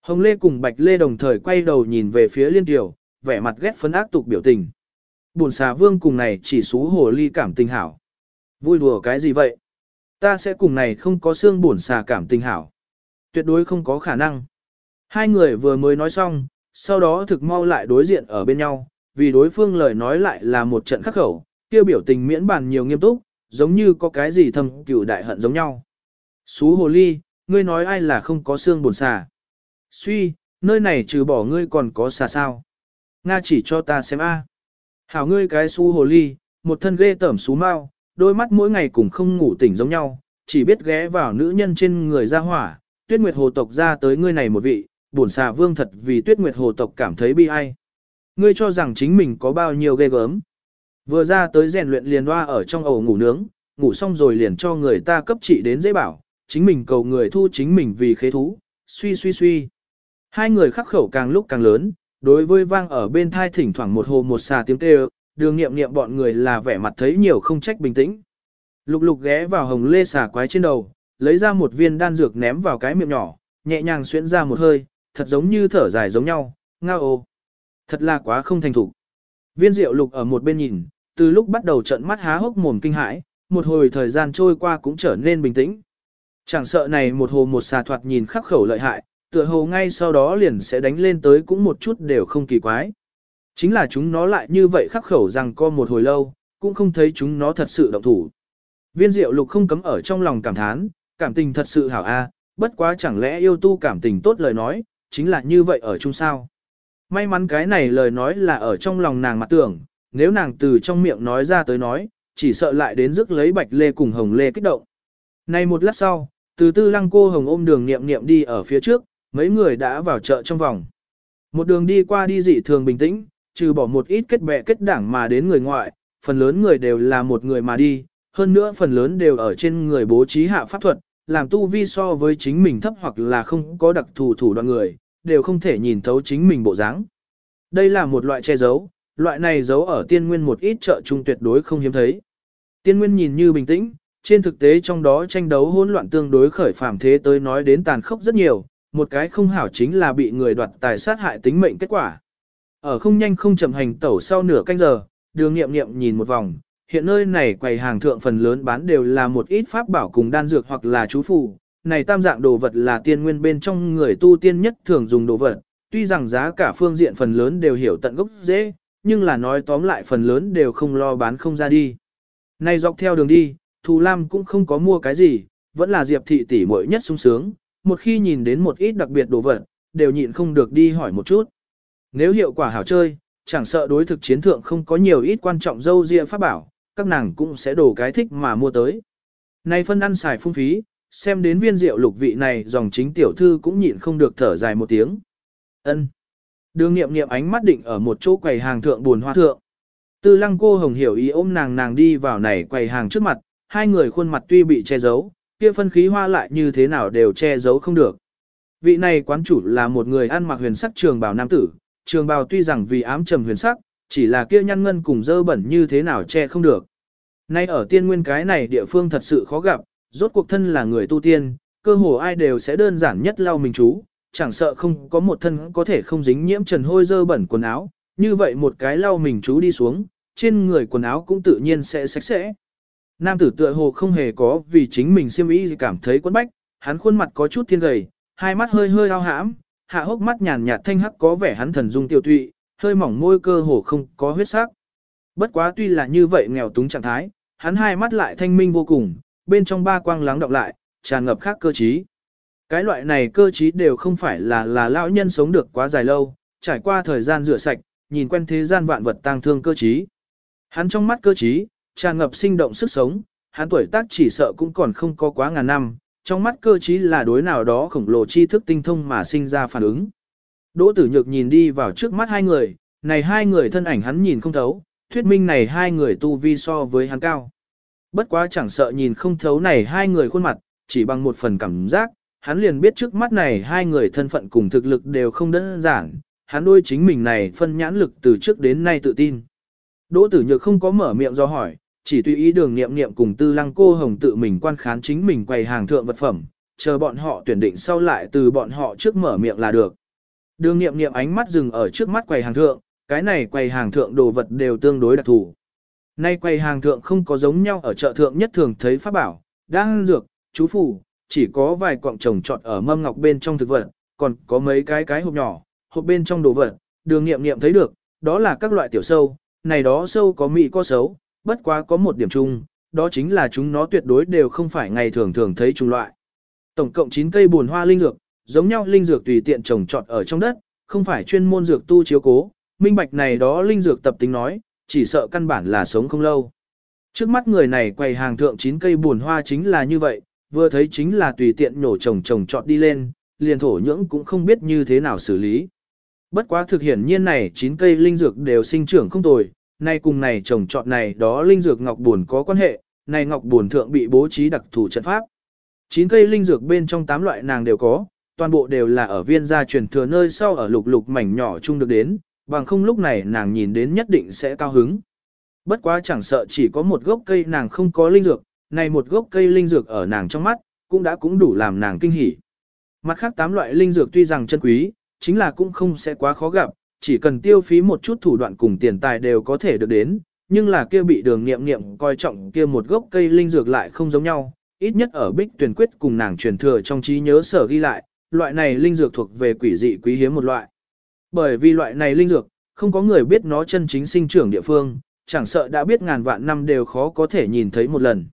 A: Hồng Lê cùng Bạch Lê đồng thời quay đầu nhìn về phía Liên Tiểu, vẻ mặt ghét phấn ác tục biểu tình. Bùn xà vương cùng này chỉ xú hồ ly cảm tình hảo. Vui đùa cái gì vậy? Ta sẽ cùng này không có xương bổn xà cảm tình hảo. Tuyệt đối không có khả năng. Hai người vừa mới nói xong, sau đó thực mau lại đối diện ở bên nhau, vì đối phương lời nói lại là một trận khắc khẩu, kêu biểu tình miễn bàn nhiều nghiêm túc, giống như có cái gì thầm cửu đại hận giống nhau. Xú hồ ly, ngươi nói ai là không có xương buồn xà. Suy, nơi này trừ bỏ ngươi còn có xà sao. Nga chỉ cho ta xem a. Hảo ngươi cái xú hồ ly, một thân ghê tởm xú mau, đôi mắt mỗi ngày cũng không ngủ tỉnh giống nhau, chỉ biết ghé vào nữ nhân trên người ra hỏa, tuyết nguyệt hồ tộc ra tới ngươi này một vị, bổn xà vương thật vì tuyết nguyệt hồ tộc cảm thấy bi ai. Ngươi cho rằng chính mình có bao nhiêu ghê gớm. Vừa ra tới rèn luyện liền hoa ở trong ổ ngủ nướng, ngủ xong rồi liền cho người ta cấp trị đến dễ bảo, chính mình cầu người thu chính mình vì khế thú, suy suy suy. Hai người khắc khẩu càng lúc càng lớn, đối với vang ở bên thai thỉnh thoảng một hồ một xà tiếng kêu, đường nghiệm nghiệm bọn người là vẻ mặt thấy nhiều không trách bình tĩnh. Lục lục ghé vào hồng lê xà quái trên đầu, lấy ra một viên đan dược ném vào cái miệng nhỏ, nhẹ nhàng xuyễn ra một hơi, thật giống như thở dài giống nhau, ngao ô. Thật là quá không thành thủ. Viên diệu lục ở một bên nhìn, từ lúc bắt đầu trận mắt há hốc mồm kinh hãi, một hồi thời gian trôi qua cũng trở nên bình tĩnh. Chẳng sợ này một hồ một xà thoạt nhìn khắc khẩu lợi hại, tựa hồ ngay sau đó liền sẽ đánh lên tới cũng một chút đều không kỳ quái. Chính là chúng nó lại như vậy khắc khẩu rằng co một hồi lâu, cũng không thấy chúng nó thật sự động thủ. Viên diệu lục không cấm ở trong lòng cảm thán, cảm tình thật sự hảo a, à, bất quá chẳng lẽ yêu tu cảm tình tốt lời nói, chính là như vậy ở chung sao. May mắn cái này lời nói là ở trong lòng nàng mặt tưởng, nếu nàng từ trong miệng nói ra tới nói, chỉ sợ lại đến rước lấy bạch lê cùng hồng lê kích động. Này một lát sau, từ tư lăng cô hồng ôm đường niệm niệm đi ở phía trước, mấy người đã vào chợ trong vòng. Một đường đi qua đi dị thường bình tĩnh, trừ bỏ một ít kết bè kết đảng mà đến người ngoại, phần lớn người đều là một người mà đi, hơn nữa phần lớn đều ở trên người bố trí hạ pháp thuật, làm tu vi so với chính mình thấp hoặc là không có đặc thù thủ đoạn người, đều không thể nhìn thấu chính mình bộ dáng. Đây là một loại che giấu, loại này giấu ở tiên nguyên một ít chợ trung tuyệt đối không hiếm thấy. Tiên nguyên nhìn như bình tĩnh, trên thực tế trong đó tranh đấu hỗn loạn tương đối khởi phàm thế tới nói đến tàn khốc rất nhiều, một cái không hảo chính là bị người đoạt tài sát hại tính mệnh kết quả. Ở không nhanh không chậm hành tẩu sau nửa canh giờ, đường nghiệm nghiệm nhìn một vòng, hiện nơi này quầy hàng thượng phần lớn bán đều là một ít pháp bảo cùng đan dược hoặc là chú phù. Này tam dạng đồ vật là tiên nguyên bên trong người tu tiên nhất thường dùng đồ vật, tuy rằng giá cả phương diện phần lớn đều hiểu tận gốc dễ, nhưng là nói tóm lại phần lớn đều không lo bán không ra đi. Này dọc theo đường đi, Thù Lam cũng không có mua cái gì, vẫn là Diệp thị tỷ muội nhất sung sướng, một khi nhìn đến một ít đặc biệt đồ vật, đều nhịn không được đi hỏi một chút. Nếu hiệu quả hảo chơi, chẳng sợ đối thực chiến thượng không có nhiều ít quan trọng dâu dịa pháp bảo, các nàng cũng sẽ đổ cái thích mà mua tới. Này phân ăn xài phung phí, xem đến viên rượu lục vị này dòng chính tiểu thư cũng nhịn không được thở dài một tiếng. ân Đường nghiệm nghiệm ánh mắt định ở một chỗ quầy hàng thượng buồn hoa thượng. Tư lăng cô hồng hiểu ý ôm nàng nàng đi vào này quầy hàng trước mặt, hai người khuôn mặt tuy bị che giấu, kia phân khí hoa lại như thế nào đều che giấu không được. Vị này quán chủ là một người ăn mặc huyền sắc trường bào nam tử, trường bào tuy rằng vì ám trầm huyền sắc, chỉ là kia nhăn ngân cùng dơ bẩn như thế nào che không được. Nay ở tiên nguyên cái này địa phương thật sự khó gặp, rốt cuộc thân là người tu tiên, cơ hồ ai đều sẽ đơn giản nhất lau mình chú, chẳng sợ không có một thân có thể không dính nhiễm trần hôi dơ bẩn quần áo, như vậy một cái lau mình chú đi xuống, trên người quần áo cũng tự nhiên sẽ sạch sẽ. Nam tử tựa hồ không hề có vì chính mình siêm ý cảm thấy quấn bách, hắn khuôn mặt có chút thiên gầy, hai mắt hơi hơi ao hãm, hạ hốc mắt nhàn nhạt thanh hắc có vẻ hắn thần dung tiêu tụy, hơi mỏng môi cơ hồ không có huyết sắc. Bất quá tuy là như vậy nghèo túng trạng thái, hắn hai mắt lại thanh minh vô cùng, bên trong ba quang lắng đọng lại, tràn ngập khác cơ trí. Cái loại này cơ trí đều không phải là là lão nhân sống được quá dài lâu, trải qua thời gian rửa sạch, nhìn quen thế gian vạn vật tang thương cơ trí. Hắn trong mắt cơ trí, tràn ngập sinh động sức sống, hắn tuổi tác chỉ sợ cũng còn không có quá ngàn năm, trong mắt cơ trí là đối nào đó khổng lồ tri thức tinh thông mà sinh ra phản ứng. Đỗ tử nhược nhìn đi vào trước mắt hai người, này hai người thân ảnh hắn nhìn không thấu, thuyết minh này hai người tu vi so với hắn cao. Bất quá chẳng sợ nhìn không thấu này hai người khuôn mặt, chỉ bằng một phần cảm giác, hắn liền biết trước mắt này hai người thân phận cùng thực lực đều không đơn giản, hắn đôi chính mình này phân nhãn lực từ trước đến nay tự tin. Đỗ tử nhược không có mở miệng do hỏi, chỉ tùy ý đường nghiệm nghiệm cùng tư lăng cô hồng tự mình quan khán chính mình quầy hàng thượng vật phẩm, chờ bọn họ tuyển định sau lại từ bọn họ trước mở miệng là được. Đường nghiệm nghiệm ánh mắt dừng ở trước mắt quầy hàng thượng, cái này quầy hàng thượng đồ vật đều tương đối đặc thù. Nay quầy hàng thượng không có giống nhau ở chợ thượng nhất thường thấy pháp bảo, đan dược, chú phủ, chỉ có vài cọng trồng trọt ở mâm ngọc bên trong thực vật, còn có mấy cái cái hộp nhỏ, hộp bên trong đồ vật, đường nghiệm nghiệm thấy được, đó là các loại tiểu sâu, này đó sâu có mỹ có xấu, bất quá có một điểm chung, đó chính là chúng nó tuyệt đối đều không phải ngày thường thường thấy chủng loại. Tổng cộng 9 cây buồn hoa linh dược, giống nhau linh dược tùy tiện trồng trọt ở trong đất, không phải chuyên môn dược tu chiếu cố, minh bạch này đó linh dược tập tính nói, chỉ sợ căn bản là sống không lâu. Trước mắt người này quầy hàng thượng 9 cây buồn hoa chính là như vậy, vừa thấy chính là tùy tiện nhổ trồng trồng trọt đi lên, liền thổ nhưỡng cũng không biết như thế nào xử lý. Bất quá thực hiển nhiên này 9 cây linh dược đều sinh trưởng không tồi, nay cùng này trồng trọt này đó linh dược ngọc buồn có quan hệ, này ngọc buồn thượng bị bố trí đặc thù trận pháp. 9 cây linh dược bên trong 8 loại nàng đều có, toàn bộ đều là ở viên gia truyền thừa nơi sau ở lục lục mảnh nhỏ chung được đến, bằng không lúc này nàng nhìn đến nhất định sẽ cao hứng. Bất quá chẳng sợ chỉ có một gốc cây nàng không có linh dược, này một gốc cây linh dược ở nàng trong mắt, cũng đã cũng đủ làm nàng kinh hỉ. Mặt khác tám loại linh dược tuy rằng chân quý, chính là cũng không sẽ quá khó gặp, chỉ cần tiêu phí một chút thủ đoạn cùng tiền tài đều có thể được đến, nhưng là kia bị đường nghiệm nghiệm coi trọng kia một gốc cây linh dược lại không giống nhau, ít nhất ở bích tuyển quyết cùng nàng truyền thừa trong trí nhớ sở ghi lại, loại này linh dược thuộc về quỷ dị quý hiếm một loại. Bởi vì loại này linh dược, không có người biết nó chân chính sinh trưởng địa phương, chẳng sợ đã biết ngàn vạn năm đều khó có thể nhìn thấy một lần.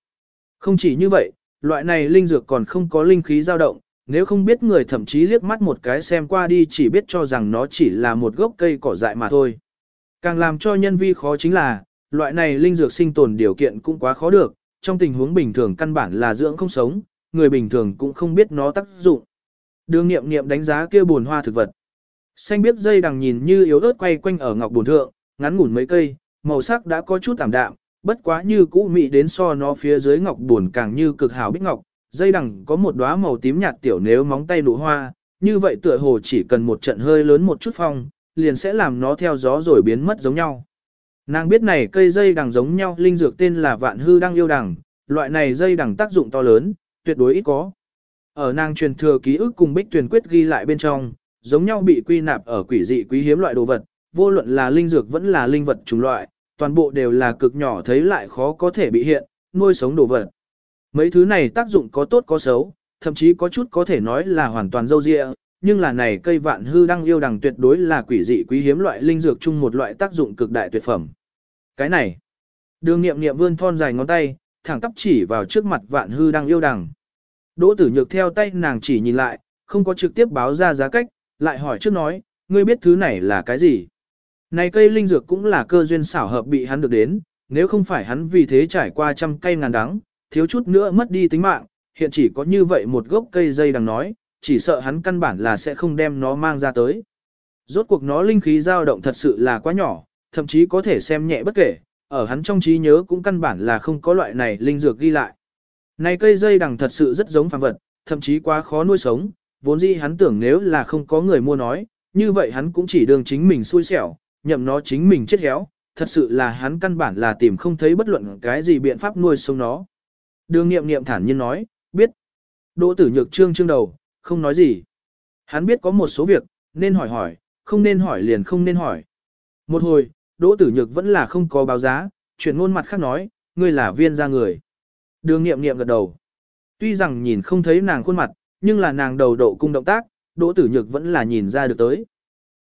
A: Không chỉ như vậy, loại này linh dược còn không có linh khí dao động, nếu không biết người thậm chí liếc mắt một cái xem qua đi chỉ biết cho rằng nó chỉ là một gốc cây cỏ dại mà thôi. Càng làm cho nhân vi khó chính là, loại này linh dược sinh tồn điều kiện cũng quá khó được, trong tình huống bình thường căn bản là dưỡng không sống, người bình thường cũng không biết nó tác dụng. Đường nghiệm nghiệm đánh giá kia buồn hoa thực vật. Xanh biết dây đằng nhìn như yếu ớt quay quanh ở ngọc buồn thượng, ngắn ngủn mấy cây, màu sắc đã có chút tạm đạm, bất quá như cũ mị đến so nó phía dưới ngọc buồn càng như cực hảo bích ngọc, dây đằng có một đóa màu tím nhạt tiểu nếu móng tay nụ hoa, như vậy tựa hồ chỉ cần một trận hơi lớn một chút phong, liền sẽ làm nó theo gió rồi biến mất giống nhau. Nàng biết này cây dây đằng giống nhau linh dược tên là vạn hư đang yêu đằng, loại này dây đằng tác dụng to lớn, tuyệt đối ít có. Ở nàng truyền thừa ký ức cùng bích tuyển quyết ghi lại bên trong, giống nhau bị quy nạp ở quỷ dị quý hiếm loại đồ vật, vô luận là linh dược vẫn là linh vật chủng loại, toàn bộ đều là cực nhỏ thấy lại khó có thể bị hiện, nuôi sống đồ vật. Mấy thứ này tác dụng có tốt có xấu, thậm chí có chút có thể nói là hoàn toàn dâu dịa, nhưng là này cây vạn hư đăng yêu đằng tuyệt đối là quỷ dị quý hiếm loại linh dược chung một loại tác dụng cực đại tuyệt phẩm. Cái này, đường nghiệm nghiệm vươn thon dài ngón tay, thẳng tắp chỉ vào trước mặt vạn hư đăng yêu đằng. Đỗ tử nhược theo tay nàng chỉ nhìn lại, không có trực tiếp báo ra giá cách, lại hỏi trước nói, ngươi biết thứ này là cái gì? Này cây linh dược cũng là cơ duyên xảo hợp bị hắn được đến, nếu không phải hắn vì thế trải qua trăm cây ngàn đắng, thiếu chút nữa mất đi tính mạng, hiện chỉ có như vậy một gốc cây dây đằng nói, chỉ sợ hắn căn bản là sẽ không đem nó mang ra tới. Rốt cuộc nó linh khí dao động thật sự là quá nhỏ, thậm chí có thể xem nhẹ bất kể, ở hắn trong trí nhớ cũng căn bản là không có loại này linh dược ghi lại. Này cây dây đằng thật sự rất giống phàm vật, thậm chí quá khó nuôi sống, vốn dĩ hắn tưởng nếu là không có người mua nói, như vậy hắn cũng chỉ đường chính mình xui xẻo, nhậm nó chính mình chết héo, thật sự là hắn căn bản là tìm không thấy bất luận cái gì biện pháp nuôi sống nó. Đường nghiệm nghiệm thản nhiên nói, biết. Đỗ tử nhược trương trương đầu, không nói gì. Hắn biết có một số việc, nên hỏi hỏi, không nên hỏi liền không nên hỏi. Một hồi, đỗ tử nhược vẫn là không có báo giá, chuyển ngôn mặt khác nói, ngươi là viên gia người. Đường nghiệm nghiệm gật đầu. Tuy rằng nhìn không thấy nàng khuôn mặt, nhưng là nàng đầu độ cung động tác, đỗ tử nhược vẫn là nhìn ra được tới.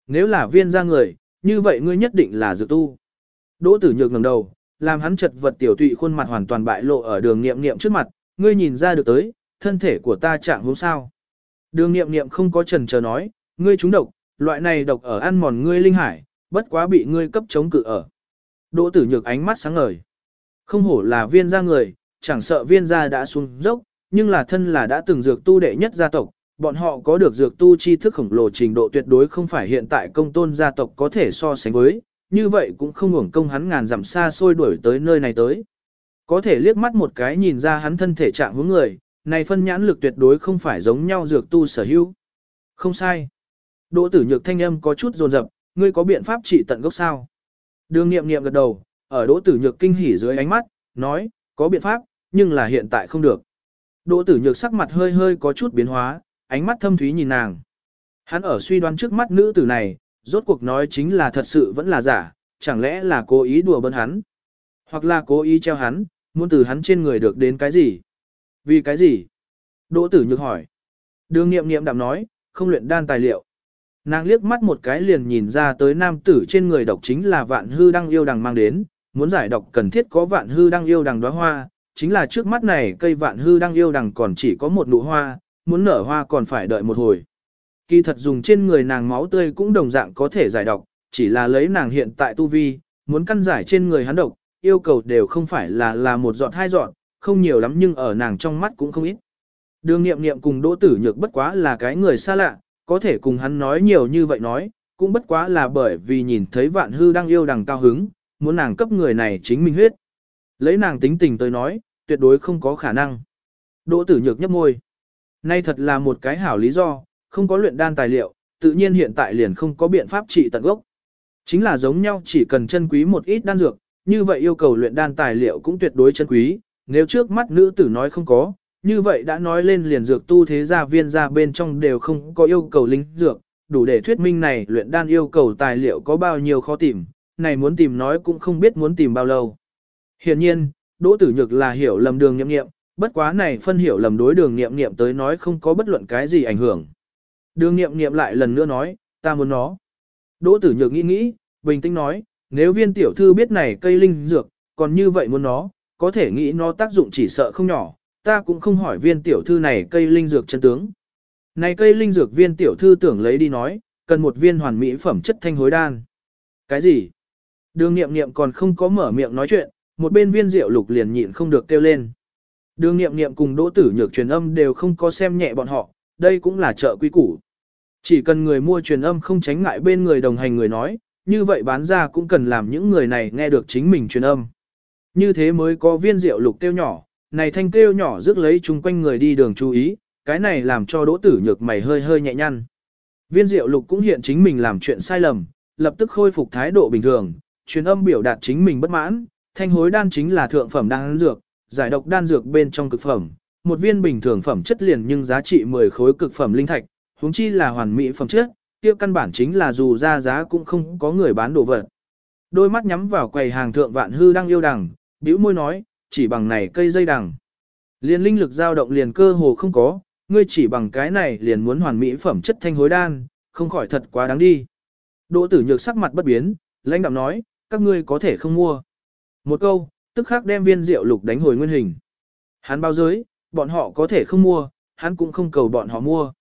A: Nếu là viên gia người, như vậy ngươi nhất định là dự tu. Đỗ tử nhược ngẩng đầu, làm hắn chật vật tiểu tụy khuôn mặt hoàn toàn bại lộ ở đường nghiệm nghiệm trước mặt, ngươi nhìn ra được tới, thân thể của ta trạng hôm sao. Đường nghiệm nghiệm không có trần chờ nói, ngươi trúng độc, loại này độc ở ăn mòn ngươi linh hải, bất quá bị ngươi cấp chống cự ở. Đỗ tử nhược ánh mắt sáng ngời. Không hổ là viên gia người, chẳng sợ viên gia đã xuống dốc, nhưng là thân là đã từng dược tu đệ nhất gia tộc, bọn họ có được dược tu tri thức khổng lồ trình độ tuyệt đối không phải hiện tại công tôn gia tộc có thể so sánh với, như vậy cũng không hưởng công hắn ngàn dặm xa xôi đuổi tới nơi này tới. Có thể liếc mắt một cái nhìn ra hắn thân thể trạng hướng người, này phân nhãn lực tuyệt đối không phải giống nhau dược tu sở hữu. Không sai. Đỗ tử nhược thanh âm có chút rồn rập, ngươi có biện pháp trị tận gốc sao? Đường nghiệm nghiệm gật đầu, ở đỗ tử nhược kinh hỉ dưới ánh mắt, nói, có biện pháp, nhưng là hiện tại không được. Đỗ tử nhược sắc mặt hơi hơi có chút biến hóa, ánh mắt thâm thúy nhìn nàng. Hắn ở suy đoán trước mắt nữ tử này, rốt cuộc nói chính là thật sự vẫn là giả, chẳng lẽ là cố ý đùa bỡn hắn, hoặc là cố ý treo hắn, muốn từ hắn trên người được đến cái gì? Vì cái gì? Đỗ tử nhược hỏi. Đường nghiệm nghiệm đạm nói, không luyện đan tài liệu. Nàng liếc mắt một cái liền nhìn ra tới nam tử trên người độc chính là vạn hư đăng yêu đằng mang đến, muốn giải độc cần thiết có vạn hư đăng yêu đằng đóa hoa, chính là trước mắt này cây vạn hư đang yêu đằng còn chỉ có một nụ hoa, muốn nở hoa còn phải đợi một hồi. Kỳ thật dùng trên người nàng máu tươi cũng đồng dạng có thể giải độc, chỉ là lấy nàng hiện tại tu vi, muốn căn giải trên người hắn độc, yêu cầu đều không phải là là một giọt hai giọt, không nhiều lắm nhưng ở nàng trong mắt cũng không ít. Đường nghiệm nghiệm cùng đỗ tử nhược bất quá là cái người xa lạ, có thể cùng hắn nói nhiều như vậy nói, cũng bất quá là bởi vì nhìn thấy vạn hư đang yêu đằng cao hứng, muốn nàng cấp người này chính mình huyết. Lấy nàng tính tình tới nói, tuyệt đối không có khả năng. Đỗ tử nhược nhấp môi. Nay thật là một cái hảo lý do, không có luyện đan tài liệu, tự nhiên hiện tại liền không có biện pháp trị tận gốc. Chính là giống nhau chỉ cần chân quý một ít đan dược, như vậy yêu cầu luyện đan tài liệu cũng tuyệt đối chân quý, nếu trước mắt nữ tử nói không có, như vậy đã nói lên liền dược tu thế gia viên gia bên trong đều không có yêu cầu linh dược, đủ để thuyết minh này luyện đan yêu cầu tài liệu có bao nhiêu khó tìm, này muốn tìm nói cũng không biết muốn tìm bao lâu. Hiện nhiên, Đỗ Tử Nhược là hiểu lầm đường nhậm nghiệm, bất quá này phân hiểu lầm đối đường nghiệm nghiệm tới nói không có bất luận cái gì ảnh hưởng. Đường nghiệm nghiệm lại lần nữa nói, ta muốn nó. Đỗ Tử Nhược nghĩ nghĩ, bình tĩnh nói, nếu viên tiểu thư biết này cây linh dược, còn như vậy muốn nó, có thể nghĩ nó tác dụng chỉ sợ không nhỏ, ta cũng không hỏi viên tiểu thư này cây linh dược chân tướng. Này cây linh dược viên tiểu thư tưởng lấy đi nói, cần một viên hoàn mỹ phẩm chất thanh hối đan. Cái gì? Đường nghiệm nghiệm còn không có mở miệng nói chuyện, một bên viên rượu lục liền nhịn không được kêu lên. Đường nghiệm nghiệm cùng đỗ tử nhược truyền âm đều không có xem nhẹ bọn họ, đây cũng là chợ quy củ. Chỉ cần người mua truyền âm không tránh ngại bên người đồng hành người nói, như vậy bán ra cũng cần làm những người này nghe được chính mình truyền âm. Như thế mới có viên rượu lục kêu nhỏ, này thanh kêu nhỏ rước lấy chung quanh người đi đường chú ý, cái này làm cho đỗ tử nhược mày hơi hơi nhẹ nhăn. Viên diệu lục cũng hiện chính mình làm chuyện sai lầm, lập tức khôi phục thái độ bình thường, truyền âm biểu đạt chính mình bất mãn, thanh hối đan chính là thượng phẩm đan dược, giải độc đan dược bên trong cực phẩm, một viên bình thường phẩm chất liền nhưng giá trị 10 khối cực phẩm linh thạch, huống chi là hoàn mỹ phẩm chất, kia căn bản chính là dù ra giá cũng không có người bán đồ vật. Đôi mắt nhắm vào quầy hàng thượng vạn hư đang yêu đằng, bĩu môi nói, chỉ bằng này cây dây đằng. Liền linh lực dao động liền cơ hồ không có, ngươi chỉ bằng cái này liền muốn hoàn mỹ phẩm chất thanh hối đan, không khỏi thật quá đáng đi. Đỗ tử nhược sắc mặt bất biến, lãnh đạm nói, các ngươi có thể không mua. Một câu, tức khắc đem viên rượu lục đánh hồi nguyên hình. Hắn bao giới, bọn họ có thể không mua, hắn cũng không cầu bọn họ mua.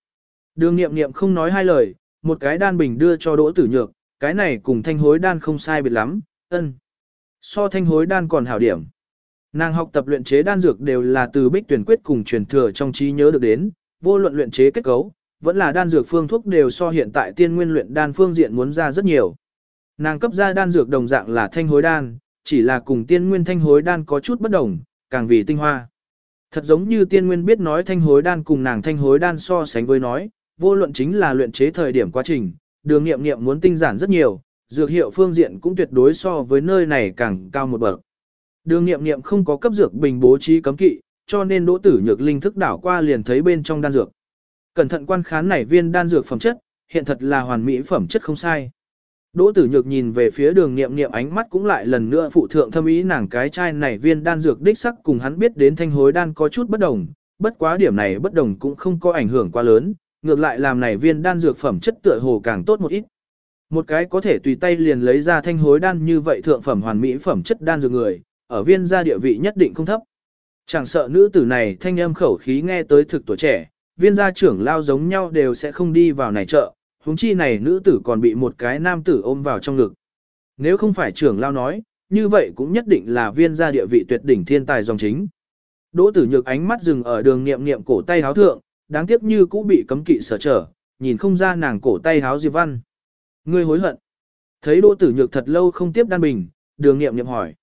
A: Đường nghiệm nghiệm không nói hai lời, một cái đan bình đưa cho đỗ tử nhược, cái này cùng thanh hối đan không sai biệt lắm, ân. So thanh hối đan còn hảo điểm. Nàng học tập luyện chế đan dược đều là từ bích tuyển quyết cùng truyền thừa trong trí nhớ được đến, vô luận luyện chế kết cấu, vẫn là đan dược phương thuốc đều so hiện tại tiên nguyên luyện đan phương diện muốn ra rất nhiều. Nàng cấp ra đan dược đồng dạng là thanh hối đan, chỉ là cùng tiên nguyên thanh hối đan có chút bất đồng, càng vì tinh hoa. Thật giống như tiên nguyên biết nói thanh hối đan cùng nàng thanh hối đan so sánh với nói, vô luận chính là luyện chế thời điểm quá trình, đường nghiệm nghiệm muốn tinh giản rất nhiều, dược hiệu phương diện cũng tuyệt đối so với nơi này càng cao một bậc. Đường nghiệm nghiệm không có cấp dược bình bố trí cấm kỵ, cho nên đỗ tử nhược linh thức đảo qua liền thấy bên trong đan dược. Cẩn thận quan khán này viên đan dược phẩm chất, hiện thật là hoàn mỹ phẩm chất không sai. Đỗ tử nhược nhìn về phía đường nghiệm nghiệm ánh mắt cũng lại lần nữa phụ thượng thâm ý nàng cái chai này viên đan dược đích sắc cùng hắn biết đến thanh hối đan có chút bất đồng, bất quá điểm này bất đồng cũng không có ảnh hưởng quá lớn, ngược lại làm này viên đan dược phẩm chất tựa hồ càng tốt một ít. Một cái có thể tùy tay liền lấy ra thanh hối đan như vậy thượng phẩm hoàn mỹ phẩm chất đan dược người, ở viên gia địa vị nhất định không thấp. Chẳng sợ nữ tử này thanh âm khẩu khí nghe tới thực tuổi trẻ, viên gia trưởng lao giống nhau đều sẽ không đi vào này chợ, huống chi này nữ tử còn bị một cái nam tử ôm vào trong ngực. Nếu không phải trưởng lao nói, như vậy cũng nhất định là viên gia địa vị tuyệt đỉnh thiên tài dòng chính. Đỗ tử nhược ánh mắt dừng ở đường niệm niệm cổ tay háo thượng, đáng tiếc như cũ bị cấm kỵ sở trở, nhìn không ra nàng cổ tay háo Diệp Văn. Ngươi hối hận. Thấy đỗ tử nhược thật lâu không tiếp đan bình, đường niệm niệm hỏi.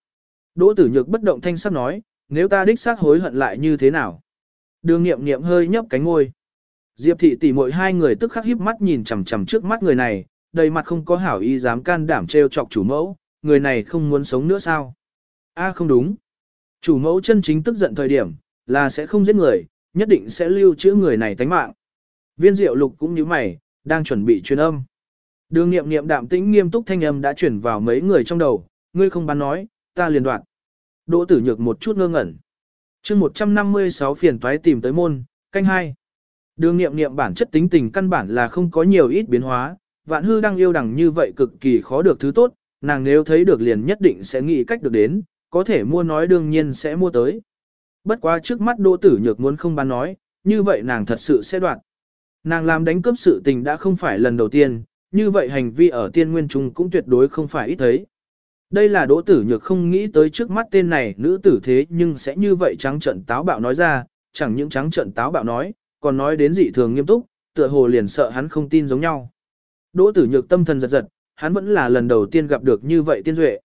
A: Đỗ tử nhược bất động thanh sắc nói, nếu ta đích xác hối hận lại như thế nào? Đường nghiệm nghiệm hơi nhấp cánh ngôi. Diệp thị tỷ mỗi hai người tức khắc híp mắt nhìn chằm chằm trước mắt người này, đầy mặt không có hảo ý dám can đảm trêu chọc chủ mẫu, người này không muốn sống nữa sao? A không đúng. Chủ mẫu chân chính tức giận thời điểm, là sẽ không giết người, nhất định sẽ lưu trữ người này tánh mạng. Viên diệu lục cũng như mày, đang chuẩn bị truyền âm. Đường nghiệm nghiệm đạm tĩnh nghiêm túc thanh âm đã chuyển vào mấy người trong đầu, ngươi không bán nói, ta liền đoạn. Đỗ tử nhược một chút ngơ ngẩn. chương 156 phiền toái tìm tới môn, canh hai. Đường nghiệm nghiệm bản chất tính tình căn bản là không có nhiều ít biến hóa, vạn hư đang yêu đằng như vậy cực kỳ khó được thứ tốt, nàng nếu thấy được liền nhất định sẽ nghĩ cách được đến, có thể mua nói đương nhiên sẽ mua tới. Bất quá trước mắt đỗ tử nhược muốn không bán nói, như vậy nàng thật sự sẽ đoạn. Nàng làm đánh cướp sự tình đã không phải lần đầu tiên, như vậy hành vi ở tiên nguyên trung cũng tuyệt đối không phải ít thấy. Đây là đỗ tử nhược không nghĩ tới trước mắt tên này nữ tử thế nhưng sẽ như vậy trắng trận táo bạo nói ra, chẳng những trắng trận táo bạo nói, còn nói đến dị thường nghiêm túc, tựa hồ liền sợ hắn không tin giống nhau. Đỗ tử nhược tâm thần giật giật, hắn vẫn là lần đầu tiên gặp được như vậy tiên duệ.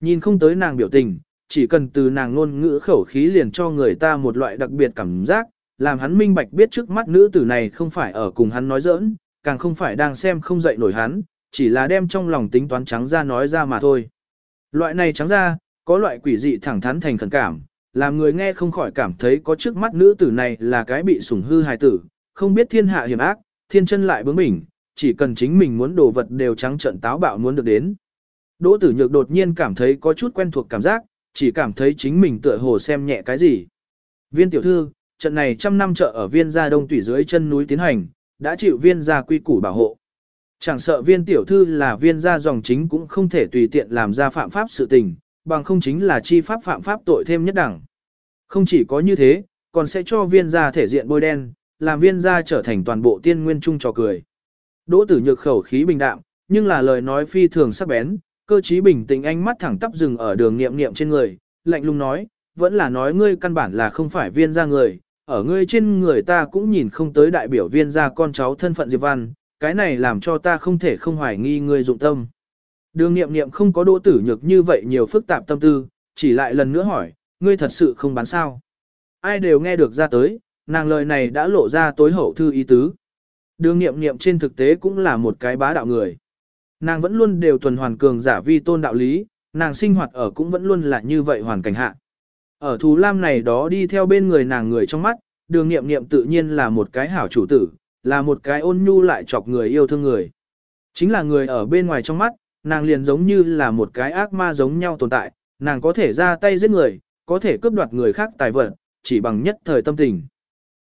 A: Nhìn không tới nàng biểu tình, chỉ cần từ nàng ngôn ngữ khẩu khí liền cho người ta một loại đặc biệt cảm giác, làm hắn minh bạch biết trước mắt nữ tử này không phải ở cùng hắn nói giỡn, càng không phải đang xem không dậy nổi hắn, chỉ là đem trong lòng tính toán trắng ra nói ra mà thôi. Loại này trắng ra, có loại quỷ dị thẳng thắn thành khẩn cảm, làm người nghe không khỏi cảm thấy có trước mắt nữ tử này là cái bị sủng hư hài tử, không biết thiên hạ hiểm ác, thiên chân lại bướng bỉnh, chỉ cần chính mình muốn đồ vật đều trắng trận táo bạo muốn được đến. Đỗ tử nhược đột nhiên cảm thấy có chút quen thuộc cảm giác, chỉ cảm thấy chính mình tựa hồ xem nhẹ cái gì. Viên tiểu thư, trận này trăm năm chợ ở viên gia đông tủy dưới chân núi tiến hành, đã chịu viên gia quy củ bảo hộ. Chẳng sợ viên tiểu thư là viên gia dòng chính cũng không thể tùy tiện làm ra phạm pháp sự tình, bằng không chính là chi pháp phạm pháp tội thêm nhất đẳng. Không chỉ có như thế, còn sẽ cho viên gia thể diện bôi đen, làm viên gia trở thành toàn bộ tiên nguyên trung trò cười. Đỗ tử nhược khẩu khí bình đạm, nhưng là lời nói phi thường sắc bén, cơ trí bình tĩnh ánh mắt thẳng tắp dừng ở đường nghiệm nghiệm trên người, lạnh lùng nói, vẫn là nói ngươi căn bản là không phải viên gia người, ở ngươi trên người ta cũng nhìn không tới đại biểu viên gia con cháu thân phận Diệp Văn, cái này làm cho ta không thể không hoài nghi ngươi dụng tâm. Đường nghiệm nghiệm không có đỗ tử nhược như vậy nhiều phức tạp tâm tư, chỉ lại lần nữa hỏi, ngươi thật sự không bán sao. Ai đều nghe được ra tới, nàng lời này đã lộ ra tối hậu thư ý tứ. Đường nghiệm nghiệm trên thực tế cũng là một cái bá đạo người. Nàng vẫn luôn đều tuần hoàn cường giả vi tôn đạo lý, nàng sinh hoạt ở cũng vẫn luôn là như vậy hoàn cảnh hạ. Ở thú lam này đó đi theo bên người nàng người trong mắt, đường nghiệm nghiệm tự nhiên là một cái hảo chủ tử, là một cái ôn nhu lại chọc người yêu thương người. Chính là người ở bên ngoài trong mắt, nàng liền giống như là một cái ác ma giống nhau tồn tại, nàng có thể ra tay giết người, có thể cướp đoạt người khác tài vật, chỉ bằng nhất thời tâm tình.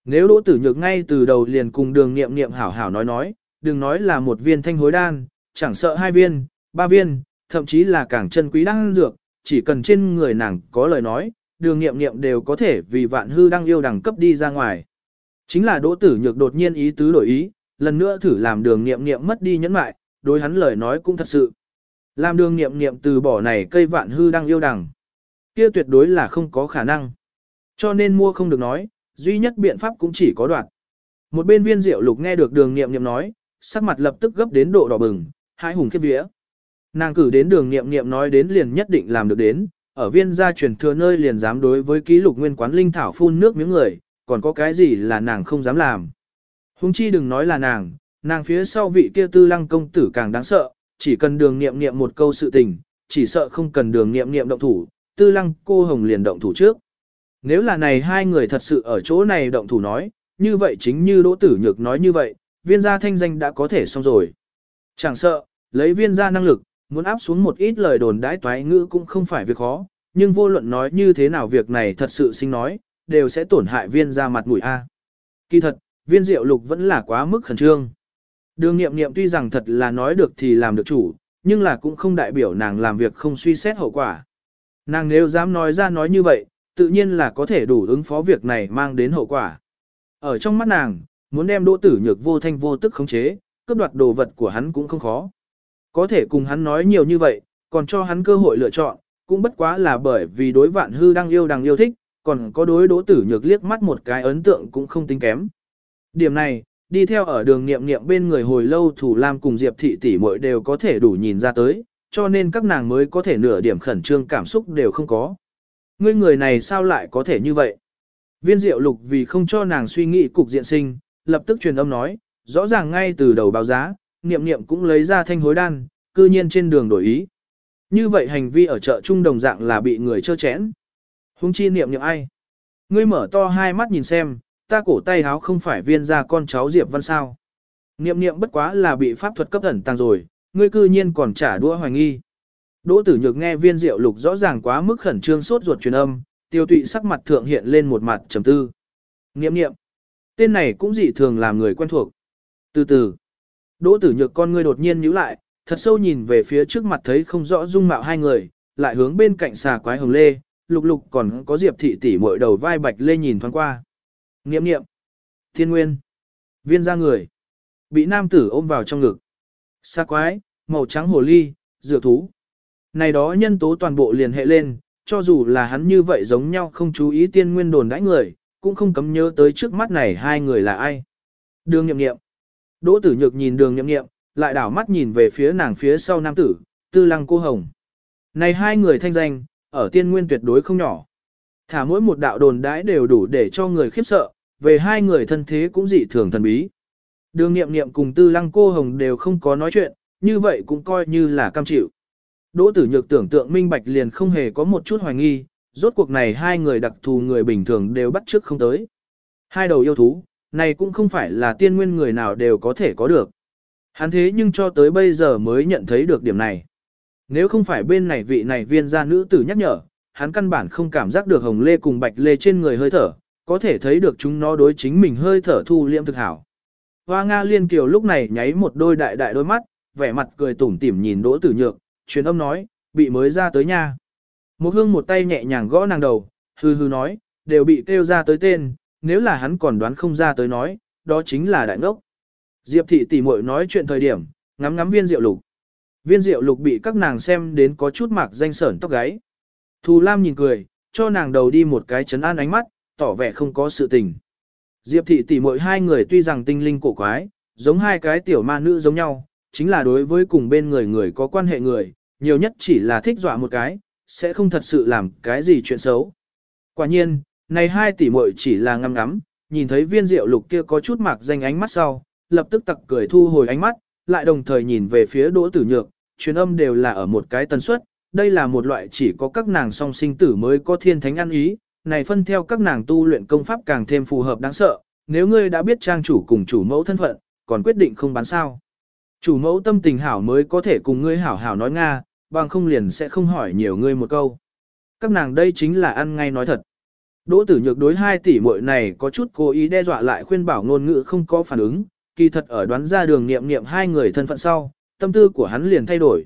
A: Nếu đỗ tử nhược ngay từ đầu liền cùng đường nghiệm nghiệm hảo hảo nói nói, đừng nói là một viên thanh hối đan, chẳng sợ hai viên, ba viên, thậm chí là càng chân quý đan dược, chỉ cần trên người nàng có lời nói, đường nghiệm nghiệm đều có thể vì vạn hư đang yêu đẳng cấp đi ra ngoài. Chính là đỗ tử nhược đột nhiên ý tứ đổi ý, lần nữa thử làm đường nghiệm nghiệm mất đi nhẫn mại, đối hắn lời nói cũng thật sự. Làm đường nghiệm nghiệm từ bỏ này cây vạn hư đang yêu đằng. Kia tuyệt đối là không có khả năng. Cho nên mua không được nói, duy nhất biện pháp cũng chỉ có đoạn. Một bên viên diệu lục nghe được đường nghiệm nghiệm nói, sắc mặt lập tức gấp đến độ đỏ bừng, hai hùng khiếp vía. Nàng cử đến đường nghiệm nghiệm nói đến liền nhất định làm được đến, ở viên gia truyền thừa nơi liền dám đối với ký lục nguyên quán linh thảo phun nước miếng người, còn có cái gì là nàng không dám làm. Hùng chi đừng nói là nàng, nàng phía sau vị kia tư lăng công tử càng đáng sợ, chỉ cần đường nghiệm nghiệm một câu sự tình, chỉ sợ không cần đường nghiệm nghiệm động thủ, tư lăng cô hồng liền động thủ trước. Nếu là này hai người thật sự ở chỗ này động thủ nói, như vậy chính như Đỗ Tử Nhược nói như vậy, viên gia thanh danh đã có thể xong rồi. Chẳng sợ, lấy viên gia năng lực, muốn áp xuống một ít lời đồn đãi toái ngữ cũng không phải việc khó, nhưng vô luận nói như thế nào việc này thật sự sinh nói, đều sẽ tổn hại viên gia mặt mũi A. Kỳ thật, viên diệu lục vẫn là quá mức khẩn trương. Đường nghiệm nghiệm tuy rằng thật là nói được thì làm được chủ, nhưng là cũng không đại biểu nàng làm việc không suy xét hậu quả. Nàng nếu dám nói ra nói như vậy, tự nhiên là có thể đủ ứng phó việc này mang đến hậu quả. Ở trong mắt nàng, muốn đem đỗ tử nhược vô thanh vô tức khống chế, cướp đoạt đồ vật của hắn cũng không khó. Có thể cùng hắn nói nhiều như vậy, còn cho hắn cơ hội lựa chọn, cũng bất quá là bởi vì đối vạn hư đang yêu đang yêu thích, còn có đối đỗ tử nhược liếc mắt một cái ấn tượng cũng không tính kém. Điểm này, đi theo ở đường nghiệm nghiệm bên người hồi lâu thủ lam cùng diệp thị tỷ muội đều có thể đủ nhìn ra tới, cho nên các nàng mới có thể nửa điểm khẩn trương cảm xúc đều không có. Ngươi người này sao lại có thể như vậy? Viên diệu lục vì không cho nàng suy nghĩ cục diện sinh, lập tức truyền âm nói, rõ ràng ngay từ đầu báo giá, niệm niệm cũng lấy ra thanh hối đan, cư nhiên trên đường đổi ý. Như vậy hành vi ở chợ trung đồng dạng là bị người trơ chẽn. huống chi niệm niệm ai? Ngươi mở to hai mắt nhìn xem, ta cổ tay háo không phải viên ra con cháu Diệp Văn sao. Niệm niệm bất quá là bị pháp thuật cấp ẩn tăng rồi, ngươi cư nhiên còn trả đũa hoài nghi. Đỗ tử nhược nghe viên diệu lục rõ ràng quá mức khẩn trương sốt ruột truyền âm, tiêu tụy sắc mặt thượng hiện lên một mặt trầm tư. Niệm niệm, tên này cũng dị thường làm người quen thuộc. Từ từ, đỗ tử nhược con ngươi đột nhiên nhíu lại, thật sâu nhìn về phía trước mặt thấy không rõ dung mạo hai người, lại hướng bên cạnh xà quái hồng lê, lục lục còn có diệp thị tỷ mội đầu vai bạch lê nhìn thoáng qua. Niệm niệm, thiên nguyên, viên ra người, bị nam tử ôm vào trong ngực. xa quái, màu trắng hồ ly, dựa thú. Này đó nhân tố toàn bộ liền hệ lên, cho dù là hắn như vậy giống nhau không chú ý tiên nguyên đồn đãi người, cũng không cấm nhớ tới trước mắt này hai người là ai. Đường nhậm nghiệm. Đỗ tử nhược nhìn đường nhậm nghiệm, lại đảo mắt nhìn về phía nàng phía sau nam tử, tư lăng cô hồng. Này hai người thanh danh, ở tiên nguyên tuyệt đối không nhỏ. Thả mỗi một đạo đồn đãi đều đủ để cho người khiếp sợ, về hai người thân thế cũng dị thường thần bí. Đường nghiệm nghiệm cùng tư lăng cô hồng đều không có nói chuyện, như vậy cũng coi như là cam chịu. Đỗ tử nhược tưởng tượng minh bạch liền không hề có một chút hoài nghi, rốt cuộc này hai người đặc thù người bình thường đều bắt trước không tới. Hai đầu yêu thú, này cũng không phải là tiên nguyên người nào đều có thể có được. Hắn thế nhưng cho tới bây giờ mới nhận thấy được điểm này. Nếu không phải bên này vị này viên gia nữ tử nhắc nhở, hắn căn bản không cảm giác được hồng lê cùng bạch lê trên người hơi thở, có thể thấy được chúng nó đối chính mình hơi thở thu liễm thực hảo. Hoa Nga Liên Kiều lúc này nháy một đôi đại đại đôi mắt, vẻ mặt cười tủm tỉm nhìn Đỗ Tử Nhược, truyền âm nói, bị mới ra tới nha. Một hương một tay nhẹ nhàng gõ nàng đầu, hư hư nói, đều bị kêu ra tới tên, nếu là hắn còn đoán không ra tới nói, đó chính là đại ngốc. Diệp thị tỷ muội nói chuyện thời điểm, ngắm ngắm viên rượu lục. Viên rượu lục bị các nàng xem đến có chút mạc danh sởn tóc gáy. Thù Lam nhìn cười, cho nàng đầu đi một cái chấn an ánh mắt, tỏ vẻ không có sự tình. Diệp thị tỷ muội hai người tuy rằng tinh linh cổ quái, giống hai cái tiểu ma nữ giống nhau, chính là đối với cùng bên người người có quan hệ người, nhiều nhất chỉ là thích dọa một cái, sẽ không thật sự làm cái gì chuyện xấu. Quả nhiên, này hai tỷ muội chỉ là ngâm ngắm, nhìn thấy viên rượu lục kia có chút mạc danh ánh mắt sau, lập tức tặc cười thu hồi ánh mắt, lại đồng thời nhìn về phía đỗ tử nhược, truyền âm đều là ở một cái tần suất, đây là một loại chỉ có các nàng song sinh tử mới có thiên thánh ăn ý, này phân theo các nàng tu luyện công pháp càng thêm phù hợp đáng sợ, nếu ngươi đã biết trang chủ cùng chủ mẫu thân phận, còn quyết định không bán sao. Chủ mẫu tâm tình hảo mới có thể cùng ngươi hảo hảo nói Nga, bằng không liền sẽ không hỏi nhiều ngươi một câu. Các nàng đây chính là ăn ngay nói thật. Đỗ tử nhược đối hai tỷ muội này có chút cố ý đe dọa lại khuyên bảo ngôn ngữ không có phản ứng, kỳ thật ở đoán ra đường nghiệm nghiệm hai người thân phận sau, tâm tư của hắn liền thay đổi.